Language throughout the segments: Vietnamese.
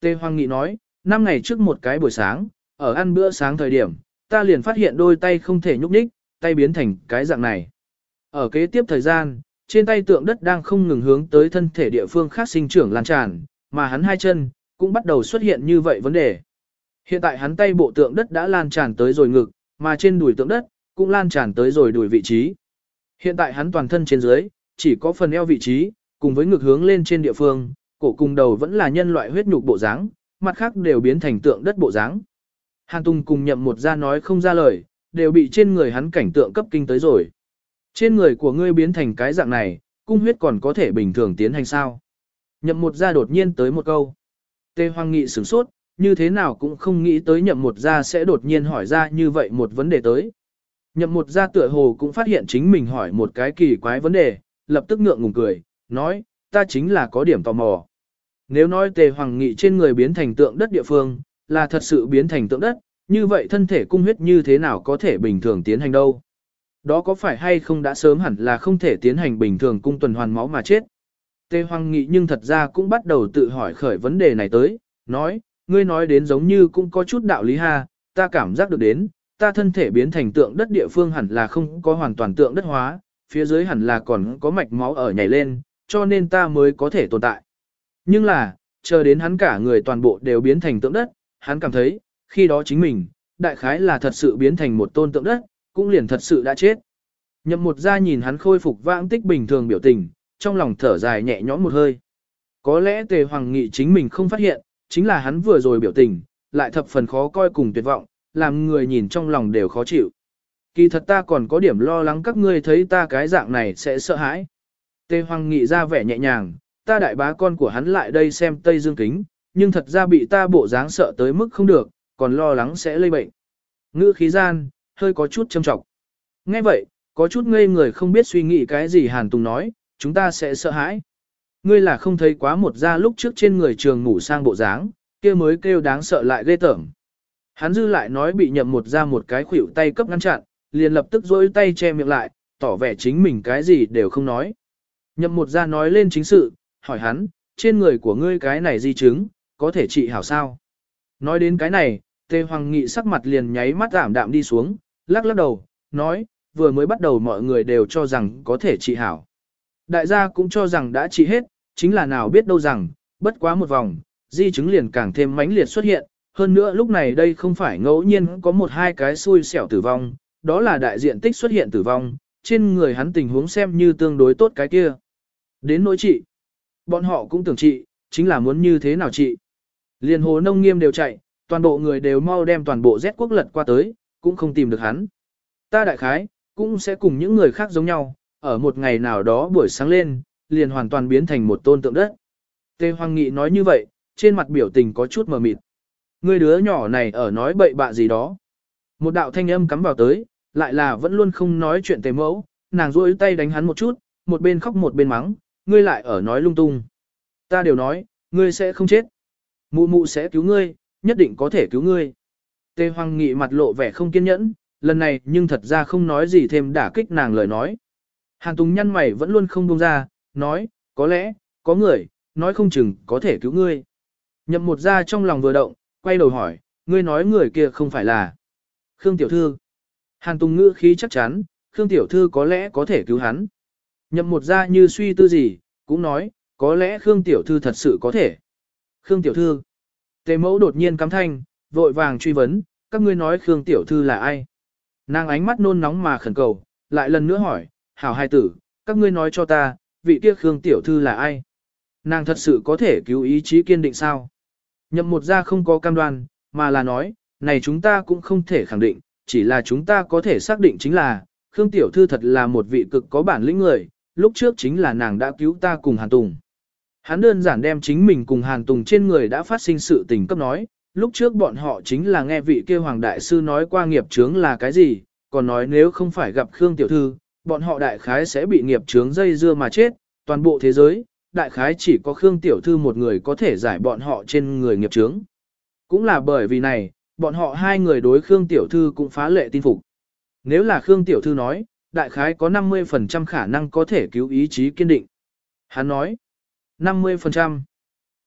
Tê Hoàng Nghị nói, năm ngày trước một cái buổi sáng, ở ăn bữa sáng thời điểm, ta liền phát hiện đôi tay không thể nhúc nhích, tay biến thành cái dạng này. Ở kế tiếp thời gian, trên tay tượng đất đang không ngừng hướng tới thân thể địa phương khác sinh trưởng lan tràn, mà hắn hai chân cũng bắt đầu xuất hiện như vậy vấn đề. Hiện tại hắn tay bộ tượng đất đã lan tràn tới rồi ngực, mà trên đùi tượng đất cũng lan tràn tới rồi đùi vị trí. Hiện tại hắn toàn thân trên dưới, chỉ có phần eo vị trí, cùng với ngực hướng lên trên địa phương, cổ cùng đầu vẫn là nhân loại huyết nhục bộ dáng, mặt khác đều biến thành tượng đất bộ dáng. Hàn Tùng cùng nhậm một ra nói không ra lời, đều bị trên người hắn cảnh tượng cấp kinh tới rồi. Trên người của ngươi biến thành cái dạng này, cung huyết còn có thể bình thường tiến hành sao? Nhậm một ra đột nhiên tới một câu. Tê Hoang Nghị sửng sốt, như thế nào cũng không nghĩ tới nhậm một ra sẽ đột nhiên hỏi ra như vậy một vấn đề tới. Nhậm một ra tựa hồ cũng phát hiện chính mình hỏi một cái kỳ quái vấn đề, lập tức ngượng ngùng cười, nói, ta chính là có điểm tò mò. Nếu nói tề hoàng nghị trên người biến thành tượng đất địa phương, là thật sự biến thành tượng đất, như vậy thân thể cung huyết như thế nào có thể bình thường tiến hành đâu. Đó có phải hay không đã sớm hẳn là không thể tiến hành bình thường cung tuần hoàn máu mà chết. Tề hoàng nghị nhưng thật ra cũng bắt đầu tự hỏi khởi vấn đề này tới, nói, ngươi nói đến giống như cũng có chút đạo lý ha, ta cảm giác được đến, ta thân thể biến thành tượng đất địa phương hẳn là không có hoàn toàn tượng đất hóa, phía dưới hẳn là còn có mạch máu ở nhảy lên, cho nên ta mới có thể tồn tại. Nhưng là, chờ đến hắn cả người toàn bộ đều biến thành tượng đất, hắn cảm thấy, khi đó chính mình, đại khái là thật sự biến thành một tôn tượng đất, cũng liền thật sự đã chết. Nhậm một ra nhìn hắn khôi phục vãng tích bình thường biểu tình, trong lòng thở dài nhẹ nhõm một hơi. Có lẽ tề hoàng nghị chính mình không phát hiện, chính là hắn vừa rồi biểu tình, lại thập phần khó coi cùng tuyệt vọng, làm người nhìn trong lòng đều khó chịu. Kỳ thật ta còn có điểm lo lắng các ngươi thấy ta cái dạng này sẽ sợ hãi. Tề Hoàng nghị ra vẻ nhẹ nhàng, ta đại bá con của hắn lại đây xem Tây Dương Kính, nhưng thật ra bị ta bộ dáng sợ tới mức không được, còn lo lắng sẽ lây bệnh. Ngữ khí gian, hơi có chút châm trọng. Nghe vậy, có chút ngây người không biết suy nghĩ cái gì Hàn Tùng nói, chúng ta sẽ sợ hãi. Ngươi là không thấy quá một da lúc trước trên người trường ngủ sang bộ dáng, kia mới kêu đáng sợ lại ghê tởm. Hắn dư lại nói bị nhậm một ra một cái khuỷu tay cấp ngăn chặn, liền lập tức dối tay che miệng lại, tỏ vẻ chính mình cái gì đều không nói. Nhậm một ra nói lên chính sự, hỏi hắn, trên người của ngươi cái này di chứng, có thể trị hảo sao? Nói đến cái này, Tề Hoàng Nghị sắc mặt liền nháy mắt giảm đạm đi xuống, lắc lắc đầu, nói, vừa mới bắt đầu mọi người đều cho rằng có thể trị hảo. Đại gia cũng cho rằng đã trị hết, chính là nào biết đâu rằng, bất quá một vòng, di chứng liền càng thêm mãnh liệt xuất hiện, hơn nữa lúc này đây không phải ngẫu nhiên có một hai cái xui xẻo tử vong, đó là đại diện tích xuất hiện tử vong, trên người hắn tình huống xem như tương đối tốt cái kia. Đến nỗi trị, bọn họ cũng tưởng trị, chính là muốn như thế nào trị. Liên hồ nông nghiêm đều chạy, toàn bộ người đều mau đem toàn bộ Z quốc lật qua tới, cũng không tìm được hắn. Ta đại khái, cũng sẽ cùng những người khác giống nhau, ở một ngày nào đó buổi sáng lên, liền hoàn toàn biến thành một tôn tượng đất. Tề Hoàng Nghị nói như vậy, trên mặt biểu tình có chút mờ mịt. Người đứa nhỏ này ở nói bậy bạ gì đó. Một đạo thanh âm cắm vào tới, lại là vẫn luôn không nói chuyện tề mẫu, nàng rôi tay đánh hắn một chút, một bên khóc một bên mắng, ngươi lại ở nói lung tung. Ta đều nói, ngươi sẽ không chết. Mụ mụ sẽ cứu ngươi, nhất định có thể cứu ngươi. Tề Hoàng Nghị mặt lộ vẻ không kiên nhẫn, lần này nhưng thật ra không nói gì thêm đả kích nàng lời nói. Hàn Tùng nhăn mày vẫn luôn không buông ra, nói, có lẽ, có người, nói không chừng có thể cứu ngươi. Nhậm một ra trong lòng vừa động, quay đầu hỏi, ngươi nói người kia không phải là Khương Tiểu Thư. Hàn Tùng ngữ khí chắc chắn, Khương Tiểu Thư có lẽ có thể cứu hắn. Nhậm một ra như suy tư gì, cũng nói, có lẽ Khương Tiểu Thư thật sự có thể. Khương Tiểu Thư. Tề mẫu đột nhiên cắm thanh, vội vàng truy vấn, các ngươi nói Khương Tiểu Thư là ai? Nàng ánh mắt nôn nóng mà khẩn cầu, lại lần nữa hỏi, hảo hai tử, các ngươi nói cho ta, vị kia Khương Tiểu Thư là ai? Nàng thật sự có thể cứu ý chí kiên định sao? Nhậm một ra không có cam đoan, mà là nói, này chúng ta cũng không thể khẳng định, chỉ là chúng ta có thể xác định chính là, Khương Tiểu Thư thật là một vị cực có bản lĩnh người, lúc trước chính là nàng đã cứu ta cùng Hàn Tùng. Hắn đơn giản đem chính mình cùng Hàn Tùng trên người đã phát sinh sự tình cấp nói, lúc trước bọn họ chính là nghe vị kia Hoàng Đại Sư nói qua nghiệp chướng là cái gì, còn nói nếu không phải gặp Khương Tiểu Thư, bọn họ đại khái sẽ bị nghiệp chướng dây dưa mà chết, toàn bộ thế giới, đại khái chỉ có Khương Tiểu Thư một người có thể giải bọn họ trên người nghiệp chướng. Cũng là bởi vì này, bọn họ hai người đối Khương Tiểu Thư cũng phá lệ tin phục. Nếu là Khương Tiểu Thư nói, đại khái có 50% khả năng có thể cứu ý chí kiên định. Hắn nói, 50%.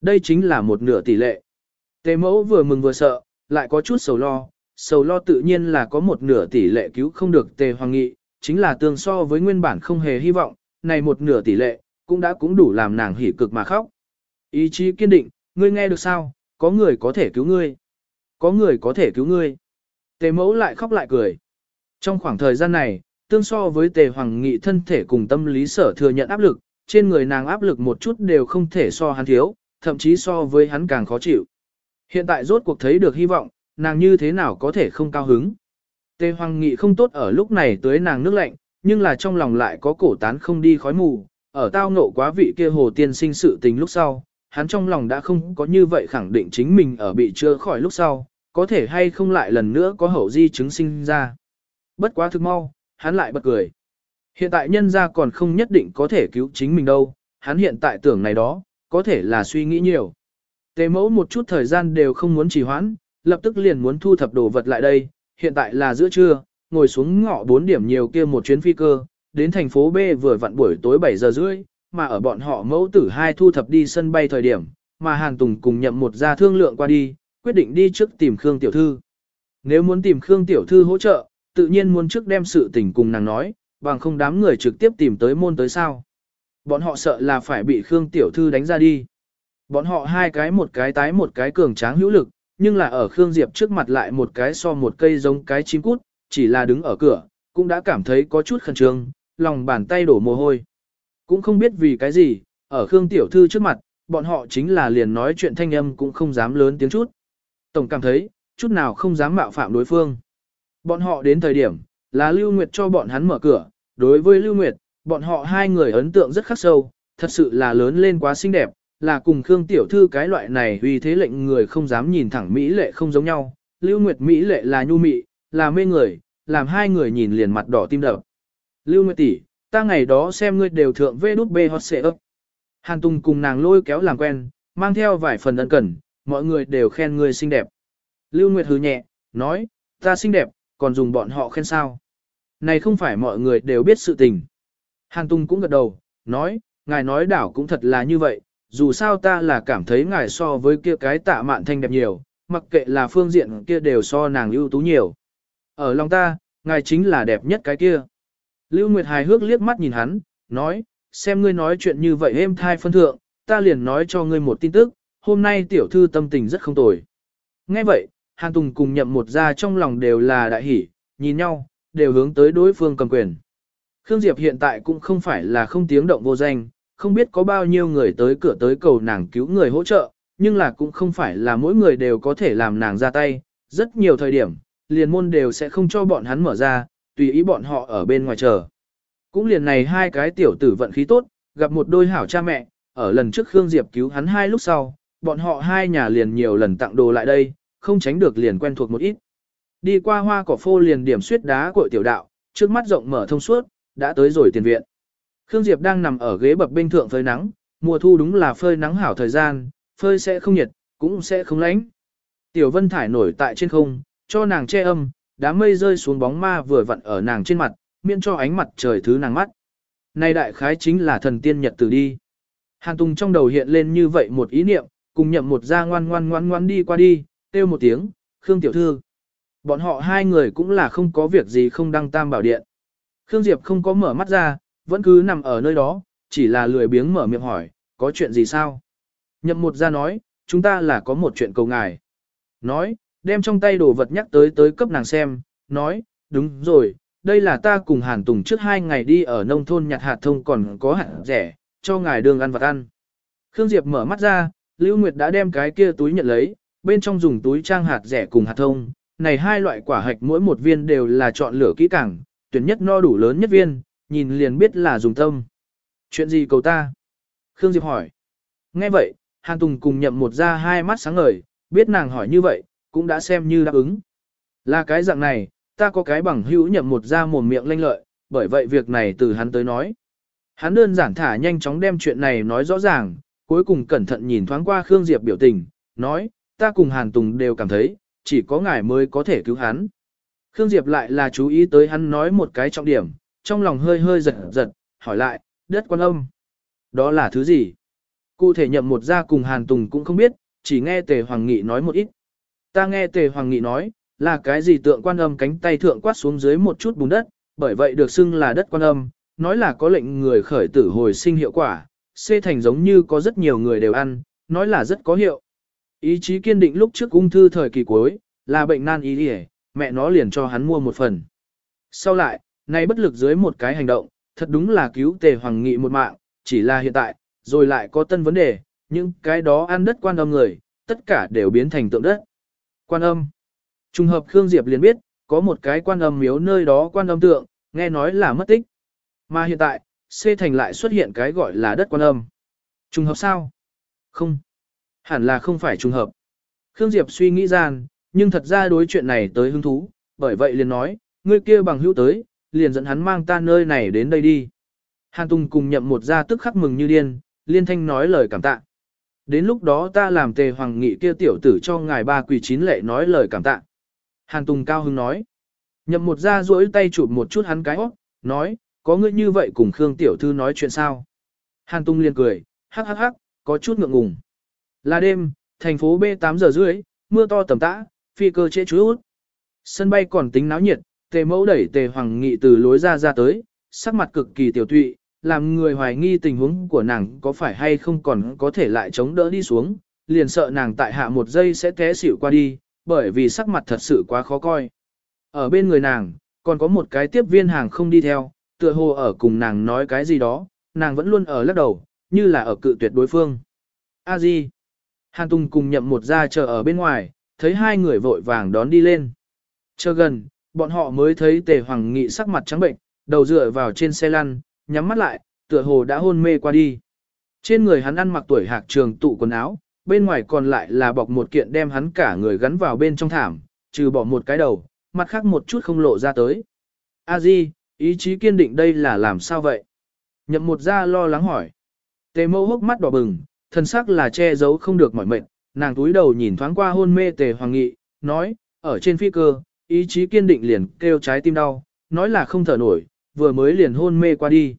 Đây chính là một nửa tỷ lệ. Tề mẫu vừa mừng vừa sợ, lại có chút sầu lo, sầu lo tự nhiên là có một nửa tỷ lệ cứu không được tề hoàng nghị, chính là tương so với nguyên bản không hề hy vọng, này một nửa tỷ lệ, cũng đã cũng đủ làm nàng hỉ cực mà khóc. Ý chí kiên định, ngươi nghe được sao, có người có thể cứu ngươi. Có người có thể cứu ngươi. Tề mẫu lại khóc lại cười. Trong khoảng thời gian này, tương so với tề hoàng nghị thân thể cùng tâm lý sở thừa nhận áp lực, trên người nàng áp lực một chút đều không thể so hắn thiếu, thậm chí so với hắn càng khó chịu. Hiện tại rốt cuộc thấy được hy vọng, nàng như thế nào có thể không cao hứng. Tề hoàng nghị không tốt ở lúc này tới nàng nước lạnh, nhưng là trong lòng lại có cổ tán không đi khói mù, ở tao ngộ quá vị kia hồ tiên sinh sự tình lúc sau, hắn trong lòng đã không có như vậy khẳng định chính mình ở bị chưa khỏi lúc sau, có thể hay không lại lần nữa có hậu di chứng sinh ra. Bất quá thực mau, hắn lại bật cười. Hiện tại nhân gia còn không nhất định có thể cứu chính mình đâu, hắn hiện tại tưởng này đó, có thể là suy nghĩ nhiều. Tề mẫu một chút thời gian đều không muốn trì hoãn, lập tức liền muốn thu thập đồ vật lại đây, hiện tại là giữa trưa, ngồi xuống ngõ 4 điểm nhiều kia một chuyến phi cơ, đến thành phố B vừa vặn buổi tối 7 giờ rưỡi, mà ở bọn họ mẫu tử hai thu thập đi sân bay thời điểm, mà Hàn Tùng cùng nhậm một gia thương lượng qua đi, quyết định đi trước tìm Khương Tiểu Thư. Nếu muốn tìm Khương Tiểu Thư hỗ trợ, tự nhiên muốn trước đem sự tình cùng nàng nói, bằng không đám người trực tiếp tìm tới môn tới sao. Bọn họ sợ là phải bị Khương Tiểu Thư đánh ra đi. Bọn họ hai cái một cái tái một cái cường tráng hữu lực, nhưng là ở Khương Diệp trước mặt lại một cái so một cây giống cái chim cút, chỉ là đứng ở cửa, cũng đã cảm thấy có chút khẩn trương, lòng bàn tay đổ mồ hôi. Cũng không biết vì cái gì, ở Khương Tiểu Thư trước mặt, bọn họ chính là liền nói chuyện thanh âm cũng không dám lớn tiếng chút. Tổng cảm thấy, chút nào không dám mạo phạm đối phương. Bọn họ đến thời điểm, là Lưu Nguyệt cho bọn hắn mở cửa, đối với Lưu Nguyệt, bọn họ hai người ấn tượng rất khắc sâu, thật sự là lớn lên quá xinh đẹp, là cùng Khương Tiểu Thư cái loại này vì thế lệnh người không dám nhìn thẳng Mỹ lệ không giống nhau. Lưu Nguyệt Mỹ lệ là nhu mị, là mê người, làm hai người nhìn liền mặt đỏ tim đập. Lưu Nguyệt tỷ, ta ngày đó xem ngươi đều thượng vê đút bê hot xệ ấp. Hàn Tùng cùng nàng lôi kéo làm quen, mang theo vài phần ân cần, mọi người đều khen ngươi xinh đẹp. Lưu Nguyệt hứ nhẹ, nói, ta xinh đẹp, còn dùng bọn họ khen sao. Này không phải mọi người đều biết sự tình. Hàn Tùng cũng gật đầu, nói, ngài nói đảo cũng thật là như vậy, dù sao ta là cảm thấy ngài so với kia cái tạ mạn thanh đẹp nhiều, mặc kệ là phương diện kia đều so nàng ưu tú nhiều. Ở lòng ta, ngài chính là đẹp nhất cái kia. Lưu Nguyệt hài hước liếc mắt nhìn hắn, nói, xem ngươi nói chuyện như vậy êm thai phân thượng, ta liền nói cho ngươi một tin tức, hôm nay tiểu thư tâm tình rất không tồi. Nghe vậy, Hàn Tùng cùng nhậm một ra trong lòng đều là đại hỷ, nhìn nhau, đều hướng tới đối phương cầm quyền. Khương Diệp hiện tại cũng không phải là không tiếng động vô danh, không biết có bao nhiêu người tới cửa tới cầu nàng cứu người hỗ trợ, nhưng là cũng không phải là mỗi người đều có thể làm nàng ra tay, rất nhiều thời điểm, liền môn đều sẽ không cho bọn hắn mở ra, tùy ý bọn họ ở bên ngoài chờ. Cũng liền này hai cái tiểu tử vận khí tốt, gặp một đôi hảo cha mẹ, ở lần trước Khương Diệp cứu hắn hai lúc sau, bọn họ hai nhà liền nhiều lần tặng đồ lại đây, không tránh được liền quen thuộc một ít. Đi qua hoa cỏ phô liền điểm suyết đá cội tiểu đạo, trước mắt rộng mở thông suốt, đã tới rồi tiền viện. Khương Diệp đang nằm ở ghế bập bên thượng phơi nắng, mùa thu đúng là phơi nắng hảo thời gian, phơi sẽ không nhiệt, cũng sẽ không lạnh. Tiểu Vân thải nổi tại trên không, cho nàng che âm, đám mây rơi xuống bóng ma vừa vặn ở nàng trên mặt, miễn cho ánh mặt trời thứ nàng mắt. Này đại khái chính là thần tiên nhật tử đi. Hàn Tùng trong đầu hiện lên như vậy một ý niệm, cùng nhậm một ra ngoan ngoan ngoan ngoan đi qua đi, kêu một tiếng, Khương Tiểu Thư. Bọn họ hai người cũng là không có việc gì không đăng tam bảo điện. Khương Diệp không có mở mắt ra, vẫn cứ nằm ở nơi đó, chỉ là lười biếng mở miệng hỏi, có chuyện gì sao? Nhậm một ra nói, chúng ta là có một chuyện cầu ngài. Nói, đem trong tay đồ vật nhắc tới tới cấp nàng xem, nói, đúng rồi, đây là ta cùng Hàn Tùng trước hai ngày đi ở nông thôn nhặt hạt thông còn có hạt rẻ, cho ngài đường ăn vật ăn. Khương Diệp mở mắt ra, Lưu Nguyệt đã đem cái kia túi nhận lấy, bên trong dùng túi trang hạt rẻ cùng hạt thông, này hai loại quả hạch mỗi một viên đều là chọn lựa kỹ càng, tuyển nhất no đủ lớn nhất viên, nhìn liền biết là dùng tâm. Chuyện gì cầu ta? Khương Diệp hỏi. Nghe vậy, Hàn Tùng cùng nhậm một ra hai mắt sáng ngời, biết nàng hỏi như vậy, cũng đã xem như đáp ứng. Là cái dạng này, ta có cái bằng hữu nhậm một ra mồm miệng lanh lợi, bởi vậy việc này từ hắn tới nói. Hắn đơn giản thả nhanh chóng đem chuyện này nói rõ ràng, cuối cùng cẩn thận nhìn thoáng qua Khương Diệp biểu tình, nói, ta cùng Hàn Tùng đều cảm thấy, chỉ có ngài mới có thể cứu hắn. Khương Diệp lại là chú ý tới hắn nói một cái trọng điểm, trong lòng hơi hơi giật giật, hỏi lại, đất quan âm. Đó là thứ gì? Cụ thể nhậm một ra cùng Hàn Tùng cũng không biết, chỉ nghe Tề Hoàng Nghị nói một ít. Ta nghe Tề Hoàng Nghị nói, là cái gì tượng quan âm cánh tay thượng quát xuống dưới một chút bùn đất, bởi vậy được xưng là đất quan âm, nói là có lệnh người khởi tử hồi sinh hiệu quả, xê thành giống như có rất nhiều người đều ăn, nói là rất có hiệu. Ý chí kiên định lúc trước ung thư thời kỳ cuối, là bệnh nan y đi mẹ nó liền cho hắn mua một phần. Sau lại, nay bất lực dưới một cái hành động, thật đúng là cứu tề hoàng nghị một mạng, chỉ là hiện tại, rồi lại có tân vấn đề, những cái đó ăn đất quan âm người, tất cả đều biến thành tượng đất. Quan âm. Trùng hợp Khương Diệp liền biết, có một cái quan âm miếu nơi đó quan âm tượng, nghe nói là mất tích. Mà hiện tại, C thành lại xuất hiện cái gọi là đất quan âm. Trùng hợp sao? Không. Hẳn là không phải trùng hợp. Khương Diệp suy nghĩ gian, nhưng thật ra đối chuyện này tới hứng thú, bởi vậy liền nói, người kia bằng hữu tới, liền dẫn hắn mang ta nơi này đến đây đi. Hàn Tùng cùng nhậm một gia tức khắc mừng như điên, liên thanh nói lời cảm tạ. Đến lúc đó ta làm tề hoàng nghị kia tiểu tử cho ngài ba quỳ chín lệ nói lời cảm tạ. Hàn Tùng cao hứng nói. Nhậm một gia duỗi tay chụp một chút hắn cái óc, nói, có ngươi như vậy cùng Khương tiểu thư nói chuyện sao? Hàn Tùng liền cười, hắc hắc hắc, có chút ngượng ngùng. Là đêm, thành phố B 8 giờ rưỡi, mưa to tầm tã, phi cơ trễ chút. Sân bay còn tính náo nhiệt, tề mẫu đẩy tề hoàng nghị từ lối ra ra tới, sắc mặt cực kỳ tiểu tụy, làm người hoài nghi tình huống của nàng có phải hay không còn có thể lại chống đỡ đi xuống, liền sợ nàng tại hạ một giây sẽ té xỉu qua đi, bởi vì sắc mặt thật sự quá khó coi. Ở bên người nàng, còn có một cái tiếp viên hàng không đi theo, tựa hồ ở cùng nàng nói cái gì đó, nàng vẫn luôn ở lắc đầu, như là ở cự tuyệt đối phương. A Di. Hàn Tùng cùng nhậm một ra chờ ở bên ngoài, thấy hai người vội vàng đón đi lên. Chờ gần, bọn họ mới thấy tề hoàng nghị sắc mặt trắng bệnh, đầu dựa vào trên xe lăn, nhắm mắt lại, tựa hồ đã hôn mê qua đi. Trên người hắn ăn mặc tuổi hạc trường tụ quần áo, bên ngoài còn lại là bọc một kiện đem hắn cả người gắn vào bên trong thảm, trừ bỏ một cái đầu, mặt khác một chút không lộ ra tới. A Di, ý chí kiên định đây là làm sao vậy? Nhậm một ra lo lắng hỏi. Tề mâu hốc mắt đỏ bừng, thân sắc là che giấu không được mỏi mệt, nàng túi đầu nhìn thoáng qua hôn mê tề hoàng nghị, nói, ở trên phi cơ, ý chí kiên định liền kêu trái tim đau, nói là không thở nổi, vừa mới liền hôn mê qua đi.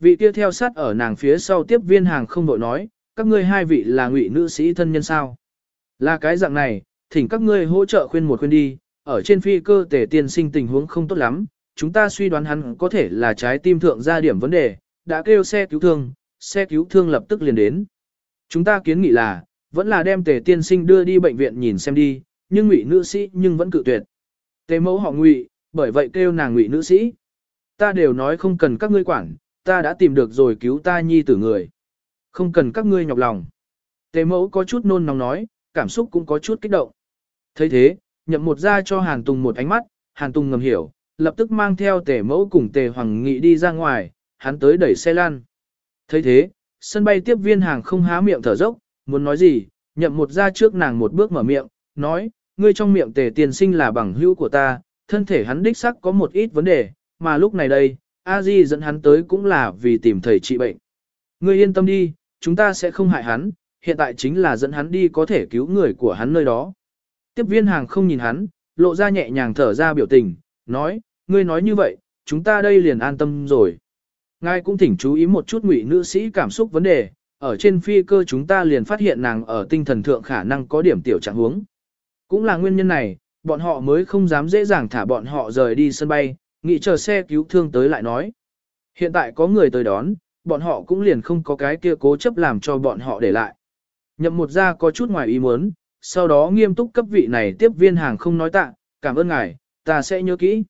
Vị kia theo sát ở nàng phía sau tiếp viên hàng không đội nói, các ngươi hai vị là ngụy nữ sĩ thân nhân sao. Là cái dạng này, thỉnh các ngươi hỗ trợ khuyên một khuyên đi, ở trên phi cơ tề tiên sinh tình huống không tốt lắm, chúng ta suy đoán hắn có thể là trái tim thượng ra điểm vấn đề, đã kêu xe cứu thương, xe cứu thương lập tức liền đến. Chúng ta kiến nghị là, vẫn là đem tề tiên sinh đưa đi bệnh viện nhìn xem đi, nhưng ngụy nữ sĩ nhưng vẫn cự tuyệt. Tề mẫu họ ngụy, bởi vậy kêu nàng ngụy nữ sĩ. Ta đều nói không cần các ngươi quản, ta đã tìm được rồi cứu ta nhi tử người. Không cần các ngươi nhọc lòng. Tề mẫu có chút nôn nóng nói, cảm xúc cũng có chút kích động. thấy thế, nhậm một ra cho Hàn Tùng một ánh mắt, Hàn Tùng ngầm hiểu, lập tức mang theo tề mẫu cùng tề hoàng nghị đi ra ngoài, hắn tới đẩy xe lan. thấy thế, sân bay tiếp viên hàng không há miệng thở dốc, muốn nói gì, nhậm một ra trước nàng một bước mở miệng, nói, ngươi trong miệng tề tiền sinh là bằng hữu của ta, thân thể hắn đích sắc có một ít vấn đề, mà lúc này đây, a di dẫn hắn tới cũng là vì tìm thầy trị bệnh. Ngươi yên tâm đi, chúng ta sẽ không hại hắn, hiện tại chính là dẫn hắn đi có thể cứu người của hắn nơi đó. Tiếp viên hàng không nhìn hắn, lộ ra nhẹ nhàng thở ra biểu tình, nói, ngươi nói như vậy, chúng ta đây liền an tâm rồi. Ngài cũng thỉnh chú ý một chút ngụy nữ sĩ cảm xúc vấn đề, ở trên phi cơ chúng ta liền phát hiện nàng ở tinh thần thượng khả năng có điểm tiểu trạng huống. Cũng là nguyên nhân này, bọn họ mới không dám dễ dàng thả bọn họ rời đi sân bay, nghĩ chờ xe cứu thương tới lại nói. Hiện tại có người tới đón, bọn họ cũng liền không có cái kia cố chấp làm cho bọn họ để lại. Nhậm một ra có chút ngoài ý muốn, sau đó nghiêm túc cấp vị này tiếp viên hàng không nói tạ, cảm ơn ngài, ta sẽ nhớ kỹ.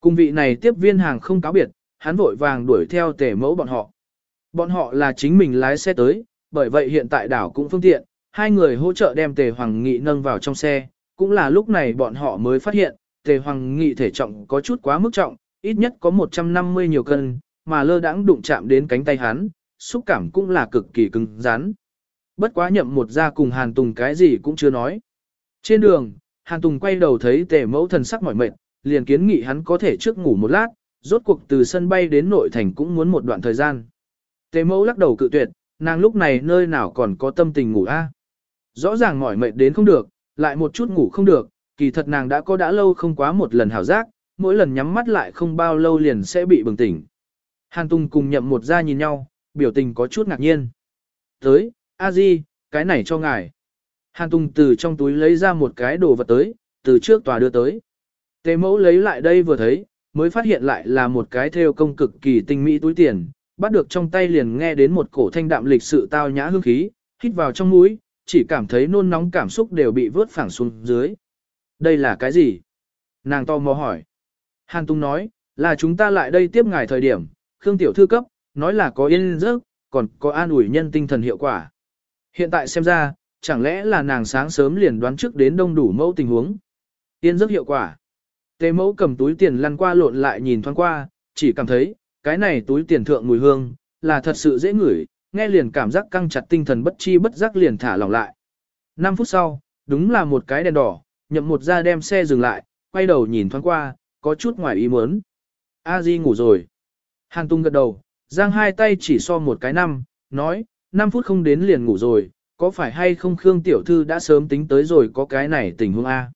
Cùng vị này tiếp viên hàng không cáo biệt, hắn vội vàng đuổi theo tề mẫu bọn họ. Bọn họ là chính mình lái xe tới, bởi vậy hiện tại đảo cũng phương tiện, hai người hỗ trợ đem tề hoàng nghị nâng vào trong xe, cũng là lúc này bọn họ mới phát hiện, tề hoàng nghị thể trọng có chút quá mức trọng, ít nhất có 150 nhiều cân, mà lơ đãng đụng chạm đến cánh tay hắn, xúc cảm cũng là cực kỳ cứng rắn. Bất quá nhậm một ra cùng Hàn Tùng cái gì cũng chưa nói. Trên đường, Hàn Tùng quay đầu thấy tề mẫu thần sắc mỏi mệt, liền kiến nghị hắn có thể trước ngủ một lát, rốt cuộc từ sân bay đến nội thành cũng muốn một đoạn thời gian. Tề mẫu lắc đầu cự tuyệt, nàng lúc này nơi nào còn có tâm tình ngủ a? À? Rõ ràng mỏi mệt đến không được, lại một chút ngủ không được, kỳ thật nàng đã có đã lâu không quá một lần hảo giác, mỗi lần nhắm mắt lại không bao lâu liền sẽ bị bừng tỉnh. Hàn Tùng cùng nhậm một ra nhìn nhau, biểu tình có chút ngạc nhiên. Tới, a di, cái này cho ngài. Hàn Tùng từ trong túi lấy ra một cái đồ vật tới, từ trước tòa đưa tới. Tề mẫu lấy lại đây vừa thấy, mới phát hiện lại là một cái theo công cực kỳ tinh mỹ túi tiền, bắt được trong tay liền nghe đến một cổ thanh đạm lịch sự tao nhã hương khí, hít vào trong mũi, chỉ cảm thấy nôn nóng cảm xúc đều bị vớt phẳng xuống dưới. Đây là cái gì? Nàng to mò hỏi. Hàn Tung nói, là chúng ta lại đây tiếp ngài thời điểm, Khương Tiểu Thư cấp, nói là có yên giấc, còn có an ủi nhân tinh thần hiệu quả. Hiện tại xem ra, chẳng lẽ là nàng sáng sớm liền đoán trước đến đông đủ mẫu tình huống. Yên giấc hiệu quả. Tề mẫu cầm túi tiền lăn qua lộn lại nhìn thoáng qua, chỉ cảm thấy, cái này túi tiền thượng mùi hương, là thật sự dễ ngửi, nghe liền cảm giác căng chặt tinh thần bất chi bất giác liền thả lỏng lại. 5 phút sau, đúng là một cái đèn đỏ, nhậm một ra đem xe dừng lại, quay đầu nhìn thoáng qua, có chút ngoài ý muốn. A Di ngủ rồi. Hàn Tung gật đầu, giang hai tay chỉ so một cái năm, nói, 5 phút không đến liền ngủ rồi, có phải hay không Khương Tiểu Thư đã sớm tính tới rồi có cái này tình huống A.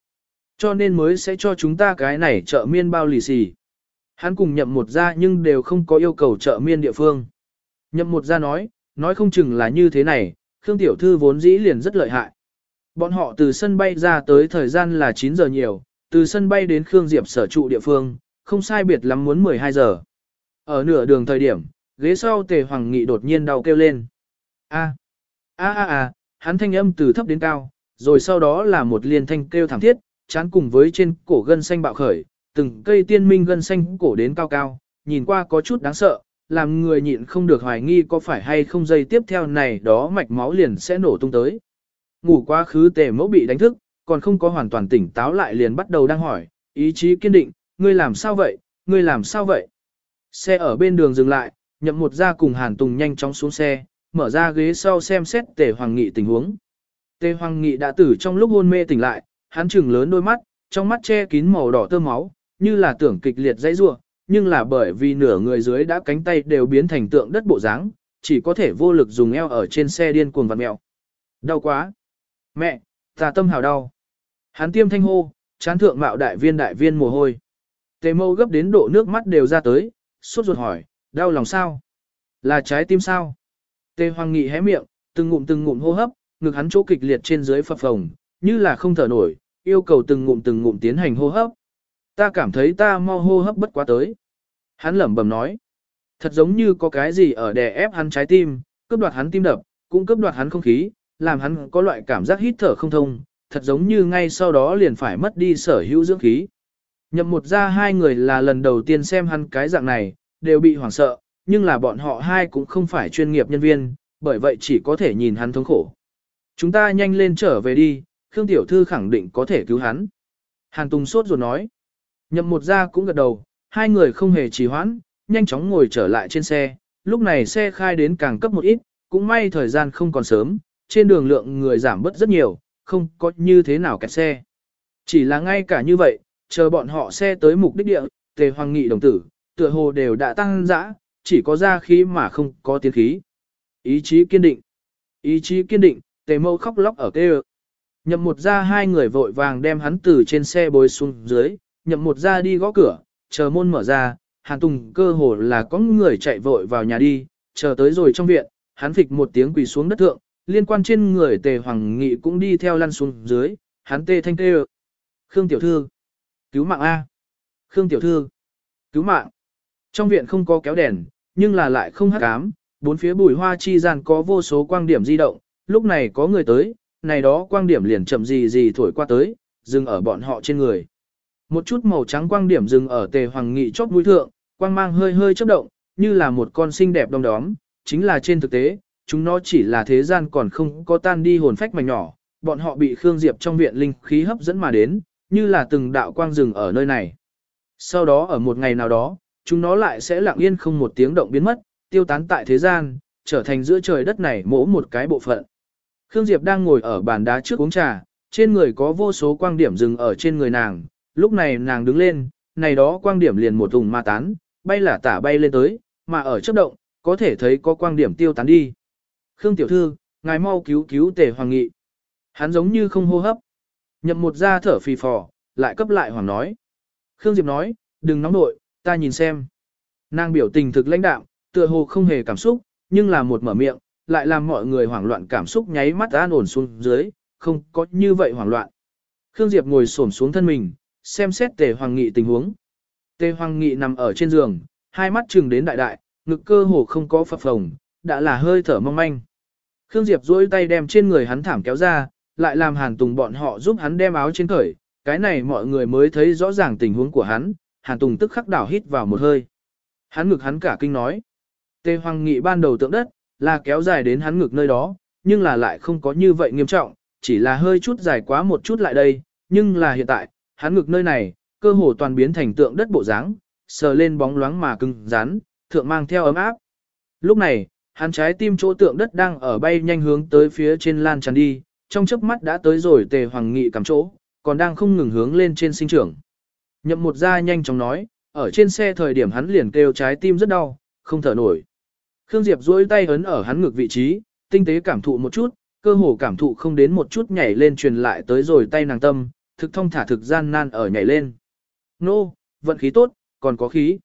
Cho nên mới sẽ cho chúng ta cái này trợ miên bao lì xì. Hắn cùng nhậm một ra nhưng đều không có yêu cầu trợ miên địa phương. Nhậm một ra nói, nói không chừng là như thế này, Khương Tiểu Thư vốn dĩ liền rất lợi hại. Bọn họ từ sân bay ra tới thời gian là 9 giờ nhiều, từ sân bay đến Khương Diệp sở trụ địa phương, không sai biệt lắm muốn 12 giờ. Ở nửa đường thời điểm, ghế sau tề hoàng nghị đột nhiên đau kêu lên. A, a a a, hắn thanh âm từ thấp đến cao, rồi sau đó là một liên thanh kêu thảm thiết, chán cùng với trên cổ gân xanh bạo khởi, từng cây tiên minh gân xanh cổ đến cao cao, nhìn qua có chút đáng sợ, làm người nhịn không được hoài nghi có phải hay không dây tiếp theo này đó mạch máu liền sẽ nổ tung tới. Ngủ quá khứ tề mẫu bị đánh thức, còn không có hoàn toàn tỉnh táo lại liền bắt đầu đang hỏi, ý chí kiên định, ngươi làm sao vậy, ngươi làm sao vậy? Xe ở bên đường dừng lại, nhậm một ra cùng Hàn Tùng nhanh chóng xuống xe, mở ra ghế sau xem xét Tề Hoàng Nghị tình huống. Tề Hoàng Nghị đã tử trong lúc hôn mê tỉnh lại, hắn trừng lớn đôi mắt, trong mắt che kín màu đỏ tơ máu, như là tưởng kịch liệt dãy rủa, nhưng là bởi vì nửa người dưới đã cánh tay đều biến thành tượng đất bộ dáng, chỉ có thể vô lực dùng eo ở trên xe điên cuồng vặn mèo. Đau quá. Mẹ, ta tâm hào đau. Hắn tiêm thanh hô, chán thượng mạo đại viên đại viên mồ hôi. Tề mâu gấp đến độ nước mắt đều ra tới, sốt ruột hỏi, đau lòng sao? Là trái tim sao? Tề hoàng nghị hé miệng, từng ngụm từng ngụm hô hấp, ngực hắn chỗ kịch liệt trên dưới phập phồng, như là không thở nổi, yêu cầu từng ngụm từng ngụm tiến hành hô hấp. Ta cảm thấy ta mau hô hấp bất quá tới. Hắn lẩm bẩm nói, thật giống như có cái gì ở đè ép hắn trái tim, cướp đoạt hắn tim đập, cũng cướp đoạt hắn không khí, làm hắn có loại cảm giác hít thở không thông, thật giống như ngay sau đó liền phải mất đi sở hữu dưỡng khí. Nhậm một ra hai người là lần đầu tiên xem hắn cái dạng này, đều bị hoảng sợ, nhưng là bọn họ hai cũng không phải chuyên nghiệp nhân viên, bởi vậy chỉ có thể nhìn hắn thống khổ. Chúng ta nhanh lên trở về đi, Khương Tiểu Thư khẳng định có thể cứu hắn. Hàn Tùng sốt rồi nói. Nhậm một ra cũng gật đầu, hai người không hề trì hoãn, nhanh chóng ngồi trở lại trên xe. Lúc này xe khai đến càng cấp một ít, cũng may thời gian không còn sớm, trên đường lượng người giảm bớt rất nhiều, không có như thế nào kẹt xe. Chỉ là ngay cả như vậy, chờ bọn họ xe tới mục đích địa, tề hoàng nghị đồng tử, tựa hồ đều đã tăng dã, chỉ có ra khí mà không có tiến khí. Ý chí kiên định. Ý chí kiên định, tề mâu khóc lóc ở kêu. Nhậm một ra hai người vội vàng đem hắn từ trên xe bối xuống dưới, nhậm một ra đi gõ cửa, chờ môn mở ra, hàn tùng cơ hồ là có người chạy vội vào nhà đi, chờ tới rồi trong viện, hắn phịch một tiếng quỳ xuống đất thượng, liên quan trên người tề hoàng nghị cũng đi theo lăn xuống dưới, hắn tê thanh tê Khương tiểu thư, cứu mạng A. Khương tiểu thư, cứu mạng. Trong viện không có kéo đèn, nhưng là lại không hắt cám, bốn phía bùi hoa chi gian có vô số quang điểm di động, lúc này có người tới, này đó quang điểm liền chậm gì gì thổi qua tới, dừng ở bọn họ trên người. Một chút màu trắng quang điểm dừng ở tề hoàng nghị chót mũi thượng, quang mang hơi hơi chớp động, như là một con xinh đẹp đông đóm, chính là trên thực tế, chúng nó chỉ là thế gian còn không có tan đi hồn phách mảnh nhỏ, bọn họ bị Khương Diệp trong viện linh khí hấp dẫn mà đến, như là từng đạo quang rừng ở nơi này. Sau đó ở một ngày nào đó, chúng nó lại sẽ lặng yên không một tiếng động biến mất, tiêu tán tại thế gian, trở thành giữa trời đất này mỗ một cái bộ phận. Khương Diệp đang ngồi ở bàn đá trước uống trà, trên người có vô số quang điểm dừng ở trên người nàng, lúc này nàng đứng lên, này đó quang điểm liền một vùng ma tán, bay là tả bay lên tới, mà ở chấp động, có thể thấy có quang điểm tiêu tán đi. Khương tiểu thư, ngài mau cứu cứu tề hoàng nghị. Hắn giống như không hô hấp. Nhậm một ra thở phì phò, lại cấp lại hoàng nói. Khương Diệp nói, đừng nóng nội, ta nhìn xem. Nàng biểu tình thực lãnh đạm, tựa hồ không hề cảm xúc, nhưng là một mở miệng, lại làm mọi người hoảng loạn cảm xúc nháy mắt an ổn xuống dưới, không có như vậy hoảng loạn. Khương Diệp ngồi xổm xuống thân mình, xem xét Tề Hoàng Nghị tình huống. Tề Hoàng Nghị nằm ở trên giường, hai mắt trừng đến đại đại, ngực cơ hồ không có phập phồng, đã là hơi thở mong manh. Khương Diệp duỗi tay đem trên người hắn thảm kéo ra, lại làm Hàn Tùng bọn họ giúp hắn đem áo trên cởi, cái này mọi người mới thấy rõ ràng tình huống của hắn, Hàn Tùng tức khắc đảo hít vào một hơi. Hắn ngực hắn cả kinh nói. Tề Hoàng Nghị ban đầu tượng đất, là kéo dài đến hắn ngực nơi đó, nhưng là lại không có như vậy nghiêm trọng, chỉ là hơi chút dài quá một chút lại đây, nhưng là hiện tại, hắn ngực nơi này, cơ hồ toàn biến thành tượng đất bộ dáng, sờ lên bóng loáng mà cứng rắn, thượng mang theo ấm áp. Lúc này, hắn trái tim chỗ tượng đất đang ở bay nhanh hướng tới phía trên lan tràn đi, trong chớp mắt đã tới rồi tề hoàng nghị cầm chỗ, còn đang không ngừng hướng lên trên sinh trưởng. Nhậm một ra nhanh chóng nói, ở trên xe thời điểm hắn liền kêu trái tim rất đau, không thở nổi. Khương Diệp duỗi tay ấn ở hắn ngực vị trí, tinh tế cảm thụ một chút, cơ hồ cảm thụ không đến một chút nhảy lên truyền lại tới rồi tay nàng tâm, thực thông thả thực gian nan ở nhảy lên. Nô, vận khí tốt, còn có khí.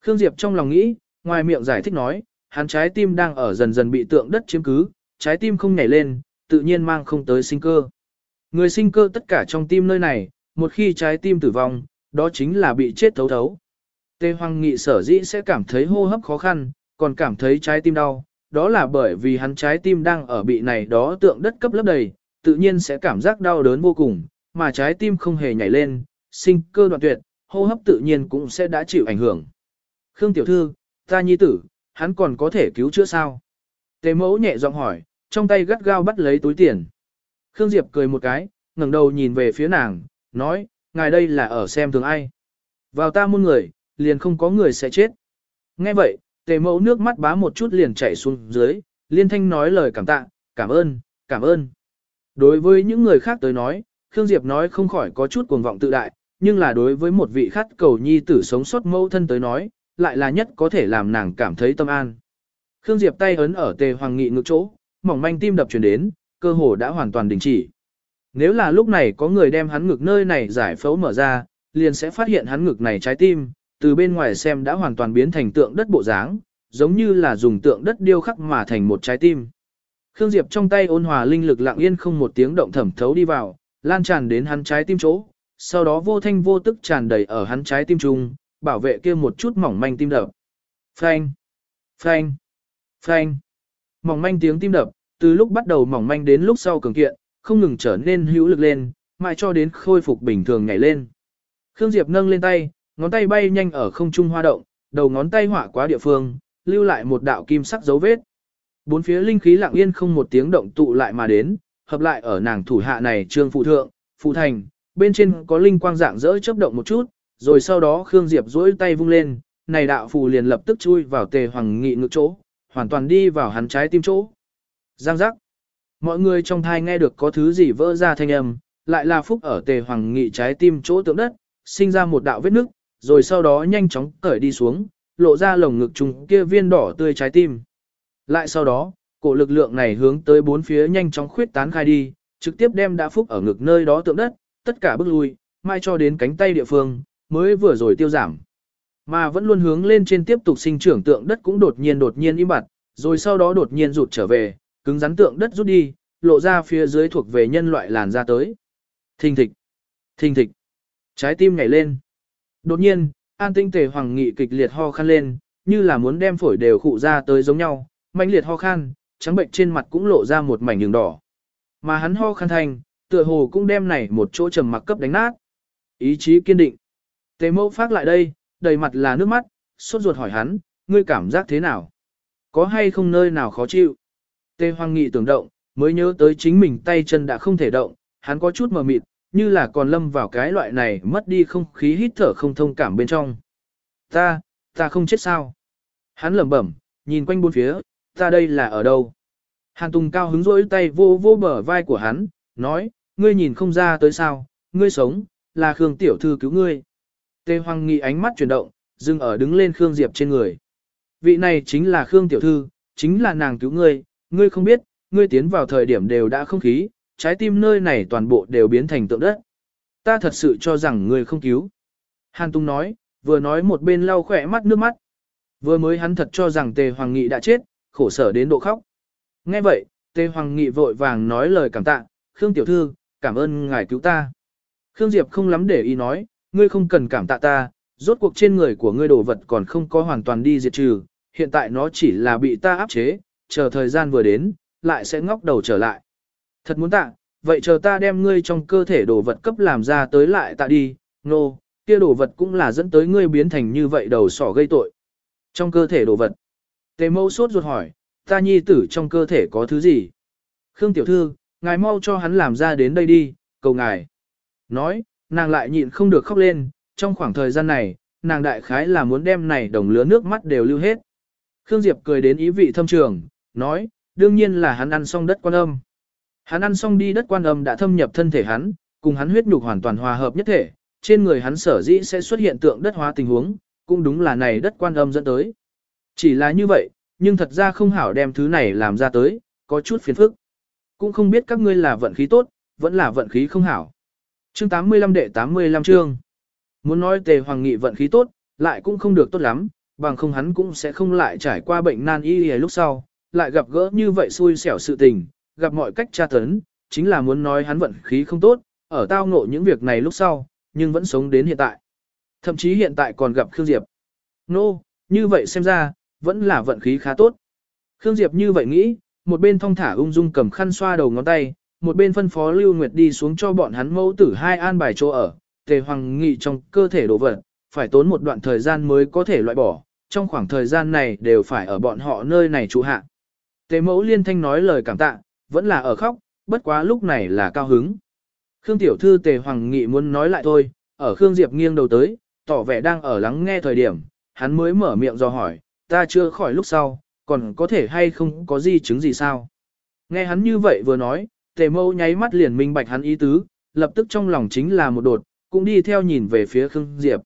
Khương Diệp trong lòng nghĩ, ngoài miệng giải thích nói, hắn trái tim đang ở dần dần bị tượng đất chiếm cứ, trái tim không nhảy lên, tự nhiên mang không tới sinh cơ. Người sinh cơ tất cả trong tim nơi này, một khi trái tim tử vong, đó chính là bị chết thấu thấu. Tê Hoàng Nghị sở dĩ sẽ cảm thấy hô hấp khó khăn, còn cảm thấy trái tim đau, đó là bởi vì hắn trái tim đang ở bị này đó tượng đất cấp lấp đầy, tự nhiên sẽ cảm giác đau đớn vô cùng, mà trái tim không hề nhảy lên, sinh cơ đoạn tuyệt, hô hấp tự nhiên cũng sẽ đã chịu ảnh hưởng. Khương tiểu thư, ta nhi tử, hắn còn có thể cứu chữa sao? Tề mẫu nhẹ giọng hỏi, trong tay gắt gao bắt lấy túi tiền. Khương Diệp cười một cái, ngẩng đầu nhìn về phía nàng, nói, ngài đây là ở xem thường ai. Vào ta muôn người, liền không có người sẽ chết. Nghe vậy, tề mẫu nước mắt bá một chút liền chảy xuống dưới, liên thanh nói lời cảm tạ, cảm ơn, cảm ơn. Đối với những người khác tới nói, Khương Diệp nói không khỏi có chút cuồng vọng tự đại, nhưng là đối với một vị khát cầu nhi tử sống sót mẫu thân tới nói, lại là nhất có thể làm nàng cảm thấy tâm an. Khương Diệp tay ấn ở tề hoàng nghị ngực chỗ, mỏng manh tim đập chuyển đến, cơ hồ đã hoàn toàn đình chỉ. Nếu là lúc này có người đem hắn ngực nơi này giải phẫu mở ra, liền sẽ phát hiện hắn ngực này trái tim, từ bên ngoài xem đã hoàn toàn biến thành tượng đất bộ dáng, giống như là dùng tượng đất điêu khắc mà thành một trái tim. Khương Diệp trong tay ôn hòa linh lực lặng yên không một tiếng động thẩm thấu đi vào, lan tràn đến hắn trái tim chỗ, sau đó vô thanh vô tức tràn đầy ở hắn trái tim trung, bảo vệ kia một chút mỏng manh tim đập. Phanh, phanh, phanh. Mỏng manh tiếng tim đập, từ lúc bắt đầu mỏng manh đến lúc sau cường kiện, không ngừng trở nên hữu lực lên, mãi cho đến khôi phục bình thường nhảy lên. Khương Diệp nâng lên tay, ngón tay bay nhanh ở không trung hoa động, đầu ngón tay họa quá địa phương, lưu lại một đạo kim sắc dấu vết. Bốn phía linh khí lặng yên không một tiếng động tụ lại mà đến, hợp lại ở nàng thủ hạ này trương phụ thượng, phụ thành, bên trên có linh quang dạng dỡ chớp động một chút, rồi sau đó Khương Diệp duỗi tay vung lên, này đạo phù liền lập tức chui vào tề hoàng nghị ngực chỗ, hoàn toàn đi vào hắn trái tim chỗ. Giang giác. Mọi người trong thai nghe được có thứ gì vỡ ra thanh âm, lại là phúc ở tề hoàng nghị trái tim chỗ tượng đất, sinh ra một đạo vết nước, rồi sau đó nhanh chóng cởi đi xuống, lộ ra lồng ngực trùng kia viên đỏ tươi trái tim. Lại sau đó, cổ lực lượng này hướng tới bốn phía nhanh chóng khuyết tán khai đi, trực tiếp đem đã phúc ở ngực nơi đó tượng đất, tất cả bước lui, mai cho đến cánh tay địa phương, mới vừa rồi tiêu giảm. Mà vẫn luôn hướng lên trên tiếp tục sinh trưởng tượng đất cũng đột nhiên đột nhiên im bặt, rồi sau đó đột nhiên rụt trở về, cứng rắn tượng đất rút đi, lộ ra phía dưới thuộc về nhân loại làn ra tới. Thình thịch, thình thịch, trái tim nhảy lên. Đột nhiên, an tinh tề hoàng nghị kịch liệt ho khan lên, như là muốn đem phổi đều khụ ra tới giống nhau, mãnh liệt ho khan, trắng bệnh trên mặt cũng lộ ra một mảnh đường đỏ. Mà hắn ho khan thành, tựa hồ cũng đem này một chỗ trầm mặc cấp đánh nát. Ý chí kiên định. Tề mẫu phát lại đây, đầy mặt là nước mắt, sốt ruột hỏi hắn, ngươi cảm giác thế nào? Có hay không nơi nào khó chịu? Tề Hoàng Nghị tưởng động, mới nhớ tới chính mình tay chân đã không thể động, hắn có chút mờ mịt, như là còn lâm vào cái loại này mất đi không khí hít thở không thông cảm bên trong. Ta, ta không chết sao? Hắn lẩm bẩm, nhìn quanh bốn phía, ta đây là ở đâu? Hàn Tùng cao hứng rỗi tay vô vô bờ vai của hắn, nói, ngươi nhìn không ra tới sao, ngươi sống, là Khương Tiểu Thư cứu ngươi. tê Hoàng Nghị ánh mắt chuyển động, dừng ở đứng lên Khương Diệp trên người. Vị này chính là Khương Tiểu Thư, chính là nàng cứu ngươi, ngươi không biết, ngươi tiến vào thời điểm đều đã không khí, trái tim nơi này toàn bộ đều biến thành tượng đất. Ta thật sự cho rằng ngươi không cứu. Hàn Tung nói, vừa nói một bên lau khỏe mắt nước mắt. Vừa mới hắn thật cho rằng Tề Hoàng Nghị đã chết, khổ sở đến độ khóc. Nghe vậy, Tề Hoàng Nghị vội vàng nói lời cảm tạ, Khương tiểu thư, cảm ơn ngài cứu ta. Khương Diệp không lắm để ý nói, ngươi không cần cảm tạ ta, rốt cuộc trên người của ngươi đồ vật còn không có hoàn toàn đi diệt trừ, hiện tại nó chỉ là bị ta áp chế, chờ thời gian vừa đến, lại sẽ ngóc đầu trở lại. Thật muốn tạ, vậy chờ ta đem ngươi trong cơ thể đồ vật cấp làm ra tới lại tạ đi, nô, no, kia đồ vật cũng là dẫn tới ngươi biến thành như vậy đầu sỏ gây tội. Trong cơ thể đồ vật. Tề mâu sốt ruột hỏi, ta nhi tử trong cơ thể có thứ gì? Khương tiểu thư, ngài mau cho hắn làm ra đến đây đi, cầu ngài. Nói, nàng lại nhịn không được khóc lên, trong khoảng thời gian này, nàng đại khái là muốn đem này đồng lứa nước mắt đều lưu hết. Khương Diệp cười đến ý vị thâm trường, nói, đương nhiên là hắn ăn xong đất quan âm. Hắn ăn xong đi đất quan âm đã thâm nhập thân thể hắn, cùng hắn huyết nhục hoàn toàn hòa hợp nhất thể, trên người hắn sở dĩ sẽ xuất hiện tượng đất hóa tình huống, cũng đúng là này đất quan âm dẫn tới. Chỉ là như vậy, nhưng thật ra không hảo đem thứ này làm ra tới, có chút phiền phức. Cũng không biết các ngươi là vận khí tốt, vẫn là vận khí không hảo. Chương 85 đệ 85 chương. Muốn nói tề hoàng nghị vận khí tốt, lại cũng không được tốt lắm, bằng không hắn cũng sẽ không lại trải qua bệnh nan y lúc sau, lại gặp gỡ như vậy xui xẻo sự tình, gặp mọi cách tra tấn, chính là muốn nói hắn vận khí không tốt, ở tao ngộ những việc này lúc sau, nhưng vẫn sống đến hiện tại. Thậm chí hiện tại còn gặp Khương Diệp. Nô, no, như vậy xem ra, vẫn là vận khí khá tốt. Khương Diệp như vậy nghĩ, một bên thong thả ung dung cầm khăn xoa đầu ngón tay, một bên phân phó Lưu Nguyệt đi xuống cho bọn hắn mẫu tử hai an bài chỗ ở, tề hoàng nghị trong cơ thể đồ vật, phải tốn một đoạn thời gian mới có thể loại bỏ, trong khoảng thời gian này đều phải ở bọn họ nơi này trụ hạ. Tề mẫu liên thanh nói lời cảm tạ, vẫn là ở khóc, bất quá lúc này là cao hứng. Khương tiểu thư tề hoàng nghị muốn nói lại thôi, ở Khương Diệp nghiêng đầu tới, tỏ vẻ đang ở lắng nghe thời điểm, hắn mới mở miệng do hỏi, ta chưa khỏi lúc sau, còn có thể hay không có gì chứng gì sao? Nghe hắn như vậy vừa nói, tề mâu nháy mắt liền minh bạch hắn ý tứ, lập tức trong lòng chính là một đột, cũng đi theo nhìn về phía Khương Diệp.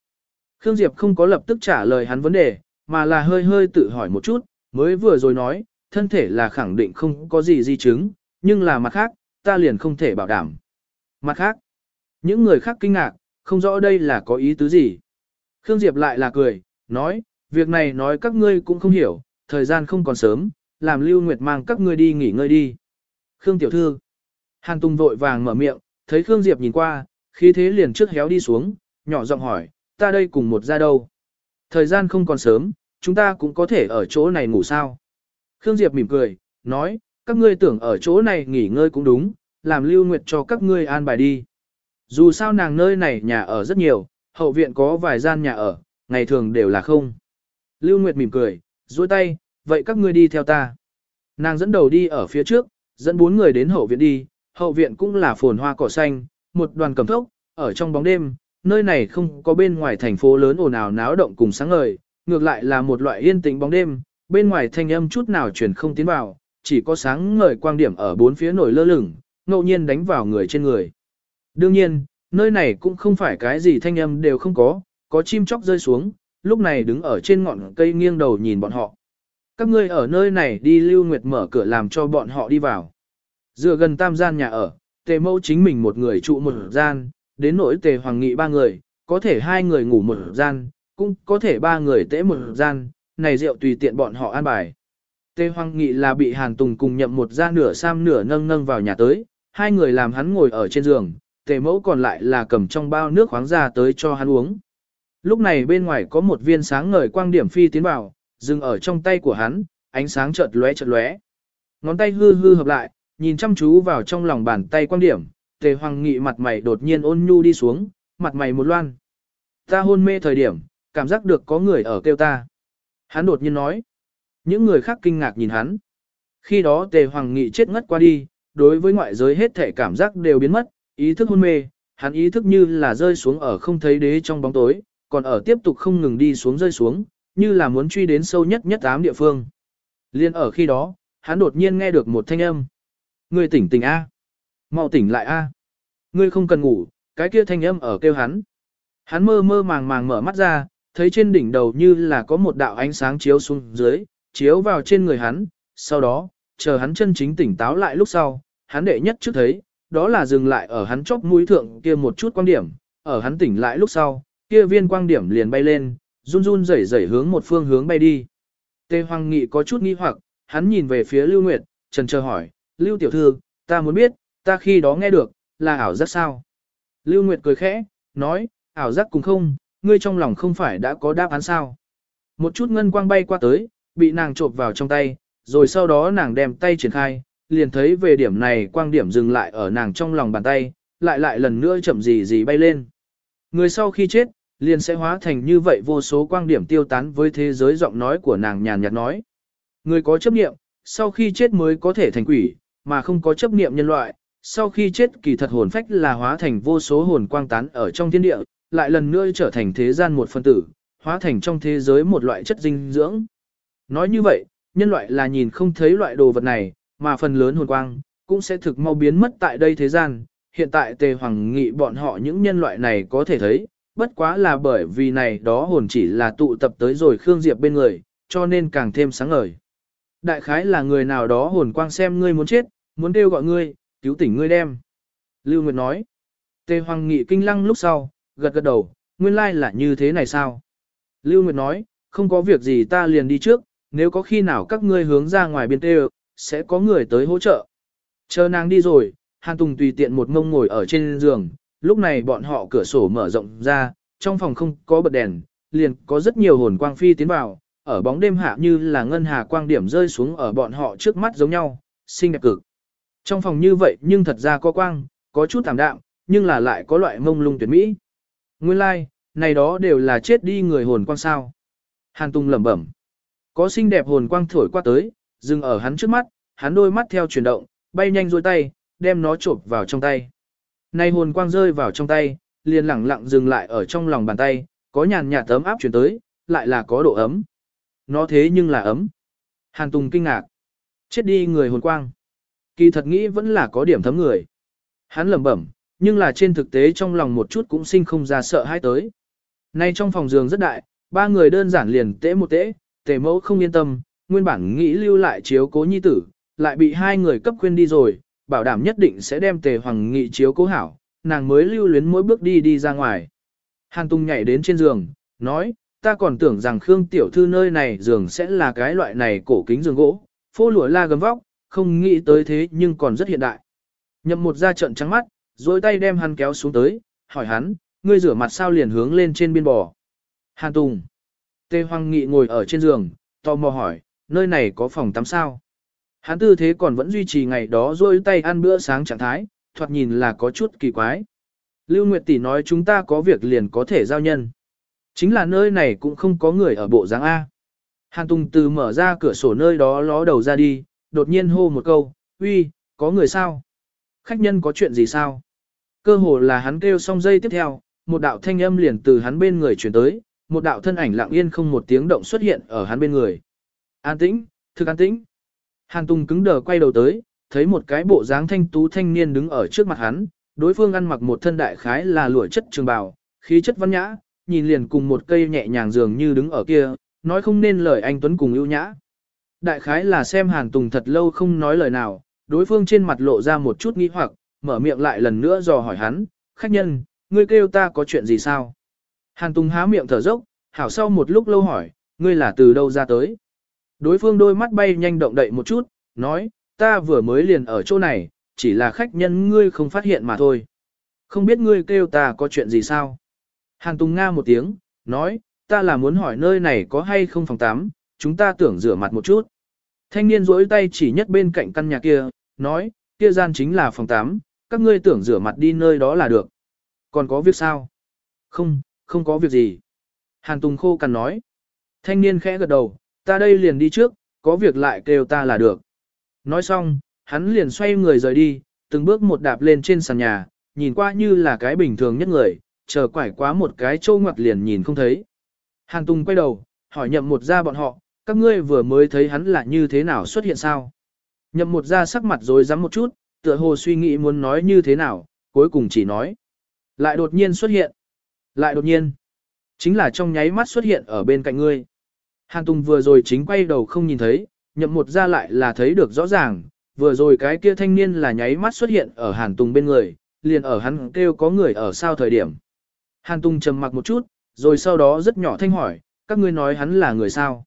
Khương Diệp không có lập tức trả lời hắn vấn đề, mà là hơi hơi tự hỏi một chút, mới vừa rồi nói, thân thể là khẳng định không có gì di chứng, nhưng là mặt khác, ta liền không thể bảo đảm. Mặt khác, những người khác kinh ngạc, không rõ đây là có ý tứ gì. Khương Diệp lại là cười, nói, việc này nói các ngươi cũng không hiểu, thời gian không còn sớm, làm Lưu Nguyệt mang các ngươi đi nghỉ ngơi đi. Khương Tiểu Thư Hàn Tùng vội vàng mở miệng, thấy Khương Diệp nhìn qua, khí thế liền trước héo đi xuống, nhỏ giọng hỏi, ta đây cùng một ra đâu. Thời gian không còn sớm, chúng ta cũng có thể ở chỗ này ngủ sao. Khương Diệp mỉm cười, nói, các ngươi tưởng ở chỗ này nghỉ ngơi cũng đúng, làm lưu nguyệt cho các ngươi an bài đi. Dù sao nàng nơi này nhà ở rất nhiều, hậu viện có vài gian nhà ở, ngày thường đều là không. Lưu Nguyệt mỉm cười, duỗi tay, vậy các ngươi đi theo ta. Nàng dẫn đầu đi ở phía trước, dẫn bốn người đến hậu viện đi, hậu viện cũng là phồn hoa cỏ xanh, một đoàn cầm thốc, ở trong bóng đêm, nơi này không có bên ngoài thành phố lớn ồn ào náo động cùng sáng ngời, ngược lại là một loại yên tĩnh bóng đêm, bên ngoài thanh âm chút nào truyền không tiến vào, chỉ có sáng ngời quang điểm ở bốn phía nổi lơ lửng, ngẫu nhiên đánh vào người trên người. Đương nhiên, nơi này cũng không phải cái gì thanh âm đều không có, có chim chóc rơi xuống, lúc này đứng ở trên ngọn cây nghiêng đầu nhìn bọn họ. Các ngươi ở nơi này đi Lưu Nguyệt mở cửa làm cho bọn họ đi vào. Dựa gần tam gian nhà ở, tề mẫu chính mình một người trụ một gian, đến nỗi tề hoàng nghị ba người, có thể hai người ngủ một gian, cũng có thể ba người tễ một gian, này rượu tùy tiện bọn họ an bài. Tề Hoang nghị là bị Hàn Tùng cùng nhậm một ra nửa sam nửa nâng nâng vào nhà tới, hai người làm hắn ngồi ở trên giường, tề mẫu còn lại là cầm trong bao nước khoáng ra tới cho hắn uống. Lúc này bên ngoài có một viên sáng ngời quang điểm phi tiến vào, dừng ở trong tay của hắn, ánh sáng chợt lóe chợt lóe. Ngón tay hư hư hợp lại, nhìn chăm chú vào trong lòng bàn tay quang điểm, tề hoàng nghị mặt mày đột nhiên ôn nhu đi xuống, mặt mày một loan. Ta hôn mê thời điểm, cảm giác được có người ở kêu ta. Hắn đột nhiên nói. Những người khác kinh ngạc nhìn hắn. Khi đó tề hoàng nghị chết ngất qua đi, đối với ngoại giới hết thể cảm giác đều biến mất, ý thức hôn mê, hắn ý thức như là rơi xuống ở không thấy đế trong bóng tối, còn ở tiếp tục không ngừng đi xuống rơi xuống, như là muốn truy đến sâu nhất nhất ám địa phương. Liên ở khi đó, hắn đột nhiên nghe được một thanh âm. Ngươi tỉnh tỉnh A. mau tỉnh lại A. Ngươi không cần ngủ, cái kia thanh âm ở kêu hắn. Hắn mơ mơ màng màng mở mắt ra, thấy trên đỉnh đầu như là có một đạo ánh sáng chiếu xuống dưới, chiếu vào trên người hắn, sau đó, chờ hắn chân chính tỉnh táo lại lúc sau, hắn đệ nhất trước thấy, đó là dừng lại ở hắn chóp mũi thượng kia một chút quan điểm, ở hắn tỉnh lại lúc sau, kia viên quang điểm liền bay lên, run run rẩy rẩy hướng một phương hướng bay đi. Tề Hoàng Nghị có chút nghi hoặc, hắn nhìn về phía Lưu Nguyệt, trần chờ hỏi, Lưu Tiểu Thư, ta muốn biết, ta khi đó nghe được, là ảo giác sao. Lưu Nguyệt cười khẽ, nói, ảo giác cũng không, ngươi trong lòng không phải đã có đáp án sao. Một chút ngân quang bay qua tới, bị nàng trộp vào trong tay, rồi sau đó nàng đem tay triển khai, liền thấy về điểm này quang điểm dừng lại ở nàng trong lòng bàn tay, lại lại lần nữa chậm gì gì bay lên. Người sau khi chết, liền sẽ hóa thành như vậy vô số quang điểm tiêu tán với thế giới giọng nói của nàng nhàn nhạt nói. Người có chấp niệm, sau khi chết mới có thể thành quỷ, mà không có chấp niệm nhân loại, sau khi chết kỳ thật hồn phách là hóa thành vô số hồn quang tán ở trong thiên địa, lại lần nữa trở thành thế gian một phân tử, hóa thành trong thế giới một loại chất dinh dưỡng. Nói như vậy, nhân loại là nhìn không thấy loại đồ vật này, mà phần lớn hồn quang, cũng sẽ thực mau biến mất tại đây thế gian. Hiện tại tề hoàng nghị bọn họ những nhân loại này có thể thấy, bất quá là bởi vì này đó hồn chỉ là tụ tập tới rồi Khương Diệp bên người, cho nên càng thêm sáng ngời. Đại khái là người nào đó hồn quang xem ngươi muốn chết, muốn kêu gọi ngươi, cứu tỉnh ngươi đem. Lưu Nguyệt nói, tề hoàng nghị kinh lăng lúc sau, gật gật đầu, nguyên lai là như thế này sao? Lưu Nguyệt nói, không có việc gì ta liền đi trước, nếu có khi nào các ngươi hướng ra ngoài biên tê sẽ có người tới hỗ trợ. Chờ nàng đi rồi, Hàn Tùng tùy tiện một ngông ngồi ở trên giường, lúc này bọn họ cửa sổ mở rộng ra, trong phòng không có bật đèn, liền có rất nhiều hồn quang phi tiến vào, ở bóng đêm hạ như là ngân hà quang điểm rơi xuống ở bọn họ trước mắt giống nhau, xinh đẹp cực. Trong phòng như vậy nhưng thật ra có quang, có chút tạm đạm, nhưng là lại có loại mông lung tuyệt mỹ. Nguyên lai, like, này đó đều là chết đi người hồn quang sao. Hàn Tùng lẩm bẩm. Có xinh đẹp hồn quang thổi qua tới, dừng ở hắn trước mắt, hắn đôi mắt theo chuyển động, bay nhanh duỗi tay, đem nó chộp vào trong tay. Này hồn quang rơi vào trong tay, liền lẳng lặng dừng lại ở trong lòng bàn tay, có nhàn nhạt ấm áp chuyển tới, lại là có độ ấm. Nó thế nhưng là ấm. Hàn Tùng kinh ngạc. Chết đi người hồn quang. Kỳ thật nghĩ vẫn là có điểm thấm người. Hắn lẩm bẩm, nhưng là trên thực tế trong lòng một chút cũng sinh không ra sợ hãi tới. Nay trong phòng giường rất đại, ba người đơn giản liền tễ một tễ, tề mẫu không yên tâm, nguyên bản nghĩ lưu lại chiếu cố nhi tử, lại bị hai người cấp khuyên đi rồi, bảo đảm nhất định sẽ đem tề hoàng nghị chiếu cố hảo, nàng mới lưu luyến mỗi bước đi đi ra ngoài. Hàn Tung nhảy đến trên giường, nói, ta còn tưởng rằng Khương tiểu thư nơi này giường sẽ là cái loại này cổ kính giường gỗ, phô lụa la gấm vóc, không nghĩ tới thế nhưng còn rất hiện đại. Nhậm một ra trận trắng mắt, rồi tay đem hắn kéo xuống tới, hỏi hắn, ngươi rửa mặt sao liền hướng lên trên biên bò. Hàn Tùng. Tê Hoàng Nghị ngồi ở trên giường, tò mò hỏi, nơi này có phòng tắm sao? Hắn tư thế còn vẫn duy trì ngày đó rôi tay ăn bữa sáng trạng thái, thoạt nhìn là có chút kỳ quái. Lưu Nguyệt Tỷ nói chúng ta có việc liền có thể giao nhân. Chính là nơi này cũng không có người ở bộ dáng A. Hàn Tùng từ mở ra cửa sổ nơi đó ló đầu ra đi, đột nhiên hô một câu, uy, có người sao? Khách nhân có chuyện gì sao? Cơ hồ là hắn kêu xong dây tiếp theo, một đạo thanh âm liền từ hắn bên người chuyển tới, một đạo thân ảnh lặng yên không một tiếng động xuất hiện ở hắn bên người. An tĩnh, thực an tĩnh. Hàn Tùng cứng đờ quay đầu tới, thấy một cái bộ dáng thanh tú thanh niên đứng ở trước mặt hắn, đối phương ăn mặc một thân đại khái là lụa chất trường bào, khí chất văn nhã, nhìn liền cùng một cây nhẹ nhàng dường như đứng ở kia, nói không nên lời anh Tuấn cùng ưu nhã. Đại khái là xem Hàn Tùng thật lâu không nói lời nào, đối phương trên mặt lộ ra một chút nghi hoặc, mở miệng lại lần nữa dò hỏi hắn, khách nhân, ngươi kêu ta có chuyện gì sao? Hàn Tùng há miệng thở dốc, hảo sau một lúc lâu hỏi, ngươi là từ đâu ra tới? Đối phương đôi mắt bay nhanh động đậy một chút, nói, ta vừa mới liền ở chỗ này, chỉ là khách nhân ngươi không phát hiện mà thôi. Không biết ngươi kêu ta có chuyện gì sao? Hàn Tùng Nga một tiếng, nói, ta là muốn hỏi nơi này có hay không phòng tắm, chúng ta tưởng rửa mặt một chút. Thanh niên rỗi tay chỉ nhất bên cạnh căn nhà kia, nói, kia gian chính là phòng tắm, các ngươi tưởng rửa mặt đi nơi đó là được. Còn có việc sao? Không, không có việc gì. Hàn Tùng khô cằn nói. Thanh niên khẽ gật đầu, ta đây liền đi trước, có việc lại kêu ta là được. Nói xong, hắn liền xoay người rời đi, từng bước một đạp lên trên sàn nhà, nhìn qua như là cái bình thường nhất người, chờ quải quá một cái trâu ngoặt liền nhìn không thấy. Hàn Tùng quay đầu, hỏi nhậm một ra bọn họ, các ngươi vừa mới thấy hắn là như thế nào xuất hiện sao? Nhậm một ra sắc mặt rồi rắm một chút, tựa hồ suy nghĩ muốn nói như thế nào, cuối cùng chỉ nói. Lại đột nhiên xuất hiện. Lại đột nhiên. Chính là trong nháy mắt xuất hiện ở bên cạnh ngươi. Hàn Tùng vừa rồi chính quay đầu không nhìn thấy, nhậm một ra lại là thấy được rõ ràng, vừa rồi cái kia thanh niên là nháy mắt xuất hiện ở Hàn Tùng bên người, liền ở hắn kêu có người ở sao thời điểm. Hàn Tùng trầm mặc một chút, rồi sau đó rất nhỏ thanh hỏi, các ngươi nói hắn là người sao?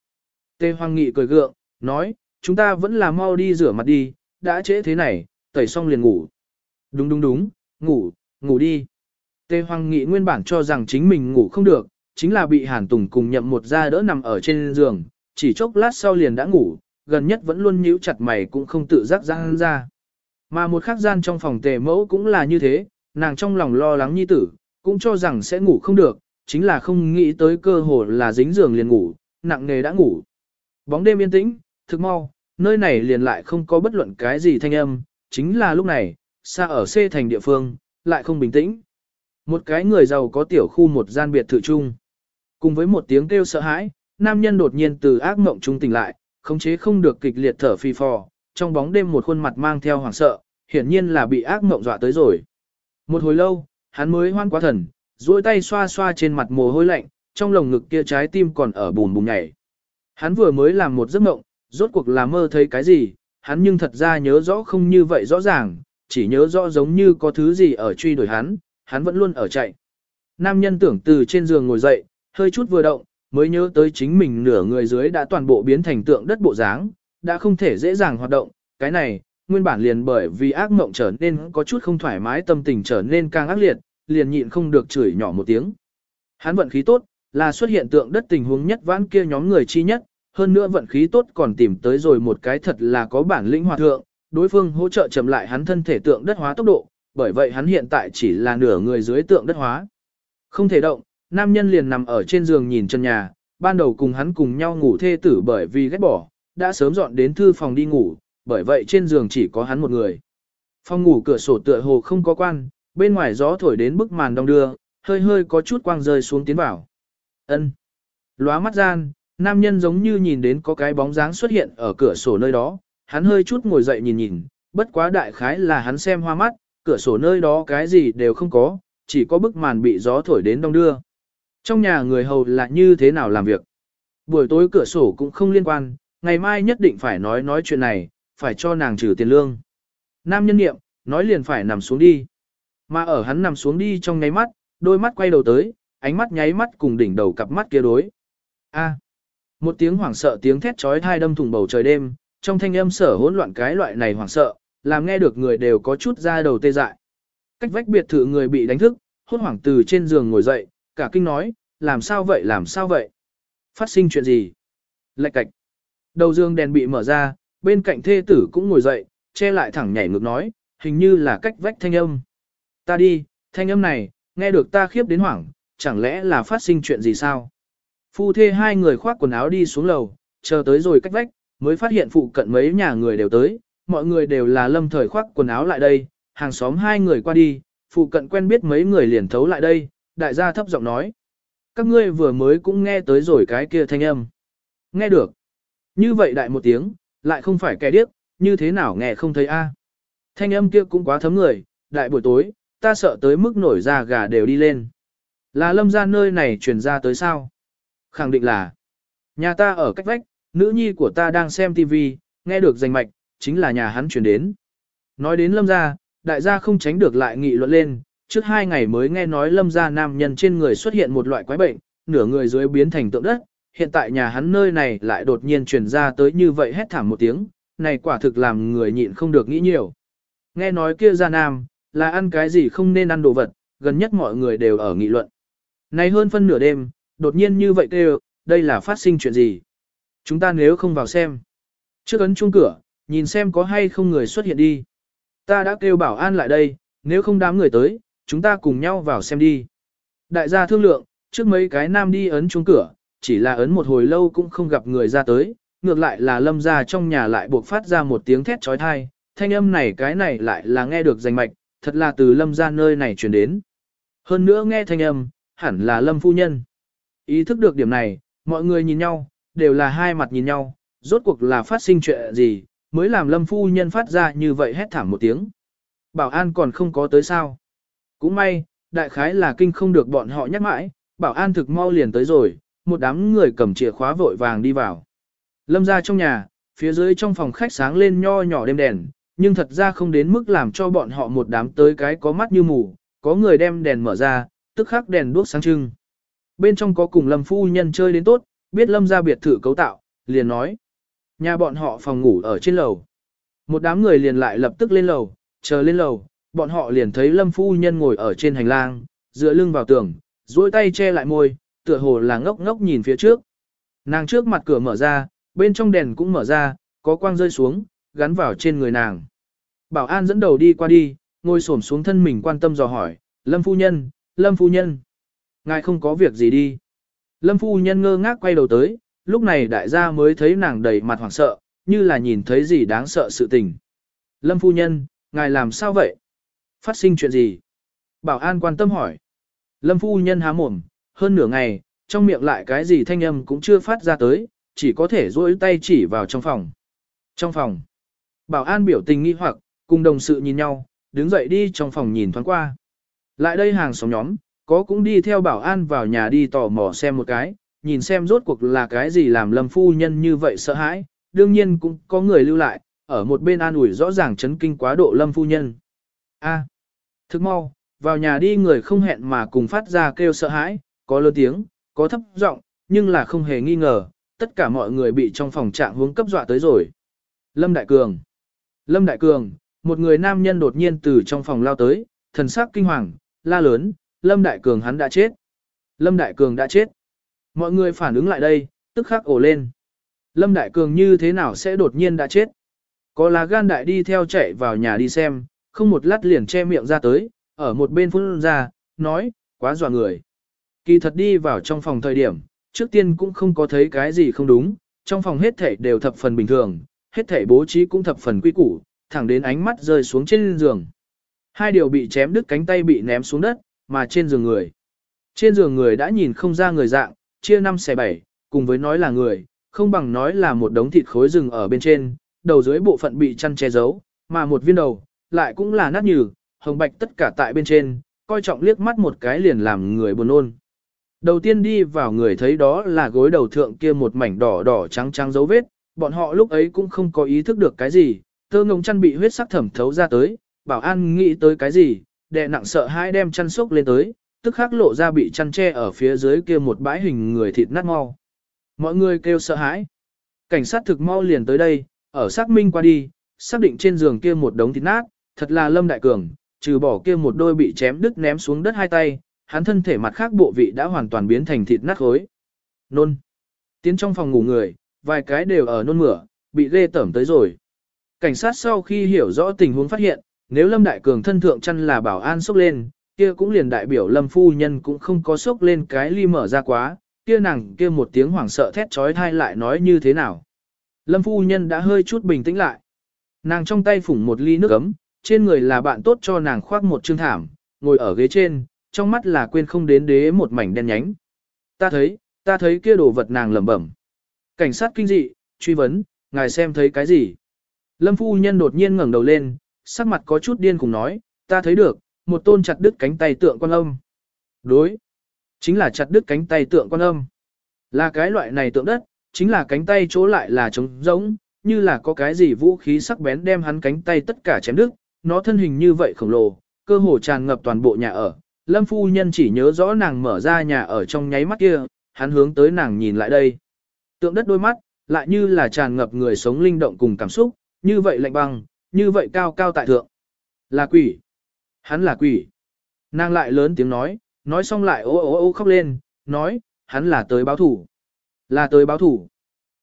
Tê Hoàng Nghị cười gượng, nói, chúng ta vẫn là mau đi rửa mặt đi, đã trễ thế này, tẩy xong liền ngủ. Đúng đúng đúng, ngủ, ngủ đi. Tề Hoàng Nghị nguyên bản cho rằng chính mình ngủ không được, chính là bị Hàn Tùng cùng nhậm một ra đỡ nằm ở trên giường, chỉ chốc lát sau liền đã ngủ, gần nhất vẫn luôn nhíu chặt mày cũng không tự giác ra ra. Mà một khắc gian trong phòng tề mẫu cũng là như thế, nàng trong lòng lo lắng nhi tử, cũng cho rằng sẽ ngủ không được, chính là không nghĩ tới cơ hội là dính giường liền ngủ, nặng nề đã ngủ. Bóng đêm yên tĩnh, thực mau, nơi này liền lại không có bất luận cái gì thanh âm, chính là lúc này, xa ở C thành địa phương, lại không bình tĩnh. Một cái người giàu có tiểu khu một gian biệt thự chung. Cùng với một tiếng kêu sợ hãi, nam nhân đột nhiên từ ác mộng trung tỉnh lại, khống chế không được kịch liệt thở phi phò, trong bóng đêm một khuôn mặt mang theo hoảng sợ, hiển nhiên là bị ác mộng dọa tới rồi. Một hồi lâu, hắn mới hoan quá thần, duỗi tay xoa xoa trên mặt mồ hôi lạnh, trong lồng ngực kia trái tim còn ở bùn bùn nhảy. Hắn vừa mới làm một giấc mộng, rốt cuộc là mơ thấy cái gì, hắn nhưng thật ra nhớ rõ không như vậy rõ ràng, chỉ nhớ rõ giống như có thứ gì ở truy đuổi hắn, hắn vẫn luôn ở chạy. Nam nhân tưởng từ trên giường ngồi dậy, hơi chút vừa động, mới nhớ tới chính mình nửa người dưới đã toàn bộ biến thành tượng đất bộ dáng, đã không thể dễ dàng hoạt động, cái này, nguyên bản liền bởi vì ác mộng trở nên có chút không thoải mái tâm tình trở nên càng ác liệt, liền nhịn không được chửi nhỏ một tiếng. Hắn vận khí tốt, là xuất hiện tượng đất tình huống nhất vãn kia nhóm người chi nhất, hơn nữa vận khí tốt còn tìm tới rồi một cái thật là có bản lĩnh hòa thượng, đối phương hỗ trợ chậm lại hắn thân thể tượng đất hóa tốc độ, bởi vậy hắn hiện tại chỉ là nửa người dưới tượng đất hóa. Không thể động, nam nhân liền nằm ở trên giường nhìn chân nhà, ban đầu cùng hắn cùng nhau ngủ thê tử bởi vì ghét bỏ, đã sớm dọn đến thư phòng đi ngủ, bởi vậy trên giường chỉ có hắn một người. Phòng ngủ cửa sổ tựa hồ không có quan, bên ngoài gió thổi đến bức màn đông đưa, hơi hơi có chút quang rơi xuống tiến vào. Ân. Lóa mắt gian, nam nhân giống như nhìn đến có cái bóng dáng xuất hiện ở cửa sổ nơi đó, hắn hơi chút ngồi dậy nhìn nhìn, bất quá đại khái là hắn xem hoa mắt, cửa sổ nơi đó cái gì đều không có, chỉ có bức màn bị gió thổi đến đông đưa. Trong nhà người hầu là như thế nào làm việc? Buổi tối cửa sổ cũng không liên quan, ngày mai nhất định phải nói nói chuyện này, phải cho nàng trừ tiền lương. Nam nhân niệm, nói liền phải nằm xuống đi. Mà ở hắn nằm xuống đi trong nháy mắt, đôi mắt quay đầu tới, ánh mắt nháy mắt cùng đỉnh đầu cặp mắt kia đối. A một tiếng hoảng sợ tiếng thét chói tai đâm thủng bầu trời đêm, trong thanh âm sở hỗn loạn cái loại này hoảng sợ, làm nghe được người đều có chút da đầu tê dại. Cách vách biệt thự người bị đánh thức, hốt hoảng từ trên giường ngồi dậy, cả kinh nói, làm sao vậy làm sao vậy? Phát sinh chuyện gì? Lạch cạch. Đầu giường đèn bị mở ra, bên cạnh thê tử cũng ngồi dậy, che lại thẳng nhảy ngược nói, hình như là cách vách thanh âm. Ta đi, thanh âm này, nghe được ta khiếp đến hoảng, chẳng lẽ là phát sinh chuyện gì sao? Phu thê hai người khoác quần áo đi xuống lầu, chờ tới rồi cách vách, mới phát hiện phụ cận mấy nhà người đều tới, mọi người đều là lâm thời khoác quần áo lại đây, hàng xóm hai người qua đi, phụ cận quen biết mấy người liền thấu lại đây, đại gia thấp giọng nói. Các ngươi vừa mới cũng nghe tới rồi cái kia thanh âm. Nghe được. Như vậy đại một tiếng, lại không phải kẻ điếc, như thế nào nghe không thấy a? Thanh âm kia cũng quá thấm người, đại buổi tối, ta sợ tới mức nổi da gà đều đi lên. Là lâm ra nơi này truyền ra tới sao? Khẳng định là, nhà ta ở cách vách, nữ nhi của ta đang xem TV, nghe được danh mạch, chính là nhà hắn chuyển đến. Nói đến lâm gia, đại gia không tránh được lại nghị luận lên, trước hai ngày mới nghe nói lâm gia nam nhân trên người xuất hiện một loại quái bệnh, nửa người dưới biến thành tượng đất, hiện tại nhà hắn nơi này lại đột nhiên truyền ra tới như vậy hét thảm một tiếng, này quả thực làm người nhịn không được nghĩ nhiều. Nghe nói kia gia nam, là ăn cái gì không nên ăn đồ vật, gần nhất mọi người đều ở nghị luận. Này hơn phân nửa đêm, đột nhiên như vậy kêu, đây là phát sinh chuyện gì? Chúng ta nếu không vào xem. Trước ấn chuông cửa, nhìn xem có hay không người xuất hiện đi. Ta đã kêu bảo an lại đây, nếu không đám người tới, chúng ta cùng nhau vào xem đi. Đại gia thương lượng, trước mấy cái nam đi ấn chuông cửa, chỉ là ấn một hồi lâu cũng không gặp người ra tới, ngược lại là lâm ra trong nhà lại buộc phát ra một tiếng thét trói thai, thanh âm này cái này lại là nghe được danh mạch, thật là từ lâm ra nơi này truyền đến. Hơn nữa nghe thanh âm, hẳn là lâm phu nhân. Ý thức được điểm này, mọi người nhìn nhau, đều là hai mặt nhìn nhau, rốt cuộc là phát sinh chuyện gì, mới làm lâm phu nhân phát ra như vậy hét thảm một tiếng. Bảo an còn không có tới sao. Cũng may, đại khái là kinh không được bọn họ nhắc mãi, bảo an thực mau liền tới rồi, một đám người cầm chìa khóa vội vàng đi vào. Lâm ra trong nhà, phía dưới trong phòng khách sáng lên nho nhỏ đêm đèn, nhưng thật ra không đến mức làm cho bọn họ một đám tới cái có mắt như mù, có người đem đèn mở ra, tức khắc đèn đuốc sáng trưng. Bên trong có cùng Lâm phu nhân chơi đến tốt, biết Lâm ra biệt thự cấu tạo, liền nói. Nhà bọn họ phòng ngủ ở trên lầu. Một đám người liền lại lập tức lên lầu, chờ lên lầu, bọn họ liền thấy Lâm phu nhân ngồi ở trên hành lang, dựa lưng vào tường, duỗi tay che lại môi, tựa hồ là ngốc ngốc nhìn phía trước. Nàng trước mặt cửa mở ra, bên trong đèn cũng mở ra, có quang rơi xuống, gắn vào trên người nàng. Bảo an dẫn đầu đi qua đi, ngồi xổm xuống thân mình quan tâm dò hỏi, Lâm phu nhân, Lâm phu nhân. Ngài không có việc gì đi. Lâm phu nhân ngơ ngác quay đầu tới, lúc này đại gia mới thấy nàng đầy mặt hoảng sợ, như là nhìn thấy gì đáng sợ sự tình. Lâm phu nhân, ngài làm sao vậy? Phát sinh chuyện gì? Bảo an quan tâm hỏi. Lâm phu nhân há mồm, hơn nửa ngày, trong miệng lại cái gì thanh âm cũng chưa phát ra tới, chỉ có thể duỗi tay chỉ vào trong phòng. Trong phòng, bảo an biểu tình nghi hoặc, cùng đồng sự nhìn nhau, đứng dậy đi trong phòng nhìn thoáng qua. Lại đây hàng xóm nhóm, có cũng đi theo bảo an vào nhà đi tò mò xem một cái, nhìn xem rốt cuộc là cái gì làm lâm phu nhân như vậy sợ hãi, đương nhiên cũng có người lưu lại, ở một bên an ủi rõ ràng chấn kinh quá độ lâm phu nhân. A, thức mau, vào nhà đi người không hẹn mà cùng phát ra kêu sợ hãi, có lớn tiếng, có thấp giọng, nhưng là không hề nghi ngờ, tất cả mọi người bị trong phòng trạng hướng cấp dọa tới rồi. Lâm Đại Cường Lâm Đại Cường, một người nam nhân đột nhiên từ trong phòng lao tới, thần sắc kinh hoàng, la lớn, Lâm Đại Cường hắn đã chết. Lâm Đại Cường đã chết. Mọi người phản ứng lại đây, tức khắc ổ lên. Lâm Đại Cường như thế nào sẽ đột nhiên đã chết? Có là gan đại đi theo chạy vào nhà đi xem, không một lát liền che miệng ra tới, ở một bên phun ra, nói, quá dọa người. Kỳ thật đi vào trong phòng thời điểm, trước tiên cũng không có thấy cái gì không đúng, trong phòng hết thảy đều thập phần bình thường, hết thảy bố trí cũng thập phần quy củ, thẳng đến ánh mắt rơi xuống trên giường. Hai điều bị chém đứt cánh tay bị ném xuống đất, mà trên giường người. Trên giường người đã nhìn không ra người dạng, chia năm xẻ bảy, cùng với nói là người, không bằng nói là một đống thịt khối rừng ở bên trên, đầu dưới bộ phận bị chăn che giấu, mà một viên đầu, lại cũng là nát nhừ, hồng bạch tất cả tại bên trên, coi trọng liếc mắt một cái liền làm người buồn ôn. Đầu tiên đi vào người thấy đó là gối đầu thượng kia một mảnh đỏ đỏ trắng trắng dấu vết, bọn họ lúc ấy cũng không có ý thức được cái gì, tơ ngông chăn bị huyết sắc thẩm thấu ra tới, bảo an nghĩ tới cái gì, đè nặng sợ hãi đem chăn sốc lên tới, tức khắc lộ ra bị chăn che ở phía dưới kia một bãi hình người thịt nát mau. Mọi người kêu sợ hãi. Cảnh sát thực mau liền tới đây, ở xác minh qua đi, xác định trên giường kia một đống thịt nát, thật là Lâm Đại Cường, trừ bỏ kia một đôi bị chém đứt ném xuống đất hai tay, hắn thân thể mặt khác bộ vị đã hoàn toàn biến thành thịt nát khối. Nôn. Tiến trong phòng ngủ người, vài cái đều ở nôn mửa, bị ghê tẩm tới rồi. Cảnh sát sau khi hiểu rõ tình huống phát hiện, nếu Lâm Đại Cường thân thượng chăn là bảo an sốc lên, kia cũng liền đại biểu Lâm phu nhân cũng không có sốc lên cái ly mở ra quá, kia nàng kia một tiếng hoảng sợ thét trói thai lại nói như thế nào. Lâm phu nhân đã hơi chút bình tĩnh lại. Nàng trong tay phủng một ly nước ấm, trên người là bạn tốt cho nàng khoác một chương thảm, ngồi ở ghế trên, trong mắt là quên không đến đế một mảnh đen nhánh. Ta thấy, ta thấy kia đồ vật nàng lẩm bẩm. Cảnh sát kinh dị, truy vấn, ngài xem thấy cái gì? Lâm phu nhân đột nhiên ngẩng đầu lên, sắc mặt có chút điên cùng nói, ta thấy được, một tôn chặt đứt cánh tay tượng quan âm. Đối, chính là chặt đứt cánh tay tượng quan âm. Là cái loại này tượng đất, chính là cánh tay chỗ lại là trống rỗng, như là có cái gì vũ khí sắc bén đem hắn cánh tay tất cả chém đứt, nó thân hình như vậy khổng lồ, cơ hồ tràn ngập toàn bộ nhà ở. Lâm phu nhân chỉ nhớ rõ nàng mở ra nhà ở trong nháy mắt kia, hắn hướng tới nàng nhìn lại đây. Tượng đất đôi mắt, lại như là tràn ngập người sống linh động cùng cảm xúc, như vậy lạnh băng, như vậy cao cao tại thượng. Là quỷ. Hắn là quỷ. Nàng lại lớn tiếng nói, nói xong lại ô ô ô khóc lên, nói, hắn là tới báo thủ. Là tới báo thủ.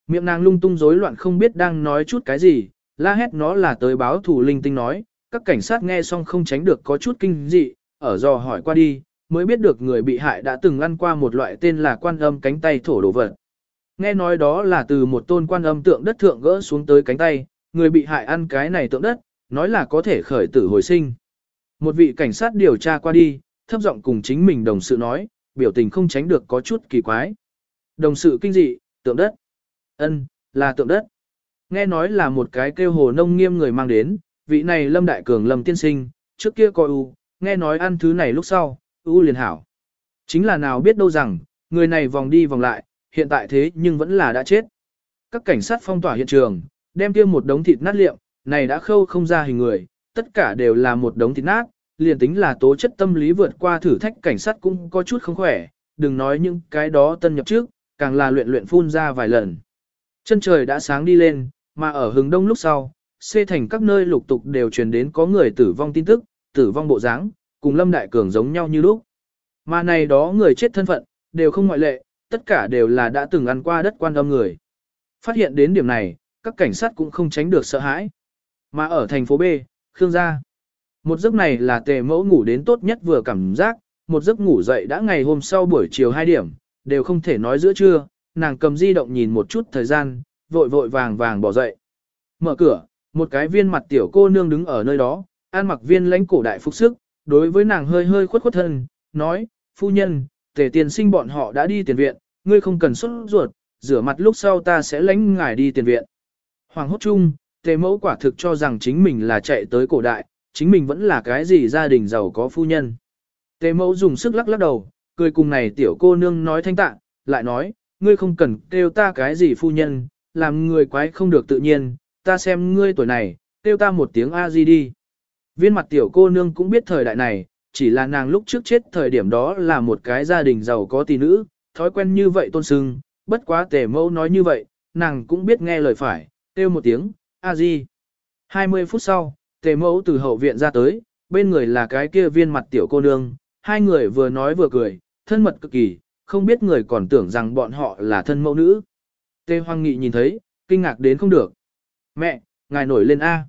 Miệng nàng lung tung rối loạn không biết đang nói chút cái gì, la hét nó là tới báo thủ linh tinh nói, các cảnh sát nghe xong không tránh được có chút kinh dị, ở dò hỏi qua đi, mới biết được người bị hại đã từng ăn qua một loại tên là quan âm cánh tay thổ đồ vật. Nghe nói đó là từ một tôn quan âm tượng đất thượng gỡ xuống tới cánh tay, người bị hại ăn cái này tượng đất, nói là có thể khởi tử hồi sinh. Một vị cảnh sát điều tra qua đi, thấp giọng cùng chính mình đồng sự nói, biểu tình không tránh được có chút kỳ quái. Đồng sự kinh dị, tượng đất. ân là tượng đất. Nghe nói là một cái kêu hồ nông nghiêm người mang đến, vị này Lâm Đại Cường Lâm Tiên Sinh, trước kia coi u, nghe nói ăn thứ này lúc sau, u liền hảo. Chính là nào biết đâu rằng, người này vòng đi vòng lại, hiện tại thế nhưng vẫn là đã chết. Các cảnh sát phong tỏa hiện trường, đem kia một đống thịt nát liệm, này đã khâu không ra hình người, tất cả đều là một đống thịt nát, liền tính là tố chất tâm lý vượt qua thử thách cảnh sát cũng có chút không khỏe, đừng nói những cái đó tân nhập trước, càng là luyện luyện phun ra vài lần. Chân trời đã sáng đi lên, mà ở hướng đông lúc sau, xê thành các nơi lục tục đều truyền đến có người tử vong tin tức, tử vong bộ dáng, cùng Lâm Đại Cường giống nhau như lúc. Mà này đó người chết thân phận, đều không ngoại lệ, tất cả đều là đã từng ăn qua đất quan âm người. Phát hiện đến điểm này, các cảnh sát cũng không tránh được sợ hãi. Mà ở thành phố B, Khương gia. Một giấc này là tề mẫu ngủ đến tốt nhất vừa cảm giác, một giấc ngủ dậy đã ngày hôm sau buổi chiều 2 điểm, đều không thể nói giữa trưa, nàng cầm di động nhìn một chút thời gian, vội vội vàng vàng bỏ dậy. Mở cửa, một cái viên mặt tiểu cô nương đứng ở nơi đó, an mặc viên lãnh cổ đại phục sức, đối với nàng hơi hơi khuất khuất thân, nói, phu nhân, tề tiền sinh bọn họ đã đi tiền viện, ngươi không cần xuất ruột, rửa mặt lúc sau ta sẽ lãnh ngài đi tiền viện. Hoàng hốt chung, tề mẫu quả thực cho rằng chính mình là chạy tới cổ đại, chính mình vẫn là cái gì gia đình giàu có phu nhân. Tề mẫu dùng sức lắc lắc đầu, cười cùng này tiểu cô nương nói thanh tạ, lại nói, ngươi không cần kêu ta cái gì phu nhân, làm người quái không được tự nhiên, ta xem ngươi tuổi này, kêu ta một tiếng a di đi. Viên mặt tiểu cô nương cũng biết thời đại này, chỉ là nàng lúc trước chết thời điểm đó là một cái gia đình giàu có tỷ nữ, thói quen như vậy tôn sưng, bất quá tề mẫu nói như vậy, nàng cũng biết nghe lời phải, kêu một tiếng, a di. 20 phút sau, tề mẫu từ hậu viện ra tới, bên người là cái kia viên mặt tiểu cô nương, hai người vừa nói vừa cười, thân mật cực kỳ, không biết người còn tưởng rằng bọn họ là thân mẫu nữ. Tề hoang Nghị nhìn thấy, kinh ngạc đến không được. Mẹ, ngài nổi lên A.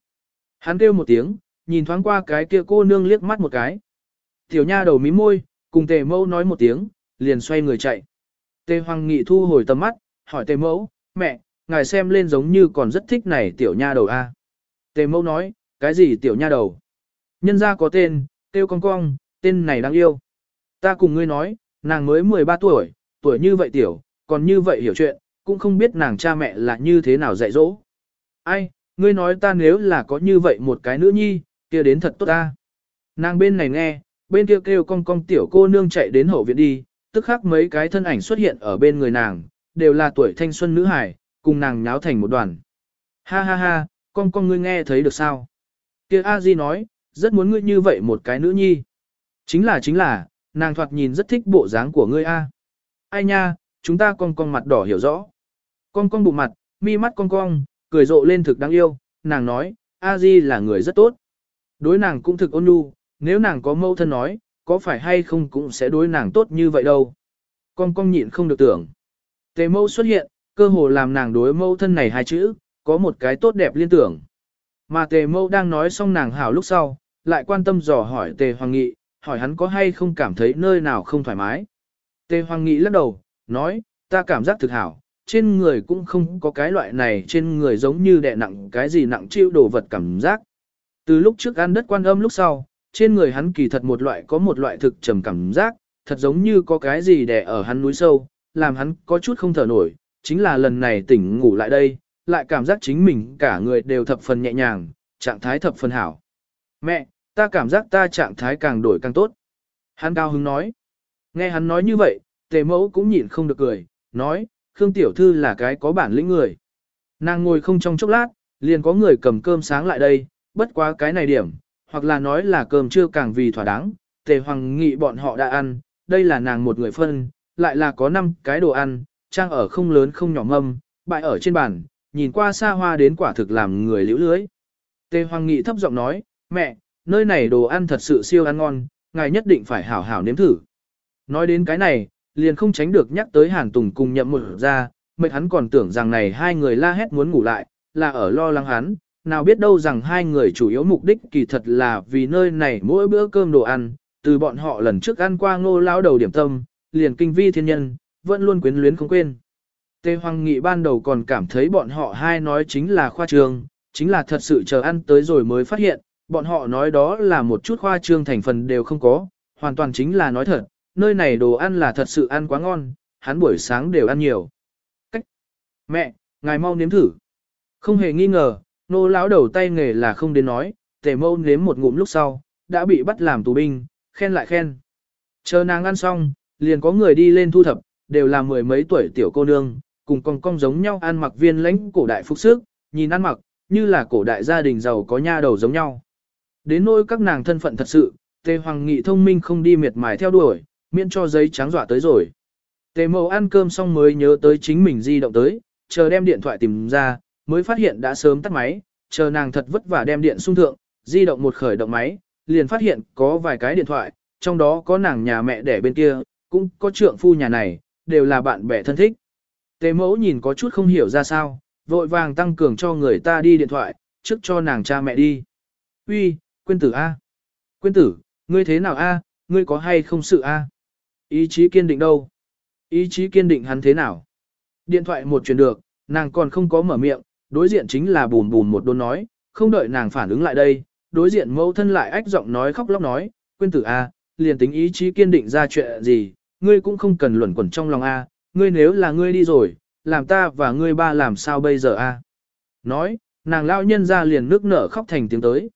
Hắn kêu một tiếng, nhìn thoáng qua cái kia cô nương liếc mắt một cái. Tiểu nha đầu mí môi, cùng tề mẫu nói một tiếng, liền xoay người chạy. Tề hoang Nghị thu hồi tầm mắt, hỏi tề mẫu, mẹ, ngài xem lên giống như còn rất thích này tiểu nha đầu A. Tề mẫu nói, cái gì tiểu nha đầu? Nhân gia có tên, tiêu con cong, tên này đáng yêu. Ta cùng ngươi nói, nàng mới 13 tuổi, tuổi như vậy tiểu, còn như vậy hiểu chuyện, cũng không biết nàng cha mẹ là như thế nào dạy dỗ. Ai, ngươi nói ta nếu là có như vậy một cái nữ nhi, kia đến thật tốt ta. Nàng bên này nghe, bên kia kêu cong cong tiểu cô nương chạy đến hậu viện đi, tức khắc mấy cái thân ảnh xuất hiện ở bên người nàng, đều là tuổi thanh xuân nữ hải, cùng nàng nháo thành một đoàn. Ha ha ha, con con ngươi nghe thấy được sao? Kia A Di nói, rất muốn ngươi như vậy một cái nữ nhi. Chính là chính là, nàng thoạt nhìn rất thích bộ dáng của ngươi A. Ai nha, chúng ta con con mặt đỏ hiểu rõ. con con bụng mặt, mi mắt con con cười rộ lên thực đáng yêu, nàng nói, A Di là người rất tốt. Đối nàng cũng thực ôn nhu, nếu nàng có mâu thân nói, có phải hay không cũng sẽ đối nàng tốt như vậy đâu. con con nhịn không được tưởng. Tề mâu xuất hiện, cơ hồ làm nàng đối mâu thân này hai chữ, có một cái tốt đẹp liên tưởng. Mà tề mâu đang nói xong nàng hảo lúc sau, lại quan tâm dò hỏi tề hoàng nghị, hỏi hắn có hay không cảm thấy nơi nào không thoải mái. Tề hoàng nghị lắc đầu, nói, ta cảm giác thực hảo, trên người cũng không có cái loại này trên người giống như đè nặng cái gì nặng chịu đồ vật cảm giác. Từ lúc trước ăn đất quan âm lúc sau, trên người hắn kỳ thật một loại có một loại thực trầm cảm giác, thật giống như có cái gì đè ở hắn núi sâu, làm hắn có chút không thở nổi, chính là lần này tỉnh ngủ lại đây, lại cảm giác chính mình cả người đều thập phần nhẹ nhàng, trạng thái thập phần hảo. Mẹ, ta cảm giác ta trạng thái càng đổi càng tốt. Hắn cao hứng nói. Nghe hắn nói như vậy, tề mẫu cũng nhịn không được cười, nói, Khương Tiểu Thư là cái có bản lĩnh người. Nàng ngồi không trong chốc lát, liền có người cầm cơm sáng lại đây, bất quá cái này điểm, hoặc là nói là cơm chưa càng vì thỏa đáng, tề hoàng nghị bọn họ đã ăn, đây là nàng một người phân, lại là có 5 cái đồ ăn, trang ở không lớn không nhỏ mâm, bại ở trên bàn, nhìn qua xa hoa đến quả thực làm người liễu lưới. Tề hoàng nghị thấp giọng nói, mẹ, nơi này đồ ăn thật sự siêu ăn ngon, ngài nhất định phải hảo hảo nếm thử. Nói đến cái này, liền không tránh được nhắc tới Hàn Tùng cùng nhậm một ra, mệt hắn còn tưởng rằng này hai người la hét muốn ngủ lại, là ở lo lắng hắn, nào biết đâu rằng hai người chủ yếu mục đích kỳ thật là vì nơi này mỗi bữa cơm đồ ăn, từ bọn họ lần trước ăn qua ngô lao đầu điểm tâm, liền kinh vi thiên nhân, vẫn luôn quyến luyến không quên. Tề Hoàng Nghị ban đầu còn cảm thấy bọn họ hai nói chính là khoa trương, chính là thật sự chờ ăn tới rồi mới phát hiện, bọn họ nói đó là một chút khoa trương thành phần đều không có, hoàn toàn chính là nói thật, nơi này đồ ăn là thật sự ăn quá ngon, hắn buổi sáng đều ăn nhiều. Cách! Mẹ, ngài mau nếm thử. Không hề nghi ngờ, nô lão đầu tay nghề là không đến nói, tề mâu nếm một ngụm lúc sau, đã bị bắt làm tù binh, khen lại khen. Chờ nàng ăn xong, liền có người đi lên thu thập, đều là mười mấy tuổi tiểu cô nương, cùng con cong giống nhau ăn mặc viên lãnh cổ đại phục sức, nhìn ăn mặc, như là cổ đại gia đình giàu có nha đầu giống nhau. Đến nỗi các nàng thân phận thật sự, tề hoàng nghị thông minh không đi miệt mài theo đuổi, miễn cho giấy trắng dọa tới rồi. Tề mẫu ăn cơm xong mới nhớ tới chính mình di động tới, chờ đem điện thoại tìm ra, mới phát hiện đã sớm tắt máy, chờ nàng thật vất vả đem điện sung thượng, di động một khởi động máy, liền phát hiện có vài cái điện thoại, trong đó có nàng nhà mẹ đẻ bên kia, cũng có trượng phu nhà này, đều là bạn bè thân thích. Tề mẫu nhìn có chút không hiểu ra sao, vội vàng tăng cường cho người ta đi điện thoại, trước cho nàng cha mẹ đi. Uy, quên tử A. Quên tử, ngươi thế nào A, ngươi có hay không sự A? Ý chí kiên định đâu? Ý chí kiên định hắn thế nào? Điện thoại một truyền được, nàng còn không có mở miệng, đối diện chính là bùn bùn một đôn nói, không đợi nàng phản ứng lại đây, đối diện mẫu thân lại ách giọng nói khóc lóc nói, quên tử A, liền tính ý chí kiên định ra chuyện gì, ngươi cũng không cần luẩn quẩn trong lòng A, ngươi nếu là ngươi đi rồi, làm ta và ngươi ba làm sao bây giờ A. Nói, nàng lao nhân ra liền nước nở khóc thành tiếng tới.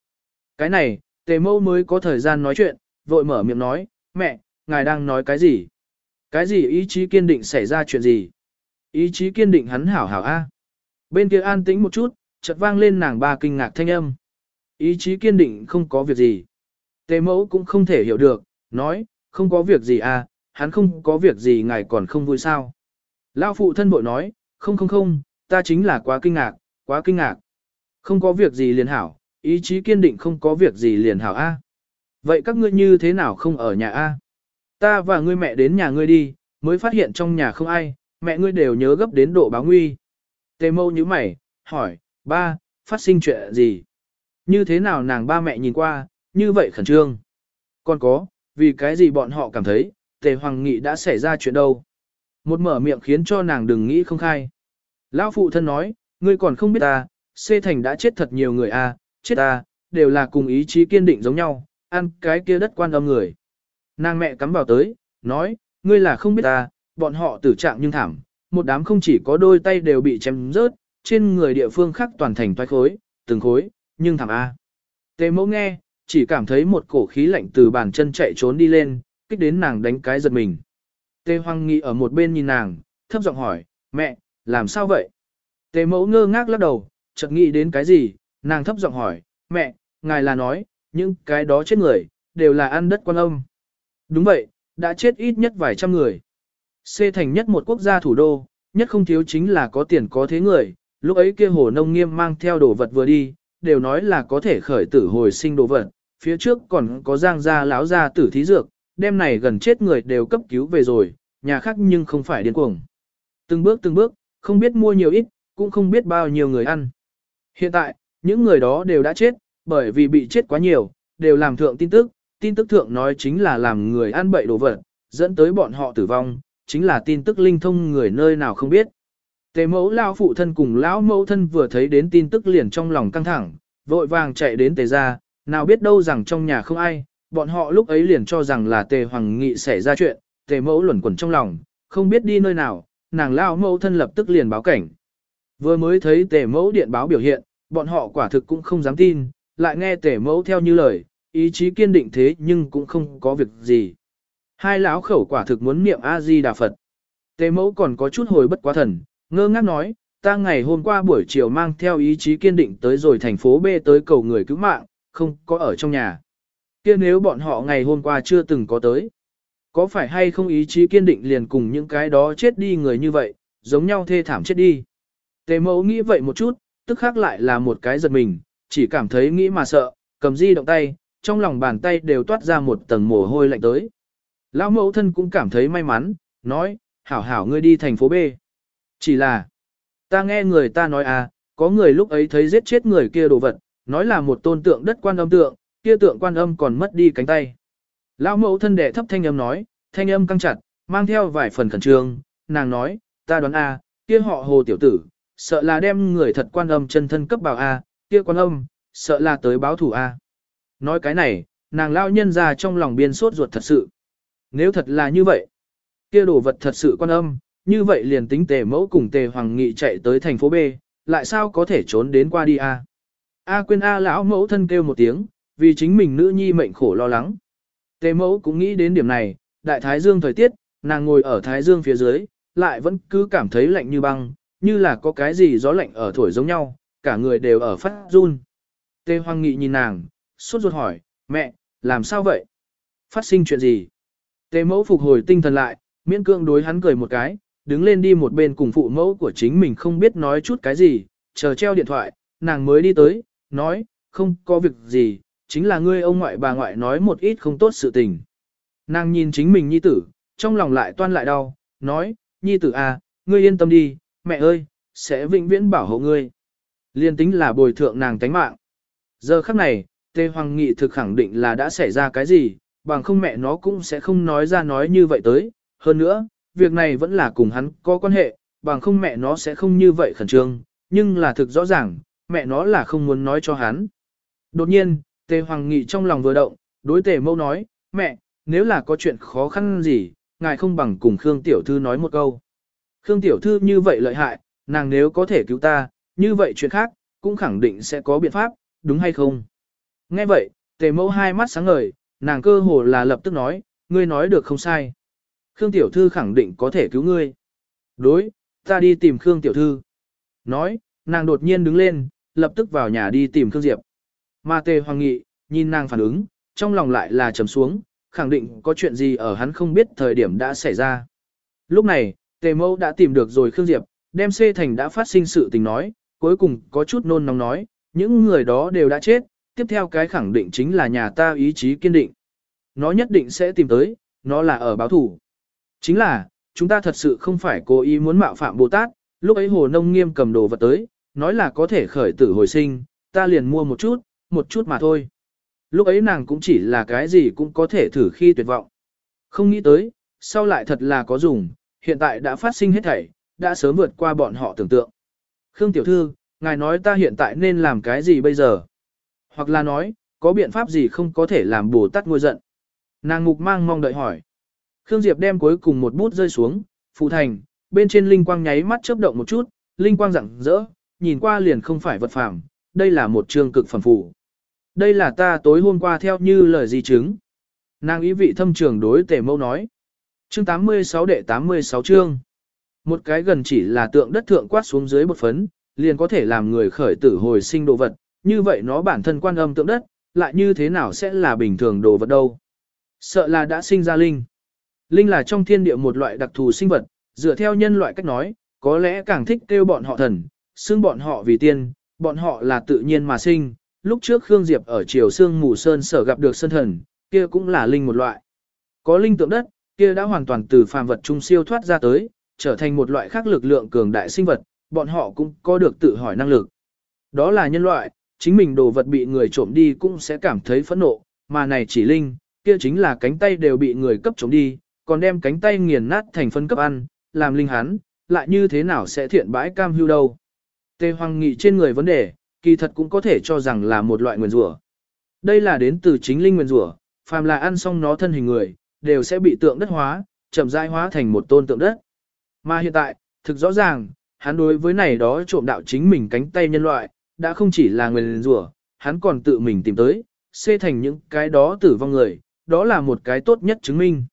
Cái này, tề mâu mới có thời gian nói chuyện, vội mở miệng nói, mẹ, ngài đang nói cái gì? Cái gì ý chí kiên định xảy ra chuyện gì? Ý chí kiên định hắn hảo hảo A. Bên kia an tĩnh một chút, chợt vang lên nàng ba kinh ngạc thanh âm. Ý chí kiên định không có việc gì. Tề mẫu cũng không thể hiểu được, nói, không có việc gì à, hắn không có việc gì ngài còn không vui sao. Lao phụ thân bội nói, không không không, ta chính là quá kinh ngạc, quá kinh ngạc. Không có việc gì liền hảo, ý chí kiên định không có việc gì liền hảo a. Vậy các ngươi như thế nào không ở nhà a? Ta và ngươi mẹ đến nhà ngươi đi, mới phát hiện trong nhà không ai, mẹ ngươi đều nhớ gấp đến độ báo nguy. Tề mâu như mày, hỏi, ba, phát sinh chuyện gì? Như thế nào nàng ba mẹ nhìn qua, như vậy khẩn trương? Còn có, vì cái gì bọn họ cảm thấy, tề hoàng nghị đã xảy ra chuyện đâu? Một mở miệng khiến cho nàng đừng nghĩ không khai. Lão phụ thân nói, ngươi còn không biết ta, xê thành đã chết thật nhiều người a, à, chết ta, đều là cùng ý chí kiên định giống nhau, ăn cái kia đất quan âm người. Nàng mẹ cắm vào tới, nói, ngươi là không biết ta, bọn họ tử trạng nhưng thảm, một đám không chỉ có đôi tay đều bị chém rớt, trên người địa phương khác toàn thành toái khối, từng khối, nhưng thảm A. Tề mẫu nghe, chỉ cảm thấy một cổ khí lạnh từ bàn chân chạy trốn đi lên, kích đến nàng đánh cái giật mình. Tề Hoang Nghị ở một bên nhìn nàng, thấp giọng hỏi, mẹ, làm sao vậy? Tề mẫu ngơ ngác lắc đầu, chợt nghĩ đến cái gì, nàng thấp giọng hỏi, mẹ, ngài là nói, những cái đó chết người, đều là ăn đất quan âm. Đúng vậy, đã chết ít nhất vài trăm người. C thành nhất một quốc gia thủ đô, nhất không thiếu chính là có tiền có thế người, lúc ấy kia hồ nông nghiêm mang theo đồ vật vừa đi, đều nói là có thể khởi tử hồi sinh đồ vật, phía trước còn có giang gia lão gia tử thí dược, đêm này gần chết người đều cấp cứu về rồi, nhà khác nhưng không phải điên cuồng. Từng bước từng bước, không biết mua nhiều ít, cũng không biết bao nhiêu người ăn. Hiện tại, những người đó đều đã chết, bởi vì bị chết quá nhiều, đều làm thượng tin tức, tin tức thượng nói chính là làm người ăn bậy đồ vật, dẫn tới bọn họ tử vong, chính là tin tức linh thông người nơi nào không biết. Tề mẫu lao phụ thân cùng lão mẫu thân vừa thấy đến tin tức liền trong lòng căng thẳng, vội vàng chạy đến tề ra, nào biết đâu rằng trong nhà không ai, bọn họ lúc ấy liền cho rằng là tề hoàng nghị xảy ra chuyện, tề mẫu luẩn quẩn trong lòng, không biết đi nơi nào, nàng lao mẫu thân lập tức liền báo cảnh. Vừa mới thấy tề mẫu điện báo biểu hiện, bọn họ quả thực cũng không dám tin, lại nghe tề mẫu theo như lời, ý chí kiên định thế nhưng cũng không có việc gì. Hai lão khẩu quả thực muốn niệm A-di-đà Phật. Tề mẫu còn có chút hồi bất quá thần, ngơ ngác nói, ta ngày hôm qua buổi chiều mang theo ý chí kiên định tới rồi thành phố B tới cầu người cứu mạng, không có ở trong nhà kia nếu bọn họ ngày hôm qua chưa từng có tới. Có phải hay không ý chí kiên định liền cùng những cái đó chết đi người như vậy, giống nhau thê thảm chết đi. Tề mẫu nghĩ vậy một chút, tức khác lại là một cái giật mình, chỉ cảm thấy nghĩ mà sợ, cầm di động tay, trong lòng bàn tay đều toát ra một tầng mồ hôi lạnh tới. Lão mẫu thân cũng cảm thấy may mắn, nói, hảo hảo ngươi đi thành phố B. Chỉ là, ta nghe người ta nói à, có người lúc ấy thấy giết chết người kia đồ vật, nói là một tôn tượng đất quan âm tượng, kia tượng quan âm còn mất đi cánh tay. Lão mẫu thân đệ thấp thanh âm nói, thanh âm căng chặt, mang theo vài phần khẩn trương, nàng nói, ta đoán a, à, kia họ hồ tiểu tử, sợ là đem người thật quan âm chân thân cấp bảo a, à, kia quan âm, sợ là tới báo thủ a. À. Nói cái này, nàng lao nhân ra trong lòng biên sốt ruột thật sự. Nếu thật là như vậy, kia đồ vật thật sự quan âm, như vậy liền tính tề mẫu cùng tề hoàng nghị chạy tới thành phố B, lại sao có thể trốn đến qua đi a? A quên A lão mẫu thân kêu một tiếng, vì chính mình nữ nhi mệnh khổ lo lắng. Tề mẫu cũng nghĩ đến điểm này, đại thái dương thời tiết, nàng ngồi ở thái dương phía dưới, lại vẫn cứ cảm thấy lạnh như băng, như là có cái gì gió lạnh ở thổi giống nhau, cả người đều ở phát run. Tề hoang nghị nhìn nàng, sốt ruột hỏi, mẹ, làm sao vậy? Phát sinh chuyện gì? Tề mẫu phục hồi tinh thần lại, miễn cưỡng đối hắn cười một cái, đứng lên đi một bên cùng phụ mẫu của chính mình không biết nói chút cái gì, chờ treo điện thoại, nàng mới đi tới, nói, không có việc gì, chính là ngươi ông ngoại bà ngoại nói một ít không tốt sự tình. Nàng nhìn chính mình nhi tử, trong lòng lại toan lại đau, nói, nhi tử à, ngươi yên tâm đi, mẹ ơi, sẽ vĩnh viễn bảo hộ ngươi. Liên tính là bồi thượng nàng tánh mạng. Giờ khắc này, Tề Hoàng Nghị thực khẳng định là đã xảy ra cái gì, bằng không mẹ nó cũng sẽ không nói ra nói như vậy tới. Hơn nữa, việc này vẫn là cùng hắn có quan hệ, bằng không mẹ nó sẽ không như vậy khẩn trương, nhưng là thực rõ ràng, mẹ nó là không muốn nói cho hắn. Đột nhiên, Tề Hoàng Nghị trong lòng vừa động, đối Tề Mâu nói, mẹ, nếu là có chuyện khó khăn gì, ngài không bằng cùng Khương Tiểu Thư nói một câu. Khương Tiểu Thư như vậy lợi hại, nàng nếu có thể cứu ta, như vậy chuyện khác, cũng khẳng định sẽ có biện pháp, đúng hay không? Nghe vậy, Tề Mâu hai mắt sáng ngời, nàng cơ hồ là lập tức nói, ngươi nói được không sai. Khương Tiểu Thư khẳng định có thể cứu ngươi. Đối, ta đi tìm Khương Tiểu Thư. Nói, nàng đột nhiên đứng lên, lập tức vào nhà đi tìm Khương Diệp. Mà Tề Hoàng Nghị, nhìn nàng phản ứng, trong lòng lại là trầm xuống, khẳng định có chuyện gì ở hắn không biết thời điểm đã xảy ra. Lúc này, Tề Mâu đã tìm được rồi Khương Diệp, đem xê thành đã phát sinh sự tình nói, cuối cùng có chút nôn nóng nói, những người đó đều đã chết, tiếp theo cái khẳng định chính là nhà ta ý chí kiên định. Nó nhất định sẽ tìm tới, nó là ở báo thủ. Chính là, chúng ta thật sự không phải cố ý muốn mạo phạm Bồ Tát, lúc ấy Hồ Nông Nghiêm cầm đồ vật tới, nói là có thể khởi tử hồi sinh, ta liền mua một chút, một chút mà thôi. Lúc ấy nàng cũng chỉ là cái gì cũng có thể thử khi tuyệt vọng. Không nghĩ tới, sau lại thật là có dùng, hiện tại đã phát sinh hết thảy, đã sớm vượt qua bọn họ tưởng tượng. Khương Tiểu Thư, ngài nói ta hiện tại nên làm cái gì bây giờ? Hoặc là nói, có biện pháp gì không có thể làm Bồ Tát ngôi giận? Nàng ngục mang mong đợi hỏi. Khương Diệp đem cuối cùng một bút rơi xuống, phụ thành, bên trên linh quang nháy mắt chớp động một chút, linh quang rạng rỡ, nhìn qua liền không phải vật phàm, đây là một trường cực phẩm phù. Đây là ta tối hôm qua theo như lời di chứng. Nàng ý vị thâm trường đối tề mâu nói. Chương 86 đệ 86 chương. Một cái gần chỉ là tượng đất thượng quát xuống dưới một phấn, liền có thể làm người khởi tử hồi sinh đồ vật, như vậy nó bản thân quan âm tượng đất, lại như thế nào sẽ là bình thường đồ vật đâu. Sợ là đã sinh ra linh. Linh là trong thiên địa một loại đặc thù sinh vật, dựa theo nhân loại cách nói, có lẽ càng thích kêu bọn họ thần, xưng bọn họ vì tiên, bọn họ là tự nhiên mà sinh. Lúc trước Khương Diệp ở Triều Sương Mù Sơn sở gặp được sơn thần, kia cũng là linh một loại. Có linh tượng đất, kia đã hoàn toàn từ phàm vật trung siêu thoát ra tới, trở thành một loại khác lực lượng cường đại sinh vật, bọn họ cũng có được tự hỏi năng lực. Đó là nhân loại, chính mình đồ vật bị người trộm đi cũng sẽ cảm thấy phẫn nộ, mà này chỉ linh, kia chính là cánh tay đều bị người cấp trộm đi, còn đem cánh tay nghiền nát thành phân cấp ăn, làm linh hắn, lại như thế nào sẽ thiện bãi cam hưu đâu. Tề Hoàng Nghị trên người vấn đề, kỳ thật cũng có thể cho rằng là một loại nguyền rủa. Đây là đến từ chính linh nguyền rủa, phàm là ăn xong nó thân hình người, đều sẽ bị tượng đất hóa, chậm rãi hóa thành một tôn tượng đất. Mà hiện tại, thực rõ ràng, hắn đối với này đó trộm đạo chính mình cánh tay nhân loại, đã không chỉ là nguyền rủa, hắn còn tự mình tìm tới, xê thành những cái đó tử vong người, đó là một cái tốt nhất chứng minh.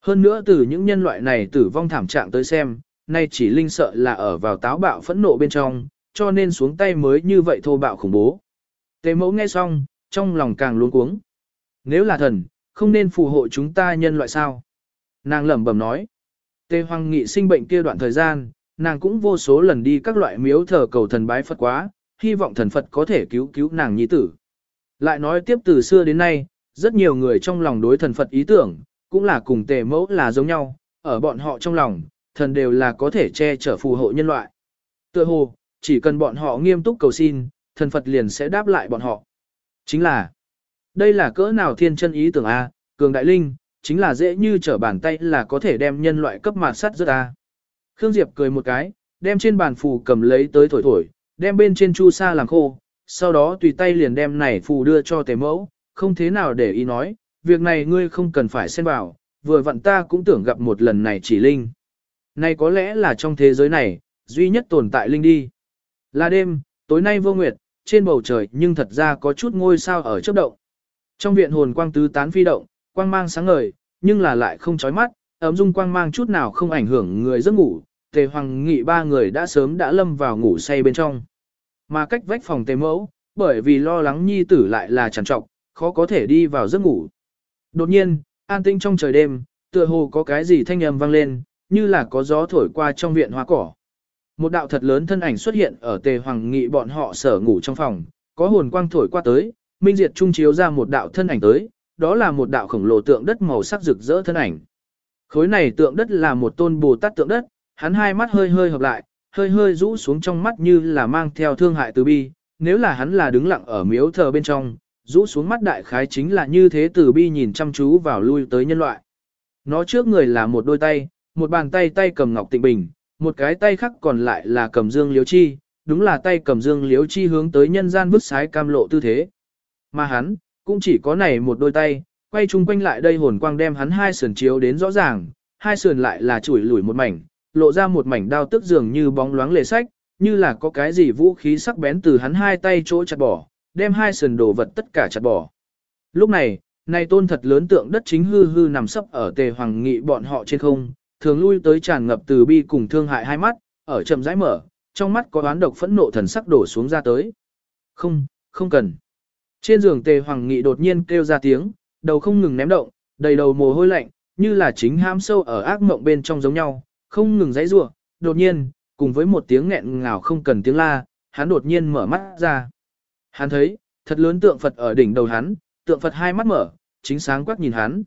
Hơn nữa từ những nhân loại này tử vong thảm trạng tới xem, nay chỉ linh sợ là ở vào táo bạo phẫn nộ bên trong, cho nên xuống tay mới như vậy thô bạo khủng bố. Tề mẫu nghe xong, trong lòng càng luống cuống. Nếu là thần, không nên phù hộ chúng ta nhân loại sao? Nàng lẩm bẩm nói. Tề hoàng nghị sinh bệnh kia đoạn thời gian, nàng cũng vô số lần đi các loại miếu thờ cầu thần bái Phật quá, hy vọng thần Phật có thể cứu cứu nàng nhi tử. Lại nói tiếp từ xưa đến nay, rất nhiều người trong lòng đối thần Phật ý tưởng, cũng là cùng tề mẫu là giống nhau, ở bọn họ trong lòng, thần đều là có thể che chở phù hộ nhân loại. Tựa hồ, chỉ cần bọn họ nghiêm túc cầu xin, thần Phật liền sẽ đáp lại bọn họ. Chính là, đây là cỡ nào thiên chân ý tưởng A, cường đại linh, chính là dễ như trở bàn tay là có thể đem nhân loại cấp mạt sắt rất A. Khương Diệp cười một cái, đem trên bàn phù cầm lấy tới thổi thổi, đem bên trên chu sa làm khô, sau đó tùy tay liền đem này phù đưa cho tề mẫu, không thế nào để ý nói, việc này ngươi không cần phải xen vào, vừa vặn ta cũng tưởng gặp một lần này chỉ linh. Này có lẽ là trong thế giới này, duy nhất tồn tại linh đi. Là đêm, tối nay vô nguyệt, trên bầu trời nhưng thật ra có chút ngôi sao ở chớp động. Trong viện hồn quang tứ tán phi động, quang mang sáng ngời, nhưng là lại không chói mắt, ấm dung quang mang chút nào không ảnh hưởng người giấc ngủ. Tề Hoàng Nghị ba người đã sớm đã lâm vào ngủ say bên trong. Mà cách vách phòng Tề Mẫu, bởi vì lo lắng nhi tử lại là trằn trọc, khó có thể đi vào giấc ngủ. Đột nhiên, an tĩnh trong trời đêm, tựa hồ có cái gì thanh âm vang lên, như là có gió thổi qua trong viện hoa cỏ. Một đạo thật lớn thân ảnh xuất hiện ở tề hoàng nghị bọn họ sở ngủ trong phòng, có hồn quang thổi qua tới, minh diệt trung chiếu ra một đạo thân ảnh tới, đó là một đạo khổng lồ tượng đất màu sắc rực rỡ thân ảnh. Khối này tượng đất là một tôn Bồ Tát tượng đất, hắn hai mắt hơi hơi hợp lại, hơi hơi rũ xuống trong mắt như là mang theo thương hại từ bi, nếu là hắn là đứng lặng ở miếu thờ bên trong, rũ xuống mắt đại khái chính là như thế từ bi nhìn chăm chú vào lui tới nhân loại. Nó trước người là một đôi tay, một bàn tay tay cầm ngọc tịnh bình, một cái tay khác còn lại là cầm dương liếu chi, đúng là tay cầm dương liếu chi hướng tới nhân gian vứt sái cam lộ tư thế. Mà hắn, cũng chỉ có này một đôi tay, quay chung quanh lại đây hồn quang đem hắn hai sườn chiếu đến rõ ràng, hai sườn lại là chủi lủi một mảnh, lộ ra một mảnh đao tức dường như bóng loáng lề sách, như là có cái gì vũ khí sắc bén từ hắn hai tay chỗ chặt bỏ, đem hai sườn đồ vật tất cả chặt bỏ. Lúc này, này tôn thật lớn tượng đất chính hư hư nằm sấp ở tề hoàng nghị bọn họ trên không, thường lui tới tràn ngập từ bi cùng thương hại hai mắt, ở chậm rãi mở, trong mắt có oán độc phẫn nộ thần sắc đổ xuống ra tới. Không, không cần. Trên giường tề hoàng nghị đột nhiên kêu ra tiếng, đầu không ngừng ném động, đầy đầu mồ hôi lạnh, như là chính ham sâu ở ác mộng bên trong giống nhau, không ngừng giãy giụa. Đột nhiên, cùng với một tiếng nghẹn ngào không cần tiếng la, hắn đột nhiên mở mắt ra. Hắn thấy, thật lớn tượng Phật ở đỉnh đầu hắn, tượng Phật hai mắt mở, chính sáng quắc nhìn hắn.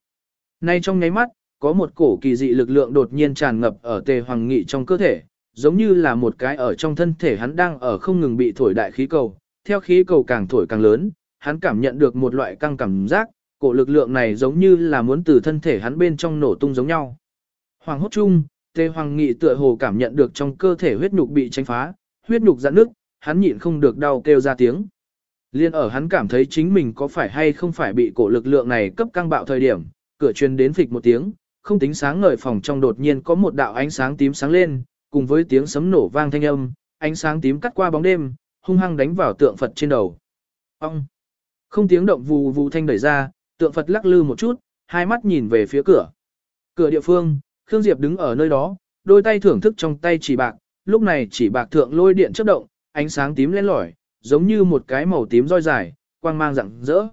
Nay trong nháy mắt, có một cổ kỳ dị lực lượng đột nhiên tràn ngập ở tề hoàng nghị trong cơ thể, giống như là một cái ở trong thân thể hắn đang ở không ngừng bị thổi đại khí cầu, theo khí cầu càng thổi càng lớn, hắn cảm nhận được một loại căng cảm giác, cổ lực lượng này giống như là muốn từ thân thể hắn bên trong nổ tung giống nhau. Hoàng hốt chung, Tề Hoàng Nghị tựa hồ cảm nhận được trong cơ thể huyết nhục bị tranh phá, huyết nhục giãn nước, hắn nhịn không được đau kêu ra tiếng. Liên ở hắn cảm thấy chính mình có phải hay không phải bị cổ lực lượng này cấp căng bạo thời điểm, cửa truyền đến phịch một tiếng, không tính sáng ngời phòng trong đột nhiên có một đạo ánh sáng tím sáng lên, cùng với tiếng sấm nổ vang thanh âm, ánh sáng tím cắt qua bóng đêm, hung hăng đánh vào tượng Phật trên đầu. Ông! Không tiếng động vù vù thanh đẩy ra, tượng Phật lắc lư một chút, hai mắt nhìn về phía cửa. Cửa địa phương, Khương Diệp đứng ở nơi đó, đôi tay thưởng thức trong tay chỉ bạc, lúc này chỉ bạc thượng lôi điện chớp động, ánh sáng tím lên lỏi, giống như một cái màu tím roi dài, quang mang rạng rỡ.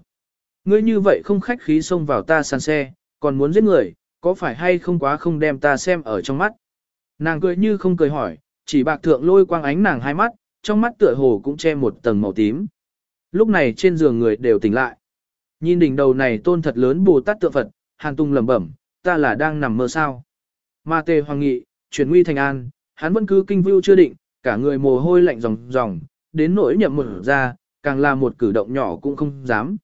Ngươi như vậy không khách khí xông vào ta sàn xe, còn muốn giết người, có phải hay không quá không đem ta xem ở trong mắt. Nàng cười như không cười hỏi, chỉ bạc thượng lôi quang ánh nàng hai mắt, trong mắt tựa hồ cũng che một tầng màu tím. Lúc này trên giường người đều tỉnh lại. Nhìn đỉnh đầu này tôn thật lớn Bồ Tát tượng Phật, Hàn Tung lẩm bẩm, ta là đang nằm mơ sao. Mà tề hoàng nghị, chuyển nguy thành an, hắn vẫn cứ kinh vưu chưa định, cả người mồ hôi lạnh ròng ròng, đến nỗi nhậm một ra, càng là một cử động nhỏ cũng không dám.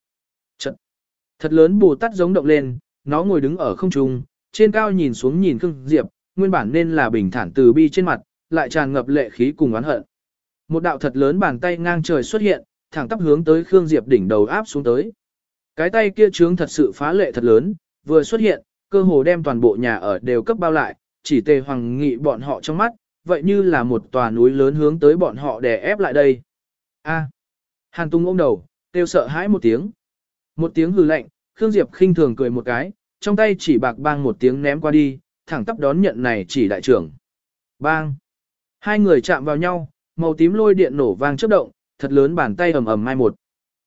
Thật lớn Bồ Tát giống động lên, nó ngồi đứng ở không trung, trên cao nhìn xuống nhìn Khương Diệp, nguyên bản nên là bình thản từ bi trên mặt, lại tràn ngập lệ khí cùng oán hận. Một đạo thật lớn bàn tay ngang trời xuất hiện, thẳng tắp hướng tới Khương Diệp đỉnh đầu áp xuống tới. Cái tay kia trướng thật sự phá lệ thật lớn, vừa xuất hiện, cơ hồ đem toàn bộ nhà ở đều cấp bao lại, chỉ tề hoàng nghị bọn họ trong mắt, vậy như là một tòa núi lớn hướng tới bọn họ đè ép lại đây. A. Hàn Tung ôm đầu, kêu sợ hãi một tiếng. Một tiếng hừ lạnh, Khương Diệp khinh thường cười một cái, trong tay chỉ bạc bang một tiếng ném qua đi, thẳng tắp đón nhận này chỉ đại trưởng. Bang. Hai người chạm vào nhau, màu tím lôi điện nổ vang chớp động, thật lớn bàn tay ầm ầm mai một.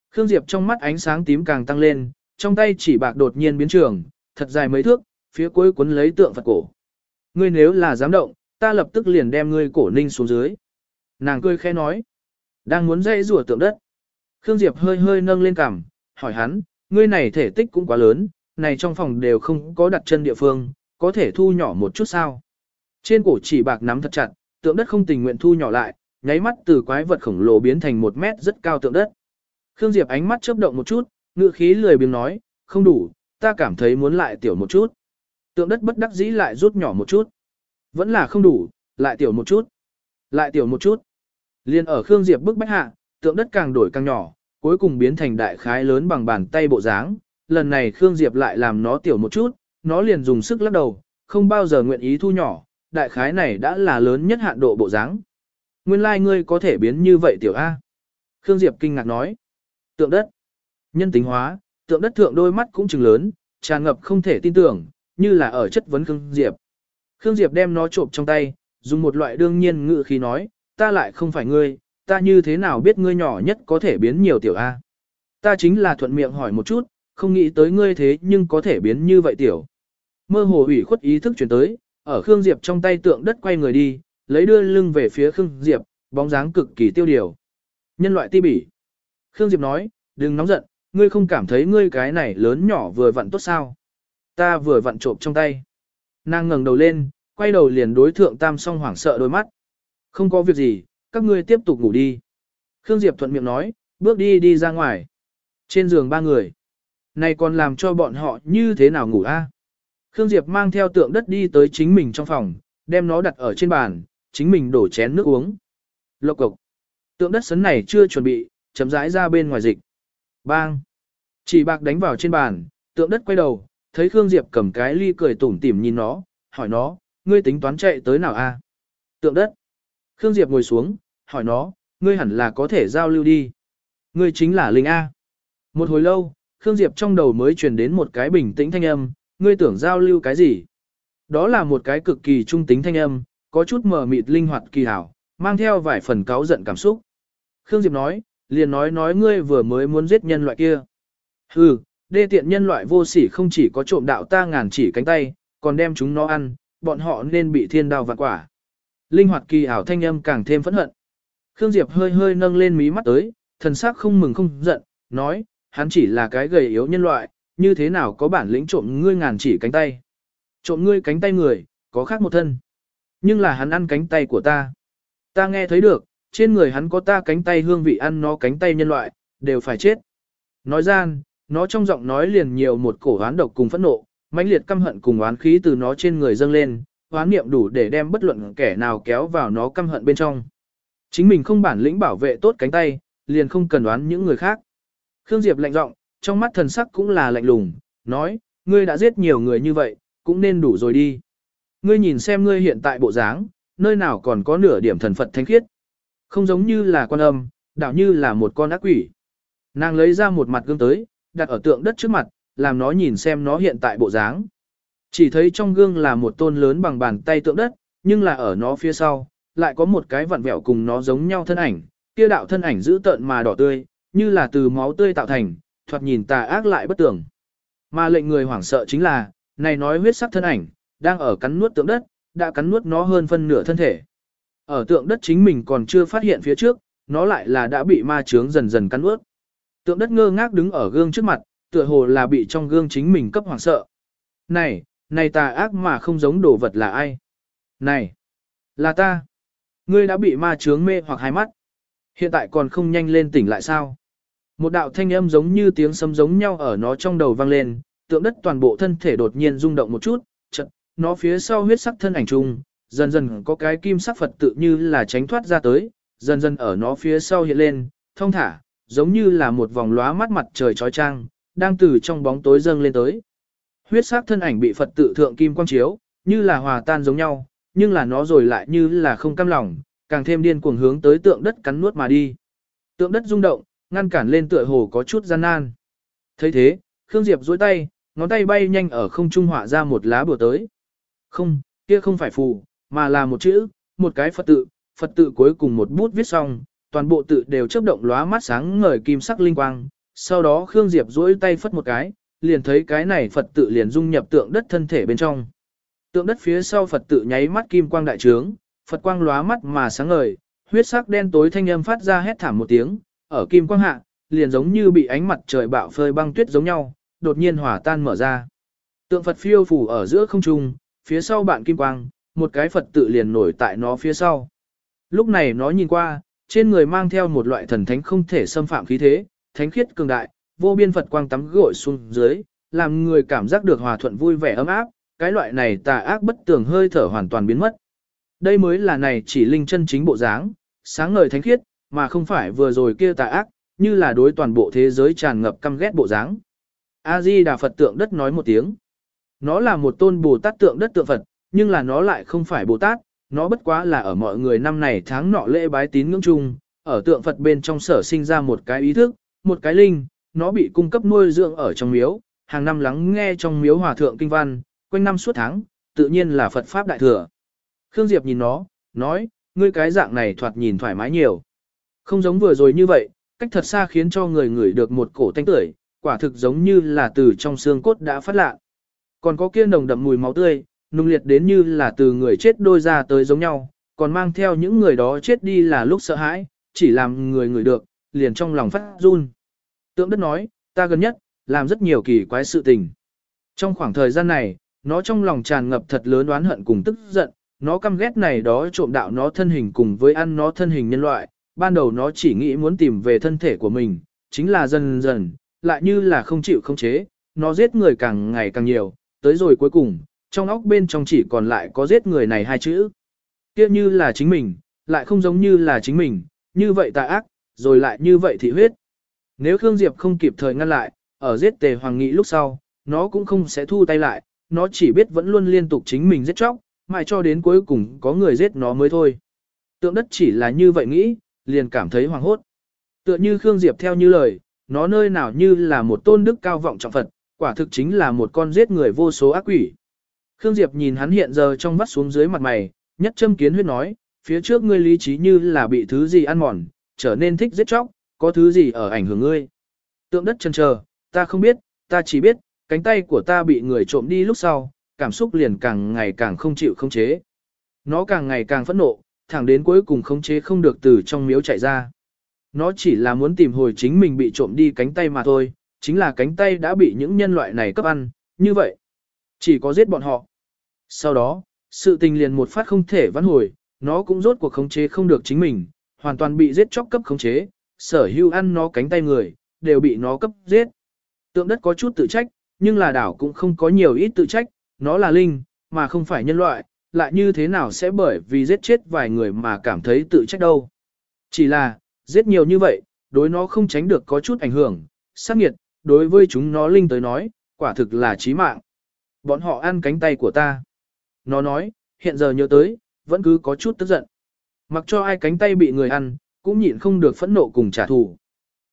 Khương Diệp trong mắt ánh sáng tím càng tăng lên, trong tay chỉ bạc đột nhiên biến trường, thật dài mấy thước, phía cuối cuốn lấy tượng Phật cổ. Ngươi nếu là dám động, ta lập tức liền đem ngươi cổ ninh xuống dưới. Nàng cười khẽ nói, đang muốn dây rùa tượng đất. Khương Diệp hơi hơi nâng lên cằm, hỏi hắn, ngươi này thể tích cũng quá lớn, này trong phòng đều không có đặt chân địa phương, có thể thu nhỏ một chút sao. Trên cổ chỉ bạc nắm thật chặt, tượng đất không tình nguyện thu nhỏ lại, nháy mắt từ quái vật khổng lồ biến thành một mét rất cao tượng đất. Khương Diệp ánh mắt chớp động một chút, ngựa khí lười biếng nói, không đủ, ta cảm thấy muốn lại tiểu một chút. Tượng đất bất đắc dĩ lại rút nhỏ một chút. Vẫn là không đủ, lại tiểu một chút. Lại tiểu một chút. Liên ở Khương Diệp bức bách hạ, tượng đất càng đổi càng nhỏ, cuối cùng biến thành đại khái lớn bằng bàn tay bộ dáng. Lần này Khương Diệp lại làm nó tiểu một chút, nó liền dùng sức lắc đầu, không bao giờ nguyện ý thu nhỏ, đại khái này đã là lớn nhất hạn độ bộ dáng. Nguyên lai like ngươi có thể biến như vậy tiểu A. Khương Diệp kinh ngạc nói. Tượng đất. Nhân tính hóa, tượng đất thượng đôi mắt cũng trừng lớn, tràn ngập không thể tin tưởng, như là ở chất vấn Khương Diệp. Khương Diệp đem nó trộm trong tay, dùng một loại đương nhiên ngữ khí nói, ta lại không phải ngươi, ta như thế nào biết ngươi nhỏ nhất có thể biến nhiều tiểu A. Ta chính là thuận miệng hỏi một chút, không nghĩ tới ngươi thế nhưng có thể biến như vậy tiểu. Mơ hồ ủy khuất ý thức chuyển tới, ở Khương Diệp trong tay tượng đất quay người đi, lấy đưa lưng về phía Khương Diệp, bóng dáng cực kỳ tiêu điều. Nhân loại ti bỉ. Khương Diệp nói, đừng nóng giận, ngươi không cảm thấy ngươi cái này lớn nhỏ vừa vặn tốt sao? Ta vừa vặn trộm trong tay. Nàng ngẩng đầu lên, quay đầu liền đối thượng tam song hoảng sợ đôi mắt. Không có việc gì, các ngươi tiếp tục ngủ đi. Khương Diệp thuận miệng nói, bước đi đi ra ngoài. Trên giường ba người. Này còn làm cho bọn họ như thế nào ngủ a? Khương Diệp mang theo tượng đất đi tới chính mình trong phòng, đem nó đặt ở trên bàn, chính mình đổ chén nước uống. Lộc cộc. Tượng đất sấn này chưa chuẩn bị, chấm rãi ra bên ngoài dịch. Bang. Chỉ bạc đánh vào trên bàn, tượng đất quay đầu, thấy Khương Diệp cầm cái ly cười tủm tỉm nhìn nó, hỏi nó, ngươi tính toán chạy tới nào a? Tượng đất. Khương Diệp ngồi xuống, hỏi nó, ngươi hẳn là có thể giao lưu đi. Ngươi chính là Linh A. Một hồi lâu, Khương Diệp trong đầu mới truyền đến một cái bình tĩnh thanh âm, ngươi tưởng giao lưu cái gì? Đó là một cái cực kỳ trung tính thanh âm, có chút mờ mịt linh hoạt kỳ hảo, mang theo vài phần cáu giận cảm xúc. Khương Diệp nói, liền nói nói ngươi vừa mới muốn giết nhân loại kia. Hừ, đê tiện nhân loại vô sỉ không chỉ có trộm đạo ta ngàn chỉ cánh tay, còn đem chúng nó ăn, bọn họ nên bị thiên đao vạn quả. Linh hoạt kỳ ảo thanh âm càng thêm phẫn hận. Khương Diệp hơi hơi nâng lên mí mắt tới, thần sắc không mừng không giận, nói, hắn chỉ là cái gầy yếu nhân loại, như thế nào có bản lĩnh trộm ngươi ngàn chỉ cánh tay. Trộm ngươi cánh tay người, có khác một thân. Nhưng là hắn ăn cánh tay của ta. Ta nghe thấy được, trên người hắn có ta cánh tay hương vị ăn nó cánh tay nhân loại, đều phải chết. Nói gian, nó trong giọng nói liền nhiều một cổ oán độc cùng phẫn nộ, mãnh liệt căm hận cùng oán khí từ nó trên người dâng lên, hoán niệm đủ để đem bất luận kẻ nào kéo vào nó căm hận bên trong. Chính mình không bản lĩnh bảo vệ tốt cánh tay, liền không cần đoán những người khác. Khương Diệp lạnh giọng, trong mắt thần sắc cũng là lạnh lùng, nói, ngươi đã giết nhiều người như vậy, cũng nên đủ rồi đi. Ngươi nhìn xem ngươi hiện tại bộ dáng, nơi nào còn có nửa điểm thần Phật thánh khiết. Không giống như là quan âm, đảo như là một con ác quỷ. Nàng lấy ra một mặt gương tới, đặt ở tượng đất trước mặt, làm nó nhìn xem nó hiện tại bộ dáng. Chỉ thấy trong gương là một tôn lớn bằng bàn tay tượng đất, nhưng là ở nó phía sau, lại có một cái vặn vẹo cùng nó giống nhau thân ảnh, kia đạo thân ảnh giữ tợn mà đỏ tươi, như là từ máu tươi tạo thành, thoạt nhìn tà ác lại bất tưởng. Mà lệnh người hoảng sợ chính là, này nói huyết sắc thân ảnh, đang ở cắn nuốt tượng đất, đã cắn nuốt nó hơn phân nửa thân thể. Ở tượng đất chính mình còn chưa phát hiện phía trước, nó lại là đã bị ma chướng dần dần cắn nuốt. Tượng đất ngơ ngác đứng ở gương trước mặt, tựa hồ là bị trong gương chính mình cấp hoảng sợ. Này, này tà ác mà không giống đồ vật là ai? Này, là ta. Ngươi đã bị ma chướng mê hoặc hai mắt. Hiện tại còn không nhanh lên tỉnh lại sao? Một đạo thanh âm giống như tiếng sấm giống nhau ở nó trong đầu vang lên, tượng đất toàn bộ thân thể đột nhiên rung động một chút, chật, nó phía sau huyết sắc thân ảnh trung, dần dần có cái kim sắc Phật tự như là tránh thoát ra tới, dần dần ở nó phía sau hiện lên, thông thả, giống như là một vòng lóa mắt mặt trời trói trang, đang từ trong bóng tối dâng lên tới. Huyết sắc thân ảnh bị Phật tự thượng kim quang chiếu, như là hòa tan giống nhau, nhưng là nó rồi lại như là không cam lòng, càng thêm điên cuồng hướng tới tượng đất cắn nuốt mà đi. Tượng đất rung động, ngăn cản lên tựa hồ có chút gian nan. thấy thế, Khương Diệp duỗi tay, ngón tay bay nhanh ở không trung họa ra một lá bùa tới. Không, kia không phải phù, mà là một chữ, một cái Phật tự, Phật tự cuối cùng một bút viết xong, toàn bộ tự đều chớp động lóa mắt sáng ngời kim sắc linh quang. Sau đó Khương Diệp duỗi tay phất một cái, liền thấy cái này Phật tự liền dung nhập tượng đất thân thể bên trong. Tượng đất phía sau Phật tự nháy mắt kim quang đại trướng, Phật quang lóa mắt mà sáng ngời, huyết sắc đen tối thanh âm phát ra hét thảm một tiếng, ở kim quang hạ, liền giống như bị ánh mặt trời bạo phơi băng tuyết giống nhau, đột nhiên hỏa tan mở ra. Tượng Phật phiêu phủ ở giữa không trung, phía sau bạn kim quang, một cái Phật tự liền nổi tại nó phía sau. Lúc này nó nhìn qua, trên người mang theo một loại thần thánh không thể xâm phạm khí thế, thánh khiết cường đại, vô biên Phật quang tắm gội xuống dưới, làm người cảm giác được hòa thuận vui vẻ ấm áp, cái loại này tà ác bất tường hơi thở hoàn toàn biến mất. Đây mới là này chỉ linh chân chính bộ dáng, sáng ngời thánh khiết, mà không phải vừa rồi kia tà ác, như là đối toàn bộ thế giới tràn ngập căm ghét bộ dáng. A-di Đà Phật tượng đất nói một tiếng. Nó là một tôn Bồ Tát tượng đất tượng Phật, nhưng là nó lại không phải Bồ Tát, nó bất quá là ở mọi người năm này tháng nọ lễ bái tín ngưỡng chung, ở tượng Phật bên trong sở sinh ra một cái ý thức, một cái linh, nó bị cung cấp nuôi dưỡng ở trong miếu, hàng năm lắng nghe trong miếu hòa thượng kinh văn, quanh năm suốt tháng, tự nhiên là Phật Pháp Đại Thừa. Khương Diệp nhìn nó, nói, ngươi cái dạng này thoạt nhìn thoải mái nhiều. Không giống vừa rồi như vậy, cách thật xa khiến cho người ngửi được một cổ tanh tưởi, quả thực giống như là từ trong xương cốt đã phát lạ. Còn có kia nồng đậm mùi máu tươi, nung liệt đến như là từ người chết đôi ra tới giống nhau, còn mang theo những người đó chết đi là lúc sợ hãi, chỉ làm người ngửi được, liền trong lòng phát run. Tượng đất nói, ta gần nhất, làm rất nhiều kỳ quái sự tình. Trong khoảng thời gian này, nó trong lòng tràn ngập thật lớn oán hận cùng tức giận, nó căm ghét này đó trộm đạo nó thân hình cùng với ăn nó thân hình nhân loại, ban đầu nó chỉ nghĩ muốn tìm về thân thể của mình, chính là dần dần, lại như là không chịu không chế, nó giết người càng ngày càng nhiều, tới rồi cuối cùng, trong óc bên trong chỉ còn lại có giết người này hai chữ. Kia như là chính mình, lại không giống như là chính mình, như vậy tà ác, rồi lại như vậy thị huyết. Nếu Khương Diệp không kịp thời ngăn lại, ở giết tề hoàng nghị lúc sau, nó cũng không sẽ thu tay lại, nó chỉ biết vẫn luôn liên tục chính mình giết chóc, mãi cho đến cuối cùng có người giết nó mới thôi. Tượng đất chỉ là như vậy nghĩ, liền cảm thấy hoàng hốt. Tựa như Khương Diệp theo như lời, nó nơi nào như là một tôn đức cao vọng trọng Phật, quả thực chính là một con giết người vô số ác quỷ. Khương Diệp nhìn hắn hiện giờ trong vắt xuống dưới mặt mày, nhất châm kiến huyết nói, phía trước ngươi lý trí như là bị thứ gì ăn mòn, trở nên thích giết chóc, có thứ gì ở ảnh hưởng ngươi. Tượng đất chân chờ, ta không biết, ta chỉ biết, cánh tay của ta bị người trộm đi lúc sau, cảm xúc liền càng ngày càng không chịu không chế. Nó càng ngày càng phẫn nộ, thẳng đến cuối cùng không chế không được từ trong miếu chạy ra. Nó chỉ là muốn tìm hồi chính mình bị trộm đi cánh tay mà thôi, chính là cánh tay đã bị những nhân loại này cấp ăn, như vậy. Chỉ có giết bọn họ. Sau đó, sự tình liền một phát không thể vãn hồi, nó cũng rốt cuộc khống chế không được chính mình, hoàn toàn bị giết chóc cấp khống chế, sở hữu ăn nó cánh tay người, đều bị nó cấp giết. Tượng đất có chút tự trách, nhưng là đảo cũng không có nhiều ít tự trách, nó là linh, mà không phải nhân loại, lại như thế nào sẽ bởi vì giết chết vài người mà cảm thấy tự trách đâu. Chỉ là, giết nhiều như vậy, đối nó không tránh được có chút ảnh hưởng, sát nghiệt, đối với chúng nó linh tới nói, quả thực là chí mạng. Bọn họ ăn cánh tay của ta. Nó nói, hiện giờ nhớ tới, vẫn cứ có chút tức giận. Mặc cho ai cánh tay bị người ăn, cũng nhịn không được phẫn nộ cùng trả thù.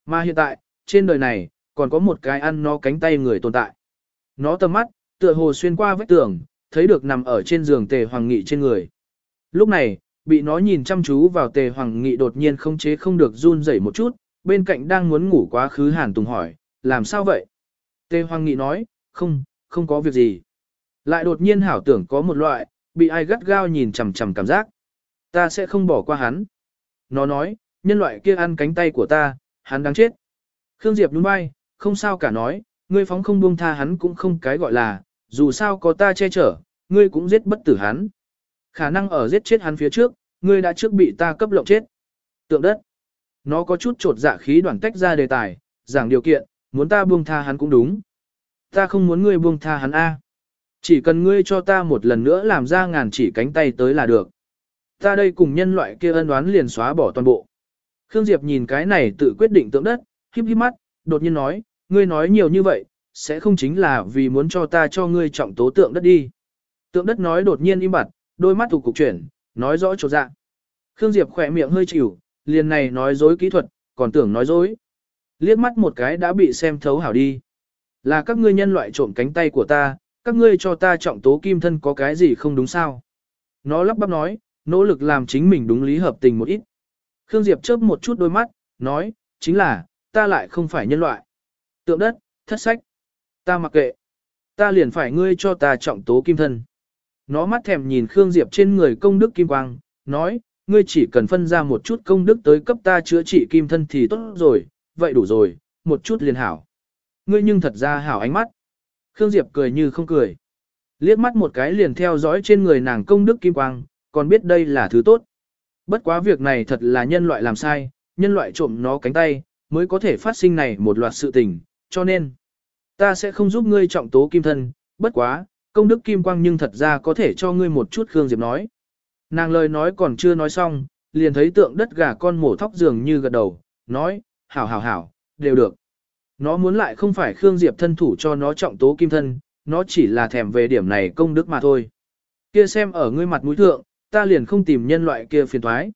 Mà hiện tại, trên đời này, còn có một cái ăn nó cánh tay người tồn tại. Nó tầm mắt, tựa hồ xuyên qua vách tường, thấy được nằm ở trên giường tề hoàng nghị trên người. Lúc này, bị nó nhìn chăm chú vào tề hoàng nghị đột nhiên không chế không được run rẩy một chút, bên cạnh đang muốn ngủ quá khứ hàn tùng hỏi, làm sao vậy? Tề hoàng nghị nói, không, không có việc gì. Lại đột nhiên hảo tưởng có một loại, bị ai gắt gao nhìn chằm chằm cảm giác. Ta sẽ không bỏ qua hắn. Nó nói, nhân loại kia ăn cánh tay của ta, hắn đáng chết. Khương Diệp nhún vai, không sao cả nói, ngươi phóng không buông tha hắn cũng không cái gọi là, dù sao có ta che chở, ngươi cũng giết bất tử hắn. Khả năng ở giết chết hắn phía trước, ngươi đã trước bị ta cấp lộng chết. Tượng đất. Nó có chút trột dạ khí đoàn tách ra đề tài, giảng điều kiện, muốn ta buông tha hắn cũng đúng. Ta không muốn ngươi buông tha hắn A. Chỉ cần ngươi cho ta một lần nữa làm ra ngàn chỉ cánh tay tới là được. Ta đây cùng nhân loại kia ân đoán liền xóa bỏ toàn bộ. Khương Diệp nhìn cái này tự quyết định tượng đất, híp híp mắt, đột nhiên nói, ngươi nói nhiều như vậy, sẽ không chính là vì muốn cho ta cho ngươi trọng tố tượng đất đi. Tượng đất nói đột nhiên im bặt, đôi mắt thủ cục chuyển, nói rõ chỗ dạ. Khương Diệp khỏe miệng hơi chịu, liền này nói dối kỹ thuật, còn tưởng nói dối. Liếc mắt một cái đã bị xem thấu hảo đi. Là các ngươi nhân loại trộm cánh tay của ta, các ngươi cho ta trọng tố kim thân có cái gì không đúng sao? Nó lắp bắp nói, nỗ lực làm chính mình đúng lý hợp tình một ít. Khương Diệp chớp một chút đôi mắt, nói, chính là, ta lại không phải nhân loại. Tượng đất, thất sách. Ta mặc kệ. Ta liền phải ngươi cho ta trọng tố kim thân. Nó mắt thèm nhìn Khương Diệp trên người công đức kim quang, nói, ngươi chỉ cần phân ra một chút công đức tới cấp ta chữa trị kim thân thì tốt rồi, vậy đủ rồi, một chút liền hảo. Ngươi nhưng thật ra hảo ánh mắt. Khương Diệp cười như không cười. Liếc mắt một cái liền theo dõi trên người nàng công đức kim quang, còn biết đây là thứ tốt. Bất quá việc này thật là nhân loại làm sai, nhân loại trộm nó cánh tay, mới có thể phát sinh này một loạt sự tình, cho nên, ta sẽ không giúp ngươi trọng tố kim thân, bất quá, công đức kim quang nhưng thật ra có thể cho ngươi một chút Khương Diệp nói. Nàng lời nói còn chưa nói xong, liền thấy tượng đất gà con mổ thóc dường như gật đầu, nói, hảo hảo hảo, đều được. Nó muốn lại không phải Khương Diệp thân thủ cho nó trọng tố kim thân, nó chỉ là thèm về điểm này công đức mà thôi. Kia xem ở ngươi mặt mũi thượng, ta liền không tìm nhân loại kia phiền thoái.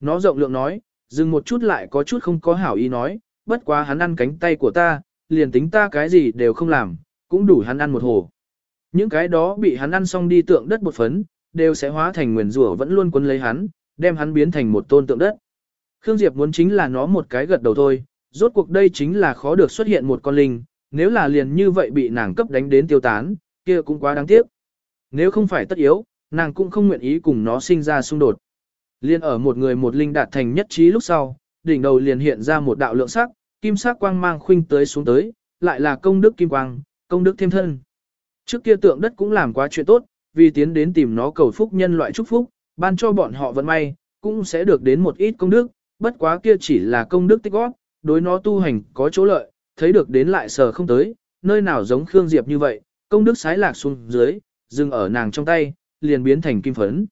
Nó rộng lượng nói, dừng một chút lại có chút không có hảo ý nói, bất quá hắn ăn cánh tay của ta, liền tính ta cái gì đều không làm, cũng đủ hắn ăn một hồ. Những cái đó bị hắn ăn xong đi tượng đất một phấn, đều sẽ hóa thành nguyền rủa vẫn luôn quấn lấy hắn, đem hắn biến thành một tôn tượng đất. Khương Diệp muốn chính là nó một cái gật đầu thôi, rốt cuộc đây chính là khó được xuất hiện một con linh, nếu là liền như vậy bị nàng cấp đánh đến tiêu tán, kia cũng quá đáng tiếc. Nếu không phải tất yếu, nàng cũng không nguyện ý cùng nó sinh ra xung đột. Liên ở một người một linh đạt thành nhất trí lúc sau, đỉnh đầu liền hiện ra một đạo lượng sắc, kim sắc quang mang khuynh tới xuống tới, lại là công đức kim quang, công đức thêm thân. Trước kia tượng đất cũng làm quá chuyện tốt, vì tiến đến tìm nó cầu phúc nhân loại chúc phúc, ban cho bọn họ vận may, cũng sẽ được đến một ít công đức, bất quá kia chỉ là công đức tích góp, đối nó tu hành có chỗ lợi, thấy được đến lại sờ không tới, nơi nào giống Khương Diệp như vậy, công đức sái lạc xuống dưới, dừng ở nàng trong tay, liền biến thành kim phấn.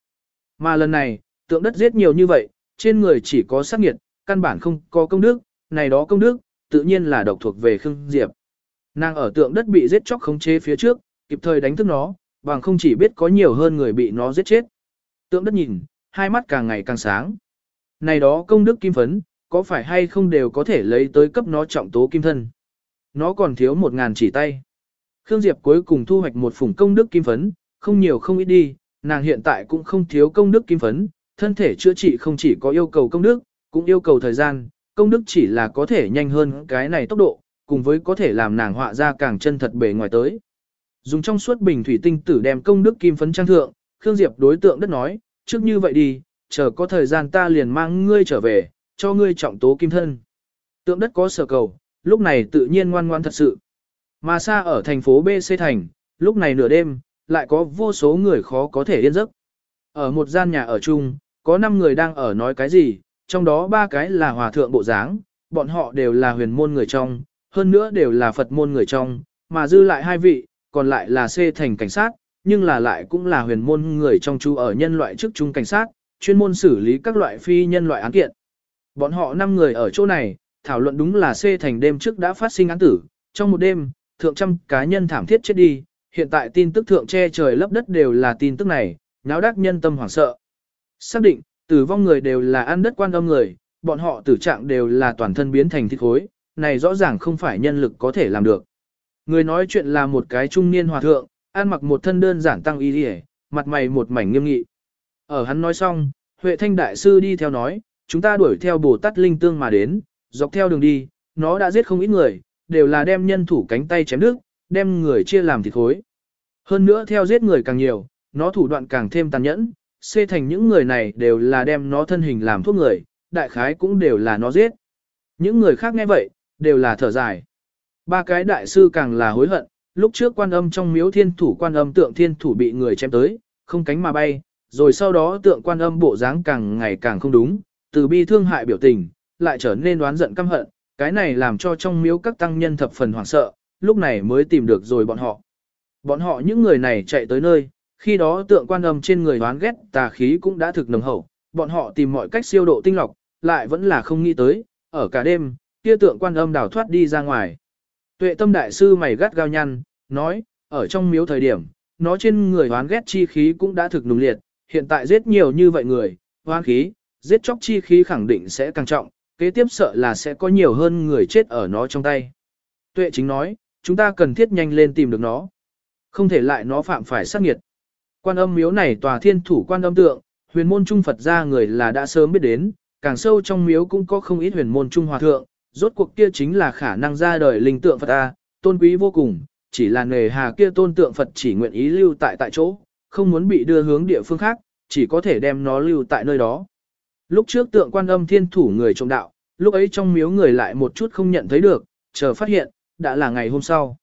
Mà lần này, tượng đất giết nhiều như vậy, trên người chỉ có sát nghiệt, căn bản không có công đức, này đó công đức, tự nhiên là độc thuộc về Khương Diệp. Nàng ở tượng đất bị giết chóc khống chế phía trước, kịp thời đánh thức nó, bằng không chỉ biết có nhiều hơn người bị nó giết chết. Tượng đất nhìn, hai mắt càng ngày càng sáng. Này đó công đức kim phấn, có phải hay không đều có thể lấy tới cấp nó trọng tố kim thân. Nó còn thiếu một ngàn chỉ tay. Khương Diệp cuối cùng thu hoạch một phủng công đức kim phấn, không nhiều không ít đi, nàng hiện tại cũng không thiếu công đức kim phấn, thân thể chữa trị không chỉ có yêu cầu công đức, cũng yêu cầu thời gian, công đức chỉ là có thể nhanh hơn cái này tốc độ, cùng với có thể làm nàng họa ra càng chân thật bề ngoài tới. Dùng trong suốt bình thủy tinh tử đem công đức kim phấn trang thượng, Khương Diệp đối tượng đất nói, trước như vậy đi, chờ có thời gian ta liền mang ngươi trở về, cho ngươi trọng tố kim thân. Tượng đất có sở cầu, lúc này tự nhiên ngoan ngoan thật sự. Mà xa ở thành phố BC Thành, lúc này nửa đêm, lại có vô số người khó có thể yên giấc. Ở một gian nhà ở chung, có 5 người đang ở nói cái gì, trong đó ba cái là hòa thượng bộ dáng, bọn họ đều là huyền môn người trong, hơn nữa đều là Phật môn người trong, mà dư lại hai vị, còn lại là xê thành cảnh sát, nhưng là lại cũng là huyền môn người trong chú ở nhân loại trước chung cảnh sát, chuyên môn xử lý các loại phi nhân loại án kiện. Bọn họ 5 người ở chỗ này, thảo luận đúng là xê thành đêm trước đã phát sinh án tử, trong một đêm, thượng trăm cá nhân thảm thiết chết đi, hiện tại tin tức thượng che trời lấp đất đều là tin tức này, náo đắc nhân tâm hoảng sợ. Xác định, tử vong người đều là ăn đất quan âm người, bọn họ tử trạng đều là toàn thân biến thành thịt khối, này rõ ràng không phải nhân lực có thể làm được. Người nói chuyện là một cái trung niên hòa thượng, ăn mặc một thân đơn giản tăng y đi mặt mày một mảnh nghiêm nghị. Ở hắn nói xong, Huệ Thanh Đại Sư đi theo nói, chúng ta đuổi theo Bồ Tát Linh Tương mà đến, dọc theo đường đi, nó đã giết không ít người, đều là đem nhân thủ cánh tay chém đứt, đem người chia làm thịt khối. Hơn nữa theo giết người càng nhiều, nó thủ đoạn càng thêm tàn nhẫn, xê thành những người này đều là đem nó thân hình làm thuốc người, đại khái cũng đều là nó giết. Những người khác nghe vậy, đều là thở dài. Ba cái đại sư càng là hối hận, lúc trước quan âm trong miếu thiên thủ quan âm tượng thiên thủ bị người chém tới, không cánh mà bay, rồi sau đó tượng quan âm bộ dáng càng ngày càng không đúng, từ bi thương hại biểu tình, lại trở nên đoán giận căm hận, cái này làm cho trong miếu các tăng nhân thập phần hoảng sợ, lúc này mới tìm được rồi bọn họ. Bọn họ những người này chạy tới nơi, khi đó tượng quan âm trên người đoán ghét tà khí cũng đã thực nồng hậu, bọn họ tìm mọi cách siêu độ tinh lọc, lại vẫn là không nghĩ tới, ở cả đêm, kia tượng quan âm đào thoát đi ra ngoài. Tuệ tâm đại sư mày gắt gao nhăn, nói, ở trong miếu thời điểm, nó trên người hoán ghét chi khí cũng đã thực nùng liệt, hiện tại giết nhiều như vậy người, hoán khí, giết chóc chi khí khẳng định sẽ càng trọng, kế tiếp sợ là sẽ có nhiều hơn người chết ở nó trong tay. Tuệ chính nói, chúng ta cần thiết nhanh lên tìm được nó. Không thể lại nó phạm phải sát nghiệt. Quan âm miếu này tòa thiên thủ quan âm tượng, huyền môn trung Phật ra người là đã sớm biết đến, càng sâu trong miếu cũng có không ít huyền môn trung hòa thượng, rốt cuộc kia chính là khả năng ra đời linh tượng Phật A, tôn quý vô cùng, chỉ là nề hà kia tôn tượng Phật chỉ nguyện ý lưu tại tại chỗ, không muốn bị đưa hướng địa phương khác, chỉ có thể đem nó lưu tại nơi đó. Lúc trước tượng quan âm thiên thủ người trộm đạo, lúc ấy trong miếu người lại một chút không nhận thấy được, chờ phát hiện, đã là ngày hôm sau.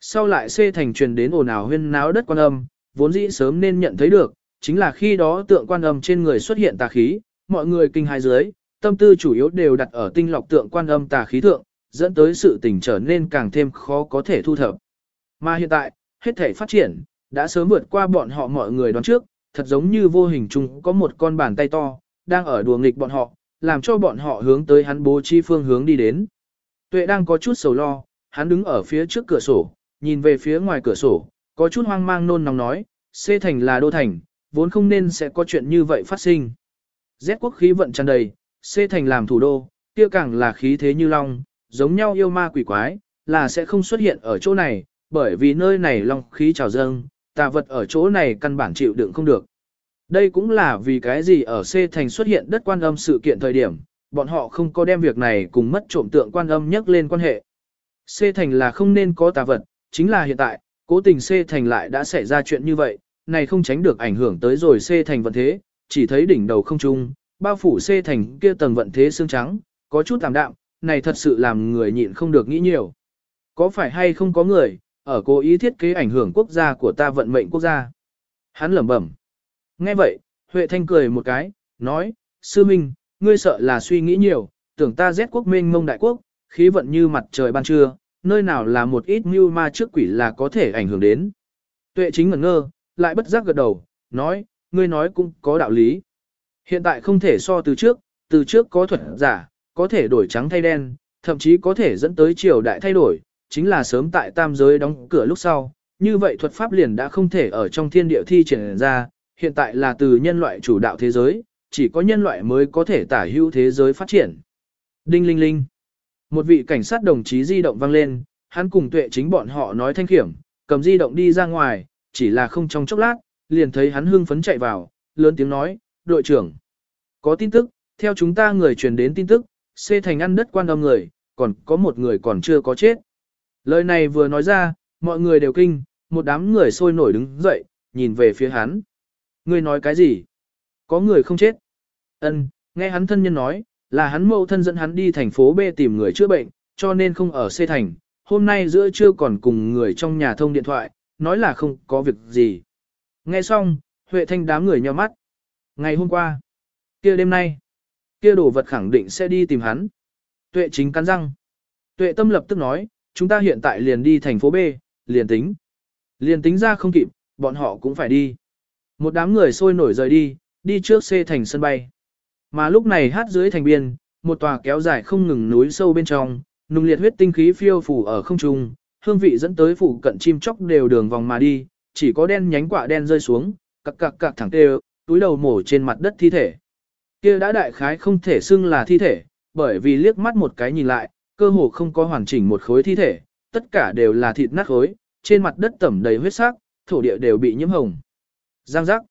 Sau lại xê thành truyền đến ồn ào huyên náo đất quan âm, vốn dĩ sớm nên nhận thấy được, chính là khi đó tượng quan âm trên người xuất hiện tà khí, mọi người kinh hai dưới, tâm tư chủ yếu đều đặt ở tinh lọc tượng quan âm tà khí thượng, dẫn tới sự tình trở nên càng thêm khó có thể thu thập. Mà hiện tại, hết thể phát triển, đã sớm vượt qua bọn họ mọi người đoán trước, thật giống như vô hình chung có một con bàn tay to, đang ở đùa nghịch bọn họ, làm cho bọn họ hướng tới hắn bố trí phương hướng đi đến. Tuệ đang có chút sầu lo, hắn đứng ở phía trước cửa sổ, nhìn về phía ngoài cửa sổ, có chút hoang mang nôn nóng nói, xê thành là đô thành, vốn không nên sẽ có chuyện như vậy phát sinh. Z quốc khí vận tràn đầy, xê thành làm thủ đô, kia càng là khí thế như long, giống nhau yêu ma quỷ quái, là sẽ không xuất hiện ở chỗ này, bởi vì nơi này long khí trào dâng, tà vật ở chỗ này căn bản chịu đựng không được. Đây cũng là vì cái gì ở C thành xuất hiện đất quan âm sự kiện thời điểm, bọn họ không có đem việc này cùng mất trộm tượng quan âm nhắc lên quan hệ. C thành là không nên có tà vật, chính là hiện tại, cố tình C thành lại đã xảy ra chuyện như vậy, này không tránh được ảnh hưởng tới rồi C thành vận thế, chỉ thấy đỉnh đầu không trung, bao phủ C thành kia tầng vận thế xương trắng, có chút tạm đạm, này thật sự làm người nhịn không được nghĩ nhiều. Có phải hay không có người, ở cố ý thiết kế ảnh hưởng quốc gia của ta vận mệnh quốc gia? Hắn lẩm bẩm. Nghe vậy, Huệ Thanh cười một cái, nói, Sư Minh, ngươi sợ là suy nghĩ nhiều, tưởng ta rét quốc minh mông đại quốc, khí vận như mặt trời ban trưa, nơi nào là một ít mưu ma trước quỷ là có thể ảnh hưởng đến. Tuệ chính ngẩn ngơ, lại bất giác gật đầu, nói, ngươi nói cũng có đạo lý. Hiện tại không thể so từ trước, từ trước có thuật giả, có thể đổi trắng thay đen, thậm chí có thể dẫn tới triều đại thay đổi, chính là sớm tại tam giới đóng cửa lúc sau. Như vậy thuật pháp liền đã không thể ở trong thiên địa thi triển ra, hiện tại là từ nhân loại chủ đạo thế giới, chỉ có nhân loại mới có thể tả hữu thế giới phát triển. Đinh linh linh. Một vị cảnh sát đồng chí di động vang lên, hắn cùng tuệ chính bọn họ nói thanh khiểm, cầm di động đi ra ngoài, chỉ là không trong chốc lát, liền thấy hắn hưng phấn chạy vào, lớn tiếng nói, đội trưởng. Có tin tức, theo chúng ta người truyền đến tin tức, xê thành ăn đất quan âm người, còn có một người còn chưa có chết. Lời này vừa nói ra, mọi người đều kinh, một đám người sôi nổi đứng dậy, nhìn về phía hắn. Người nói cái gì? Có người không chết. Ân, nghe hắn thân nhân nói, là hắn mâu thân dẫn hắn đi thành phố B tìm người chữa bệnh, cho nên không ở C thành. Hôm nay giữa trưa còn cùng người trong nhà thông điện thoại, nói là không có việc gì. Nghe xong, Huệ Thanh đám người nheo mắt. Ngày hôm qua, kia đêm nay, kia đồ vật khẳng định sẽ đi tìm hắn. Tuệ chính cắn răng. Tuệ tâm lập tức nói, chúng ta hiện tại liền đi thành phố B, liền tính. Liền tính ra không kịp, bọn họ cũng phải đi. Một đám người sôi nổi rời đi, đi trước xe thành sân bay. Mà lúc này hát dưới thành biên, một tòa kéo dài không ngừng núi sâu bên trong, nung liệt huyết tinh khí phiêu phủ ở không trung, hương vị dẫn tới phủ cận chim chóc đều đường vòng mà đi, chỉ có đen nhánh quả đen rơi xuống, cặc cặc cặc thẳng tê túi đầu mổ trên mặt đất thi thể. Kia đã đại khái không thể xưng là thi thể, bởi vì liếc mắt một cái nhìn lại, cơ hồ không có hoàn chỉnh một khối thi thể, tất cả đều là thịt nát khối, trên mặt đất tẩm đầy huyết sắc, thổ địa đều bị nhiễm hồng. Giang giác.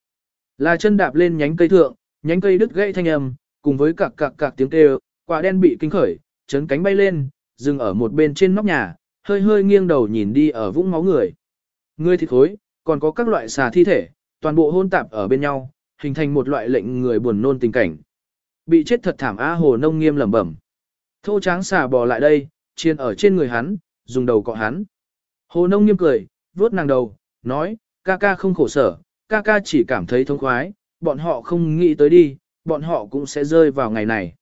Là chân đạp lên nhánh cây thượng, nhánh cây đứt gãy thanh âm, cùng với cạc cạc cạc tiếng kêu, quả đen bị kinh khởi, chấn cánh bay lên, dừng ở một bên trên nóc nhà, hơi hơi nghiêng đầu nhìn đi ở vũng máu người. Người thịt thối còn có các loại xà thi thể, toàn bộ hôn tạp ở bên nhau, hình thành một loại lệnh người buồn nôn tình cảnh. Bị chết thật thảm a hồ nông nghiêm lẩm bẩm. Thô tráng xà bò lại đây, chiên ở trên người hắn, dùng đầu cọ hắn. Hồ nông nghiêm cười, vuốt nàng đầu, nói, ca ca không khổ sở, ca ca chỉ cảm thấy thông khoái, bọn họ không nghĩ tới đi, bọn họ cũng sẽ rơi vào ngày này.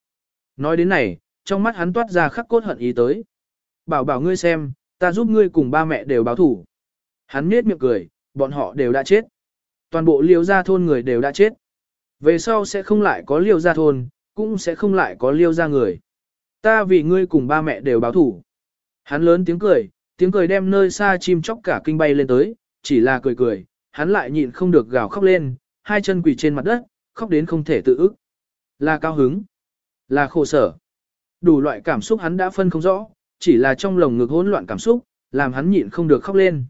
Nói đến này, trong mắt hắn toát ra khắc cốt hận ý tới. Bảo bảo ngươi xem, ta giúp ngươi cùng ba mẹ đều báo thủ. Hắn nết miệng cười, bọn họ đều đã chết. Toàn bộ liêu gia thôn người đều đã chết. Về sau sẽ không lại có liêu gia thôn, cũng sẽ không lại có liêu gia người. Ta vì ngươi cùng ba mẹ đều báo thủ. Hắn lớn tiếng cười, tiếng cười đem nơi xa chim chóc cả kinh bay lên tới, chỉ là cười cười, hắn lại nhịn không được gào khóc lên, hai chân quỳ trên mặt đất, khóc đến không thể tự ức. Là cao hứng, là khổ sở. Đủ loại cảm xúc hắn đã phân không rõ, chỉ là trong lồng ngực hỗn loạn cảm xúc, làm hắn nhịn không được khóc lên.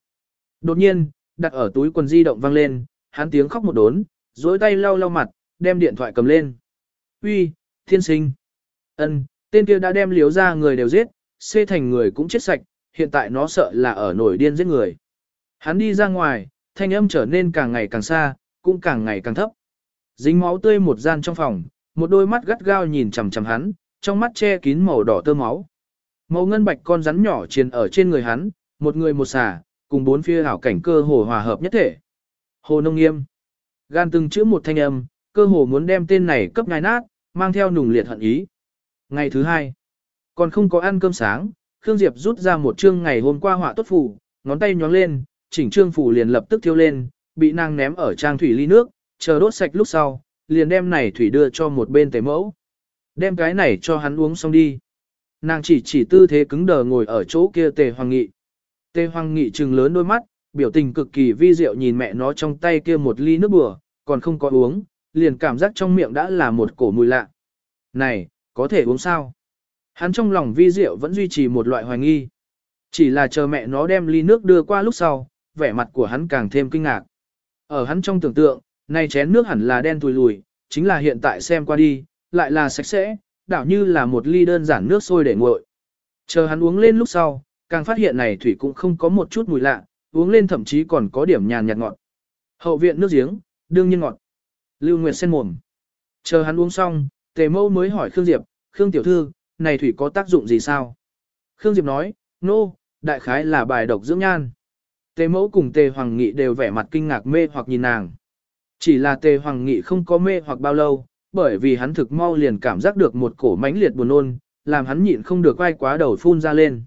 Đột nhiên, đặt ở túi quần di động vang lên, hắn tiếng khóc một đốn, dối tay lau lau mặt, đem điện thoại cầm lên. Uy, thiên sinh. ân, tên kia đã đem liếu ra người đều giết, xê thành người cũng chết sạch, hiện tại nó sợ là ở nổi điên giết người. Hắn đi ra ngoài, thanh âm trở nên càng ngày càng xa, cũng càng ngày càng thấp. Dính máu tươi một gian trong phòng, một đôi mắt gắt gao nhìn chằm chằm hắn, trong mắt che kín màu đỏ tơ máu. Màu ngân bạch con rắn nhỏ triền ở trên người hắn, một người một xà, cùng bốn phía hảo cảnh cơ hồ hòa hợp nhất thể. Hồ Nông Nghiêm. Gan từng chữ một thanh âm, cơ hồ muốn đem tên này cấp ngai nát, mang theo nùng liệt hận ý. Ngày thứ hai, còn không có ăn cơm sáng, Khương Diệp rút ra một chương ngày hôm qua họa tốt phủ, ngón tay nhóng lên, chỉnh trương phủ liền lập tức thiêu lên, bị nàng ném ở trang thủy ly nước, chờ đốt sạch lúc sau, liền đem này thủy đưa cho một bên tề mẫu. Đem cái này cho hắn uống xong đi. Nàng chỉ chỉ tư thế cứng đờ ngồi ở chỗ kia tề hoàng nghị. Tề hoàng nghị trừng lớn đôi mắt, biểu tình cực kỳ vi diệu nhìn mẹ nó trong tay kia một ly nước bừa, còn không có uống, liền cảm giác trong miệng đã là một cổ mùi lạ. Này, có thể uống sao? Hắn trong lòng vi diệu vẫn duy trì một loại hoài nghi. Chỉ là chờ mẹ nó đem ly nước đưa qua lúc sau, vẻ mặt của hắn càng thêm kinh ngạc. Ở hắn trong tưởng tượng, này chén nước hẳn là đen tùi lùi, chính là hiện tại xem qua đi, lại là sạch sẽ, đảo như là một ly đơn giản nước sôi để nguội. Chờ hắn uống lên lúc sau, càng phát hiện này thủy cũng không có một chút mùi lạ, uống lên thậm chí còn có điểm nhàn nhạt ngọt. Hậu viện nước giếng, đương nhiên ngọt. Lưu Nguyệt sen mồm. Chờ hắn uống xong, Tề Mâu mới hỏi Khương Diệp, Khương Tiểu Thư, này thủy có tác dụng gì sao? Khương Diệp nói, nô, no, đại khái là bài độc dưỡng nhan. Tề mẫu cùng tề hoàng nghị đều vẻ mặt kinh ngạc mê hoặc nhìn nàng. Chỉ là tề hoàng nghị không có mê hoặc bao lâu, bởi vì hắn thực mau liền cảm giác được một cổ mãnh liệt buồn nôn, làm hắn nhịn không được quay quá đầu phun ra lên.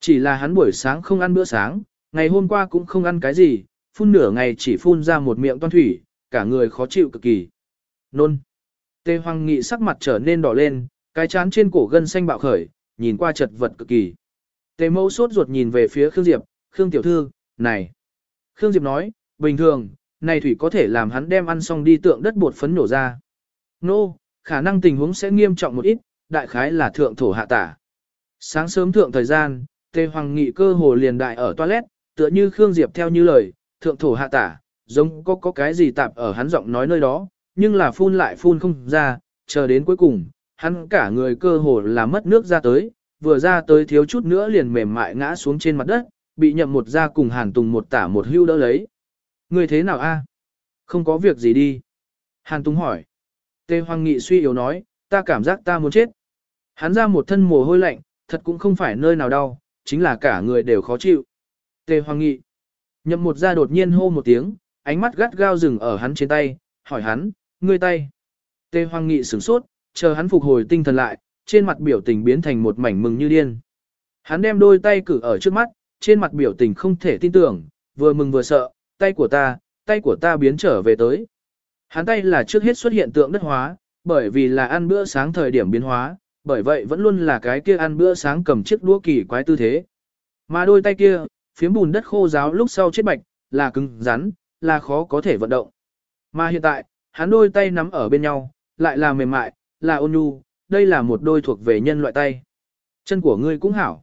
Chỉ là hắn buổi sáng không ăn bữa sáng, ngày hôm qua cũng không ăn cái gì, phun nửa ngày chỉ phun ra một miệng toan thủy, cả người khó chịu cực kỳ. Nôn. Tề Hoàng Nghị sắc mặt trở nên đỏ lên, cái chán trên cổ gân xanh bạo khởi, nhìn qua chật vật cực kỳ. Tề Mẫu sốt ruột nhìn về phía Khương Diệp, "Khương tiểu thư, này." Khương Diệp nói, "Bình thường, này thủy có thể làm hắn đem ăn xong đi tượng đất bột phấn nổ ra." "Nô, khả năng tình huống sẽ nghiêm trọng một ít, đại khái là thượng thổ hạ tả." Sáng sớm thượng thời gian, Tề Hoàng Nghị cơ hồ liền đại ở toilet, tựa như Khương Diệp theo như lời, thượng thổ hạ tả, giống có có cái gì tạp ở hắn giọng nói nơi đó, nhưng là phun lại phun không ra, chờ đến cuối cùng, hắn cả người cơ hồ là mất nước ra tới, vừa ra tới thiếu chút nữa liền mềm mại ngã xuống trên mặt đất, bị nhậm một ra cùng Hàn Tùng một tả một hưu đỡ lấy. Người thế nào a? Không có việc gì đi. Hàn Tùng hỏi. Tề Hoàng Nghị suy yếu nói, ta cảm giác ta muốn chết. Hắn ra một thân mồ hôi lạnh, thật cũng không phải nơi nào đau, chính là cả người đều khó chịu. Tề Hoàng Nghị. Nhậm một ra đột nhiên hô một tiếng, ánh mắt gắt gao rừng ở hắn trên tay, hỏi hắn, ngươi tay. Tề Hoàng Nghị sửng sốt, chờ hắn phục hồi tinh thần lại, trên mặt biểu tình biến thành một mảnh mừng như điên. Hắn đem đôi tay cử ở trước mắt, trên mặt biểu tình không thể tin tưởng, vừa mừng vừa sợ, tay của ta, tay của ta biến trở về tới. Hắn tay là trước hết xuất hiện tượng đất hóa, bởi vì là ăn bữa sáng thời điểm biến hóa, bởi vậy vẫn luôn là cái kia ăn bữa sáng cầm chiếc đũa kỳ quái tư thế. Mà đôi tay kia, phiếm bùn đất khô ráo lúc sau chết bạch, là cứng rắn, là khó có thể vận động. Mà hiện tại, hắn đôi tay nắm ở bên nhau, lại là mềm mại, là ôn nhu, đây là một đôi thuộc về nhân loại tay. Chân của ngươi cũng hảo.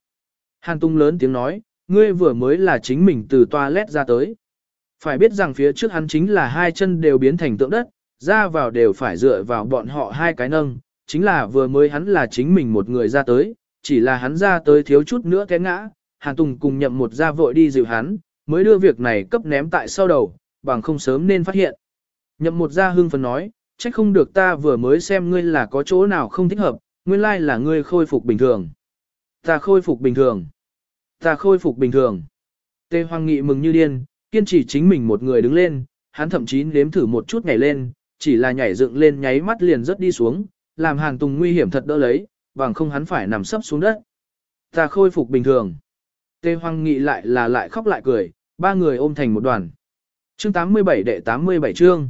Hàn Tung lớn tiếng nói, ngươi vừa mới là chính mình từ toilet ra tới. Phải biết rằng phía trước hắn chính là hai chân đều biến thành tượng đất, ra vào đều phải dựa vào bọn họ hai cái nâng, chính là vừa mới hắn là chính mình một người ra tới, chỉ là hắn ra tới thiếu chút nữa té ngã, Hàn Tùng cùng nhậm một ra vội đi dịu hắn, mới đưa việc này cấp ném tại sau đầu, bằng không sớm nên phát hiện. Nhậm một ra hưng phấn nói, trách không được ta vừa mới xem ngươi là có chỗ nào không thích hợp, nguyên lai là ngươi khôi phục bình thường. Ta khôi phục bình thường. Ta khôi phục bình thường. Tê Hoàng Nghị mừng như điên, kiên trì chính mình một người đứng lên, hắn thậm chí nếm thử một chút nhảy lên, chỉ là nhảy dựng lên nháy mắt liền rớt đi xuống, làm Hàn Tùng nguy hiểm thật đỡ lấy, bằng không hắn phải nằm sấp xuống đất. Ta khôi phục bình thường. Tê Hoàng Nghị lại là lại khóc lại cười, ba người ôm thành một đoàn. Chương 87 đệ 87 chương.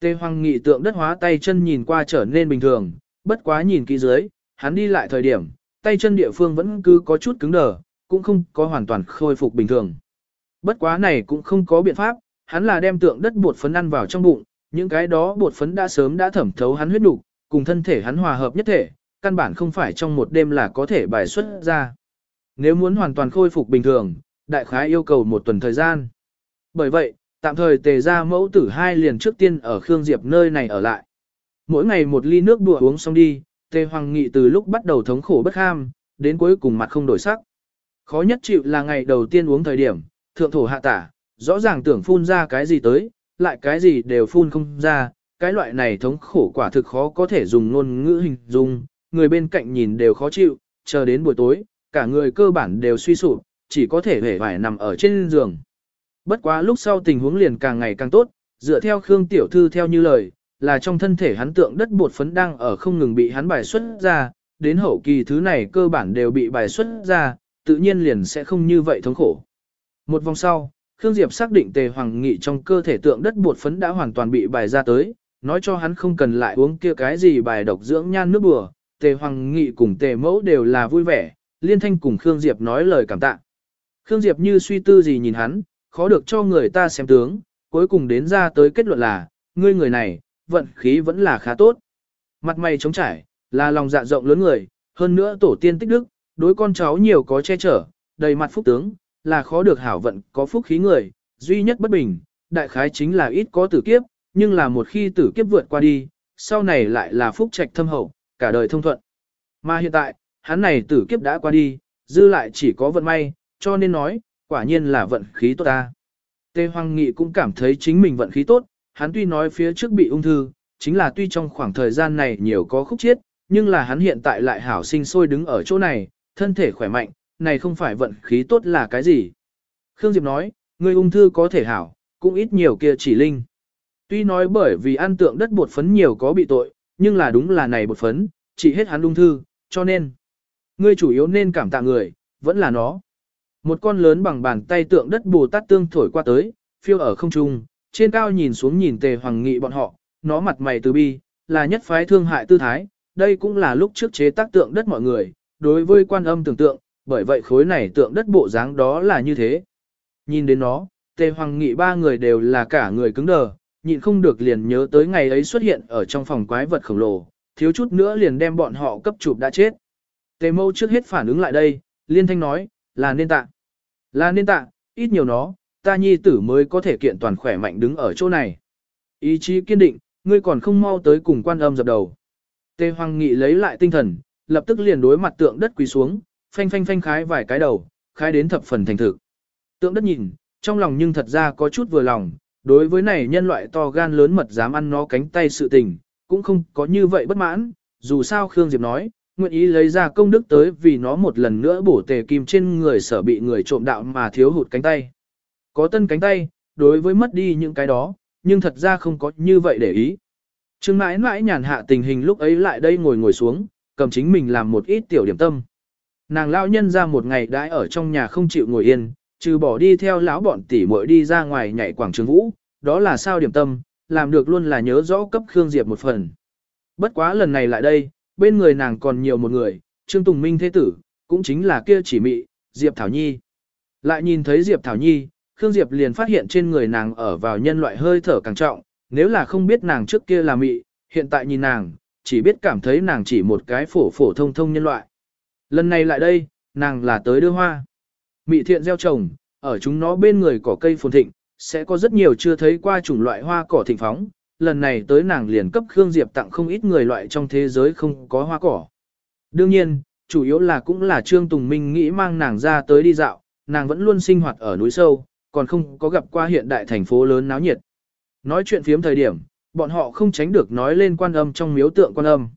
Tê Hoàng Nghị tượng đất hóa tay chân nhìn qua trở nên bình thường, bất quá nhìn kỹ dưới, hắn đi lại thời điểm, tay chân địa phương vẫn cứ có chút cứng đờ, cũng không có hoàn toàn khôi phục bình thường. Bất quá này cũng không có biện pháp, hắn là đem tượng đất bột phấn ăn vào trong bụng, những cái đó bột phấn đã sớm đã thẩm thấu hắn huyết đủ, cùng thân thể hắn hòa hợp nhất thể, căn bản không phải trong một đêm là có thể bài xuất ra. Nếu muốn hoàn toàn khôi phục bình thường, đại khái yêu cầu một tuần thời gian. Bởi vậy, tạm thời tề ra mẫu tử hai liền trước tiên ở Khương Diệp nơi này ở lại. Mỗi ngày một ly nước đùa uống xong đi, tề hoàng nghị từ lúc bắt đầu thống khổ bất ham, đến cuối cùng mặt không đổi sắc. Khó nhất chịu là ngày đầu tiên uống thời điểm, thượng thổ hạ tả, rõ ràng tưởng phun ra cái gì tới, lại cái gì đều phun không ra, cái loại này thống khổ quả thực khó có thể dùng ngôn ngữ hình dung, người bên cạnh nhìn đều khó chịu, chờ đến buổi tối, cả người cơ bản đều suy sụp, chỉ có thể hề vải nằm ở trên giường. Bất quá lúc sau tình huống liền càng ngày càng tốt, dựa theo Khương Tiểu Thư theo như lời, là trong thân thể hắn tượng đất bột phấn đang ở không ngừng bị hắn bài xuất ra, đến hậu kỳ thứ này cơ bản đều bị bài xuất ra, tự nhiên liền sẽ không như vậy thống khổ. Một vòng sau, Khương Diệp xác định tề hoàng nghị trong cơ thể tượng đất bột phấn đã hoàn toàn bị bài ra tới, nói cho hắn không cần lại uống kia cái gì bài độc dưỡng nhan nước bùa, tề hoàng nghị cùng tề mẫu đều là vui vẻ, liên thanh cùng Khương Diệp nói lời cảm tạ. Khương Diệp như suy tư gì nhìn hắn, khó được cho người ta xem tướng, cuối cùng đến ra tới kết luận là, ngươi người này, vận khí vẫn là khá tốt. Mặt mày trống trải, là lòng dạ rộng lớn người, hơn nữa tổ tiên tích đức, đối con cháu nhiều có che chở, đầy mặt phúc tướng, là khó được hảo vận có phúc khí người, duy nhất bất bình, đại khái chính là ít có tử kiếp, nhưng là một khi tử kiếp vượt qua đi, sau này lại là phúc trạch thâm hậu, cả đời thông thuận. Mà hiện tại, hắn này tử kiếp đã qua đi, dư lại chỉ có vận may, cho nên nói, quả nhiên là vận khí tốt ta. Tề Hoàng Nghị cũng cảm thấy chính mình vận khí tốt, hắn tuy nói phía trước bị ung thư, chính là tuy trong khoảng thời gian này nhiều có khúc chiết, nhưng là hắn hiện tại lại hảo sinh sôi đứng ở chỗ này, thân thể khỏe mạnh, này không phải vận khí tốt là cái gì. Khương Diệp nói, người ung thư có thể hảo, cũng ít nhiều kia chỉ linh. Tuy nói bởi vì ăn tượng đất bột phấn nhiều có bị tội, nhưng là đúng là này bột phấn, chỉ hết hắn ung thư, cho nên, ngươi chủ yếu nên cảm tạ người, vẫn là nó. Một con lớn bằng bàn tay tượng đất Bồ Tát tương thổi qua tới, phiêu ở không trung, trên cao nhìn xuống nhìn tề hoàng nghị bọn họ, nó mặt mày từ bi, là nhất phái thương hại tư thái, đây cũng là lúc trước chế tác tượng đất mọi người, đối với quan âm tưởng tượng, bởi vậy khối này tượng đất bộ dáng đó là như thế. Nhìn đến nó, tề hoàng nghị ba người đều là cả người cứng đờ, nhịn không được liền nhớ tới ngày ấy xuất hiện ở trong phòng quái vật khổng lồ, thiếu chút nữa liền đem bọn họ cấp chụp đã chết. Tề mâu trước hết phản ứng lại đây, liên thanh nói, là nên tạ. Là nên tạ, ít nhiều nó, ta nhi tử mới có thể kiện toàn khỏe mạnh đứng ở chỗ này. Ý chí kiên định, ngươi còn không mau tới cùng quan âm dập đầu. Tề Hoàng Nghị lấy lại tinh thần, lập tức liền đối mặt tượng đất quỳ xuống, phanh phanh phanh khái vài cái đầu, khái đến thập phần thành thực. Tượng đất nhìn, trong lòng nhưng thật ra có chút vừa lòng, đối với này nhân loại to gan lớn mật dám ăn nó cánh tay sự tình, cũng không có như vậy bất mãn, dù sao Khương Diệp nói, nguyện ý lấy ra công đức tới vì nó một lần nữa bổ tề kim trên người sở bị người trộm đạo mà thiếu hụt cánh tay. Có tân cánh tay, đối với mất đi những cái đó, nhưng thật ra không có như vậy để ý. Trương mãi mãi nhàn hạ tình hình lúc ấy lại đây ngồi ngồi xuống, cầm chính mình làm một ít tiểu điểm tâm. Nàng lão nhân ra một ngày đãi ở trong nhà không chịu ngồi yên, trừ bỏ đi theo lão bọn tỷ muội đi ra ngoài nhảy quảng trường vũ, đó là sao điểm tâm, làm được luôn là nhớ rõ cấp Khương Diệp một phần. Bất quá lần này lại đây, bên người nàng còn nhiều một người, Trương Tùng Minh thế tử, cũng chính là kia chỉ mị, Diệp Thảo Nhi. Lại nhìn thấy Diệp Thảo Nhi, Khương Diệp liền phát hiện trên người nàng ở vào nhân loại hơi thở càng trọng, nếu là không biết nàng trước kia là mị, hiện tại nhìn nàng, chỉ biết cảm thấy nàng chỉ một cái phổ phổ thông thông nhân loại. Lần này lại đây, nàng là tới đưa hoa. Mị thiện gieo trồng, ở chúng nó bên người cỏ cây phồn thịnh, sẽ có rất nhiều chưa thấy qua chủng loại hoa cỏ thịnh phóng, lần này tới nàng liền cấp Khương Diệp tặng không ít người loại trong thế giới không có hoa cỏ. Đương nhiên, chủ yếu là cũng là Trương Tùng Minh nghĩ mang nàng ra tới đi dạo, nàng vẫn luôn sinh hoạt ở núi sâu, còn không có gặp qua hiện đại thành phố lớn náo nhiệt. Nói chuyện phiếm thời điểm, bọn họ không tránh được nói lên quan âm trong miếu tượng quan âm.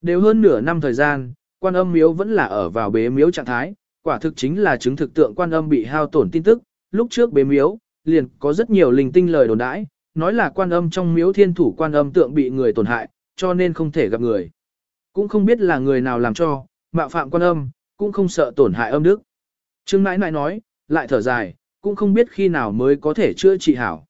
Đều hơn nửa năm thời gian, quan âm miếu vẫn là ở vào bế miếu trạng thái, quả thực chính là chứng thực tượng quan âm bị hao tổn tin tức, lúc trước bế miếu, liền có rất nhiều linh tinh lời đồn đãi, nói là quan âm trong miếu thiên thủ quan âm tượng bị người tổn hại, cho nên không thể gặp người. Cũng không biết là người nào làm cho, mạo phạm quan âm, cũng không sợ tổn hại âm đức. Trương nãi nãi nói, lại thở dài, cũng không biết khi nào mới có thể chữa trị hảo.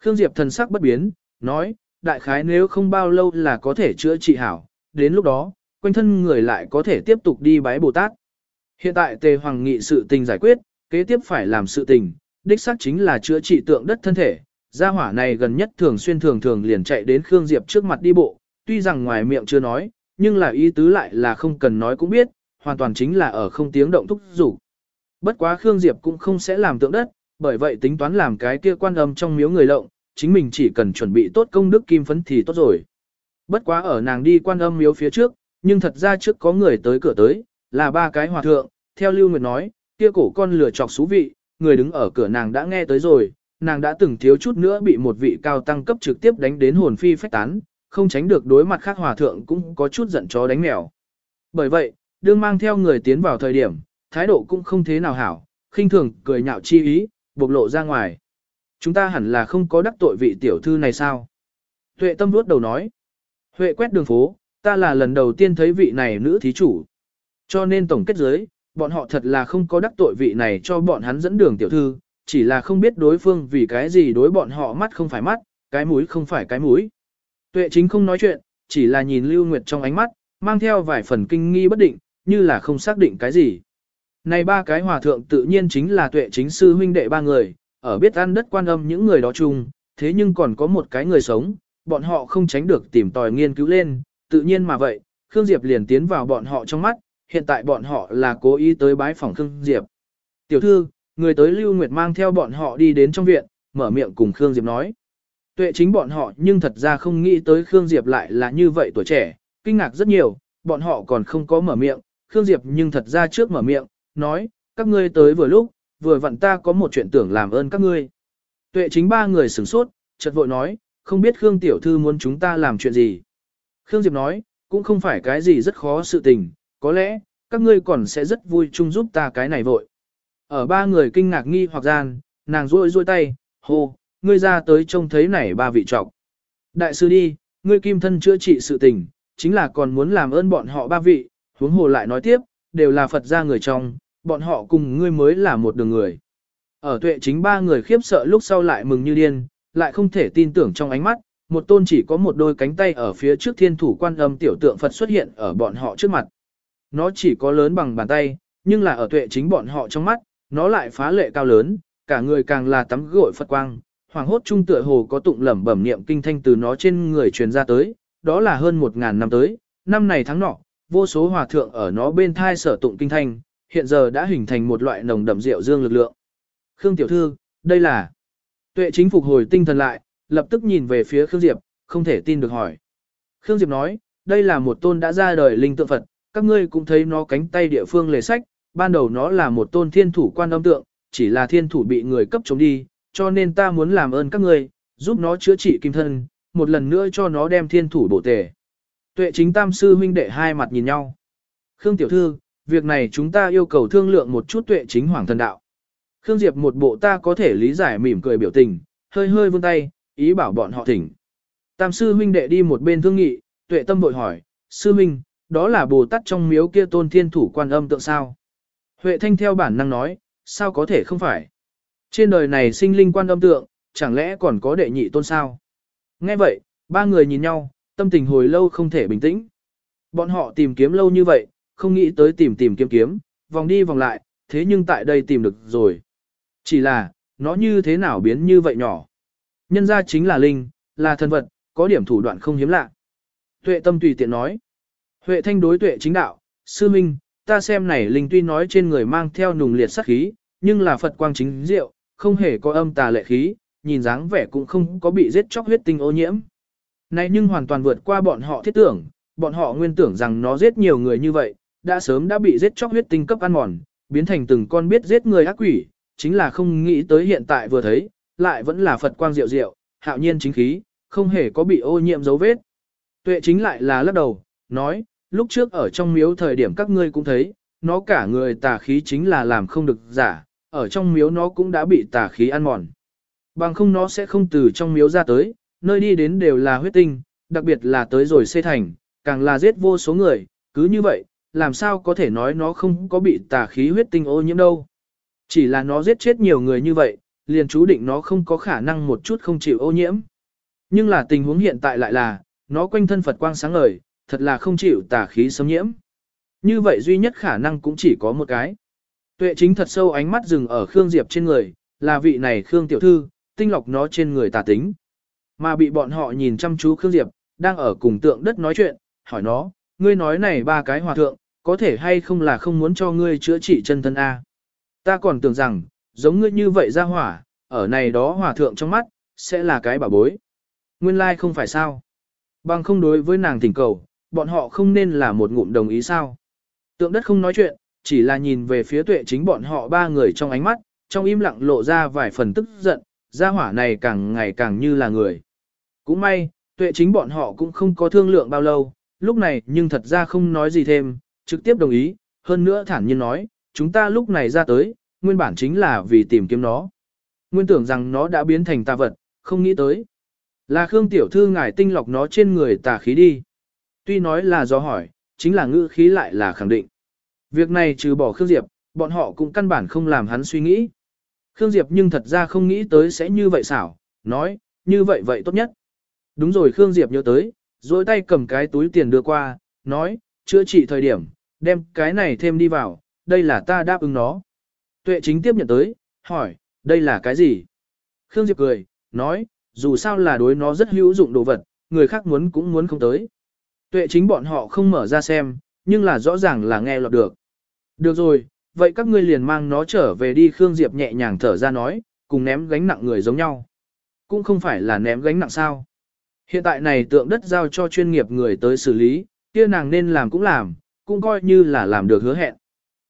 Khương Diệp thần sắc bất biến, nói, đại khái nếu không bao lâu là có thể chữa trị hảo, đến lúc đó, quanh thân người lại có thể tiếp tục đi bái Bồ Tát. Hiện tại Tề Hoàng nghị sự tình giải quyết, kế tiếp phải làm sự tình, đích xác chính là chữa trị tượng đất thân thể, Gia hỏa này gần nhất thường xuyên thường thường liền chạy đến Khương Diệp trước mặt đi bộ, tuy rằng ngoài miệng chưa nói, nhưng là ý tứ lại là không cần nói cũng biết, hoàn toàn chính là ở không tiếng động thúc rủ. Bất quá Khương Diệp cũng không sẽ làm tượng đất, bởi vậy tính toán làm cái kia quan âm trong miếu người lộng, chính mình chỉ cần chuẩn bị tốt công đức kim phấn thì tốt rồi. Bất quá ở nàng đi quan âm miếu phía trước, nhưng thật ra trước có người tới cửa tới, là ba cái hòa thượng, theo Lưu Nguyệt nói, kia cổ con lửa chọc xú vị, người đứng ở cửa nàng đã nghe tới rồi, nàng đã từng thiếu chút nữa bị một vị cao tăng cấp trực tiếp đánh đến hồn phi phách tán, không tránh được đối mặt khác hòa thượng cũng có chút giận chó đánh mèo. Bởi vậy, đương mang theo người tiến vào thời điểm, thái độ cũng không thế nào hảo, khinh thường cười nhạo chi ý, bộc lộ ra ngoài. Chúng ta hẳn là không có đắc tội vị tiểu thư này sao? Tuệ tâm vuốt đầu nói. Huệ quét đường phố, ta là lần đầu tiên thấy vị này nữ thí chủ. Cho nên tổng kết giới, bọn họ thật là không có đắc tội vị này cho bọn hắn dẫn đường tiểu thư, chỉ là không biết đối phương vì cái gì đối bọn họ mắt không phải mắt, cái mũi không phải cái mũi. Tuệ chính không nói chuyện, chỉ là nhìn Lưu Nguyệt trong ánh mắt, mang theo vài phần kinh nghi bất định, như là không xác định cái gì. Này ba cái hòa thượng tự nhiên chính là tuệ chính sư huynh đệ ba người, ở biết ăn đất quan âm những người đó chung, thế nhưng còn có một cái người sống, bọn họ không tránh được tìm tòi nghiên cứu lên, tự nhiên mà vậy, Khương Diệp liền tiến vào bọn họ trong mắt, hiện tại bọn họ là cố ý tới bái phòng Khương Diệp. Tiểu thư, người tới Lưu Nguyệt mang theo bọn họ đi đến trong viện, mở miệng cùng Khương Diệp nói. Tuệ chính bọn họ nhưng thật ra không nghĩ tới Khương Diệp lại là như vậy tuổi trẻ, kinh ngạc rất nhiều, bọn họ còn không có mở miệng, Khương Diệp nhưng thật ra trước mở miệng, nói, các ngươi tới vừa lúc, vừa vặn ta có một chuyện tưởng làm ơn các ngươi. Tuệ chính ba người sửng sốt, chợt vội nói, không biết Khương Tiểu Thư muốn chúng ta làm chuyện gì. Khương Diệp nói, cũng không phải cái gì rất khó sự tình, có lẽ, các ngươi còn sẽ rất vui chung giúp ta cái này vội. Ở ba người kinh ngạc nghi hoặc gian, nàng rôi rôi tay, hô, ngươi ra tới trông thấy này ba vị trọng. Đại sư đi, ngươi kim thân chữa trị sự tình, chính là còn muốn làm ơn bọn họ ba vị, huống hồ lại nói tiếp, đều là Phật gia người trong, bọn họ cùng ngươi mới là một đường người. Ở tuệ chính ba người khiếp sợ lúc sau lại mừng như điên, lại không thể tin tưởng trong ánh mắt, một tôn chỉ có một đôi cánh tay ở phía trước thiên thủ quan âm tiểu tượng Phật xuất hiện ở bọn họ trước mặt. Nó chỉ có lớn bằng bàn tay, nhưng là ở tuệ chính bọn họ trong mắt, nó lại phá lệ cao lớn, cả người càng là tắm gội Phật quang, hoàng hốt trung tựa hồ có tụng lẩm bẩm niệm kinh thanh từ nó trên người truyền ra tới, đó là hơn một ngàn năm tới, năm này tháng nọ, vô số hòa thượng ở nó bên thai sở tụng kinh thanh, hiện giờ đã hình thành một loại nồng đậm rượu dương lực lượng. Khương tiểu thư, đây là Tuệ chính phục hồi tinh thần lại, lập tức nhìn về phía Khương Diệp, không thể tin được hỏi. Khương Diệp nói, đây là một tôn đã ra đời linh tượng Phật, các ngươi cũng thấy nó cánh tay địa phương lề sách, ban đầu nó là một tôn thiên thủ quan âm tượng, chỉ là thiên thủ bị người cấp chống đi, cho nên ta muốn làm ơn các ngươi, giúp nó chữa trị kim thân, một lần nữa cho nó đem thiên thủ bổ tề. Tuệ chính tam sư huynh đệ hai mặt nhìn nhau. Khương tiểu thư, việc này chúng ta yêu cầu thương lượng một chút tuệ chính hoàng thần đạo. Khương Diệp một bộ ta có thể lý giải mỉm cười biểu tình, hơi hơi vươn tay, ý bảo bọn họ thỉnh. Tam sư huynh đệ đi một bên thương nghị, tuệ tâm bội hỏi, sư huynh, đó là Bồ Tát trong miếu kia tôn thiên thủ quan âm tượng sao? Huệ thanh theo bản năng nói, sao có thể không phải? Trên đời này sinh linh quan âm tượng, chẳng lẽ còn có đệ nhị tôn sao? Nghe vậy, ba người nhìn nhau, tâm tình hồi lâu không thể bình tĩnh. Bọn họ tìm kiếm lâu như vậy, không nghĩ tới tìm tìm kiếm kiếm, vòng đi vòng lại, thế nhưng tại đây tìm được rồi. Chỉ là, nó như thế nào biến như vậy nhỏ. Nhân ra chính là linh, là thân vật, có điểm thủ đoạn không hiếm lạ. Tuệ tâm tùy tiện nói. Huệ thanh đối tuệ chính đạo, sư minh, ta xem này linh tuy nói trên người mang theo nùng liệt sát khí, nhưng là Phật quang chính diệu, không hề có âm tà lệ khí, nhìn dáng vẻ cũng không có bị giết chóc huyết tinh ô nhiễm. Này nhưng hoàn toàn vượt qua bọn họ thiết tưởng, bọn họ nguyên tưởng rằng nó giết nhiều người như vậy, đã sớm đã bị giết chóc huyết tinh cấp ăn mòn, biến thành từng con biết giết người ác quỷ, chính là không nghĩ tới hiện tại vừa thấy, lại vẫn là Phật quang diệu diệu, hạo nhiên chính khí, không hề có bị ô nhiễm dấu vết. Tuệ chính lại là lắc đầu, nói, lúc trước ở trong miếu thời điểm các ngươi cũng thấy, nó cả người tà khí chính là làm không được giả, ở trong miếu nó cũng đã bị tà khí ăn mòn. Bằng không nó sẽ không từ trong miếu ra tới, nơi đi đến đều là huyết tinh, đặc biệt là tới rồi xây thành, càng là giết vô số người, cứ như vậy, làm sao có thể nói nó không có bị tà khí huyết tinh ô nhiễm đâu. Chỉ là nó giết chết nhiều người như vậy, liền chú định nó không có khả năng một chút không chịu ô nhiễm. Nhưng là tình huống hiện tại lại là, nó quanh thân Phật quang sáng ngời, thật là không chịu tà khí xâm nhiễm. Như vậy duy nhất khả năng cũng chỉ có một cái. Tuệ chính thật sâu ánh mắt dừng ở Khương Diệp trên người, là vị này Khương Tiểu Thư, tinh lọc nó trên người tà tính. Mà bị bọn họ nhìn chăm chú Khương Diệp, đang ở cùng tượng đất nói chuyện, hỏi nó, ngươi nói này ba cái hòa thượng, có thể hay không là không muốn cho ngươi chữa trị chân thân A. Ta còn tưởng rằng, giống ngươi như vậy ra hỏa, ở này đó hòa thượng trong mắt, sẽ là cái bảo bối. Nguyên lai like không phải sao. Bằng không đối với nàng thỉnh cầu, bọn họ không nên là một ngụm đồng ý sao. Tượng đất không nói chuyện, chỉ là nhìn về phía tuệ chính bọn họ ba người trong ánh mắt, trong im lặng lộ ra vài phần tức giận, gia hỏa này càng ngày càng như là người. Cũng may, tuệ chính bọn họ cũng không có thương lượng bao lâu, lúc này nhưng thật ra không nói gì thêm, trực tiếp đồng ý, hơn nữa thản nhiên nói, chúng ta lúc này ra tới, nguyên bản chính là vì tìm kiếm nó. Nguyên tưởng rằng nó đã biến thành tà vật, không nghĩ tới. Là Khương Tiểu Thư ngài tinh lọc nó trên người tà khí đi. Tuy nói là do hỏi, chính là ngữ khí lại là khẳng định. Việc này trừ bỏ Khương Diệp, bọn họ cũng căn bản không làm hắn suy nghĩ. Khương Diệp nhưng thật ra không nghĩ tới sẽ như vậy xảo, nói, như vậy vậy tốt nhất. Đúng rồi Khương Diệp nhớ tới, rồi tay cầm cái túi tiền đưa qua, nói, chữa trị thời điểm, đem cái này thêm đi vào, đây là ta đáp ứng nó. Tuệ chính tiếp nhận tới, hỏi, đây là cái gì? Khương Diệp cười, nói, dù sao là đối nó rất hữu dụng đồ vật, người khác muốn cũng muốn không tới. Tuệ chính bọn họ không mở ra xem, nhưng là rõ ràng là nghe lọt được. Được rồi, vậy các ngươi liền mang nó trở về đi Khương Diệp nhẹ nhàng thở ra nói, cùng ném gánh nặng người giống nhau. Cũng không phải là ném gánh nặng sao. Hiện tại này tượng đất giao cho chuyên nghiệp người tới xử lý, kia nàng nên làm cũng làm, cũng coi như là làm được hứa hẹn.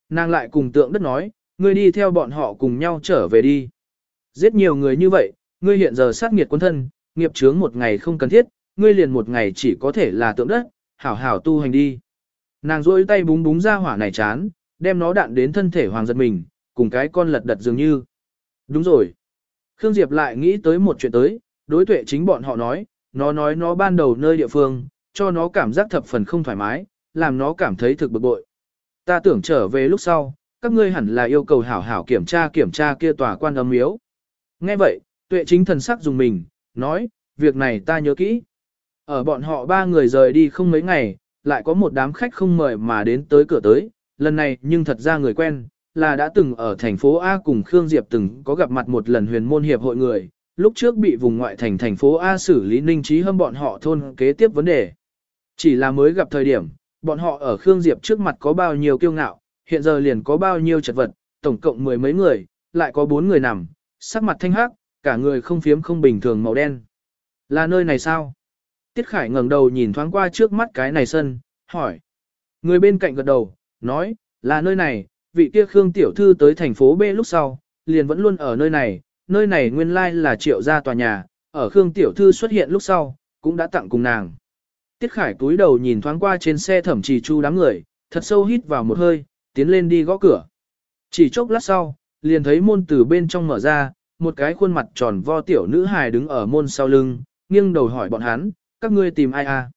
Nàng lại cùng tượng đất nói, ngươi đi theo bọn họ cùng nhau trở về đi. Giết nhiều người như vậy, ngươi hiện giờ sát nghiệt quân thân, nghiệp chướng một ngày không cần thiết, ngươi liền một ngày chỉ có thể là tượng đất, hảo hảo tu hành đi. Nàng rôi tay búng búng ra hỏa này chán, đem nó đạn đến thân thể hoàng giật mình, cùng cái con lật đật dường như. Đúng rồi. Khương Diệp lại nghĩ tới một chuyện tới, đối tuệ chính bọn họ nói, nó nói nó ban đầu nơi địa phương, cho nó cảm giác thập phần không thoải mái, làm nó cảm thấy thực bực bội. Ta tưởng trở về lúc sau, các ngươi hẳn là yêu cầu hảo hảo kiểm tra kiểm tra kia tòa quan âm miếu. Nghe vậy, tuệ chính thần sắc dùng mình, nói, việc này ta nhớ kỹ. Ở bọn họ ba người rời đi không mấy ngày, lại có một đám khách không mời mà đến tới cửa tới, lần này nhưng thật ra người quen, là đã từng ở thành phố A cùng Khương Diệp từng có gặp mặt một lần huyền môn hiệp hội người, lúc trước bị vùng ngoại thành thành phố A xử lý ninh trí hâm bọn họ thôn kế tiếp vấn đề. Chỉ là mới gặp thời điểm, bọn họ ở Khương Diệp trước mặt có bao nhiêu kiêu ngạo, hiện giờ liền có bao nhiêu chật vật, tổng cộng mười mấy người, lại có bốn người nằm, sắc mặt thanh hắc, cả người không phiếm không bình thường màu đen. Là nơi này sao? Tiết Khải ngẩng đầu nhìn thoáng qua trước mắt cái này sân, hỏi. Người bên cạnh gật đầu, nói, là nơi này, vị kia Khương Tiểu Thư tới thành phố B lúc sau, liền vẫn luôn ở nơi này, nơi này nguyên lai là triệu gia tòa nhà, ở Khương Tiểu Thư xuất hiện lúc sau, cũng đã tặng cùng nàng. Tiết Khải túi đầu nhìn thoáng qua trên xe thẩm trì chu đám người, thật sâu hít vào một hơi, tiến lên đi gõ cửa. Chỉ chốc lát sau, liền thấy môn từ bên trong mở ra, một cái khuôn mặt tròn vo tiểu nữ hài đứng ở môn sau lưng, nghiêng đầu hỏi bọn hắn, các ngươi tìm ai à?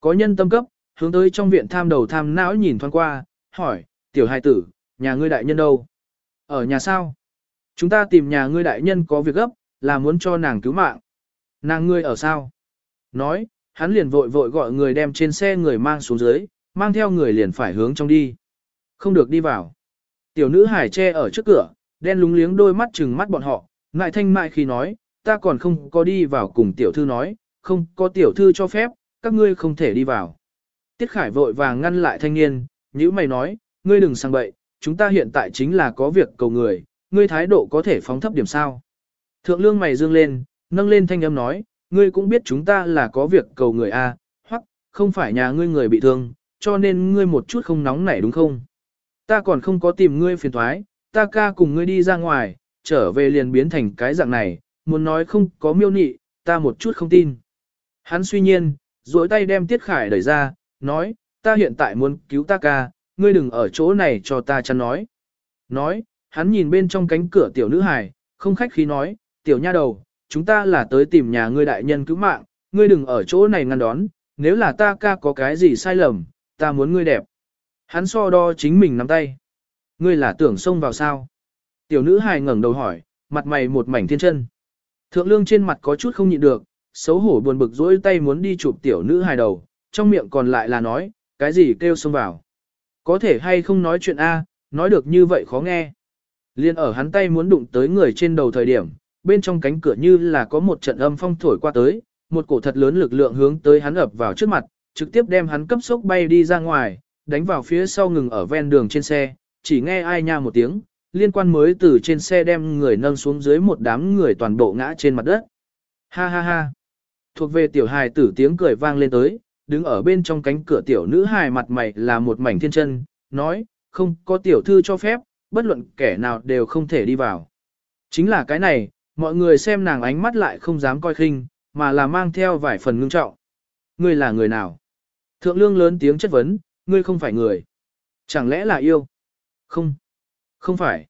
Có nhân tâm cấp, hướng tới trong viện tham đầu tham não nhìn thoáng qua, hỏi, tiểu hài tử, nhà ngươi đại nhân đâu? Ở nhà sao? Chúng ta tìm nhà ngươi đại nhân có việc gấp, là muốn cho nàng cứu mạng. Nàng ngươi ở sao? Nói, hắn liền vội vội gọi người đem trên xe người mang xuống dưới, mang theo người liền phải hướng trong đi. Không được đi vào. Tiểu nữ hải che ở trước cửa, đen lúng liếng đôi mắt chừng mắt bọn họ, ngại thanh mại khi nói, ta còn không có đi vào cùng tiểu thư nói, không có tiểu thư cho phép, các ngươi không thể đi vào. Tiết Khải vội vàng ngăn lại thanh niên, nhữ mày nói, ngươi đừng sang bậy, chúng ta hiện tại chính là có việc cầu người, ngươi thái độ có thể phóng thấp điểm sao. Thượng lương mày dương lên, nâng lên thanh âm nói, ngươi cũng biết chúng ta là có việc cầu người A, hoặc, không phải nhà ngươi người bị thương, cho nên ngươi một chút không nóng nảy đúng không? Ta còn không có tìm ngươi phiền thoái, ta ca cùng ngươi đi ra ngoài, trở về liền biến thành cái dạng này, muốn nói không có miêu nị, ta một chút không tin. Hắn suy nhiên, duỗi tay đem Tiết Khải đẩy ra, nói, ta hiện tại muốn cứu ta ca, ngươi đừng ở chỗ này cho ta chăn nói. Nói, hắn nhìn bên trong cánh cửa tiểu nữ hài, không khách khí nói, tiểu nha đầu, chúng ta là tới tìm nhà ngươi đại nhân cứu mạng, ngươi đừng ở chỗ này ngăn đón, nếu là ta ca có cái gì sai lầm, ta muốn ngươi đẹp. Hắn so đo chính mình nắm tay. Ngươi là tưởng xông vào sao? Tiểu nữ hài ngẩng đầu hỏi, mặt mày một mảnh thiên chân. Thượng lương trên mặt có chút không nhịn được, xấu hổ buồn bực dỗi tay muốn đi chụp tiểu nữ hài đầu, trong miệng còn lại là nói, cái gì kêu xông vào. Có thể hay không nói chuyện A, nói được như vậy khó nghe. Liên ở hắn tay muốn đụng tới người trên đầu thời điểm, bên trong cánh cửa như là có một trận âm phong thổi qua tới, một cổ thật lớn lực lượng hướng tới hắn ập vào trước mặt, trực tiếp đem hắn cấp sốc bay đi ra ngoài, đánh vào phía sau ngừng ở ven đường trên xe, chỉ nghe ai nha một tiếng, liên quan mới từ trên xe đem người nâng xuống dưới một đám người toàn bộ ngã trên mặt đất. Ha ha ha. Thuộc về tiểu hài tử tiếng cười vang lên tới, đứng ở bên trong cánh cửa tiểu nữ hài mặt mày là một mảnh thiên chân, nói, không có tiểu thư cho phép, bất luận kẻ nào đều không thể đi vào. Chính là cái này, mọi người xem nàng ánh mắt lại không dám coi khinh, mà là mang theo vài phần ngưng trọng. Ngươi là người nào? Thượng lương lớn tiếng chất vấn, ngươi không phải người. Chẳng lẽ là yêu? Không. Không phải.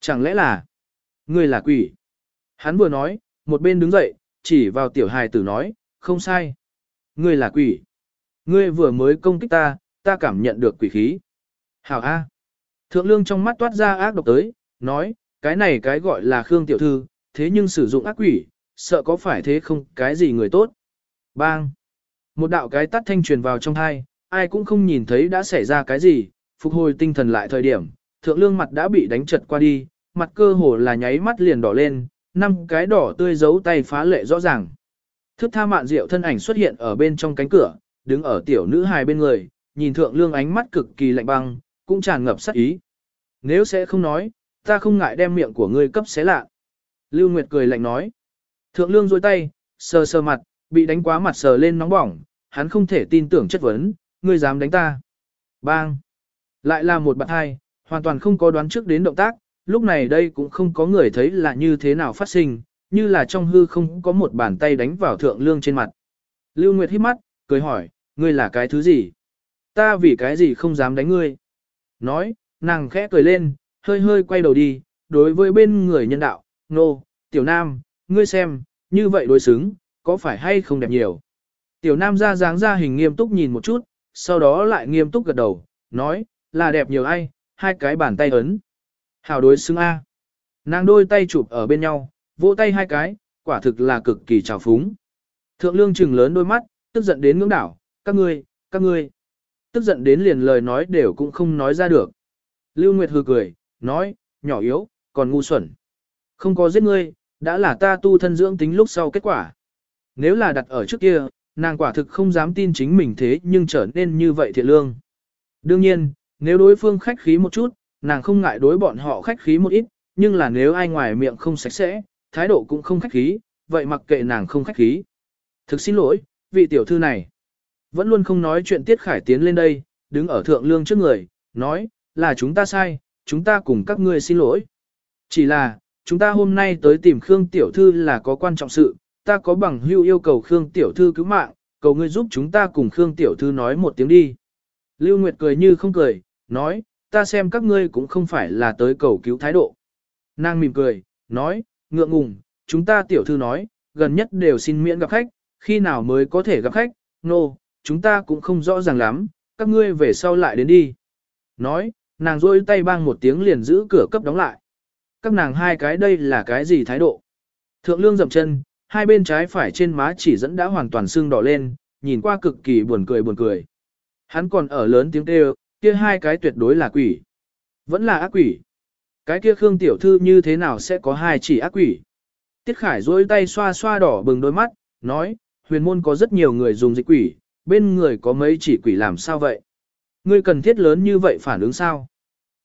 Chẳng lẽ là... Ngươi là quỷ. Hắn vừa nói, một bên đứng dậy, chỉ vào tiểu hài tử nói, không sai. Ngươi là quỷ. Ngươi vừa mới công kích ta, ta cảm nhận được quỷ khí. Hảo A. Thượng lương trong mắt toát ra ác độc tới, nói, cái này cái gọi là Khương Tiểu Thư, thế nhưng sử dụng ác quỷ, sợ có phải thế không cái gì người tốt. Bang! Một đạo cái tắt thanh truyền vào trong thai, ai cũng không nhìn thấy đã xảy ra cái gì, phục hồi tinh thần lại thời điểm, thượng lương mặt đã bị đánh trật qua đi, mặt cơ hồ là nháy mắt liền đỏ lên, năm cái đỏ tươi giấu tay phá lệ rõ ràng. Thức tha mạn rượu thân ảnh xuất hiện ở bên trong cánh cửa, đứng ở tiểu nữ hài bên người, nhìn thượng lương ánh mắt cực kỳ lạnh băng, cũng tràn ngập sát ý. Nếu sẽ không nói, ta không ngại đem miệng của ngươi cấp xé lạ. Lưu Nguyệt cười lạnh nói. Thượng lương dôi tay, sờ sờ mặt, bị đánh quá mặt sờ lên nóng bỏng, hắn không thể tin tưởng chất vấn, ngươi dám đánh ta. Bang! Lại là một bạn hai, hoàn toàn không có đoán trước đến động tác, lúc này đây cũng không có người thấy là như thế nào phát sinh, như là trong hư không có một bàn tay đánh vào thượng lương trên mặt. Lưu Nguyệt hít mắt, cười hỏi, ngươi là cái thứ gì? Ta vì cái gì không dám đánh ngươi. Nói, nàng khẽ cười lên, hơi hơi quay đầu đi, đối với bên người nhân đạo, nô, tiểu nam, ngươi xem, như vậy đối xứng, có phải hay không đẹp nhiều. Tiểu nam ra dáng ra hình nghiêm túc nhìn một chút, sau đó lại nghiêm túc gật đầu, nói, là đẹp nhiều ai, hai cái bàn tay ấn. Hảo đối xứng A. Nàng đôi tay chụp ở bên nhau, vỗ tay hai cái, quả thực là cực kỳ trào phúng. Thượng lương trừng lớn đôi mắt, tức giận đến ngưỡng đảo, các ngươi, các ngươi. Tức giận đến liền lời nói đều cũng không nói ra được. Lưu Nguyệt hừ cười, nói, nhỏ yếu, còn ngu xuẩn. Không có giết ngươi, đã là ta tu thân dưỡng tính lúc sau kết quả. Nếu là đặt ở trước kia, nàng quả thực không dám tin chính mình thế nhưng trở nên như vậy thiện lương. Đương nhiên, nếu đối phương khách khí một chút, nàng không ngại đối bọn họ khách khí một ít, nhưng là nếu ai ngoài miệng không sạch sẽ, thái độ cũng không khách khí, vậy mặc kệ nàng không khách khí. Thực xin lỗi, vị tiểu thư này. Vẫn luôn không nói chuyện Tiết Khải tiến lên đây, đứng ở thượng lương trước người, nói, là chúng ta sai, chúng ta cùng các ngươi xin lỗi. Chỉ là, chúng ta hôm nay tới tìm Khương Tiểu Thư là có quan trọng sự, ta có bằng hưu yêu cầu Khương Tiểu Thư cứu mạng, cầu ngươi giúp chúng ta cùng Khương Tiểu Thư nói một tiếng đi. Lưu Nguyệt cười như không cười, nói, ta xem các ngươi cũng không phải là tới cầu cứu thái độ. Nàng mỉm cười, nói, ngượng ngùng, chúng ta Tiểu Thư nói, gần nhất đều xin miễn gặp khách, khi nào mới có thể gặp khách, nô, no, chúng ta cũng không rõ ràng lắm, các ngươi về sau lại đến đi. Nói, nàng rôi tay bang một tiếng liền giữ cửa cấp đóng lại. Các nàng hai cái đây là cái gì thái độ? Thượng lương dậm chân, hai bên trái phải trên má chỉ dẫn đã hoàn toàn sưng đỏ lên, nhìn qua cực kỳ buồn cười buồn cười. Hắn còn ở lớn tiếng kêu, kia hai cái tuyệt đối là quỷ. Vẫn là ác quỷ. Cái kia Khương tiểu thư như thế nào sẽ có hai chỉ ác quỷ? Tiết Khải duỗi tay xoa xoa đỏ bừng đôi mắt, nói, huyền môn có rất nhiều người dùng dịch quỷ, bên người có mấy chỉ quỷ làm sao vậy? Ngươi cần thiết lớn như vậy phản ứng sao?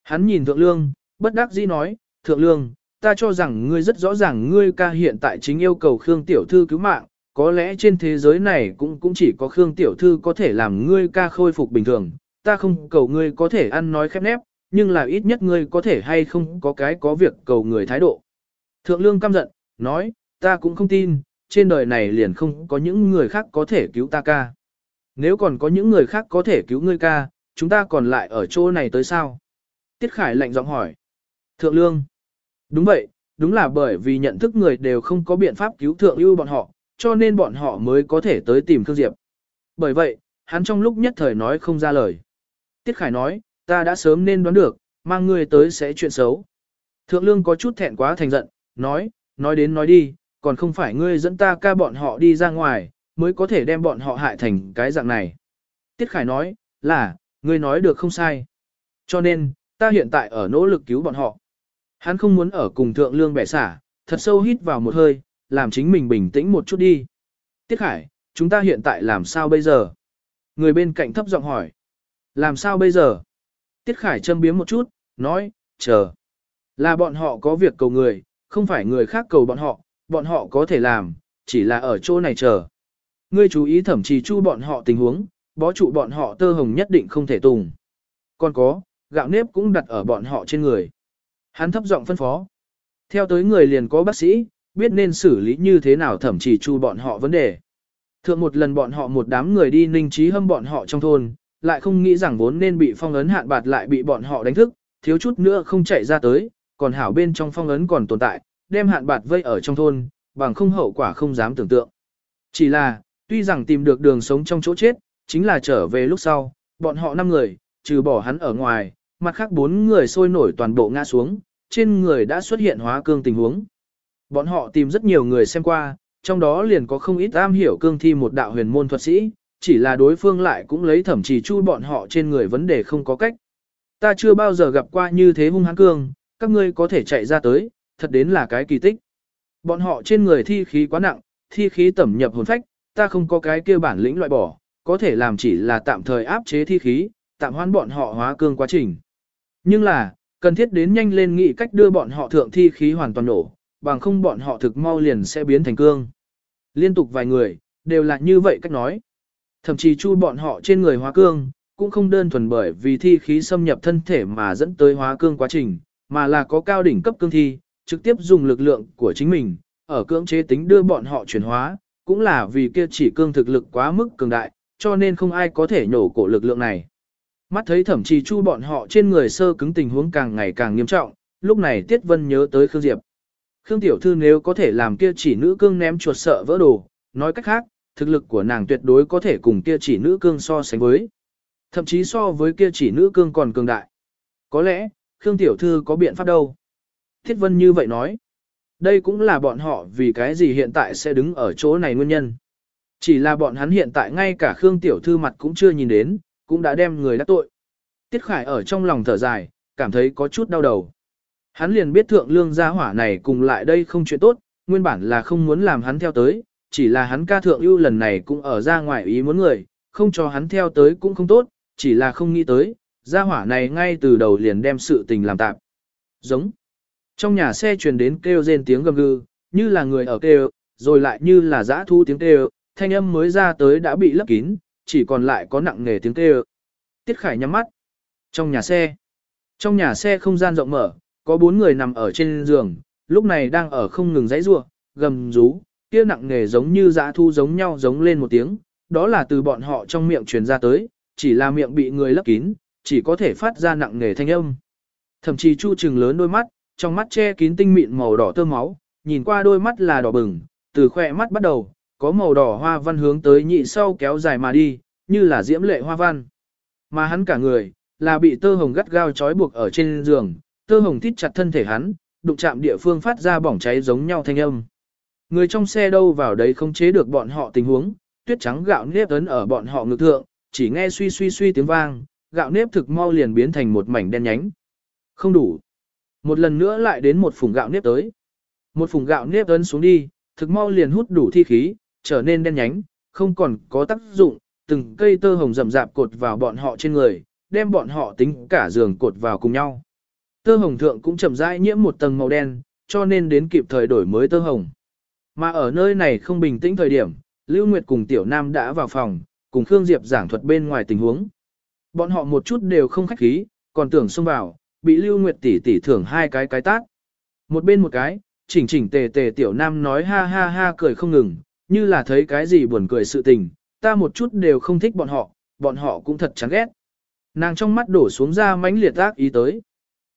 Hắn nhìn thượng lương, bất đắc dĩ nói, thượng lương, ta cho rằng ngươi rất rõ ràng ngươi ca hiện tại chính yêu cầu Khương Tiểu Thư cứu mạng, có lẽ trên thế giới này cũng cũng chỉ có Khương Tiểu Thư có thể làm ngươi ca khôi phục bình thường, ta không cầu ngươi có thể ăn nói khép nép, nhưng là ít nhất ngươi có thể hay không có cái có việc cầu người thái độ. Thượng lương căm giận, nói, ta cũng không tin, trên đời này liền không có những người khác có thể cứu ta ca. Nếu còn có những người khác có thể cứu ngươi ca, chúng ta còn lại ở chỗ này tới sao? Tiết Khải lạnh giọng hỏi. Thượng lương. Đúng vậy, đúng là bởi vì nhận thức người đều không có biện pháp cứu thượng ưu bọn họ, cho nên bọn họ mới có thể tới tìm Khương Diệp. Bởi vậy, hắn trong lúc nhất thời nói không ra lời. Tiết Khải nói, ta đã sớm nên đoán được, mang ngươi tới sẽ chuyện xấu. Thượng lương có chút thẹn quá thành giận, nói, nói đến nói đi, còn không phải ngươi dẫn ta ca bọn họ đi ra ngoài, mới có thể đem bọn họ hại thành cái dạng này. Tiết Khải nói, là, ngươi nói được không sai. Cho nên, ta hiện tại ở nỗ lực cứu bọn họ. Hắn không muốn ở cùng thượng lương bẻ xả, thật sâu hít vào một hơi, làm chính mình bình tĩnh một chút đi. Tiết Khải, chúng ta hiện tại làm sao bây giờ? Người bên cạnh thấp giọng hỏi. Làm sao bây giờ? Tiết Khải châm biếm một chút, nói, chờ. Là bọn họ có việc cầu người, không phải người khác cầu bọn họ, bọn họ có thể làm, chỉ là ở chỗ này chờ. Ngươi chú ý thẩm trì chu bọn họ tình huống, bó trụ bọn họ tơ hồng nhất định không thể tùng. Còn có, gạo nếp cũng đặt ở bọn họ trên người. Hắn thấp giọng phân phó. Theo tới người liền có bác sĩ, biết nên xử lý như thế nào thẩm chỉ chu bọn họ vấn đề. Thượng một lần bọn họ một đám người đi ninh trí hâm bọn họ trong thôn, lại không nghĩ rằng vốn nên bị phong ấn hạn bạt lại bị bọn họ đánh thức, thiếu chút nữa không chạy ra tới, còn hảo bên trong phong ấn còn tồn tại, đem hạn bạt vây ở trong thôn, bằng không hậu quả không dám tưởng tượng. Chỉ là, tuy rằng tìm được đường sống trong chỗ chết, chính là trở về lúc sau, bọn họ năm người, trừ bỏ hắn ở ngoài, mặt khác bốn người sôi nổi toàn bộ ngã xuống, trên người đã xuất hiện hóa cương tình huống. Bọn họ tìm rất nhiều người xem qua, trong đó liền có không ít am hiểu cương thi một đạo huyền môn thuật sĩ, chỉ là đối phương lại cũng lấy thẩm chỉ chu bọn họ trên người vấn đề không có cách. Ta chưa bao giờ gặp qua như thế hung hãn cương, các ngươi có thể chạy ra tới, thật đến là cái kỳ tích. Bọn họ trên người thi khí quá nặng, thi khí tẩm nhập hồn phách, ta không có cái kia bản lĩnh loại bỏ, có thể làm chỉ là tạm thời áp chế thi khí, tạm hoãn bọn họ hóa cương quá trình. Nhưng là, cần thiết đến nhanh lên nghị cách đưa bọn họ thượng thi khí hoàn toàn nổ, bằng không bọn họ thực mau liền sẽ biến thành cương. Liên tục vài người, đều là như vậy cách nói. Thậm chí chu bọn họ trên người hóa cương, cũng không đơn thuần bởi vì thi khí xâm nhập thân thể mà dẫn tới hóa cương quá trình, mà là có cao đỉnh cấp cương thi, trực tiếp dùng lực lượng của chính mình, ở cưỡng chế tính đưa bọn họ chuyển hóa, cũng là vì kia chỉ cương thực lực quá mức cường đại, cho nên không ai có thể nhổ cổ lực lượng này. Mắt thấy thẩm trì chu bọn họ trên người sơ cứng tình huống càng ngày càng nghiêm trọng, lúc này Tiết Vân nhớ tới Khương Diệp. Khương Tiểu Thư nếu có thể làm kia chỉ nữ cương ném chuột sợ vỡ đồ, nói cách khác, thực lực của nàng tuyệt đối có thể cùng kia chỉ nữ cương so sánh với. Thậm chí so với kia chỉ nữ cương còn cường đại. Có lẽ, Khương Tiểu Thư có biện pháp đâu. Thiết Vân như vậy nói. Đây cũng là bọn họ vì cái gì hiện tại sẽ đứng ở chỗ này nguyên nhân. Chỉ là bọn hắn hiện tại ngay cả Khương Tiểu Thư mặt cũng chưa nhìn đến, cũng đã đem người đắc tội. Tiết Khải ở trong lòng thở dài, cảm thấy có chút đau đầu. Hắn liền biết thượng lương gia hỏa này cùng lại đây không chuyện tốt, nguyên bản là không muốn làm hắn theo tới, chỉ là hắn ca thượng ưu lần này cũng ở ra ngoài ý muốn người, không cho hắn theo tới cũng không tốt, chỉ là không nghĩ tới, gia hỏa này ngay từ đầu liền đem sự tình làm tạm. Giống. Trong nhà xe truyền đến kêu rên tiếng gầm gừ, như là người ở kêu, rồi lại như là dã thu tiếng kêu, thanh âm mới ra tới đã bị lấp kín, chỉ còn lại có nặng nghề tiếng kêu. Tiết Khải nhắm mắt. Trong nhà xe. Trong nhà xe không gian rộng mở, có bốn người nằm ở trên giường, lúc này đang ở không ngừng giãy giụa, gầm rú, kia nặng nghề giống như dã thu giống nhau giống lên một tiếng, đó là từ bọn họ trong miệng truyền ra tới, chỉ là miệng bị người lấp kín, chỉ có thể phát ra nặng nghề thanh âm. Thậm chí Chu trừng lớn đôi mắt, trong mắt che kín tinh mịn màu đỏ tơ máu, nhìn qua đôi mắt là đỏ bừng, từ khỏe mắt bắt đầu, có màu đỏ hoa văn hướng tới nhị sau kéo dài mà đi, như là diễm lệ hoa văn. Mà hắn cả người, là bị tơ hồng gắt gao trói buộc ở trên giường, tơ hồng thít chặt thân thể hắn, đụng chạm địa phương phát ra bỏng cháy giống nhau thanh âm. Người trong xe đâu vào đấy không chế được bọn họ tình huống, tuyết trắng gạo nếp ấn ở bọn họ ngực thượng, chỉ nghe suy suy suy tiếng vang, gạo nếp thực mau liền biến thành một mảnh đen nhánh. Không đủ. Một lần nữa lại đến một phùng gạo nếp tới. Một phùng gạo nếp ấn xuống đi, thực mau liền hút đủ thi khí, trở nên đen nhánh, không còn có tác dụng, từng cây tơ hồng rậm rạp cột vào bọn họ trên người, đem bọn họ tính cả giường cột vào cùng nhau. Tơ hồng thượng cũng chậm rãi nhiễm một tầng màu đen, cho nên đến kịp thời đổi mới tơ hồng. Mà ở nơi này không bình tĩnh thời điểm, Lưu Nguyệt cùng Tiểu Nam đã vào phòng, cùng Khương Diệp giảng thuật bên ngoài tình huống. Bọn họ một chút đều không khách khí, còn tưởng xông vào, bị Lưu Nguyệt tỷ tỷ thưởng hai cái cái tát. Một bên một cái, chỉnh chỉnh tề tề Tiểu Nam nói ha ha ha cười không ngừng, như là thấy cái gì buồn cười sự tình, ta một chút đều không thích bọn họ, bọn họ cũng thật chán ghét. Nàng trong mắt đổ xuống ra mãnh liệt ác ý tới.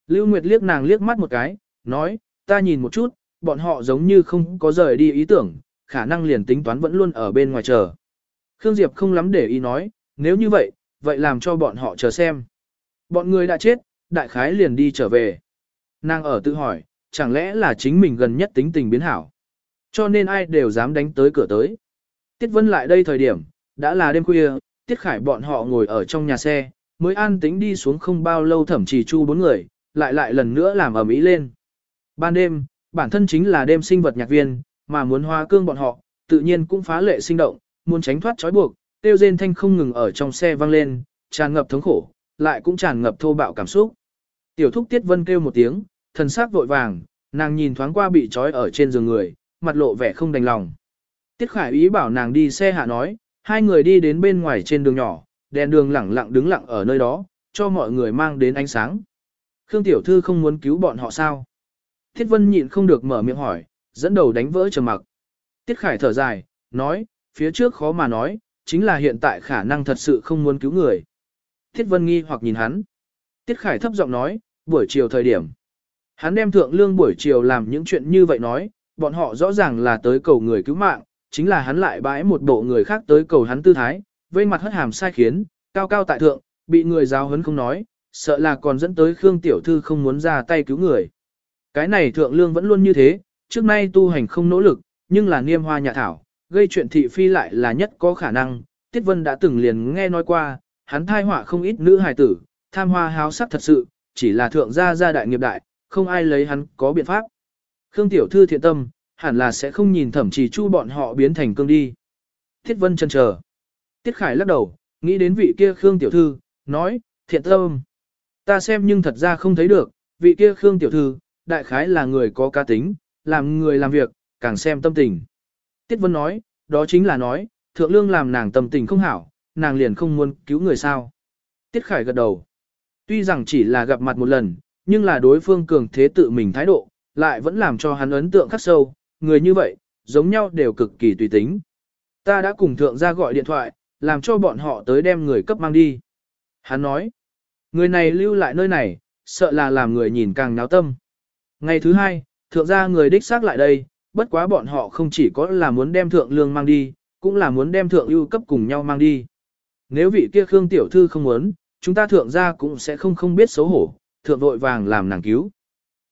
Lưu Nguyệt liếc nàng liếc mắt một cái, nói, ta nhìn một chút, bọn họ giống như không có rời đi ý tưởng, khả năng liền tính toán vẫn luôn ở bên ngoài chờ. Khương Diệp không lắm để ý nói, nếu như vậy, vậy làm cho bọn họ chờ xem. Bọn người đã chết, đại khái liền đi trở về. Nàng ở tự hỏi, chẳng lẽ là chính mình gần nhất tính tình biến hảo. Cho nên ai đều dám đánh tới cửa tới. Tiết Vân lại đây thời điểm, đã là đêm khuya, Tiết Khải bọn họ ngồi ở trong nhà xe, mới an tính đi xuống không bao lâu thẩm chỉ chu bốn người, lại lại lần nữa làm ở mỹ lên. Ban đêm, bản thân chính là đêm sinh vật nhạc viên, mà muốn hóa cương bọn họ, tự nhiên cũng phá lệ sinh động, muốn tránh thoát trói buộc, tiêu rên thanh không ngừng ở trong xe vang lên, tràn ngập thống khổ, lại cũng tràn ngập thô bạo cảm xúc. Tiểu thúc Tiết Vân kêu một tiếng, thần sắc vội vàng, nàng nhìn thoáng qua bị trói ở trên giường người, mặt lộ vẻ không đành lòng. Tiết Khải ý bảo nàng đi xe hạ nói, hai người đi đến bên ngoài trên đường nhỏ, đèn đường lẳng lặng đứng lặng ở nơi đó, cho mọi người mang đến ánh sáng. Khương Tiểu Thư không muốn cứu bọn họ sao? Thiết Vân nhịn không được mở miệng hỏi, dẫn đầu đánh vỡ trầm mặc. Tiết Khải thở dài, nói, phía trước khó mà nói, chính là hiện tại khả năng thật sự không muốn cứu người. Thiết Vân nghi hoặc nhìn hắn. Tiết Khải thấp giọng nói, buổi chiều thời điểm. Hắn đem thượng lương buổi chiều làm những chuyện như vậy nói, bọn họ rõ ràng là tới cầu người cứu mạng, chính là hắn lại bãi một bộ người khác tới cầu hắn tư thái, vây mặt hất hàm sai khiến, cao cao tại thượng, bị người giáo huấn không nói, sợ là còn dẫn tới Khương Tiểu Thư không muốn ra tay cứu người. Cái này thượng lương vẫn luôn như thế, trước nay tu hành không nỗ lực, nhưng là niêm hoa nhà thảo, gây chuyện thị phi lại là nhất có khả năng. Tiết Vân đã từng liền nghe nói qua, hắn thai họa không ít nữ hài tử, tham hoa háo sắc thật sự, chỉ là thượng gia gia đại nghiệp đại, không ai lấy hắn có biện pháp. Khương Tiểu Thư thiện tâm, hẳn là sẽ không nhìn thẩm chỉ chu bọn họ biến thành cương đi. Tiết Vân chân chờ. Tiết Khải lắc đầu, nghĩ đến vị kia Khương Tiểu Thư, nói, thiện tâm. Ta xem nhưng thật ra không thấy được, vị kia Khương Tiểu Thư, đại khái là người có cá tính, làm người làm việc, càng xem tâm tình. Tiết Vân nói, đó chính là nói, thượng lương làm nàng tâm tình không hảo, nàng liền không muốn cứu người sao. Tiết Khải gật đầu. Tuy rằng chỉ là gặp mặt một lần, nhưng là đối phương cường thế tự mình thái độ, lại vẫn làm cho hắn ấn tượng khắc sâu, người như vậy, giống nhau đều cực kỳ tùy tính. Ta đã cùng thượng gia gọi điện thoại, làm cho bọn họ tới đem người cấp mang đi. Hắn nói, Người này lưu lại nơi này, sợ là làm người nhìn càng náo tâm. Ngày thứ hai, thượng gia người đích xác lại đây, bất quá bọn họ không chỉ có là muốn đem thượng lương mang đi, cũng là muốn đem thượng ưu cấp cùng nhau mang đi. Nếu vị kia Khương tiểu thư không muốn, chúng ta thượng gia cũng sẽ không không biết xấu hổ, thượng vội vàng làm nàng cứu.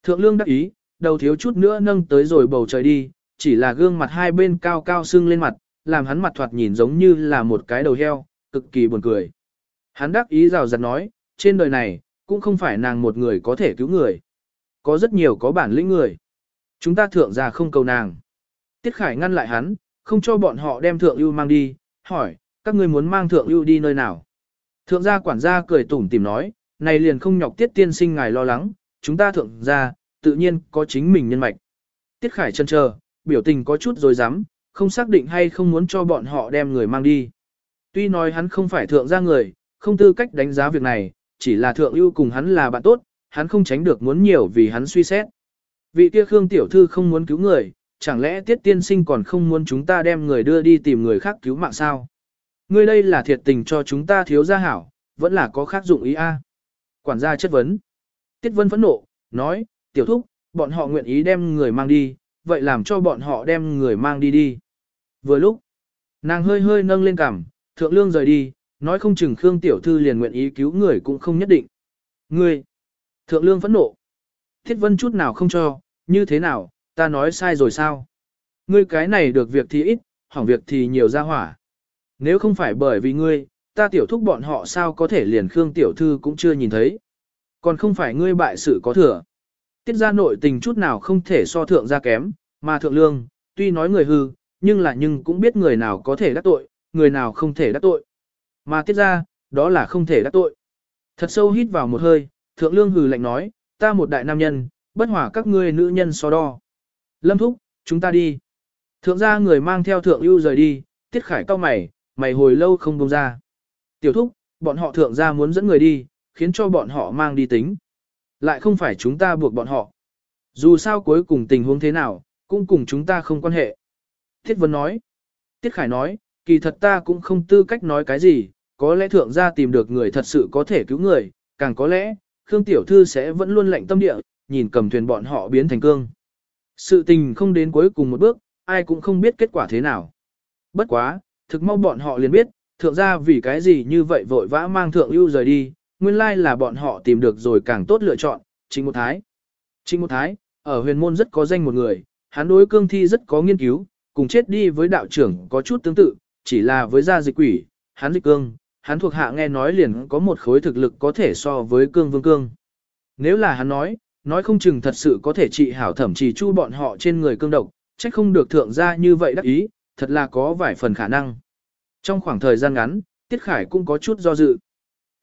Thượng lương đắc ý, đầu thiếu chút nữa nâng tới rồi bầu trời đi, chỉ là gương mặt hai bên cao cao sưng lên mặt, làm hắn mặt thoạt nhìn giống như là một cái đầu heo, cực kỳ buồn cười. Hắn đắc ý rào rạt nói, trên đời này, cũng không phải nàng một người có thể cứu người. Có rất nhiều có bản lĩnh người. Chúng ta thượng gia không cầu nàng. Tiết Khải ngăn lại hắn, không cho bọn họ đem thượng ưu mang đi, hỏi, các ngươi muốn mang thượng ưu đi nơi nào? Thượng gia quản gia cười tủm tìm nói, này liền không nhọc tiết tiên sinh ngài lo lắng, chúng ta thượng gia, tự nhiên có chính mình nhân mạch. Tiết Khải chân chờ, biểu tình có chút rồi dám, không xác định hay không muốn cho bọn họ đem người mang đi. Tuy nói hắn không phải thượng gia người, không tư cách đánh giá việc này, chỉ là thượng ưu cùng hắn là bạn tốt, hắn không tránh được muốn nhiều vì hắn suy xét. Vị kia Khương tiểu thư không muốn cứu người, chẳng lẽ tiết tiên sinh còn không muốn chúng ta đem người đưa đi tìm người khác cứu mạng sao? Ngươi đây là thiệt tình cho chúng ta thiếu gia hảo, vẫn là có khác dụng ý a. Quản gia chất vấn. Tiết vân phẫn nộ, nói, tiểu thúc, bọn họ nguyện ý đem người mang đi, vậy làm cho bọn họ đem người mang đi đi. Vừa lúc, nàng hơi hơi nâng lên cằm, thượng lương rời đi, nói không chừng Khương tiểu thư liền nguyện ý cứu người cũng không nhất định. Ngươi, thượng lương phẫn nộ. Thiết vân chút nào không cho, như thế nào, ta nói sai rồi sao? Ngươi cái này được việc thì ít, hỏng việc thì nhiều ra hỏa. Nếu không phải bởi vì ngươi, ta tiểu thúc bọn họ sao có thể liền Khương tiểu thư cũng chưa nhìn thấy. Còn không phải ngươi bại sự có thừa. Tiết ra nội tình chút nào không thể so thượng ra kém, mà thượng lương, tuy nói người hư, nhưng là nhưng cũng biết người nào có thể đắc tội, người nào không thể đắc tội. Mà tiết ra, đó là không thể đắc tội. Thật sâu hít vào một hơi, thượng lương hừ lạnh nói, ta một đại nam nhân, bất hỏa các ngươi nữ nhân so đo. Lâm thúc, chúng ta đi. Thượng gia người mang theo thượng ưu rời đi, tiết khải cao mày, mày hồi lâu không bông ra. Tiểu thúc, bọn họ thượng gia muốn dẫn người đi, khiến cho bọn họ mang đi tính. Lại không phải chúng ta buộc bọn họ. Dù sao cuối cùng tình huống thế nào, cũng cùng chúng ta không quan hệ. Thiết Vân nói. Tiết Khải nói, kỳ thật ta cũng không tư cách nói cái gì, có lẽ thượng gia tìm được người thật sự có thể cứu người, càng có lẽ, Khương Tiểu Thư sẽ vẫn luôn lạnh tâm địa, nhìn cầm thuyền bọn họ biến thành cương. Sự tình không đến cuối cùng một bước, ai cũng không biết kết quả thế nào. Bất quá, thực mau bọn họ liền biết, thượng gia vì cái gì như vậy vội vã mang thượng ưu rời đi, nguyên lai là bọn họ tìm được rồi càng tốt lựa chọn, Trịnh Một Thái. Trịnh Một Thái, ở huyền môn rất có danh một người, hắn đối cương thi rất có nghiên cứu, cùng chết đi với đạo trưởng có chút tương tự, chỉ là với gia dịch quỷ, hắn dịch cương, hắn thuộc hạ nghe nói liền có một khối thực lực có thể so với cương vương cương. Nếu là hắn nói, nói không chừng thật sự có thể trị hảo thẩm chỉ chu bọn họ trên người cương độc, trách không được thượng gia như vậy đắc ý, thật là có vài phần khả năng. Trong khoảng thời gian ngắn, Tiết Khải cũng có chút do dự.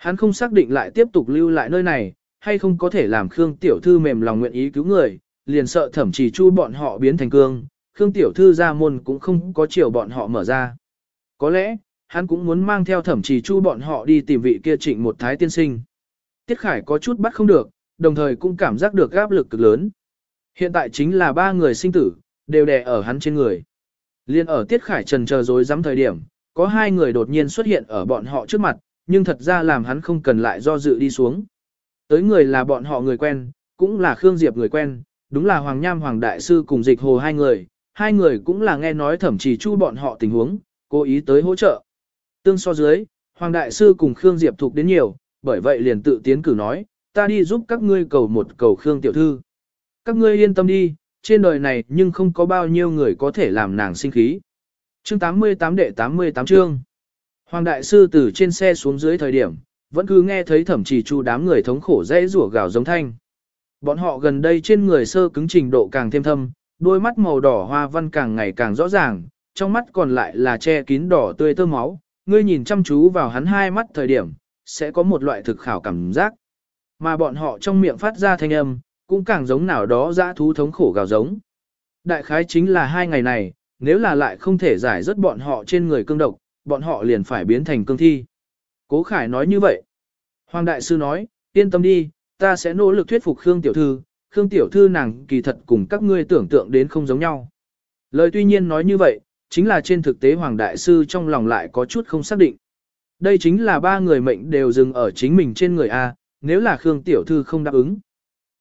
Hắn không xác định lại tiếp tục lưu lại nơi này, hay không có thể làm Khương Tiểu Thư mềm lòng nguyện ý cứu người, liền sợ thẩm chỉ chu bọn họ biến thành cương, Khương Tiểu Thư ra môn cũng không có chiều bọn họ mở ra. Có lẽ, hắn cũng muốn mang theo thẩm chỉ chu bọn họ đi tìm vị kia trịnh một thái tiên sinh. Tiết Khải có chút bắt không được, đồng thời cũng cảm giác được áp lực cực lớn. Hiện tại chính là ba người sinh tử, đều đè ở hắn trên người. Liên ở Tiết Khải trần chờ dối dám thời điểm, có hai người đột nhiên xuất hiện ở bọn họ trước mặt, nhưng thật ra làm hắn không cần lại do dự đi xuống. Tới người là bọn họ người quen, cũng là Khương Diệp người quen, đúng là Hoàng Nham Hoàng Đại Sư cùng dịch hồ hai người, hai người cũng là nghe nói thẩm trì chu bọn họ tình huống, cố ý tới hỗ trợ. Tương so dưới, Hoàng Đại Sư cùng Khương Diệp thuộc đến nhiều, bởi vậy liền tự tiến cử nói, ta đi giúp các ngươi cầu một cầu Khương Tiểu Thư. Các ngươi yên tâm đi, trên đời này nhưng không có bao nhiêu người có thể làm nàng sinh khí. Chương 88 đệ 88 chương. Hoàng Đại Sư từ trên xe xuống dưới thời điểm, vẫn cứ nghe thấy thẩm trì chu đám người thống khổ dễ rủa gào giống thanh. Bọn họ gần đây trên người sơ cứng trình độ càng thêm thâm, đôi mắt màu đỏ hoa văn càng ngày càng rõ ràng, trong mắt còn lại là che kín đỏ tươi tơ máu, ngươi nhìn chăm chú vào hắn hai mắt thời điểm, sẽ có một loại thực khảo cảm giác. Mà bọn họ trong miệng phát ra thanh âm, cũng càng giống nào đó dã thú thống khổ gào giống. Đại khái chính là hai ngày này, nếu là lại không thể giải rất bọn họ trên người cương độc, bọn họ liền phải biến thành cương thi. Cố Khải nói như vậy. Hoàng Đại Sư nói, yên tâm đi, ta sẽ nỗ lực thuyết phục Khương Tiểu Thư, Khương Tiểu Thư nàng kỳ thật cùng các ngươi tưởng tượng đến không giống nhau. Lời tuy nhiên nói như vậy, chính là trên thực tế Hoàng Đại Sư trong lòng lại có chút không xác định. Đây chính là ba người mệnh đều dừng ở chính mình trên người A, nếu là Khương Tiểu Thư không đáp ứng.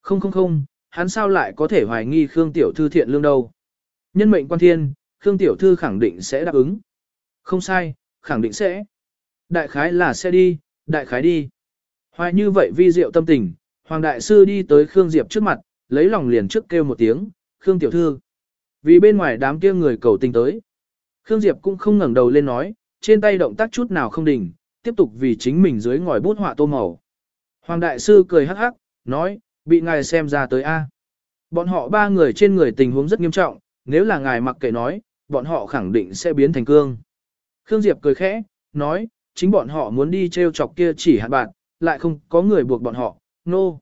Không không không, hắn sao lại có thể hoài nghi Khương Tiểu Thư thiện lương đâu. Nhân mệnh quan thiên, Khương Tiểu Thư khẳng định sẽ đáp ứng. Không sai, khẳng định sẽ. Đại khái là sẽ đi, đại khái đi. Hoài như vậy vi diệu tâm tình, Hoàng Đại Sư đi tới Khương Diệp trước mặt, lấy lòng liền trước kêu một tiếng, Khương Tiểu Thư. Vì bên ngoài đám kia người cầu tình tới. Khương Diệp cũng không ngẩng đầu lên nói, trên tay động tác chút nào không đỉnh, tiếp tục vì chính mình dưới ngòi bút họa tô màu. Hoàng Đại Sư cười hắc hắc, nói, bị ngài xem ra tới A. Bọn họ ba người trên người tình huống rất nghiêm trọng, nếu là ngài mặc kệ nói, bọn họ khẳng định sẽ biến thành cương. Khương Diệp cười khẽ, nói, chính bọn họ muốn đi treo chọc kia chỉ hạn bạn, lại không có người buộc bọn họ, nô. No.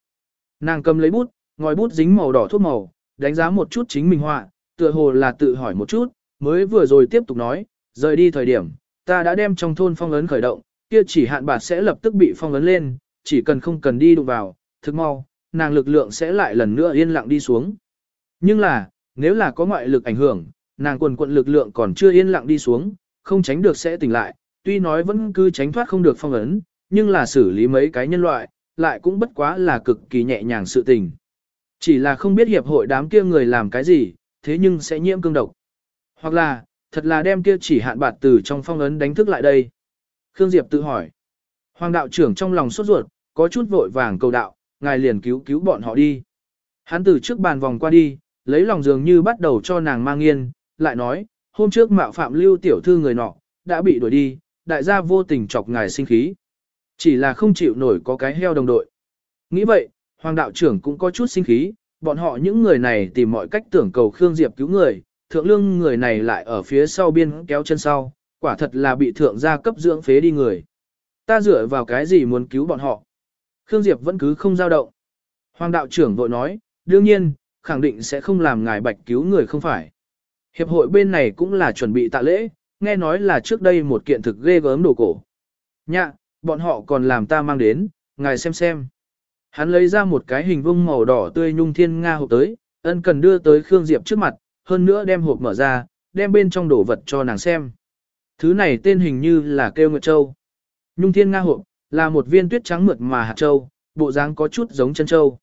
Nàng cầm lấy bút, ngòi bút dính màu đỏ thuốc màu, đánh giá một chút chính mình họa, tựa hồ là tự hỏi một chút, mới vừa rồi tiếp tục nói, rời đi thời điểm, ta đã đem trong thôn phong ấn khởi động, kia chỉ hạn bạc sẽ lập tức bị phong ấn lên, chỉ cần không cần đi đụng vào, thức mau, nàng lực lượng sẽ lại lần nữa yên lặng đi xuống. Nhưng là, nếu là có ngoại lực ảnh hưởng, nàng quần quận lực lượng còn chưa yên lặng đi xuống, không tránh được sẽ tỉnh lại, tuy nói vẫn cứ tránh thoát không được phong ấn, nhưng là xử lý mấy cái nhân loại, lại cũng bất quá là cực kỳ nhẹ nhàng sự tình. Chỉ là không biết hiệp hội đám kia người làm cái gì, thế nhưng sẽ nhiễm cương độc. Hoặc là, thật là đem kia chỉ hạn bạt từ trong phong ấn đánh thức lại đây. Khương Diệp tự hỏi. Hoàng đạo trưởng trong lòng sốt ruột, có chút vội vàng cầu đạo, ngài liền cứu cứu bọn họ đi. Hắn từ trước bàn vòng qua đi, lấy lòng dường như bắt đầu cho nàng mang yên, lại nói, hôm trước mạo phạm lưu tiểu thư người nọ, đã bị đuổi đi, đại gia vô tình chọc ngài sinh khí. Chỉ là không chịu nổi có cái heo đồng đội. Nghĩ vậy, hoàng đạo trưởng cũng có chút sinh khí, bọn họ những người này tìm mọi cách tưởng cầu Khương Diệp cứu người, thượng lương người này lại ở phía sau biên kéo chân sau, quả thật là bị thượng gia cấp dưỡng phế đi người. Ta dựa vào cái gì muốn cứu bọn họ? Khương Diệp vẫn cứ không dao động. Hoàng đạo trưởng vội nói, đương nhiên, khẳng định sẽ không làm ngài bạch cứu người không phải. Hiệp hội bên này cũng là chuẩn bị tạ lễ, nghe nói là trước đây một kiện thực ghê gớm đồ cổ. Nhạ, bọn họ còn làm ta mang đến, ngài xem xem. Hắn lấy ra một cái hình vuông màu đỏ tươi nhung thiên nga hộp tới, ân cần đưa tới Khương Diệp trước mặt, hơn nữa đem hộp mở ra, đem bên trong đồ vật cho nàng xem. Thứ này tên hình như là kêu nguyệt châu. Nhung thiên nga hộp, là một viên tuyết trắng mượt mà hạt châu, bộ dáng có chút giống chân châu.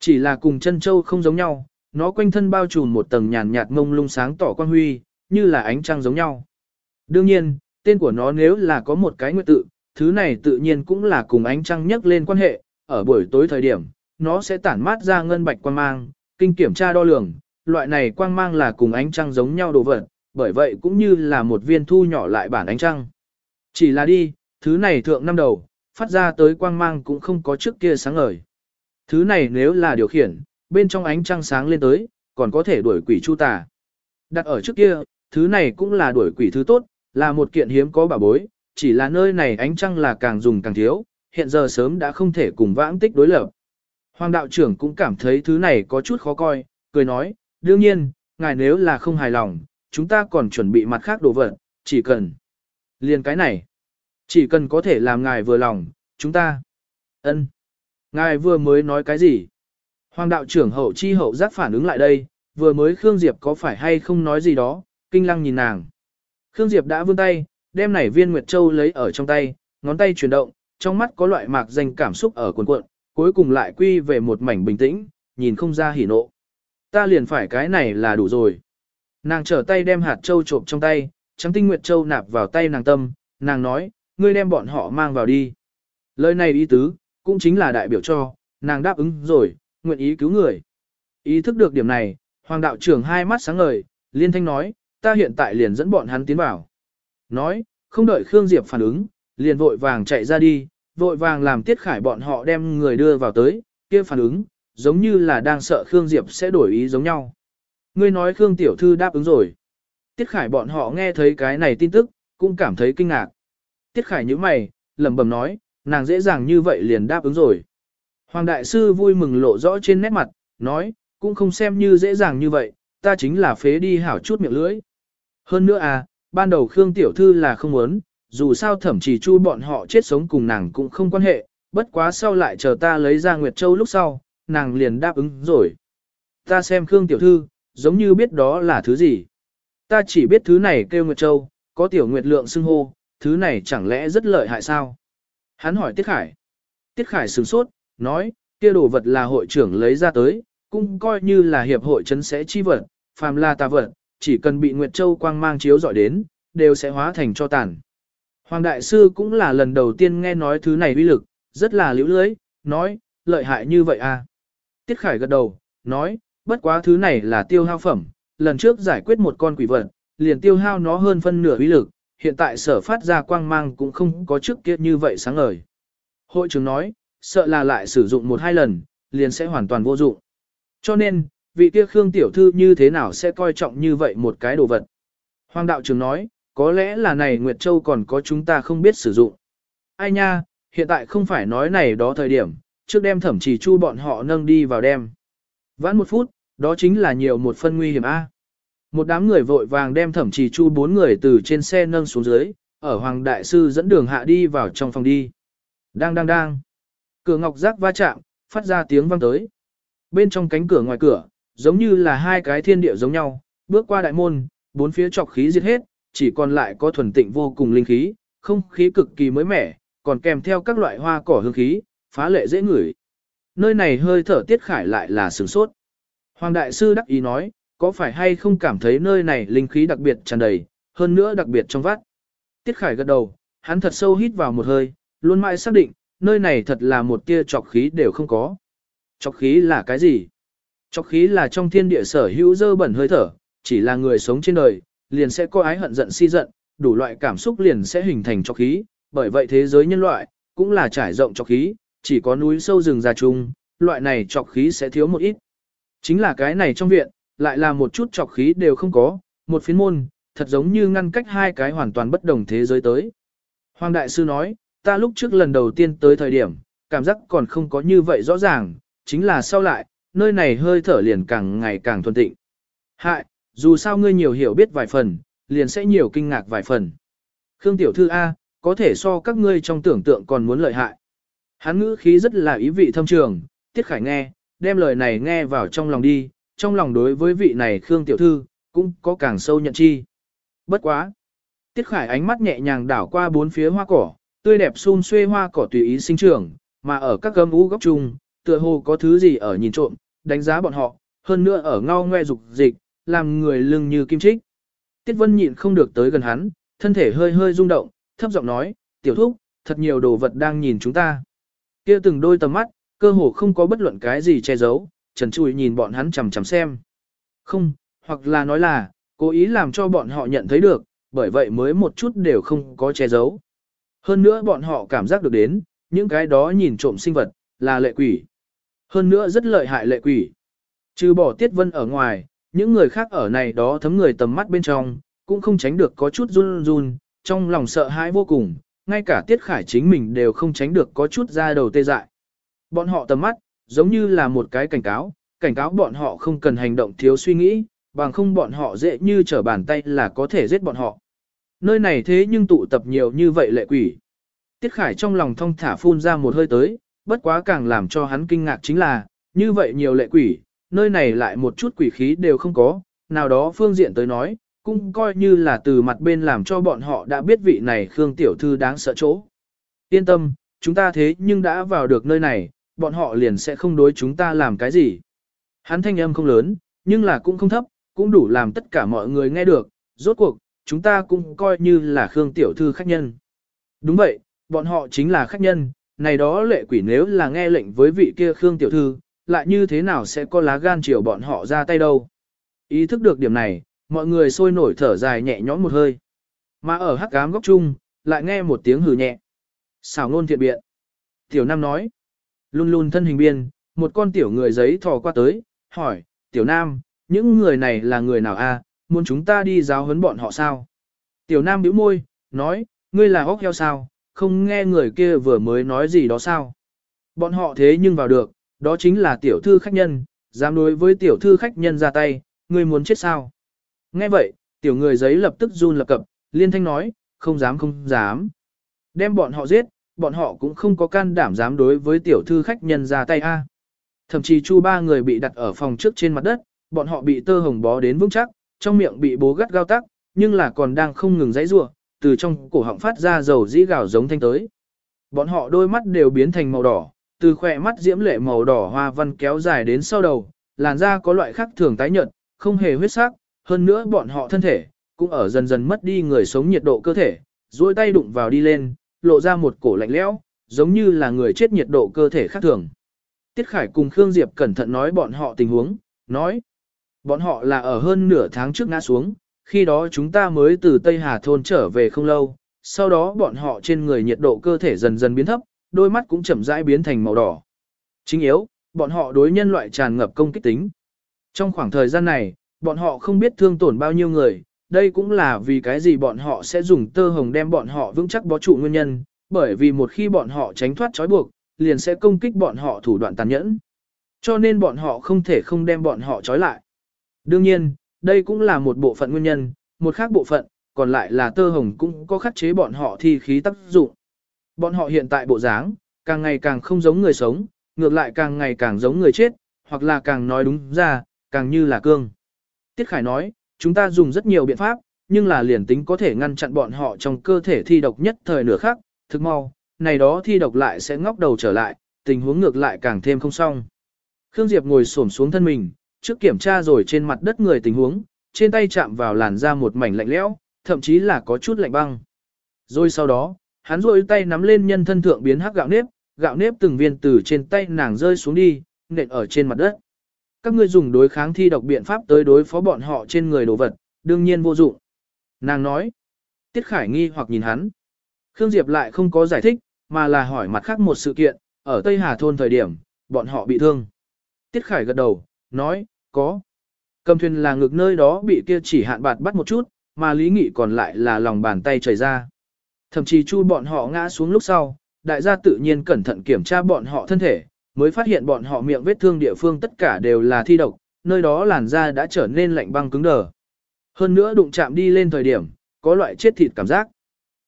Chỉ là cùng chân châu không giống nhau, nó quanh thân bao trùm một tầng nhàn nhạt mông lung sáng tỏ quang huy, như là ánh trăng giống nhau. Đương nhiên, tên của nó nếu là có một cái nguyệt tự, thứ này tự nhiên cũng là cùng ánh trăng nhắc lên quan hệ, ở buổi tối thời điểm, nó sẽ tản mát ra ngân bạch quang mang, kinh kiểm tra đo lường, loại này quang mang là cùng ánh trăng giống nhau đồ vật, bởi vậy cũng như là một viên thu nhỏ lại bản ánh trăng. Chỉ là đi, thứ này thượng năm đầu, phát ra tới quang mang cũng không có trước kia sáng ngời. Thứ này nếu là điều khiển, bên trong ánh trăng sáng lên tới, còn có thể đuổi quỷ chu tà. Đặt ở trước kia, thứ này cũng là đuổi quỷ thứ tốt, là một kiện hiếm có bảo bối, chỉ là nơi này ánh trăng là càng dùng càng thiếu, hiện giờ sớm đã không thể cùng vãng tích đối lập. Hoàng đạo trưởng cũng cảm thấy thứ này có chút khó coi, cười nói, đương nhiên, ngài nếu là không hài lòng, chúng ta còn chuẩn bị mặt khác đồ vật, chỉ cần. Liền cái này, chỉ cần có thể làm ngài vừa lòng, chúng ta. ân Ngài vừa mới nói cái gì? Hoàng đạo trưởng hậu chi hậu giác phản ứng lại đây, vừa mới Khương Diệp có phải hay không nói gì đó, kinh lăng nhìn nàng. Khương Diệp đã vươn tay, đem nảy viên Nguyệt Châu lấy ở trong tay, ngón tay chuyển động, trong mắt có loại mạc danh cảm xúc ở cuộn cuộn, cuối cùng lại quy về một mảnh bình tĩnh, nhìn không ra hỉ nộ. Ta liền phải cái này là đủ rồi. Nàng trở tay đem hạt châu trộm trong tay, trắng tinh Nguyệt Châu nạp vào tay nàng tâm, nàng nói, ngươi đem bọn họ mang vào đi. Lời này ý tứ, cũng chính là đại biểu cho, nàng đáp ứng rồi, nguyện ý cứu người. Ý thức được điểm này, Hoàng đạo trưởng hai mắt sáng ngời, liên thanh nói, ta hiện tại liền dẫn bọn hắn tiến vào. Nói, không đợi Khương Diệp phản ứng, liền vội vàng chạy ra đi, vội vàng làm Tiết Khải bọn họ đem người đưa vào tới, kia phản ứng, giống như là đang sợ Khương Diệp sẽ đổi ý giống nhau. Ngươi nói Khương Tiểu Thư đáp ứng rồi. Tiết Khải bọn họ nghe thấy cái này tin tức, cũng cảm thấy kinh ngạc. Tiết Khải như mày, lẩm bẩm nói, nàng dễ dàng như vậy liền đáp ứng rồi. Hoàng Đại Sư vui mừng lộ rõ trên nét mặt, nói, cũng không xem như dễ dàng như vậy, ta chính là phế đi hảo chút miệng lưỡi. Hơn nữa à, ban đầu Khương Tiểu Thư là không muốn, dù sao thẩm chỉ chu bọn họ chết sống cùng nàng cũng không quan hệ, bất quá sau lại chờ ta lấy ra Nguyệt Châu lúc sau, nàng liền đáp ứng rồi. Ta xem Khương Tiểu Thư, giống như biết đó là thứ gì. Ta chỉ biết thứ này kêu Nguyệt Châu, có tiểu Nguyệt lượng xưng hô, thứ này chẳng lẽ rất lợi hại sao? Hắn hỏi Tiết Khải. Tiết Khải sửng sốt, nói, kia đồ vật là hội trưởng lấy ra tới, cũng coi như là hiệp hội chấn sẽ chi vật, phàm là tà vật, chỉ cần bị Nguyệt Châu quang mang chiếu dọi đến, đều sẽ hóa thành cho tàn. Hoàng Đại Sư cũng là lần đầu tiên nghe nói thứ này uy lực, rất là liễu lưới, nói, lợi hại như vậy à. Tiết Khải gật đầu, nói, bất quá thứ này là tiêu hao phẩm, lần trước giải quyết một con quỷ vật, liền tiêu hao nó hơn phân nửa uy lực, hiện tại sở phát ra quang mang cũng không có trước kia như vậy sáng ngời. Hội trưởng nói, sợ là lại sử dụng một hai lần, liền sẽ hoàn toàn vô dụng. Cho nên, vị kia Khương Tiểu Thư như thế nào sẽ coi trọng như vậy một cái đồ vật. Hoàng đạo trưởng nói, có lẽ là này Nguyệt Châu còn có chúng ta không biết sử dụng. Ai nha, hiện tại không phải nói này đó thời điểm, trước đem thẩm chỉ chu bọn họ nâng đi vào đem. Vãn một phút, đó chính là nhiều một phân nguy hiểm A. Một đám người vội vàng đem thẩm chỉ chu bốn người từ trên xe nâng xuống dưới, ở Hoàng Đại Sư dẫn đường hạ đi vào trong phòng đi. Đang đang đang. Cửa ngọc giác va chạm, phát ra tiếng vang tới. Bên trong cánh cửa ngoài cửa, giống như là hai cái thiên địa giống nhau, bước qua đại môn, bốn phía trọc khí diệt hết, chỉ còn lại có thuần tịnh vô cùng linh khí, không khí cực kỳ mới mẻ, còn kèm theo các loại hoa cỏ hương khí, phá lệ dễ ngửi. Nơi này hơi thở tiết khải lại là sửng sốt. Hoàng đại sư đắc ý nói, có phải hay không cảm thấy nơi này linh khí đặc biệt tràn đầy, hơn nữa đặc biệt trong vắt. Tiết khải gật đầu, hắn thật sâu hít vào một hơi, luôn mãi xác định, nơi này thật là một tia trọc khí đều không có. Trọc khí là cái gì? Trọc khí là trong thiên địa sở hữu dơ bẩn hơi thở, chỉ là người sống trên đời, liền sẽ có ái hận giận si giận, đủ loại cảm xúc liền sẽ hình thành trọc khí, bởi vậy thế giới nhân loại, cũng là trải rộng trọc khí, chỉ có núi sâu rừng già chung, loại này trọc khí sẽ thiếu một ít. Chính là cái này trong viện, lại là một chút trọc khí đều không có, một phiến môn, thật giống như ngăn cách hai cái hoàn toàn bất đồng thế giới tới. Hoàng Đại Sư nói, ta lúc trước lần đầu tiên tới thời điểm, cảm giác còn không có như vậy rõ ràng, chính là sau lại, nơi này hơi thở liền càng ngày càng thuần tịnh. Hại, dù sao ngươi nhiều hiểu biết vài phần, liền sẽ nhiều kinh ngạc vài phần. Khương Tiểu Thư A, có thể so các ngươi trong tưởng tượng còn muốn lợi hại. Hắn ngữ khí rất là ý vị thâm trường, Tiết Khải nghe, đem lời này nghe vào trong lòng đi, trong lòng đối với vị này Khương Tiểu Thư, cũng có càng sâu nhận chi. Bất quá. Tiết Khải ánh mắt nhẹ nhàng đảo qua bốn phía hoa cỏ, tươi đẹp xum xuê hoa cỏ tùy ý sinh trưởng, mà ở các gấm ú góc chung, tựa hồ có thứ gì ở nhìn trộm, đánh giá bọn họ, hơn nữa ở ngao ngoe dục dịch, làm người lưng như kim trích. Tiết Vân nhịn không được tới gần hắn, thân thể hơi hơi rung động, thấp giọng nói, tiểu thúc, thật nhiều đồ vật đang nhìn chúng ta. kia từng đôi tầm mắt, cơ hồ không có bất luận cái gì che giấu, trần trụi nhìn bọn hắn chằm chằm xem. Không, hoặc là nói là, cố ý làm cho bọn họ nhận thấy được, bởi vậy mới một chút đều không có che giấu. Hơn nữa bọn họ cảm giác được đến, những cái đó nhìn trộm sinh vật, là lệ quỷ. Hơn nữa rất lợi hại lệ quỷ. Trừ bỏ tiết vân ở ngoài, những người khác ở này đó thấm người tầm mắt bên trong, cũng không tránh được có chút run run, trong lòng sợ hãi vô cùng, ngay cả tiết khải chính mình đều không tránh được có chút ra đầu tê dại. Bọn họ tầm mắt, giống như là một cái cảnh cáo, cảnh cáo bọn họ không cần hành động thiếu suy nghĩ, bằng không bọn họ dễ như trở bàn tay là có thể giết bọn họ. Nơi này thế nhưng tụ tập nhiều như vậy lệ quỷ. Tiết Khải trong lòng thong thả phun ra một hơi tới, bất quá càng làm cho hắn kinh ngạc chính là, như vậy nhiều lệ quỷ, nơi này lại một chút quỷ khí đều không có, nào đó phương diện tới nói, cũng coi như là từ mặt bên làm cho bọn họ đã biết vị này Khương Tiểu Thư đáng sợ chỗ. Yên tâm, chúng ta thế nhưng đã vào được nơi này, bọn họ liền sẽ không đối chúng ta làm cái gì. Hắn thanh âm không lớn, nhưng là cũng không thấp, cũng đủ làm tất cả mọi người nghe được, rốt cuộc, chúng ta cũng coi như là Khương Tiểu Thư khách nhân. Đúng vậy, bọn họ chính là khách nhân, này đó lệ quỷ nếu là nghe lệnh với vị kia Khương Tiểu Thư, lại như thế nào sẽ có lá gan chiều bọn họ ra tay đâu. Ý thức được điểm này, mọi người sôi nổi thở dài nhẹ nhõm một hơi. Mà ở hắc ám góc chung, lại nghe một tiếng hừ nhẹ. Xảo ngôn thiện biện. Tiểu Nam nói. Luôn luôn thân hình biên, một con tiểu người giấy thò qua tới, hỏi, Tiểu Nam, những người này là người nào a? Muốn chúng ta đi giáo huấn bọn họ sao? Tiểu Nam bĩu môi, nói, ngươi là hốc heo sao, không nghe người kia vừa mới nói gì đó sao? Bọn họ thế nhưng vào được, đó chính là tiểu thư khách nhân, dám đối với tiểu thư khách nhân ra tay, ngươi muốn chết sao? Nghe vậy, tiểu người giấy lập tức run lập cập, liên thanh nói, không dám không dám. Đem bọn họ giết, bọn họ cũng không có can đảm dám đối với tiểu thư khách nhân ra tay a. Thậm chí chu ba người bị đặt ở phòng trước trên mặt đất, bọn họ bị tơ hồng bó đến vững chắc, trong miệng bị bố gắt gao tắc, nhưng là còn đang không ngừng dãy rủa, từ trong cổ họng phát ra dầu dĩ gào giống thanh tới. Bọn họ đôi mắt đều biến thành màu đỏ, từ khỏe mắt diễm lệ màu đỏ hoa văn kéo dài đến sau đầu, làn da có loại khác thường tái nhợt, không hề huyết sắc, hơn nữa bọn họ thân thể cũng ở dần dần mất đi người sống nhiệt độ cơ thể, duỗi tay đụng vào đi lên, lộ ra một cổ lạnh lẽo, giống như là người chết nhiệt độ cơ thể khác thường. Tiết Khải cùng Khương Diệp cẩn thận nói bọn họ tình huống, nói, bọn họ là ở hơn nửa tháng trước ngã xuống, khi đó chúng ta mới từ Tây Hà Thôn trở về không lâu, sau đó bọn họ trên người nhiệt độ cơ thể dần dần biến thấp, đôi mắt cũng chậm rãi biến thành màu đỏ. Chính yếu, bọn họ đối nhân loại tràn ngập công kích tính. Trong khoảng thời gian này, bọn họ không biết thương tổn bao nhiêu người, đây cũng là vì cái gì bọn họ sẽ dùng tơ hồng đem bọn họ vững chắc bó trụ nguyên nhân, bởi vì một khi bọn họ tránh thoát trói buộc, liền sẽ công kích bọn họ thủ đoạn tàn nhẫn. Cho nên bọn họ không thể không đem bọn họ trói lại. Đương nhiên, đây cũng là một bộ phận nguyên nhân, một khác bộ phận, còn lại là tơ hồng cũng có khắc chế bọn họ thi khí tác dụng. Bọn họ hiện tại bộ dáng, càng ngày càng không giống người sống, ngược lại càng ngày càng giống người chết, hoặc là càng nói đúng ra, càng như là cương. Tiết Khải nói, chúng ta dùng rất nhiều biện pháp, nhưng là liền tính có thể ngăn chặn bọn họ trong cơ thể thi độc nhất thời nửa khác, thực mau, này đó thi độc lại sẽ ngóc đầu trở lại, tình huống ngược lại càng thêm không xong. Khương Diệp ngồi xổm xuống thân mình, trước kiểm tra rồi trên mặt đất người tình huống, trên tay chạm vào làn da một mảnh lạnh lẽo, thậm chí là có chút lạnh băng. Rồi sau đó, hắn rôi tay nắm lên nhân thân thượng biến hắc gạo nếp, gạo nếp từng viên từ trên tay nàng rơi xuống đi, nện ở trên mặt đất. Các ngươi dùng đối kháng thi độc biện pháp tới đối phó bọn họ trên người đồ vật, đương nhiên vô dụng. Nàng nói. Tiết Khải nghi hoặc nhìn hắn. Khương Diệp lại không có giải thích, mà là hỏi mặt khác một sự kiện, ở Tây Hà Thôn thời điểm, bọn họ bị thương. Tiết Khải gật đầu, nói, có. Cầm thuyền là ngực nơi đó bị kia chỉ hạn bạt bắt một chút, mà lý nghị còn lại là lòng bàn tay chảy ra. Thậm chí chu bọn họ ngã xuống lúc sau, đại gia tự nhiên cẩn thận kiểm tra bọn họ thân thể, mới phát hiện bọn họ miệng vết thương địa phương tất cả đều là thi độc, nơi đó làn da đã trở nên lạnh băng cứng đờ. Hơn nữa đụng chạm đi lên thời điểm, có loại chết thịt cảm giác.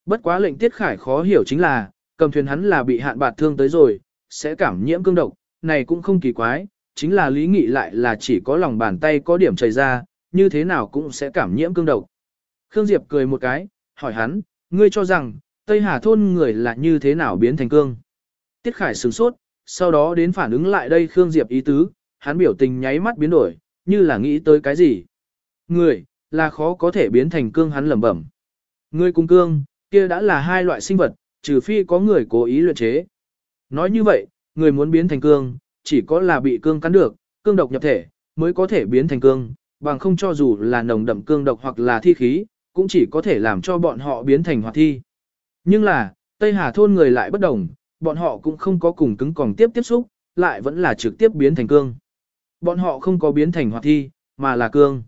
Bất quá lệnh Tiết Khải khó hiểu chính là, cầm thuyền hắn là bị hạn bạt thương tới rồi, sẽ cảm nhiễm cương độc, này cũng không kỳ quái, chính là lý nghị lại là chỉ có lòng bàn tay có điểm chảy ra, như thế nào cũng sẽ cảm nhiễm cương độc. Khương Diệp cười một cái, hỏi hắn, ngươi cho rằng, Tây Hà thôn người là như thế nào biến thành cương. Tiết Khải sửng sốt, sau đó đến phản ứng lại đây Khương Diệp ý tứ, hắn biểu tình nháy mắt biến đổi, như là nghĩ tới cái gì. Người, là khó có thể biến thành cương hắn lẩm bẩm. Người cùng cương, kia đã là hai loại sinh vật, trừ phi có người cố ý luyện chế. Nói như vậy, người muốn biến thành cương, chỉ có là bị cương cắn được, cương độc nhập thể, mới có thể biến thành cương, bằng không cho dù là nồng đậm cương độc hoặc là thi khí, cũng chỉ có thể làm cho bọn họ biến thành hoạt thi. Nhưng là, Tây Hà thôn người lại bất đồng, bọn họ cũng không có cùng cứng còn tiếp tiếp xúc, lại vẫn là trực tiếp biến thành cương. Bọn họ không có biến thành hoạt thi, mà là cương.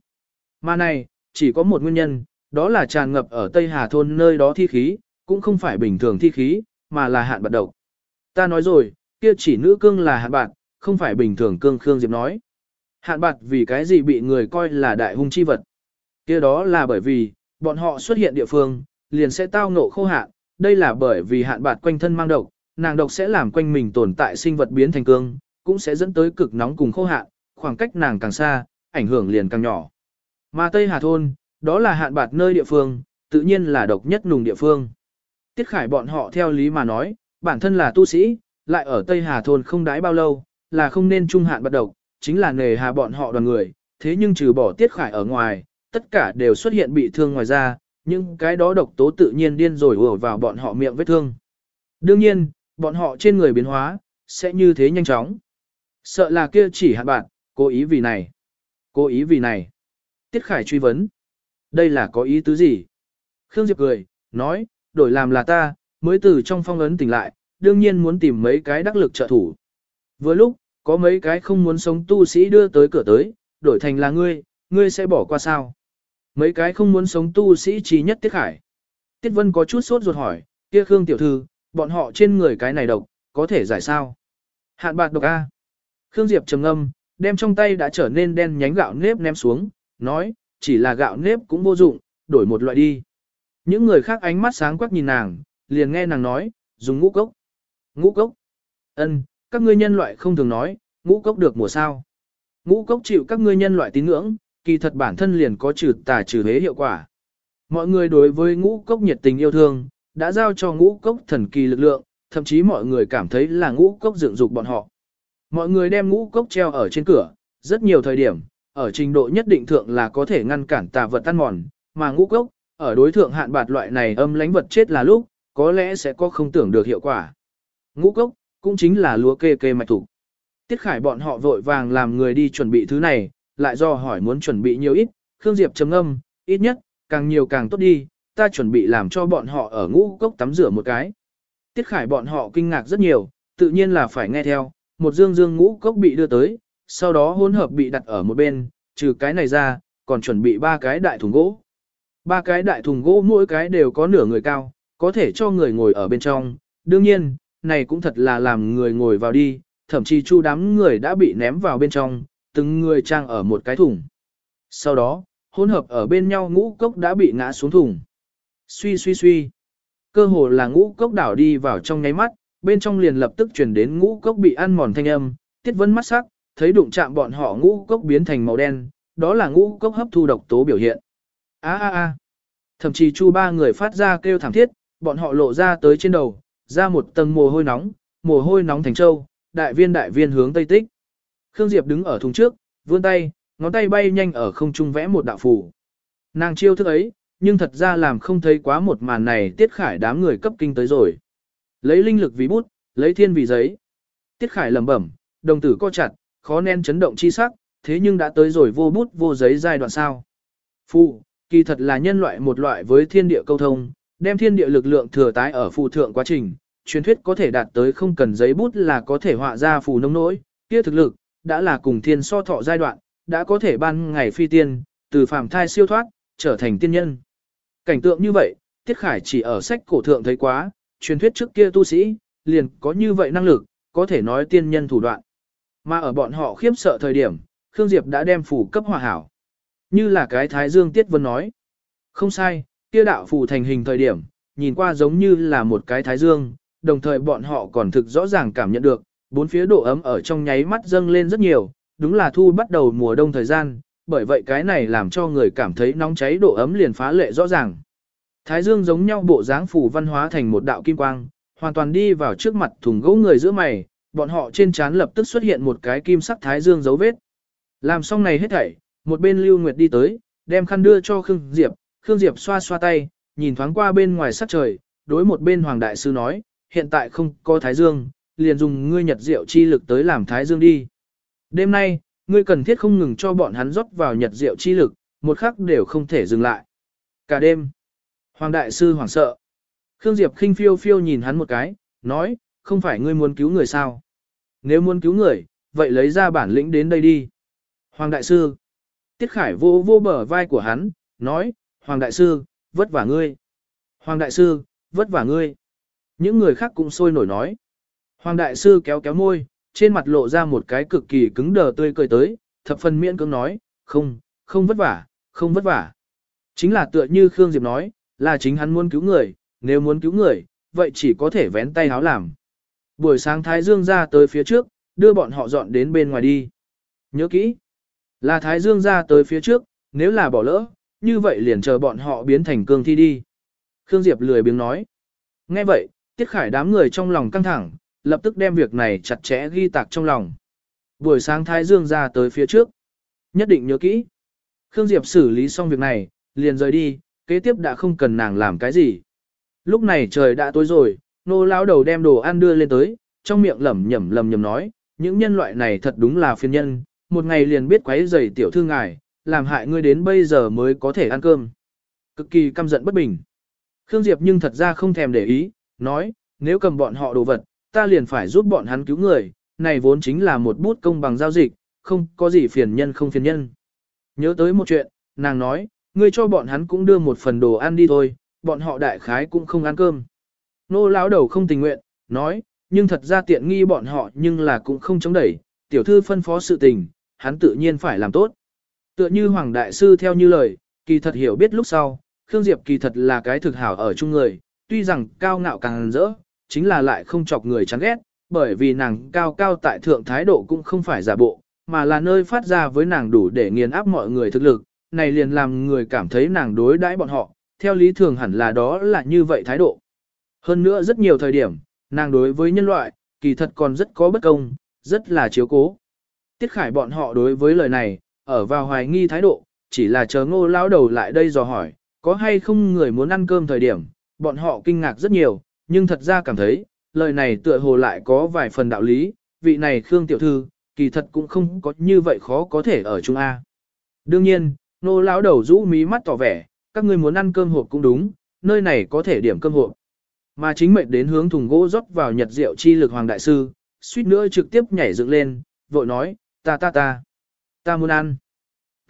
Mà này, chỉ có một nguyên nhân, đó là tràn ngập ở Tây Hà thôn nơi đó thi khí, cũng không phải bình thường thi khí, mà là hạn bạc độc. Ta nói rồi, kia chỉ nữ cương là hạn bạc, không phải bình thường cương Khương Diệp nói. Hạn bạc vì cái gì bị người coi là đại hung chi vật. kia đó là bởi vì, bọn họ xuất hiện địa phương, liền sẽ tao ngộ khô hạn, đây là bởi vì hạn bạc quanh thân mang độc, nàng độc sẽ làm quanh mình tồn tại sinh vật biến thành cương, cũng sẽ dẫn tới cực nóng cùng khô hạn, khoảng cách nàng càng xa, ảnh hưởng liền càng nhỏ. Mà Tây Hà Thôn, đó là hạn bạc nơi địa phương, tự nhiên là độc nhất nùng địa phương. Tiết Khải bọn họ theo lý mà nói, bản thân là tu sĩ, lại ở Tây Hà Thôn không đái bao lâu, là không nên trung hạn bắt độc, chính là nề hà bọn họ đoàn người, thế nhưng trừ bỏ Tiết Khải ở ngoài, tất cả đều xuất hiện bị thương ngoài ra, nhưng cái đó độc tố tự nhiên điên rồi ùa vào bọn họ miệng vết thương. Đương nhiên, bọn họ trên người biến hóa, sẽ như thế nhanh chóng. Sợ là kia chỉ hạn bạn, cố ý vì này. Cố ý vì này. Tiết Khải truy vấn. Đây là có ý tứ gì? Khương Diệp cười, nói, đổi làm là ta, mới từ trong phong ấn tỉnh lại, đương nhiên muốn tìm mấy cái đắc lực trợ thủ. Vừa lúc, có mấy cái không muốn sống tu sĩ đưa tới cửa tới, đổi thành là ngươi, ngươi sẽ bỏ qua sao? Mấy cái không muốn sống tu sĩ trí nhất Tiết Khải. Tiết Vân có chút sốt ruột hỏi, kia Khương tiểu thư, bọn họ trên người cái này độc, có thể giải sao? Hạn bạc độc A. Khương Diệp trầm ngâm, đem trong tay đã trở nên đen nhánh gạo nếp ném xuống, nói, chỉ là gạo nếp cũng vô dụng, đổi một loại đi. Những người khác ánh mắt sáng quắc nhìn nàng, liền nghe nàng nói, dùng ngũ cốc. Ngũ cốc. Ân, các ngươi nhân loại không thường nói, ngũ cốc được mùa sao. Ngũ cốc chịu các ngươi nhân loại tín ngưỡng, kỳ thật bản thân liền có trừ tà trừ hế hiệu quả. Mọi người đối với ngũ cốc nhiệt tình yêu thương, đã giao cho ngũ cốc thần kỳ lực lượng, thậm chí mọi người cảm thấy là ngũ cốc dựng dục bọn họ. Mọi người đem ngũ cốc treo ở trên cửa, rất nhiều thời điểm, ở trình độ nhất định thượng là có thể ngăn cản tà vật tan mòn, mà ngũ cốc, ở đối thượng hạn bạt loại này âm lánh vật chết là lúc, có lẽ sẽ có không tưởng được hiệu quả. Ngũ cốc, cũng chính là lúa kê kê mạch thủ. Tiết Khải bọn họ vội vàng làm người đi chuẩn bị thứ này, lại do hỏi muốn chuẩn bị nhiều ít, Khương Diệp trầm âm, ít nhất, càng nhiều càng tốt đi, ta chuẩn bị làm cho bọn họ ở ngũ cốc tắm rửa một cái. Tiết Khải bọn họ kinh ngạc rất nhiều, tự nhiên là phải nghe theo, một dương dương ngũ cốc bị đưa tới, sau đó hỗn hợp bị đặt ở một bên, trừ cái này ra, còn chuẩn bị ba cái đại thùng gỗ. Ba cái đại thùng gỗ mỗi cái đều có nửa người cao, có thể cho người ngồi ở bên trong. Đương nhiên, này cũng thật là làm người ngồi vào đi, thậm chí chu đám người đã bị ném vào bên trong, từng người trang ở một cái thùng. Sau đó, hỗn hợp ở bên nhau ngũ cốc đã bị ngã xuống thùng. Suy suy suy. Cơ hồ là ngũ cốc đảo đi vào trong nháy mắt, bên trong liền lập tức chuyển đến ngũ cốc bị ăn mòn thanh âm, tiết vấn mắt sắc, thấy đụng chạm bọn họ ngũ cốc biến thành màu đen, đó là ngũ cốc hấp thu độc tố biểu hiện. A a a. Thậm chí chu ba người phát ra kêu thảm thiết, bọn họ lộ ra tới trên đầu, ra một tầng mồ hôi nóng, mồ hôi nóng thành châu, đại viên đại viên hướng tây tích. Khương Diệp đứng ở thùng trước, vươn tay, ngón tay bay nhanh ở không trung vẽ một đạo phù. Nàng chiêu thức ấy, nhưng thật ra làm không thấy quá một màn này Tiết Khải đám người cấp kinh tới rồi. Lấy linh lực vì bút, lấy thiên vì giấy. Tiết Khải lẩm bẩm, đồng tử co chặt, khó nên chấn động chi sắc, thế nhưng đã tới rồi vô bút vô giấy giai đoạn sao. Phù, kỳ thật là nhân loại một loại với thiên địa câu thông, đem thiên địa lực lượng thừa tái ở phù thượng quá trình, truyền thuyết có thể đạt tới không cần giấy bút là có thể họa ra phù nông nỗi, kia thực lực, đã là cùng thiên so thọ giai đoạn, đã có thể ban ngày phi tiên, từ phàm thai siêu thoát, trở thành tiên nhân. Cảnh tượng như vậy, Tiết Khải chỉ ở sách cổ thượng thấy quá, truyền thuyết trước kia tu sĩ, liền có như vậy năng lực, có thể nói tiên nhân thủ đoạn. Mà ở bọn họ khiếp sợ thời điểm, Khương Diệp đã đem phù cấp hòa hảo. Như là cái Thái Dương Tiết Vân nói. Không sai, kia đạo phù thành hình thời điểm, nhìn qua giống như là một cái Thái Dương, đồng thời bọn họ còn thực rõ ràng cảm nhận được, bốn phía độ ấm ở trong nháy mắt dâng lên rất nhiều, đúng là thu bắt đầu mùa đông thời gian, bởi vậy cái này làm cho người cảm thấy nóng cháy độ ấm liền phá lệ rõ ràng. Thái dương giống nhau bộ dáng phủ văn hóa thành một đạo kim quang, hoàn toàn đi vào trước mặt thùng gỗ người giữa mày, bọn họ trên trán lập tức xuất hiện một cái kim sắc thái dương dấu vết. Làm xong này hết thảy, một bên Lưu Nguyệt đi tới, đem khăn đưa cho Khương Diệp, Khương Diệp xoa xoa tay, nhìn thoáng qua bên ngoài sắc trời, đối một bên Hoàng Đại Sư nói, hiện tại không có thái dương, liền dùng ngươi nhật Diệu chi lực tới làm thái dương đi. Đêm nay, ngươi cần thiết không ngừng cho bọn hắn rót vào nhật Diệu chi lực, một khắc đều không thể dừng lại. Cả đêm, Hoàng Đại Sư hoảng sợ. Khương Diệp khinh phiêu phiêu nhìn hắn một cái, nói, không phải ngươi muốn cứu người sao? Nếu muốn cứu người, vậy lấy ra bản lĩnh đến đây đi. Hoàng Đại Sư. Tiết Khải vô vô bờ vai của hắn, nói, Hoàng Đại Sư, vất vả ngươi. Hoàng Đại Sư, vất vả ngươi. Những người khác cũng sôi nổi nói. Hoàng Đại Sư kéo kéo môi, trên mặt lộ ra một cái cực kỳ cứng đờ tươi cười tới, thập phần miễn cưỡng nói, không, không vất vả, không vất vả. Chính là tựa như Khương Diệp nói, là chính hắn muốn cứu người, nếu muốn cứu người, vậy chỉ có thể vén tay háo làm. Buổi sáng Thái Dương ra tới phía trước, đưa bọn họ dọn đến bên ngoài đi. Nhớ kỹ, là Thái Dương ra tới phía trước, nếu là bỏ lỡ, như vậy liền chờ bọn họ biến thành cương thi đi. Khương Diệp lười biếng nói. Nghe vậy, Tiết Khải đám người trong lòng căng thẳng, lập tức đem việc này chặt chẽ ghi tạc trong lòng. Buổi sáng Thái Dương ra tới phía trước. Nhất định nhớ kỹ. Khương Diệp xử lý xong việc này, liền rời đi, kế tiếp đã không cần nàng làm cái gì. Lúc này trời đã tối rồi, nô lão đầu đem đồ ăn đưa lên tới, trong miệng lẩm nhẩm lẩm nhẩm nói, những nhân loại này thật đúng là phiền nhân, một ngày liền biết quấy rầy tiểu thư ngài, làm hại ngươi đến bây giờ mới có thể ăn cơm. Cực kỳ căm giận bất bình. Khương Diệp nhưng thật ra không thèm để ý, nói, nếu cầm bọn họ đồ vật, ta liền phải giúp bọn hắn cứu người, này vốn chính là một bút công bằng giao dịch, không có gì phiền nhân không phiền nhân. Nhớ tới một chuyện, nàng nói, ngươi cho bọn hắn cũng đưa một phần đồ ăn đi thôi, bọn họ đại khái cũng không ăn cơm. Nô lão đầu không tình nguyện, nói, nhưng thật ra tiện nghi bọn họ nhưng là cũng không chống đẩy, tiểu thư phân phó sự tình, hắn tự nhiên phải làm tốt. Tựa như Hoàng Đại Sư theo như lời, kỳ thật hiểu biết lúc sau, Khương Diệp kỳ thật là cái thực hảo ở chung người, tuy rằng cao ngạo càng rỡ, chính là lại không chọc người chán ghét, bởi vì nàng cao cao tại thượng thái độ cũng không phải giả bộ, mà là nơi phát ra với nàng đủ để nghiền áp mọi người thực lực, này liền làm người cảm thấy nàng đối đãi bọn họ, theo lý thường hẳn là đó là như vậy thái độ. Hơn nữa rất nhiều thời điểm, nàng đối với nhân loại, kỳ thật còn rất có bất công, rất là chiếu cố. Tiết khải bọn họ đối với lời này, ở vào hoài nghi thái độ, chỉ là chờ ngô lão đầu lại đây dò hỏi, có hay không người muốn ăn cơm thời điểm, bọn họ kinh ngạc rất nhiều, nhưng thật ra cảm thấy, lời này tựa hồ lại có vài phần đạo lý, vị này Khương Tiểu Thư, kỳ thật cũng không có như vậy khó có thể ở Trung A. Đương nhiên, nô lão đầu rũ mí mắt tỏ vẻ, các ngươi muốn ăn cơm hộp cũng đúng, nơi này có thể điểm cơm hộp. Mà chính mệnh đến hướng thùng gỗ rót vào nhật rượu chi lực hoàng đại sư, suýt nữa trực tiếp nhảy dựng lên, vội nói, ta ta ta, ta muốn ăn.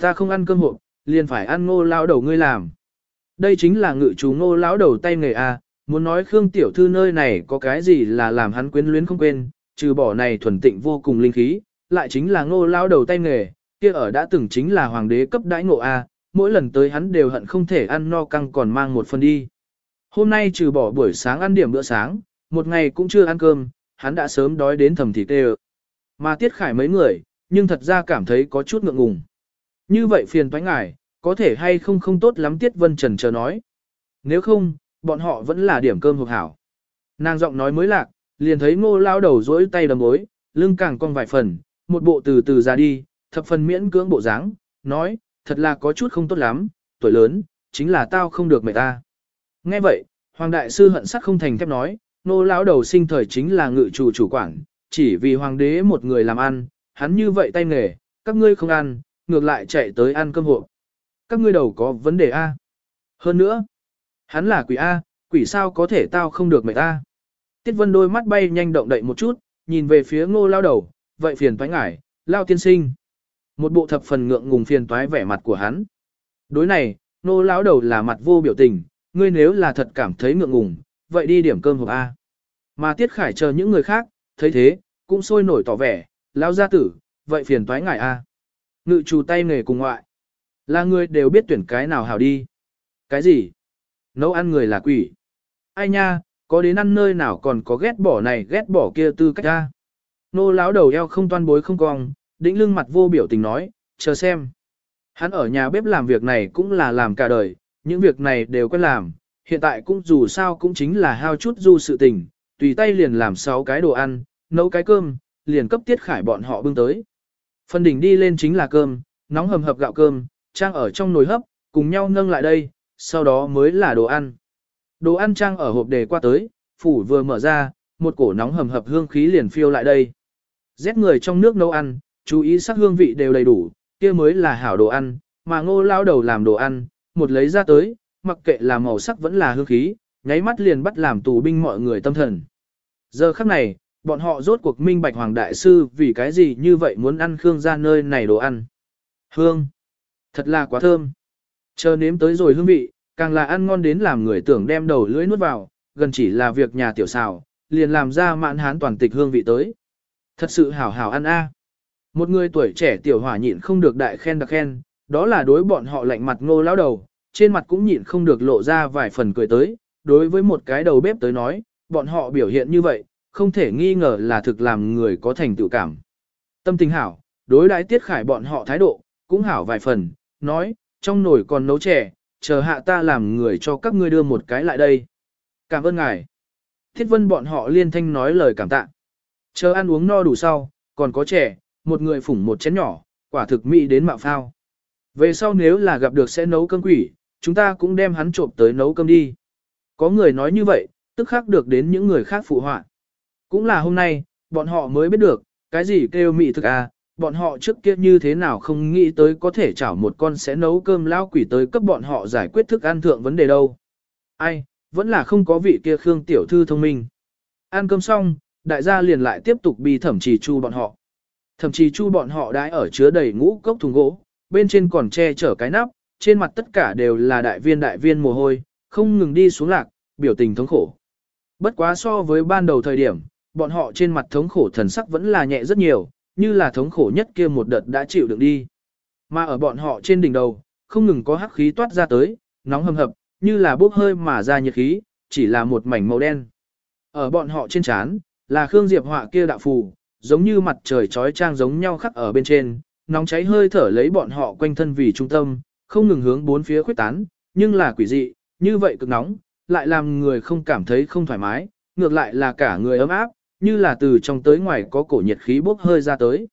Ta không ăn cơm hộp, liền phải ăn ngô lão đầu ngươi làm. Đây chính là ngự chú ngô lão đầu tay nghề A, muốn nói Khương Tiểu Thư nơi này có cái gì là làm hắn quyến luyến không quên, trừ bỏ này thuần tịnh vô cùng linh khí, lại chính là ngô lão đầu tay nghề, kia ở đã từng chính là hoàng đế cấp đãi ngộ A, mỗi lần tới hắn đều hận không thể ăn no căng còn mang một phần đi. Hôm nay trừ bỏ buổi sáng ăn điểm bữa sáng, một ngày cũng chưa ăn cơm, hắn đã sớm đói đến thầm thịt tê Mà tiết khải mấy người, nhưng thật ra cảm thấy có chút ngượng ngùng. Như vậy phiền thoái ngài, có thể hay không không tốt lắm tiết vân trần chờ nói. Nếu không, bọn họ vẫn là điểm cơm hộp hảo. Nàng giọng nói mới lạc, liền thấy ngô lao đầu dỗi tay đầm bối, lưng càng cong vài phần, một bộ từ từ ra đi, thập phần miễn cưỡng bộ dáng, nói, thật là có chút không tốt lắm, tuổi lớn, chính là tao không được mẹ ta. Nghe vậy, Hoàng Đại Sư hận sắc không thành thép nói, Ngô lão đầu sinh thời chính là ngự chủ chủ quản, chỉ vì Hoàng đế một người làm ăn, hắn như vậy tay nghề, các ngươi không ăn, ngược lại chạy tới ăn cơm hộp. Các ngươi đầu có vấn đề A. Hơn nữa, hắn là quỷ A, quỷ sao có thể tao không được mẹ ta. Tiết Vân đôi mắt bay nhanh động đậy một chút, nhìn về phía ngô lao đầu, vậy phiền toái ngải, lao tiên sinh. Một bộ thập phần ngượng ngùng phiền toái vẻ mặt của hắn. Đối này, ngô lão đầu là mặt vô biểu tình, ngươi nếu là thật cảm thấy ngượng ngùng, vậy đi điểm cơm hộp A. Mà Tiết Khải chờ những người khác, thấy thế, cũng sôi nổi tỏ vẻ, lão gia tử, vậy phiền toái ngài A. Ngự chủ tay nghề cùng ngoại. Là người đều biết tuyển cái nào hảo đi. Cái gì? Nấu ăn người là quỷ. Ai nha, có đến ăn nơi nào còn có ghét bỏ này ghét bỏ kia tư cách ra. Nô lão đầu eo không toan bối không cong, đĩnh lưng mặt vô biểu tình nói, chờ xem. Hắn ở nhà bếp làm việc này cũng là làm cả đời, những việc này đều quen làm, hiện tại cũng dù sao cũng chính là hao chút du sự tình, tùy tay liền làm 6 cái đồ ăn, nấu cái cơm, liền cấp tiết khải bọn họ bưng tới. Phần đỉnh đi lên chính là cơm, nóng hầm hập gạo cơm, trang ở trong nồi hấp, cùng nhau nâng lại đây, sau đó mới là đồ ăn. Đồ ăn trang ở hộp đề qua tới, phủ vừa mở ra, một cổ nóng hầm hập hương khí liền phiêu lại đây. Rét người trong nước nấu ăn, chú ý sắc hương vị đều đầy đủ, kia mới là hảo đồ ăn, mà ngô lao đầu làm đồ ăn, một lấy ra tới, mặc kệ là màu sắc vẫn là hương khí, nháy mắt liền bắt làm tù binh mọi người tâm thần. Giờ khắc này, bọn họ rốt cuộc minh bạch hoàng đại sư vì cái gì như vậy muốn ăn khương ra nơi này đồ ăn. Hương! Thật là quá thơm! Chờ nếm tới rồi hương vị, càng là ăn ngon đến làm người tưởng đem đầu lưỡi nuốt vào, gần chỉ là việc nhà tiểu xào, liền làm ra mạn hán toàn tịch hương vị tới. Thật sự hảo hảo ăn a. Một người tuổi trẻ tiểu hỏa nhịn không được đại khen đặc khen, đó là đối bọn họ lạnh mặt ngô lão đầu, trên mặt cũng nhịn không được lộ ra vài phần cười tới, đối với một cái đầu bếp tới nói, bọn họ biểu hiện như vậy, không thể nghi ngờ là thực làm người có thành tựu cảm. Tâm tình hảo, đối đãi tiết khải bọn họ thái độ, cũng hảo vài phần, nói, trong nồi còn nấu chè, chờ hạ ta làm người cho các ngươi đưa một cái lại đây. Cảm ơn ngài. Thiết vân bọn họ liên thanh nói lời cảm tạ. Chờ ăn uống no đủ sau, còn có chè, một người phủng một chén nhỏ, quả thực mỹ đến mạo phao. Về sau nếu là gặp được sẽ nấu cơm quỷ, chúng ta cũng đem hắn trộm tới nấu cơm đi. Có người nói như vậy, tức khắc được đến những người khác phụ họa. Cũng là hôm nay, bọn họ mới biết được, cái gì kêu mị thực à, bọn họ trước kia như thế nào không nghĩ tới có thể chảo một con sẽ nấu cơm lao quỷ tới cấp bọn họ giải quyết thức ăn thượng vấn đề đâu. Ai, vẫn là không có vị kia Khương Tiểu Thư thông minh. Ăn cơm xong, đại gia liền lại tiếp tục bị thẩm trì chu bọn họ. thẩm trì chu bọn họ đãi ở chứa đầy ngũ cốc thùng gỗ, bên trên còn che chở cái nắp, trên mặt tất cả đều là đại viên đại viên mồ hôi, không ngừng đi xuống lạc, biểu tình thống khổ. Bất quá so với ban đầu thời điểm, bọn họ trên mặt thống khổ thần sắc vẫn là nhẹ rất nhiều, như là thống khổ nhất kia một đợt đã chịu đựng đi. Mà ở bọn họ trên đỉnh đầu, không ngừng có hắc khí toát ra tới, nóng hầm hập, như là bốc hơi mà ra nhiệt khí, chỉ là một mảnh màu đen. Ở bọn họ trên trán, là Khương Diệp họa kia đạo phù, giống như mặt trời trói trang giống nhau khắc ở bên trên, nóng cháy hơi thở lấy bọn họ quanh thân vì trung tâm, không ngừng hướng bốn phía khuyết tán, nhưng là quỷ dị, như vậy cực nóng, lại làm người không cảm thấy không thoải mái, ngược lại là cả người ấm áp, như là từ trong tới ngoài có cổ nhiệt khí bốc hơi ra tới.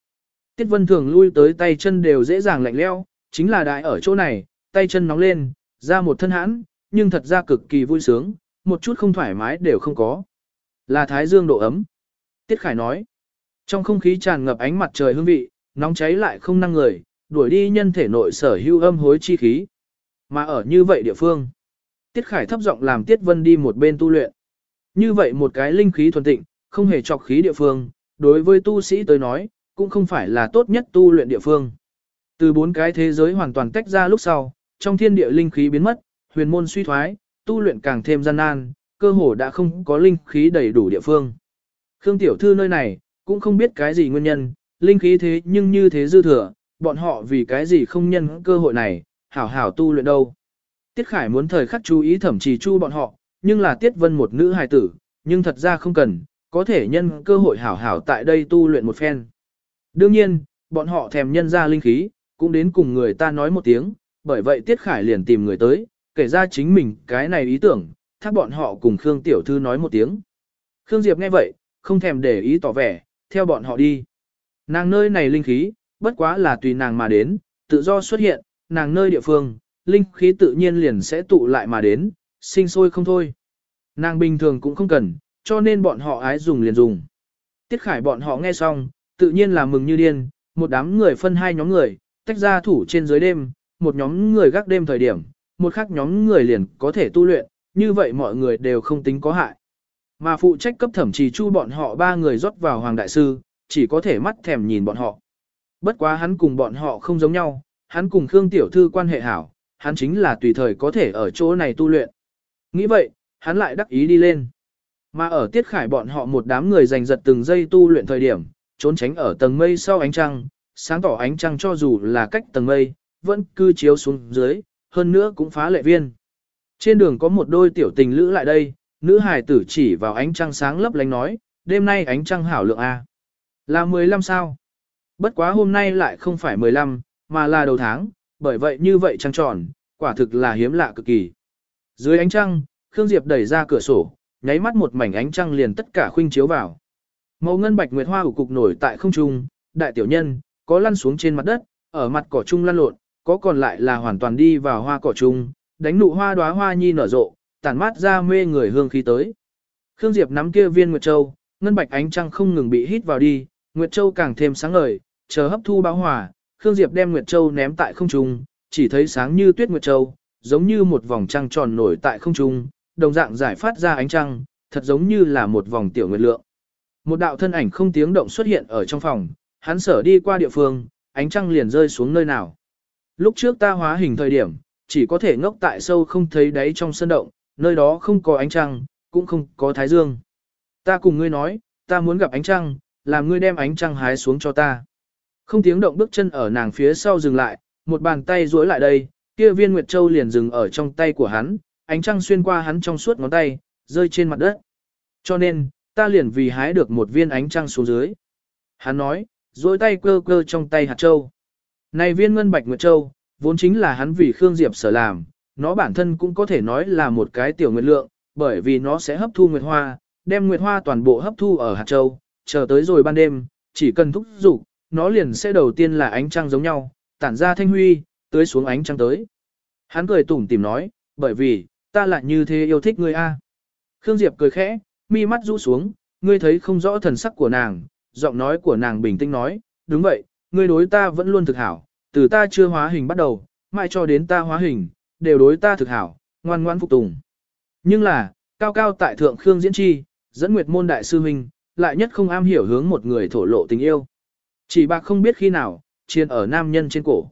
Tiết Vân thường lui tới tay chân đều dễ dàng lạnh leo, chính là đại ở chỗ này, tay chân nóng lên, ra một thân hãn, nhưng thật ra cực kỳ vui sướng, một chút không thoải mái đều không có. Là thái dương độ ấm. Tiết Khải nói, trong không khí tràn ngập ánh mặt trời hương vị, nóng cháy lại không năng người, đuổi đi nhân thể nội sở hữu âm hối chi khí. Mà ở như vậy địa phương, Tiết Khải thấp giọng làm Tiết Vân đi một bên tu luyện. Như vậy một cái linh khí thuần tịnh, không hề chọc khí địa phương, đối với tu sĩ tới nói, cũng không phải là tốt nhất tu luyện địa phương. Từ bốn cái thế giới hoàn toàn tách ra lúc sau, trong thiên địa linh khí biến mất, huyền môn suy thoái, tu luyện càng thêm gian nan, cơ hồ đã không có linh khí đầy đủ địa phương. Khương Tiểu Thư nơi này, cũng không biết cái gì nguyên nhân, linh khí thế nhưng như thế dư thừa, bọn họ vì cái gì không nhân cơ hội này, hảo hảo tu luyện đâu. Tiết Khải muốn thời khắc chú ý thẩm trì chu bọn họ, nhưng là Tiết Vân một nữ hài tử, nhưng thật ra không cần, có thể nhân cơ hội hảo hảo tại đây tu luyện một phen. Đương nhiên, bọn họ thèm nhân ra linh khí, cũng đến cùng người ta nói một tiếng, bởi vậy Tiết Khải liền tìm người tới, kể ra chính mình cái này ý tưởng, thác bọn họ cùng Khương Tiểu Thư nói một tiếng. Khương Diệp nghe vậy, không thèm để ý tỏ vẻ, theo bọn họ đi. Nàng nơi này linh khí, bất quá là tùy nàng mà đến, tự do xuất hiện, nàng nơi địa phương, linh khí tự nhiên liền sẽ tụ lại mà đến, sinh sôi không thôi. Nàng bình thường cũng không cần, cho nên bọn họ ái dùng liền dùng. Tiết khải bọn họ nghe xong, tự nhiên là mừng như điên, một đám người phân hai nhóm người, tách ra thủ trên dưới đêm, một nhóm người gác đêm thời điểm, một khác nhóm người liền có thể tu luyện, như vậy mọi người đều không tính có hại. Mà phụ trách cấp thẩm trì chu bọn họ ba người rót vào Hoàng Đại Sư, chỉ có thể mắt thèm nhìn bọn họ. Bất quá hắn cùng bọn họ không giống nhau, hắn cùng Khương Tiểu Thư quan hệ hảo, hắn chính là tùy thời có thể ở chỗ này tu luyện. Nghĩ vậy, hắn lại đắc ý đi lên. Mà ở tiết khải bọn họ một đám người giành giật từng giây tu luyện thời điểm, trốn tránh ở tầng mây sau ánh trăng, sáng tỏ ánh trăng cho dù là cách tầng mây, vẫn cư chiếu xuống dưới, hơn nữa cũng phá lệ viên. Trên đường có một đôi tiểu tình lữ lại đây, nữ hài tử chỉ vào ánh trăng sáng lấp lánh nói, đêm nay ánh trăng hảo lượng A. Là 15 sao? Bất quá hôm nay lại không phải 15, mà là đầu tháng, bởi vậy như vậy trăng tròn, quả thực là hiếm lạ cực kỳ. Dưới ánh trăng, Khương Diệp đẩy ra cửa sổ, nháy mắt một mảnh ánh trăng liền tất cả khuynh chiếu vào. Màu ngân bạch nguyệt hoa ủ cục nổi tại không trung, đại tiểu nhân, có lăn xuống trên mặt đất, ở mặt cỏ trung lăn lộn, có còn lại là hoàn toàn đi vào hoa cỏ trung, đánh nụ hoa đóa hoa nhi nở rộ, tản mát ra mê người hương khí tới. Khương Diệp nắm kia viên nguyệt châu, ngân bạch ánh trăng không ngừng bị hít vào đi, nguyệt châu càng thêm sáng ngời, chờ hấp thu bão hòa, Khương Diệp đem nguyệt châu ném tại không trung, chỉ thấy sáng như tuyết nguyệt châu, giống như một vòng trăng tròn nổi tại không trung, đồng dạng giải phát ra ánh trăng, thật giống như là một vòng tiểu nguyệt lượng. Một đạo thân ảnh không tiếng động xuất hiện ở trong phòng, hắn sở đi qua địa phương, ánh trăng liền rơi xuống nơi nào. Lúc trước ta hóa hình thời điểm, chỉ có thể ngốc tại sâu không thấy đáy trong sân động, nơi đó không có ánh trăng, cũng không có thái dương. Ta cùng ngươi nói, ta muốn gặp ánh trăng, làm ngươi đem ánh trăng hái xuống cho ta. Không tiếng động bước chân ở nàng phía sau dừng lại, một bàn tay duỗi lại đây, kia viên Nguyệt Châu liền dừng ở trong tay của hắn, ánh trăng xuyên qua hắn trong suốt ngón tay, rơi trên mặt đất. Cho nên, ta liền vì hái được một viên ánh trăng xuống dưới. Hắn nói, dối tay cơ cơ trong tay hạt châu. Này viên ngân bạch Nguyệt Châu, vốn chính là hắn vì Khương Diệp sở làm, nó bản thân cũng có thể nói là một cái tiểu nguyệt lượng, bởi vì nó sẽ hấp thu nguyệt hoa, đem nguyệt hoa toàn bộ hấp thu ở hạt châu, chờ tới rồi ban đêm, chỉ cần thúc dục nó liền sẽ đầu tiên là ánh trăng giống nhau, tản ra thanh huy, tưới xuống ánh trăng tới. Hắn cười tủm tìm nói, bởi vì, ta lại như thế yêu thích ngươi a. Khương Diệp cười khẽ, mi mắt rũ xuống, ngươi thấy không rõ thần sắc của nàng, giọng nói của nàng bình tĩnh nói, đúng vậy, ngươi đối ta vẫn luôn thực hảo, từ ta chưa hóa hình bắt đầu, mãi cho đến ta hóa hình, đều đối ta thực hảo, ngoan ngoan phục tùng. Nhưng là, cao cao tại thượng Khương Diễn Chi, dẫn nguyệt môn đại sư huynh, lại nhất không am hiểu hướng một người thổ lộ tình yêu. Chỉ bạc không biết khi nào, chiên ở nam nhân trên cổ.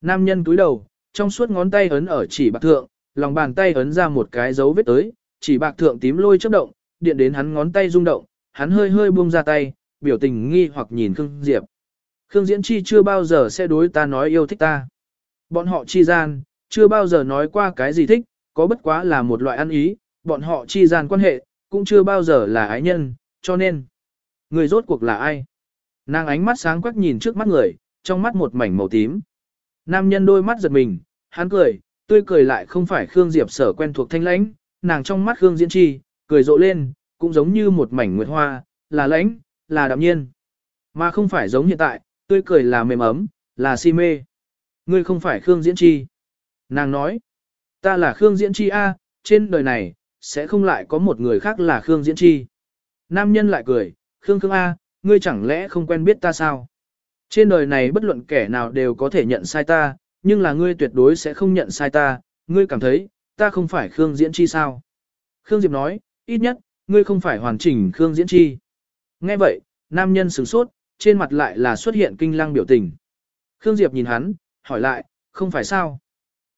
Nam nhân túi đầu, trong suốt ngón tay ấn ở chỉ bạc thượng, lòng bàn tay ấn ra một cái dấu vết tới, chỉ bạc thượng tím lôi chớp động, điện đến hắn ngón tay rung động, hắn hơi hơi buông ra tay, biểu tình nghi hoặc nhìn Khương Diệp. Khương Diễn Chi chưa bao giờ sẽ đối ta nói yêu thích ta. Bọn họ chi gian, chưa bao giờ nói qua cái gì thích, có bất quá là một loại ăn ý, bọn họ chi gian quan hệ, cũng chưa bao giờ là ái nhân, cho nên, người rốt cuộc là ai? Nàng ánh mắt sáng quắc nhìn trước mắt người, trong mắt một mảnh màu tím. Nam nhân đôi mắt giật mình, hắn cười, tươi cười lại không phải Khương Diệp sở quen thuộc thanh lãnh, nàng trong mắt Khương Diễn Chi, cười rộ lên, cũng giống như một mảnh nguyệt hoa, là lãnh, là đạm nhiên. Mà không phải giống hiện tại, tươi cười là mềm ấm, là si mê. Ngươi không phải Khương Diễn Chi. Nàng nói, ta là Khương Diễn Chi A, trên đời này, sẽ không lại có một người khác là Khương Diễn Chi. Nam nhân lại cười, Khương Khương A, ngươi chẳng lẽ không quen biết ta sao? Trên đời này bất luận kẻ nào đều có thể nhận sai ta, nhưng là ngươi tuyệt đối sẽ không nhận sai ta, ngươi cảm thấy, ta không phải Khương Diễn Chi sao? Khương Diệp nói, ít nhất, ngươi không phải hoàn chỉnh Khương Diễn Chi. Nghe vậy, nam nhân sửng sốt, trên mặt lại là xuất hiện kinh lăng biểu tình. Khương Diệp nhìn hắn, hỏi lại, không phải sao?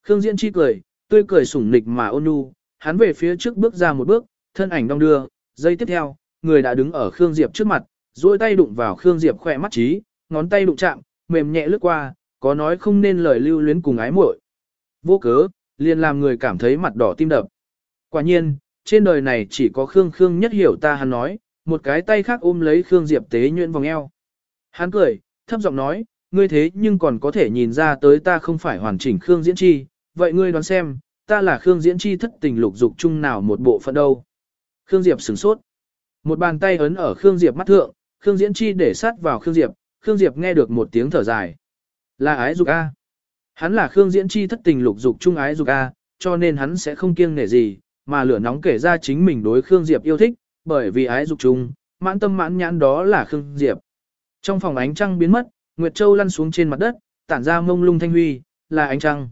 Khương Diễn Chi cười, tươi cười sủng nịch mà ôn nhu, hắn về phía trước bước ra một bước, thân ảnh đong đưa, giây tiếp theo, người đã đứng ở Khương Diệp trước mặt, duỗi tay đụng vào Khương Diệp khỏe mắt trí, ngón tay đụng chạm, mềm nhẹ lướt qua, có nói không nên lời lưu luyến cùng ái muội. Vô cớ, liền làm người cảm thấy mặt đỏ tim đập. Quả nhiên, trên đời này chỉ có Khương Khương nhất hiểu ta hắn nói, một cái tay khác ôm lấy Khương Diệp tế nhuyễn vòng eo. Hắn cười, thấp giọng nói, ngươi thế nhưng còn có thể nhìn ra tới ta không phải hoàn chỉnh Khương Diễn Chi, vậy ngươi đoán xem, ta là Khương Diễn Chi thất tình lục dục chung nào một bộ phận đâu. Khương Diệp sửng sốt. Một bàn tay ấn ở Khương Diệp mắt thượng, Khương Diễn Chi để sát vào Khương Diệp, Khương Diệp nghe được một tiếng thở dài. Là ái dục A. Hắn là Khương Diễn Chi thất tình lục dục chung ái dục A, cho nên hắn sẽ không kiêng nể gì, mà lửa nóng kể ra chính mình đối Khương Diệp yêu thích, bởi vì ái dục chung, mãn tâm mãn nhãn đó là Khương Diệp. Trong phòng ánh trăng biến mất, Nguyệt Châu lăn xuống trên mặt đất, tản ra mông lung thanh huy, là ánh trăng.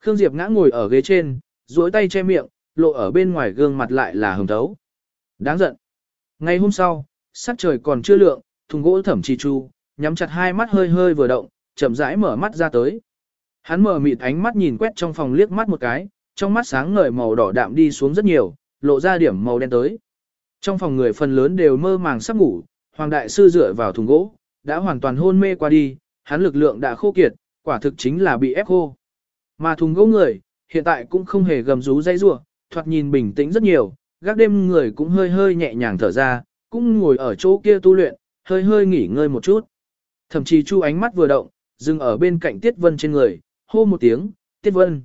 Khương Diệp ngã ngồi ở ghế trên, duỗi tay che miệng, lộ ở bên ngoài gương mặt lại là hồng thấu. Đáng giận. Ngày hôm sau, sắc trời còn chưa lượng, thùng gỗ thẩm chi chu, nhắm chặt hai mắt hơi hơi vừa động, chậm rãi mở mắt ra tới. Hắn mở mịt ánh mắt nhìn quét trong phòng liếc mắt một cái, trong mắt sáng ngời màu đỏ đạm đi xuống rất nhiều, lộ ra điểm màu đen tới. Trong phòng người phần lớn đều mơ màng sắp ngủ, Hoàng Đại Sư dựa vào thùng gỗ, đã hoàn toàn hôn mê qua đi, hắn lực lượng đã khô kiệt, quả thực chính là bị ép khô. Mà thùng gỗ người, hiện tại cũng không hề gầm rú dây rủa, thoạt nhìn bình tĩnh rất nhiều, gác đêm người cũng hơi hơi nhẹ nhàng thở ra, cũng ngồi ở chỗ kia tu luyện, hơi hơi nghỉ ngơi một chút. Thậm chí chu ánh mắt vừa động, dừng ở bên cạnh Tiết Vân trên người, hô một tiếng, Tiết Vân.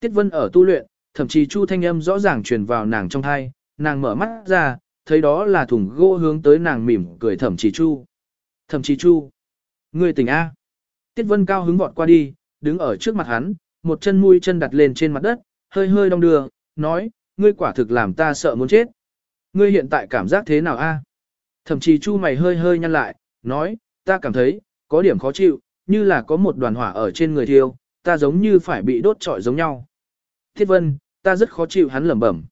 Tiết Vân ở tu luyện, thậm chí chu thanh âm rõ ràng truyền vào nàng trong thai, nàng mở mắt ra, thấy đó là thùng gỗ hướng tới nàng mỉm cười thẩm chí chu. Thẩm chí chu. Người tỉnh A. Tiết Vân cao hứng vọt qua đi, đứng ở trước mặt hắn, một chân mũi chân đặt lên trên mặt đất, hơi hơi đong đưa, nói, ngươi quả thực làm ta sợ muốn chết. Ngươi hiện tại cảm giác thế nào a? Thậm chí chu mày hơi hơi nhăn lại, nói, ta cảm thấy, có điểm khó chịu, như là có một đoàn hỏa ở trên người thiêu, ta giống như phải bị đốt trọi giống nhau. Tiết Vân, ta rất khó chịu hắn lẩm bẩm.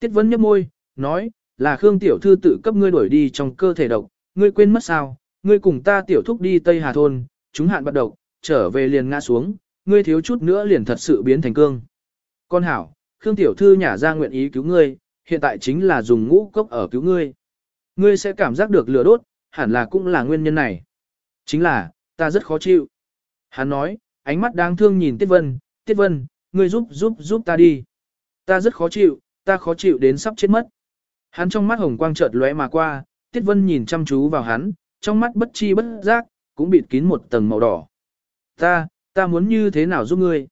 Tiết Vân nhếch môi, nói, là Khương tiểu thư tự cấp ngươi đuổi đi trong cơ thể độc, ngươi quên mất sao? Ngươi cùng ta tiểu thúc đi Tây Hà thôn, chúng hạn bắt độc, trở về liền ngã xuống, ngươi thiếu chút nữa liền thật sự biến thành cương. Con hảo, Khương Tiểu Thư nhả ra nguyện ý cứu ngươi, hiện tại chính là dùng ngũ cốc ở cứu ngươi. Ngươi sẽ cảm giác được lửa đốt, hẳn là cũng là nguyên nhân này. Chính là, ta rất khó chịu. Hắn nói, ánh mắt đáng thương nhìn Tiết Vân, Tiết Vân, ngươi giúp giúp giúp ta đi. Ta rất khó chịu, ta khó chịu đến sắp chết mất. Hắn trong mắt hồng quang chợt lóe mà qua, Tiết Vân nhìn chăm chú vào hắn, trong mắt bất chi bất giác, cũng bịt kín một tầng màu đỏ. Ta, ta muốn như thế nào giúp ngươi?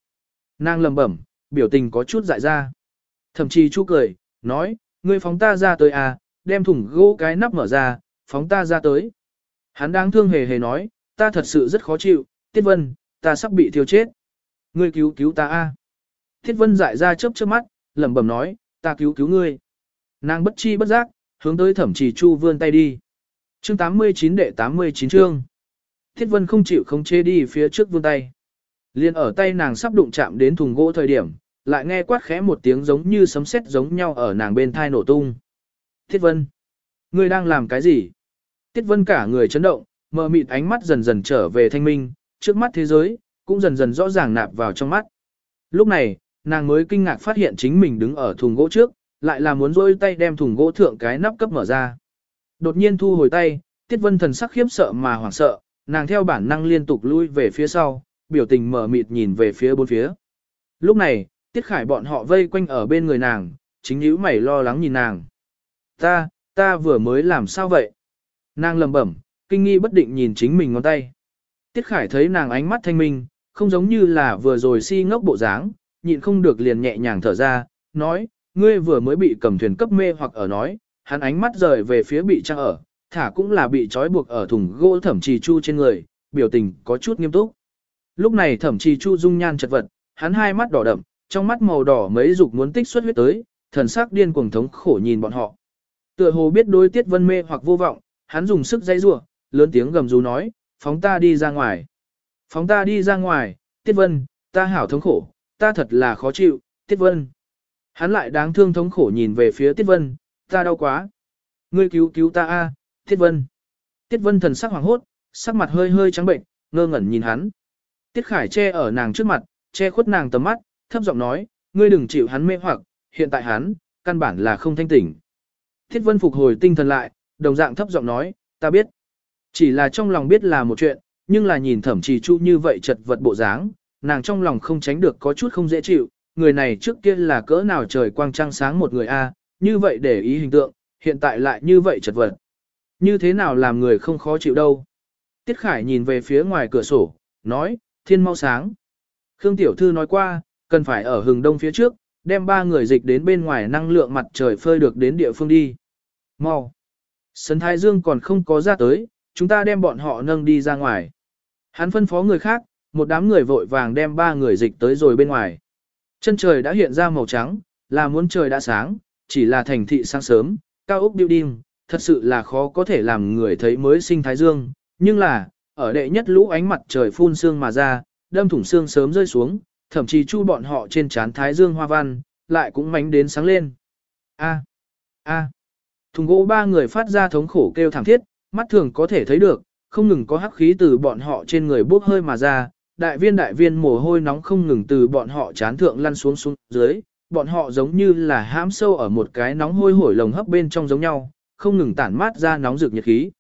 Nàng lầm bẩm, biểu tình có chút dại ra. Thậm chí chu cười, nói, ngươi phóng ta ra tới à, đem thùng gỗ cái nắp mở ra, phóng ta ra tới. Hắn đang thương hề hề nói, ta thật sự rất khó chịu, Tiết Vân, ta sắp bị thiêu chết. Ngươi cứu cứu ta a. Tiết Vân dại ra chớp chớp mắt, lẩm bẩm nói, ta cứu cứu ngươi. Nàng bất chi bất giác, hướng tới thẩm trì chu vươn tay đi. Chương 89 đệ 89 chương. Tiết Vân không chịu không chế đi phía trước vươn tay. Liên ở tay nàng sắp đụng chạm đến thùng gỗ thời điểm, lại nghe quát khẽ một tiếng giống như sấm sét giống nhau ở nàng bên thai nổ tung. Tiết Vân, ngươi đang làm cái gì? Tiết Vân cả người chấn động, mờ mịt ánh mắt dần dần trở về thanh minh, trước mắt thế giới, cũng dần dần rõ ràng nạp vào trong mắt. Lúc này, nàng mới kinh ngạc phát hiện chính mình đứng ở thùng gỗ trước, lại là muốn rôi tay đem thùng gỗ thượng cái nắp cấp mở ra. Đột nhiên thu hồi tay, Tiết Vân thần sắc khiếp sợ mà hoảng sợ, nàng theo bản năng liên tục lui về phía sau, biểu tình mở mịt nhìn về phía bốn phía. Lúc này, Tiết Khải bọn họ vây quanh ở bên người nàng, chính nhíu mày lo lắng nhìn nàng. Ta, ta vừa mới làm sao vậy? Nàng lầm bẩm, kinh nghi bất định nhìn chính mình ngón tay. Tiết Khải thấy nàng ánh mắt thanh minh, không giống như là vừa rồi si ngốc bộ dáng, nhịn không được liền nhẹ nhàng thở ra, nói, ngươi vừa mới bị cầm thuyền cấp mê hoặc ở nói, hắn ánh mắt rời về phía bị trang ở, thả cũng là bị trói buộc ở thùng gỗ thẩm trì chu trên người, biểu tình có chút nghiêm túc. Lúc này thẩm trì chu dung nhan chật vật, hắn hai mắt đỏ đậm, trong mắt màu đỏ mấy dục muốn tích xuất huyết tới, thần sắc điên cuồng thống khổ nhìn bọn họ. Tựa hồ biết đối tiết vân mê hoặc vô vọng, hắn dùng sức dây rủa, lớn tiếng gầm rú nói, phóng ta đi ra ngoài. Phóng ta đi ra ngoài, tiết vân, ta hảo thống khổ, ta thật là khó chịu, tiết vân. Hắn lại đáng thương thống khổ nhìn về phía tiết vân, ta đau quá. Ngươi cứu cứu ta a, tiết vân. Tiết vân thần sắc hoàng hốt, sắc mặt hơi hơi trắng bệnh, ngơ ngẩn nhìn hắn. Tiết khải che ở nàng trước mặt, che khuất nàng tầm mắt, thấp giọng nói, ngươi đừng chịu hắn mê hoặc, hiện tại hắn, căn bản là không thanh tỉnh. Tiết vân phục hồi tinh thần lại, đồng dạng thấp giọng nói, ta biết. Chỉ là trong lòng biết là một chuyện, nhưng là nhìn thẩm trì chu như vậy chật vật bộ dáng, nàng trong lòng không tránh được có chút không dễ chịu, người này trước kia là cỡ nào trời quang trăng sáng một người A, như vậy để ý hình tượng, hiện tại lại như vậy chật vật. Như thế nào làm người không khó chịu đâu. Tiết Khải nhìn về phía ngoài cửa sổ, nói, thiên mau sáng. Khương Tiểu Thư nói qua, cần phải ở hừng đông phía trước, đem ba người dịch đến bên ngoài năng lượng mặt trời phơi được đến địa phương đi. Mau. Sấn Thái Dương còn không có ra tới, chúng ta đem bọn họ nâng đi ra ngoài. Hắn phân phó người khác, một đám người vội vàng đem ba người dịch tới rồi bên ngoài. Chân trời đã hiện ra màu trắng, là muốn trời đã sáng, chỉ là thành thị sáng sớm, cao ốc building, thật sự là khó có thể làm người thấy mới sinh Thái Dương. Nhưng là, ở đệ nhất lũ ánh mặt trời phun sương mà ra, đâm thủng sương sớm rơi xuống, thậm chí chu bọn họ trên trán thái dương hoa văn, lại cũng mánh đến sáng lên. A, a, thùng gỗ ba người phát ra thống khổ kêu thảm thiết, mắt thường có thể thấy được, không ngừng có hắc khí từ bọn họ trên người bốc hơi mà ra, đại viên đại viên mồ hôi nóng không ngừng từ bọn họ chán thượng lăn xuống xuống dưới, bọn họ giống như là hãm sâu ở một cái nóng hôi hổi lồng hấp bên trong giống nhau, không ngừng tản mát ra nóng rực nhiệt khí.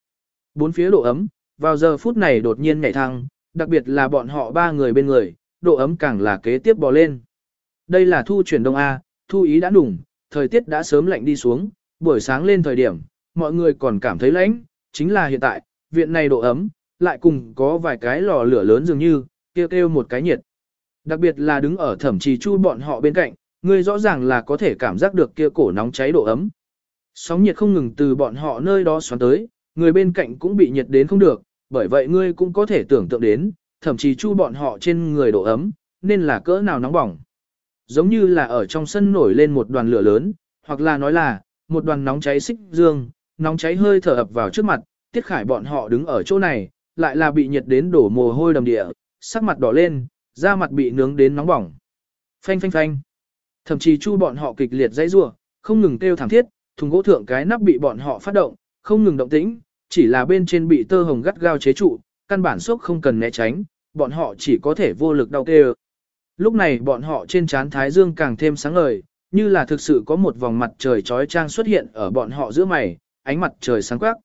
Bốn phía độ ấm, vào giờ phút này đột nhiên nhảy thăng, đặc biệt là bọn họ ba người bên người, độ ấm càng là kế tiếp bò lên. Đây là thu chuyển đông A, thu ý đã đủng, thời tiết đã sớm lạnh đi xuống, buổi sáng lên thời điểm, mọi người còn cảm thấy lạnh, chính là hiện tại, viện này độ ấm, lại cùng có vài cái lò lửa lớn dường như, kêu kêu một cái nhiệt. Đặc biệt là đứng ở thẩm trì chu bọn họ bên cạnh, người rõ ràng là có thể cảm giác được kia cổ nóng cháy độ ấm. Sóng nhiệt không ngừng từ bọn họ nơi đó xoắn tới, người bên cạnh cũng bị nhiệt đến không được, bởi vậy ngươi cũng có thể tưởng tượng đến, thậm chí chu bọn họ trên người độ ấm, nên là cỡ nào nóng bỏng. Giống như là ở trong sân nổi lên một đoàn lửa lớn, hoặc là nói là, một đoàn nóng cháy xích dương, nóng cháy hơi thở ập vào trước mặt, tiết khải bọn họ đứng ở chỗ này, lại là bị nhiệt đến đổ mồ hôi đầm địa, sắc mặt đỏ lên, da mặt bị nướng đến nóng bỏng. Phanh phanh phanh. Thậm chí chu bọn họ kịch liệt dãy rủa, không ngừng kêu thảm thiết, thùng gỗ thượng cái nắp bị bọn họ phát động, không ngừng động tĩnh, chỉ là bên trên bị tơ hồng gắt gao chế trụ, căn bản sốc không cần né tránh, bọn họ chỉ có thể vô lực đau kêu. Lúc này bọn họ trên trán thái dương càng thêm sáng ngời, như là thực sự có một vòng mặt trời trói trang xuất hiện ở bọn họ giữa mày, ánh mặt trời sáng quắc.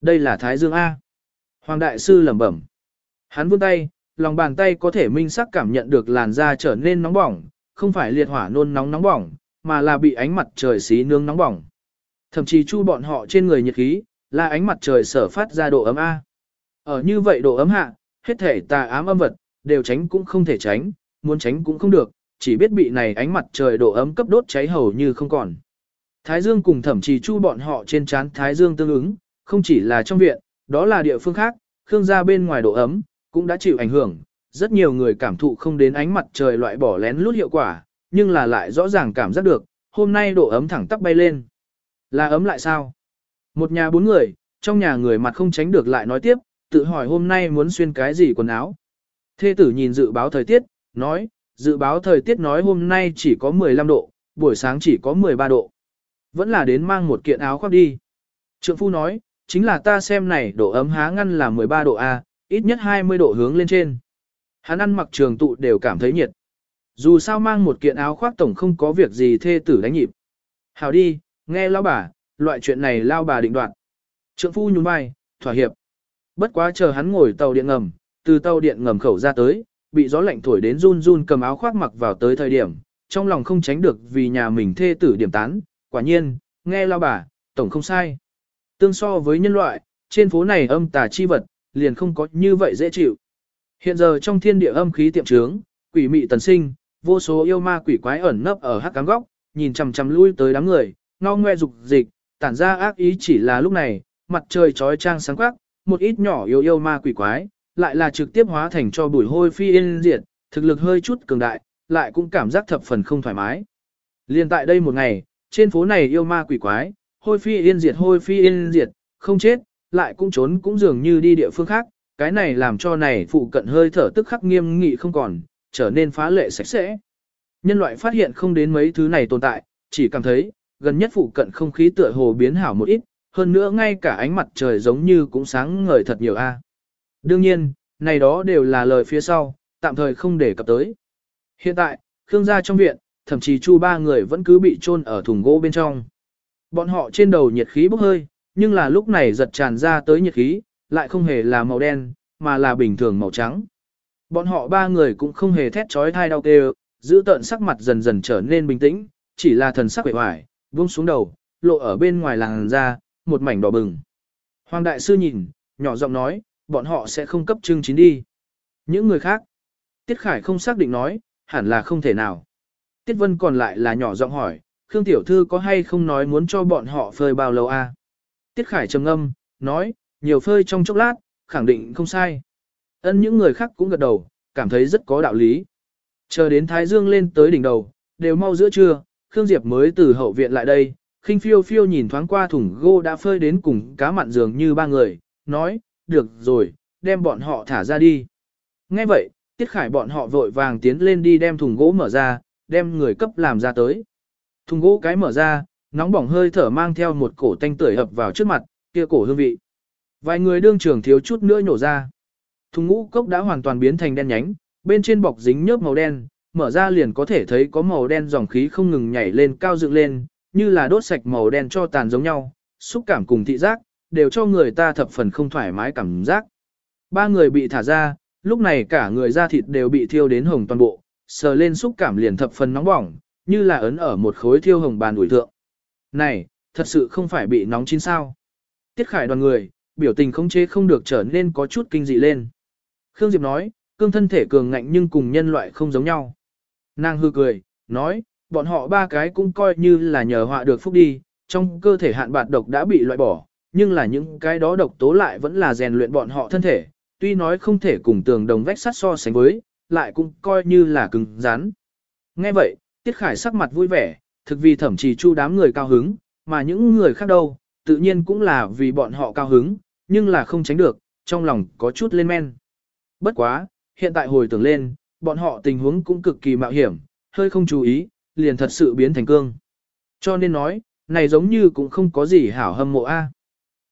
Đây là thái dương A. Hoàng đại sư lẩm bẩm. Hắn vươn tay, lòng bàn tay có thể minh sắc cảm nhận được làn da trở nên nóng bỏng, không phải liệt hỏa nôn nóng nóng bỏng, mà là bị ánh mặt trời xí nướng nóng bỏng. Thậm chí chu bọn họ trên người nhiệt khí, là ánh mặt trời sở phát ra độ ấm A. Ở như vậy độ ấm hạ, hết thể tà ám âm vật, đều tránh cũng không thể tránh, muốn tránh cũng không được, chỉ biết bị này ánh mặt trời độ ấm cấp đốt cháy hầu như không còn. Thái Dương cùng thẩm trì chu bọn họ trên chán Thái Dương tương ứng, không chỉ là trong viện, đó là địa phương khác, Khương gia bên ngoài độ ấm, cũng đã chịu ảnh hưởng. Rất nhiều người cảm thụ không đến ánh mặt trời loại bỏ lén lút hiệu quả, nhưng là lại rõ ràng cảm giác được, hôm nay độ ấm thẳng tắp bay lên. Là ấm lại sao? Một nhà bốn người, trong nhà người mặt không tránh được lại nói tiếp, tự hỏi hôm nay muốn xuyên cái gì quần áo. Thê tử nhìn dự báo thời tiết, nói, dự báo thời tiết nói hôm nay chỉ có 15 độ, buổi sáng chỉ có 13 độ. Vẫn là đến mang một kiện áo khoác đi. Trượng phu nói, chính là ta xem này độ ấm há ngăn là 13 độ A, ít nhất 20 độ hướng lên trên. Hắn ăn mặc trường tụ đều cảm thấy nhiệt. Dù sao mang một kiện áo khoác tổng không có việc gì thê tử đánh nhịp. Hảo đi, nghe lão bà, loại chuyện này lao bà định đoạn. Trượng phu nhún vai, thỏa hiệp. Bất quá chờ hắn ngồi tàu điện ngầm, từ tàu điện ngầm khẩu ra tới, bị gió lạnh thổi đến run run cầm áo khoác mặc vào tới thời điểm, trong lòng không tránh được vì nhà mình thê tử điểm tán, quả nhiên, nghe lao bà, tổng không sai. Tương so với nhân loại, trên phố này âm tà chi vật, liền không có như vậy dễ chịu. Hiện giờ trong thiên địa âm khí tiệm trướng, quỷ mị tần sinh, vô số yêu ma quỷ quái ẩn nấp ở hắc cám góc, nhìn chằm chằm lui tới đám người, ngao ngoe dục dịch, tản ra ác ý chỉ là lúc này, mặt trời trói trang sáng quắc, một ít nhỏ yêu yêu ma quỷ quái, lại là trực tiếp hóa thành cho bụi hôi phi yên diệt, thực lực hơi chút cường đại, lại cũng cảm giác thập phần không thoải mái. Liên tại đây một ngày, trên phố này yêu ma quỷ quái, hôi phi yên diệt hôi phi yên diệt, không chết, lại cũng trốn cũng dường như đi địa phương khác, cái này làm cho này phụ cận hơi thở tức khắc nghiêm nghị không còn, trở nên phá lệ sạch sẽ. Nhân loại phát hiện không đến mấy thứ này tồn tại, chỉ cảm thấy, gần nhất phụ cận không khí tựa hồ biến hảo một ít, hơn nữa ngay cả ánh mặt trời giống như cũng sáng ngời thật nhiều a. À. Đương nhiên, này đó đều là lời phía sau, tạm thời không để cập tới. Hiện tại, Khương gia trong viện, thậm chí chu ba người vẫn cứ bị chôn ở thùng gỗ bên trong. Bọn họ trên đầu nhiệt khí bốc hơi, nhưng là lúc này giật tràn ra tới nhiệt khí, lại không hề là màu đen, mà là bình thường màu trắng. Bọn họ ba người cũng không hề thét trói thai đau kêu, giữ tợn sắc mặt dần dần trở nên bình tĩnh, chỉ là thần sắc vẻ hoài, buông xuống đầu, lộ ở bên ngoài làng ra, một mảnh đỏ bừng. Hoàng đại sư nhìn, nhỏ giọng nói, bọn họ sẽ không cấp trưng chín đi. Những người khác, Tiết Khải không xác định nói, hẳn là không thể nào. Tiết Vân còn lại là nhỏ giọng hỏi, Khương Tiểu Thư có hay không nói muốn cho bọn họ phơi bao lâu a? À? Tiết Khải trầm ngâm, nói, nhiều phơi trong chốc lát, khẳng định không sai. Ân những người khác cũng gật đầu, cảm thấy rất có đạo lý. Chờ đến Thái Dương lên tới đỉnh đầu, đều mau giữa trưa, Khương Diệp mới từ hậu viện lại đây, khinh phiêu phiêu nhìn thoáng qua thùng gô đã phơi đến cùng cá mặn dường như ba người, nói, được rồi, đem bọn họ thả ra đi. Nghe vậy, Tiết Khải bọn họ vội vàng tiến lên đi đem thùng gỗ mở ra, đem người cấp làm ra tới. Thùng gỗ cái mở ra, nóng bỏng hơi thở mang theo một cổ tanh tưởi hập vào trước mặt, kia cổ hương vị. Vài người đương trường thiếu chút nữa nhổ ra. Thùng ngũ cốc đã hoàn toàn biến thành đen nhánh, bên trên bọc dính nhớp màu đen, mở ra liền có thể thấy có màu đen dòng khí không ngừng nhảy lên cao dựng lên, như là đốt sạch màu đen cho tàn giống nhau, xúc cảm cùng thị giác, đều cho người ta thập phần không thoải mái cảm giác. Ba người bị thả ra, lúc này cả người da thịt đều bị thiêu đến hồng toàn bộ, sờ lên xúc cảm liền thập phần nóng bỏng, như là ấn ở một khối thiêu hồng bàn ủi thượng. Này, thật sự không phải bị nóng chín sao. Tiết khải đoàn người, biểu tình không chế không được trở nên có chút kinh dị lên. Khương Diệp nói, cương thân thể cường ngạnh nhưng cùng nhân loại không giống nhau. Nàng hư cười, nói, bọn họ ba cái cũng coi như là nhờ họa được phúc đi, trong cơ thể hạn bạt độc đã bị loại bỏ, nhưng là những cái đó độc tố lại vẫn là rèn luyện bọn họ thân thể, tuy nói không thể cùng tường đồng vách sắt so sánh với, lại cũng coi như là cứng rắn. Nghe vậy, Tiết Khải sắc mặt vui vẻ, thực vì thẩm trì chu đám người cao hứng, mà những người khác đâu, tự nhiên cũng là vì bọn họ cao hứng, nhưng là không tránh được, trong lòng có chút lên men. Bất quá, hiện tại hồi tưởng lên, bọn họ tình huống cũng cực kỳ mạo hiểm, hơi không chú ý, liền thật sự biến thành cương. Cho nên nói, này giống như cũng không có gì hảo hâm mộ a.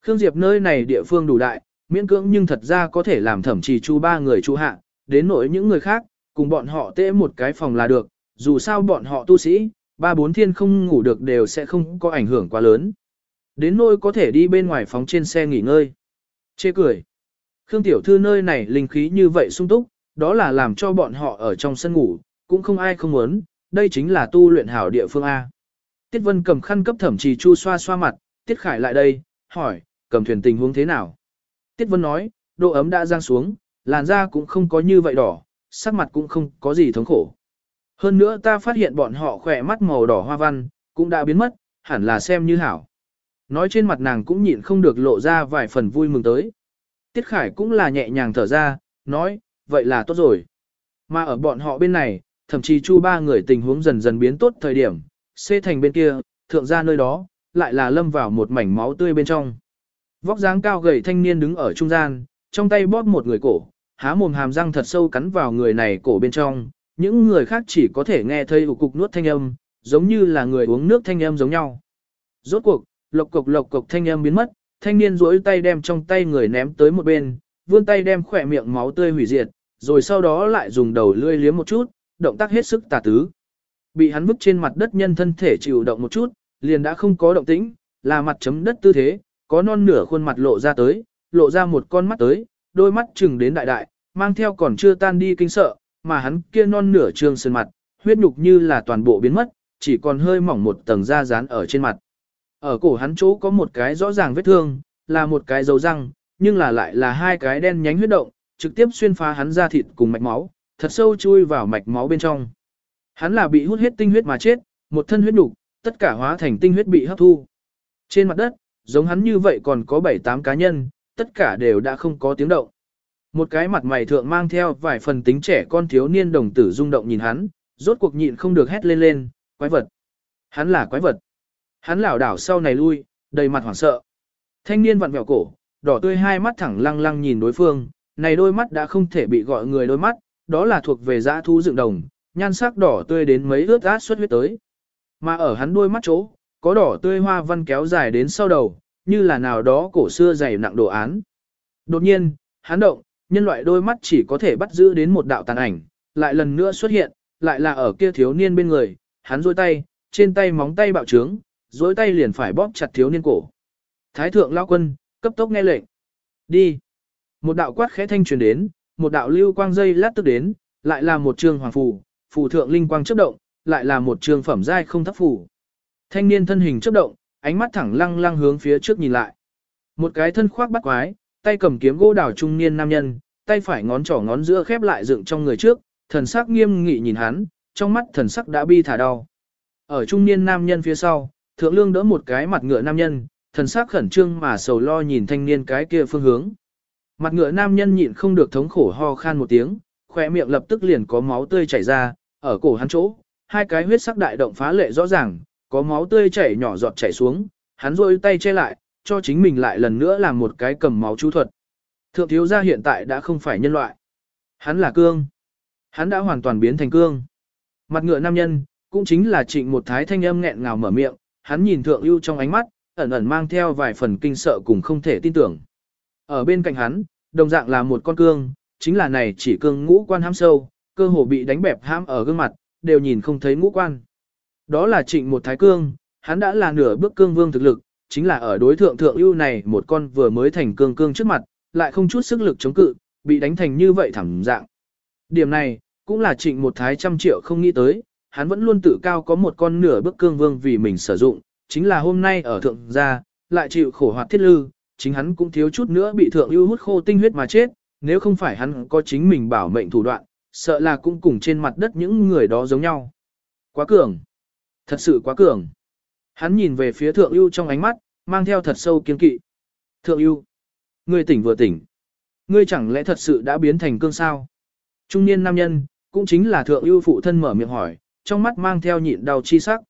Khương Diệp nơi này địa phương đủ đại, miễn cưỡng nhưng thật ra có thể làm thẩm trì chu ba người chu hạ, đến nỗi những người khác, cùng bọn họ tễ một cái phòng là được, dù sao bọn họ tu sĩ, ba bốn thiên không ngủ được đều sẽ không có ảnh hưởng quá lớn. Đến nỗi có thể đi bên ngoài phóng trên xe nghỉ ngơi. Chê cười. Khương Tiểu Thư nơi này linh khí như vậy sung túc, đó là làm cho bọn họ ở trong sân ngủ, cũng không ai không muốn, đây chính là tu luyện hảo địa phương A. Tiết Vân cầm khăn cấp thẩm trì chu xoa xoa mặt, Tiết Khải lại đây, hỏi, cầm thuyền tình huống thế nào? Tiết Vân nói, độ ấm đã giang xuống, làn da cũng không có như vậy đỏ, sắc mặt cũng không có gì thống khổ. Hơn nữa ta phát hiện bọn họ khỏe mắt màu đỏ hoa văn, cũng đã biến mất, hẳn là xem như hảo. Nói trên mặt nàng cũng nhịn không được lộ ra vài phần vui mừng tới. Tiết Khải cũng là nhẹ nhàng thở ra, nói, vậy là tốt rồi. Mà ở bọn họ bên này, thậm chí chu ba người tình huống dần dần biến tốt thời điểm, xê thành bên kia, thượng ra nơi đó, lại là lâm vào một mảnh máu tươi bên trong. Vóc dáng cao gầy thanh niên đứng ở trung gian, trong tay bóp một người cổ, há mồm hàm răng thật sâu cắn vào người này cổ bên trong, những người khác chỉ có thể nghe thấy ục cục nuốt thanh âm, giống như là người uống nước thanh âm giống nhau. Rốt cuộc, lộc cục lộc cục thanh âm biến mất, thanh niên duỗi tay đem trong tay người ném tới một bên, vươn tay đem khỏe miệng máu tươi hủy diệt, rồi sau đó lại dùng đầu lươi liếm một chút, động tác hết sức tà tứ. Bị hắn vứt trên mặt đất nhân thân thể chịu động một chút, liền đã không có động tĩnh, là mặt chấm đất tư thế, có non nửa khuôn mặt lộ ra tới, lộ ra một con mắt tới, đôi mắt chừng đến đại đại, mang theo còn chưa tan đi kinh sợ, mà hắn kia non nửa trương sơn mặt, huyết nhục như là toàn bộ biến mất, chỉ còn hơi mỏng một tầng da dán ở trên mặt. Ở cổ hắn chỗ có một cái rõ ràng vết thương, là một cái dấu răng, nhưng là lại là hai cái đen nhánh huyết động, trực tiếp xuyên phá hắn da thịt cùng mạch máu, thật sâu chui vào mạch máu bên trong. Hắn là bị hút hết tinh huyết mà chết, một thân huyết nhục, tất cả hóa thành tinh huyết bị hấp thu. Trên mặt đất, giống hắn như vậy còn có 7-8 cá nhân, tất cả đều đã không có tiếng động. Một cái mặt mày thượng mang theo vài phần tính trẻ con thiếu niên đồng tử rung động nhìn hắn, rốt cuộc nhịn không được hét lên lên, quái vật. Hắn là quái vật. Hắn lảo đảo sau này lui, đầy mặt hoảng sợ. Thanh niên vặn vẹo cổ, đỏ tươi hai mắt thẳng lăng lăng nhìn đối phương, này đôi mắt đã không thể bị gọi người đôi mắt, đó là thuộc về dã thu dựng đồng, nhan sắc đỏ tươi đến mấy ướt át xuất huyết tới. Mà ở hắn đôi mắt chỗ, có đỏ tươi hoa văn kéo dài đến sau đầu, như là nào đó cổ xưa dày nặng đồ án. Đột nhiên, hắn động, nhân loại đôi mắt chỉ có thể bắt giữ đến một đạo tàn ảnh, lại lần nữa xuất hiện, lại là ở kia thiếu niên bên người, hắn duỗi tay, trên tay móng tay bạo trướng, duỗi tay liền phải bóp chặt thiếu niên cổ. Thái thượng lao quân, cấp tốc nghe lệnh. Đi. Một đạo quát khẽ thanh truyền đến, một đạo lưu quang dây lát tức đến, lại là một trường hoàng phù, phù thượng linh quang chớp động, lại là một trường phẩm giai không thấp phù. Thanh niên thân hình chớp động, ánh mắt thẳng lăng lăng hướng phía trước nhìn lại. Một cái thân khoác bắt quái, tay cầm kiếm gỗ đào trung niên nam nhân, tay phải ngón trỏ ngón giữa khép lại dựng trong người trước, thần sắc nghiêm nghị nhìn hắn, trong mắt thần sắc đã bi thả đau. Ở trung niên nam nhân phía sau, thượng lương đỡ một cái mặt ngựa nam nhân, thần sắc khẩn trương mà sầu lo nhìn thanh niên cái kia phương hướng. Mặt ngựa nam nhân nhịn không được thống khổ ho khan một tiếng, khỏe miệng lập tức liền có máu tươi chảy ra, ở cổ hắn chỗ, hai cái huyết sắc đại động phá lệ rõ ràng, có máu tươi chảy nhỏ giọt chảy xuống, hắn rôi tay che lại, cho chính mình lại lần nữa làm một cái cầm máu chú thuật. Thượng thiếu gia hiện tại đã không phải nhân loại. Hắn là cương. Hắn đã hoàn toàn biến thành cương. Mặt ngựa nam nhân, cũng chính là trịnh một thái thanh âm nghẹn ngào mở miệng, hắn nhìn thượng ưu trong ánh mắt, ẩn ẩn mang theo vài phần kinh sợ cùng không thể tin tưởng. Ở bên cạnh hắn, đồng dạng là một con cương, chính là này chỉ cương ngũ quan hãm sâu, cơ hồ bị đánh bẹp hãm ở gương mặt, đều nhìn không thấy ngũ quan. Đó là trịnh một thái cương, hắn đã là nửa bước cương vương thực lực, chính là ở đối thượng thượng ưu này một con vừa mới thành cương cương trước mặt, lại không chút sức lực chống cự, bị đánh thành như vậy thẳng dạng. Điểm này, cũng là trịnh một thái trăm triệu không nghĩ tới, hắn vẫn luôn tự cao có một con nửa bước cương vương vì mình sử dụng, chính là hôm nay ở thượng gia, lại chịu khổ hoạt thiết lư, chính hắn cũng thiếu chút nữa bị thượng ưu hút khô tinh huyết mà chết, nếu không phải hắn có chính mình bảo mệnh thủ đoạn, sợ là cũng cùng trên mặt đất những người đó giống nhau. Quá cường. Thật sự quá cường. Hắn nhìn về phía thượng ưu trong ánh mắt, mang theo thật sâu kiên kỵ. Thượng ưu. Ngươi tỉnh vừa tỉnh. Ngươi chẳng lẽ thật sự đã biến thành cương sao? Trung niên nam nhân, cũng chính là thượng ưu phụ thân mở miệng hỏi, trong mắt mang theo nhịn đau chi sắc.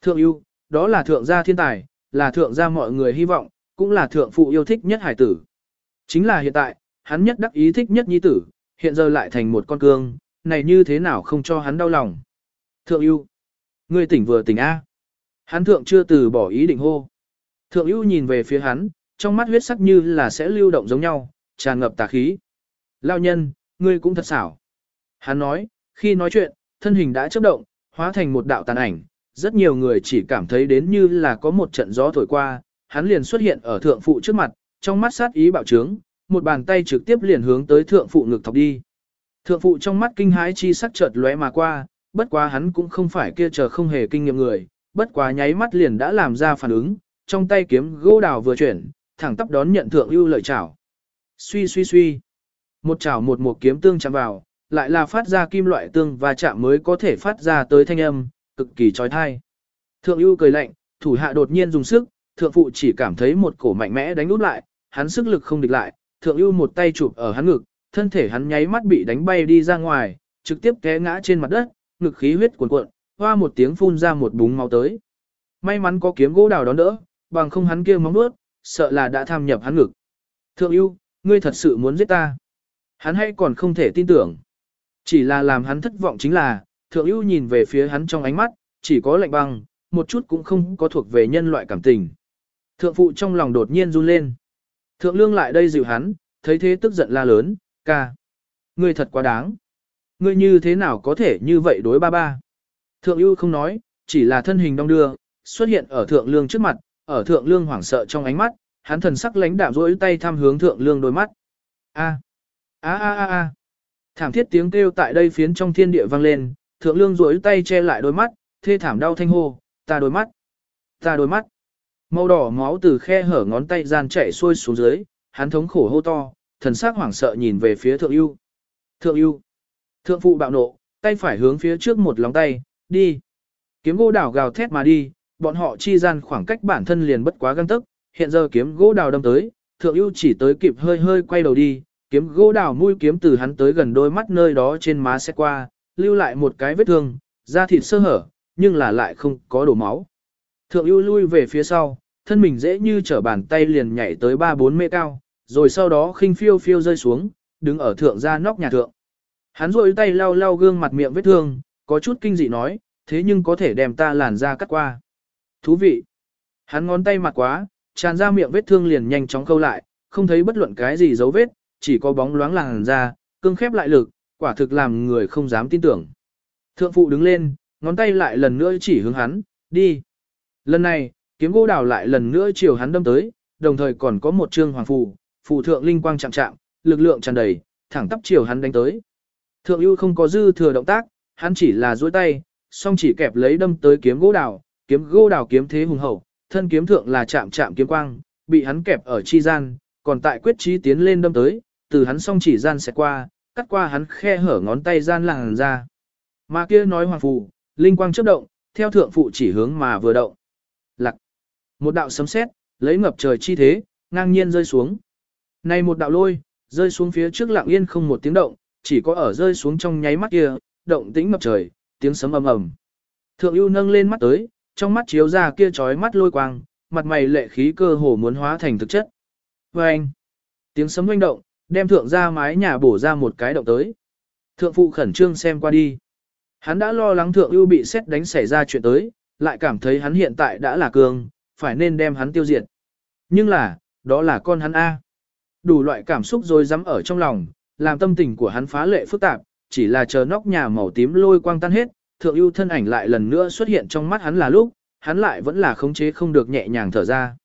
Thượng ưu, đó là thượng gia thiên tài, là thượng gia mọi người hy vọng, cũng là thượng phụ yêu thích nhất hải tử. Chính là hiện tại, hắn nhất đắc ý thích nhất nhi tử, hiện giờ lại thành một con cương, này như thế nào không cho hắn đau lòng. Thượng ưu, ngươi tỉnh vừa tỉnh A. Hắn thượng chưa từ bỏ ý định hô. Thượng ưu nhìn về phía hắn, trong mắt huyết sắc như là sẽ lưu động giống nhau, tràn ngập tà khí. Lao nhân, ngươi cũng thật xảo. Hắn nói, khi nói chuyện, thân hình đã chấp động, hóa thành một đạo tàn ảnh, rất nhiều người chỉ cảm thấy đến như là có một trận gió thổi qua, hắn liền xuất hiện ở thượng phụ trước mặt, trong mắt sát ý bạo trướng, một bàn tay trực tiếp liền hướng tới thượng phụ ngực thọc đi. Thượng phụ trong mắt kinh hãi chi sắc chợt lóe mà qua, bất quá hắn cũng không phải kia chờ không hề kinh nghiệm người, bất quá nháy mắt liền đã làm ra phản ứng, trong tay kiếm gỗ đào vừa chuyển, thẳng tắp đón nhận thượng ưu lợi chảo. Suy suy suy. Một chảo một một kiếm tương chạm vào, lại là phát ra kim loại tương và chạm mới có thể phát ra tới thanh âm, cực kỳ trói thai. Thượng ưu cười lạnh, thủ hạ đột nhiên dùng sức, thượng phụ chỉ cảm thấy một cổ mạnh mẽ đánh út lại, hắn sức lực không địch lại, thượng ưu một tay chụp ở hắn ngực, thân thể hắn nháy mắt bị đánh bay đi ra ngoài, trực tiếp té ngã trên mặt đất, ngực khí huyết cuồn cuộn, hoa một tiếng phun ra một búng máu tới. May mắn có kiếm gỗ đào đón đỡ, bằng không hắn kia móng nuốt, sợ là đã tham nhập hắn ngực. Thượng ưu, ngươi thật sự muốn giết ta. Hắn hay còn không thể tin tưởng. Chỉ là làm hắn thất vọng chính là, thượng ưu nhìn về phía hắn trong ánh mắt, chỉ có lạnh băng, một chút cũng không có thuộc về nhân loại cảm tình. Thượng phụ trong lòng đột nhiên run lên. Thượng lương lại đây dịu hắn, thấy thế tức giận la lớn, ca. Ngươi thật quá đáng. Ngươi như thế nào có thể như vậy đối ba ba. Thượng ưu không nói, chỉ là thân hình đong đưa, xuất hiện ở thượng lương trước mặt, ở thượng lương hoảng sợ trong ánh mắt, hắn thần sắc lãnh đạm rỗi tay thăm hướng thượng lương đôi mắt. A. A a a a. Thảm thiết tiếng kêu tại đây phiến trong thiên địa vang lên, thượng lương rỗi tay che lại đôi mắt, thê thảm đau thanh hô, ta đôi mắt, ta đôi mắt. Màu đỏ máu từ khe hở ngón tay gian chảy xuôi xuống dưới, hắn thống khổ hô to, thần sắc hoảng sợ nhìn về phía thượng ưu. Thượng ưu. Thượng phụ bạo nộ, tay phải hướng phía trước một lòng tay, đi. Kiếm gỗ đào gào thét mà đi, bọn họ chi gian khoảng cách bản thân liền bất quá găng tức, hiện giờ kiếm gỗ đào đâm tới, thượng ưu chỉ tới kịp hơi hơi quay đầu đi, kiếm gỗ đào mũi kiếm từ hắn tới gần đôi mắt nơi đó trên má sẽ qua, lưu lại một cái vết thương, da thịt sơ hở, nhưng là lại không có đổ máu. Thượng ưu lui về phía sau, thân mình dễ như trở bàn tay liền nhảy tới 3-4 mê cao, rồi sau đó khinh phiêu phiêu rơi xuống, đứng ở thượng gia nóc nhà thượng. Hắn rôi tay lau lau gương mặt miệng vết thương, có chút kinh dị nói, thế nhưng có thể đem ta làn da cắt qua. Thú vị. Hắn ngón tay mặt quá, tràn ra miệng vết thương liền nhanh chóng câu lại, không thấy bất luận cái gì dấu vết, chỉ có bóng loáng làn da, cương khép lại lực, quả thực làm người không dám tin tưởng. Thượng phụ đứng lên, ngón tay lại lần nữa chỉ hướng hắn, đi. Lần này, kiếm gỗ đào lại lần nữa chiều hắn đâm tới, đồng thời còn có một trương hoàng phù, phù thượng linh quang chạm chạm, lực lượng tràn đầy, thẳng tắp chiều hắn đánh tới. Thượng ưu không có dư thừa động tác, hắn chỉ là duỗi tay, song chỉ kẹp lấy đâm tới kiếm gỗ đào, kiếm gỗ đào kiếm thế hùng hậu, thân kiếm thượng là chạm chạm kiếm quang, bị hắn kẹp ở chi gian, còn tại quyết trí tiến lên đâm tới, từ hắn song chỉ gian sẽ qua, cắt qua hắn khe hở ngón tay gian làng ra. Mà kia nói hoàng phù, linh quang chớp động, theo thượng phụ chỉ hướng mà vừa động. Lặc. Một đạo sấm sét, lấy ngập trời chi thế, ngang nhiên rơi xuống. Này một đạo lôi, rơi xuống phía trước lặng yên không một tiếng động, chỉ có ở rơi xuống trong nháy mắt kia, động tĩnh ngập trời, tiếng sấm ầm ầm. Thượng ưu nâng lên mắt tới, trong mắt chiếu ra kia chói mắt lôi quang, mặt mày lệ khí cơ hồ muốn hóa thành thực chất. Và anh, tiếng sấm oanh động, đem thượng ra mái nhà bổ ra một cái động tới. Thượng phụ khẩn trương xem qua đi. Hắn đã lo lắng thượng ưu bị xét đánh xảy ra chuyện tới, lại cảm thấy hắn hiện tại đã là cường, phải nên đem hắn tiêu diệt. Nhưng là, đó là con hắn A. Đủ loại cảm xúc rồi dám ở trong lòng, làm tâm tình của hắn phá lệ phức tạp, chỉ là chờ nóc nhà màu tím lôi quang tan hết, thượng ưu thân ảnh lại lần nữa xuất hiện trong mắt hắn là lúc, hắn lại vẫn là khống chế không được nhẹ nhàng thở ra.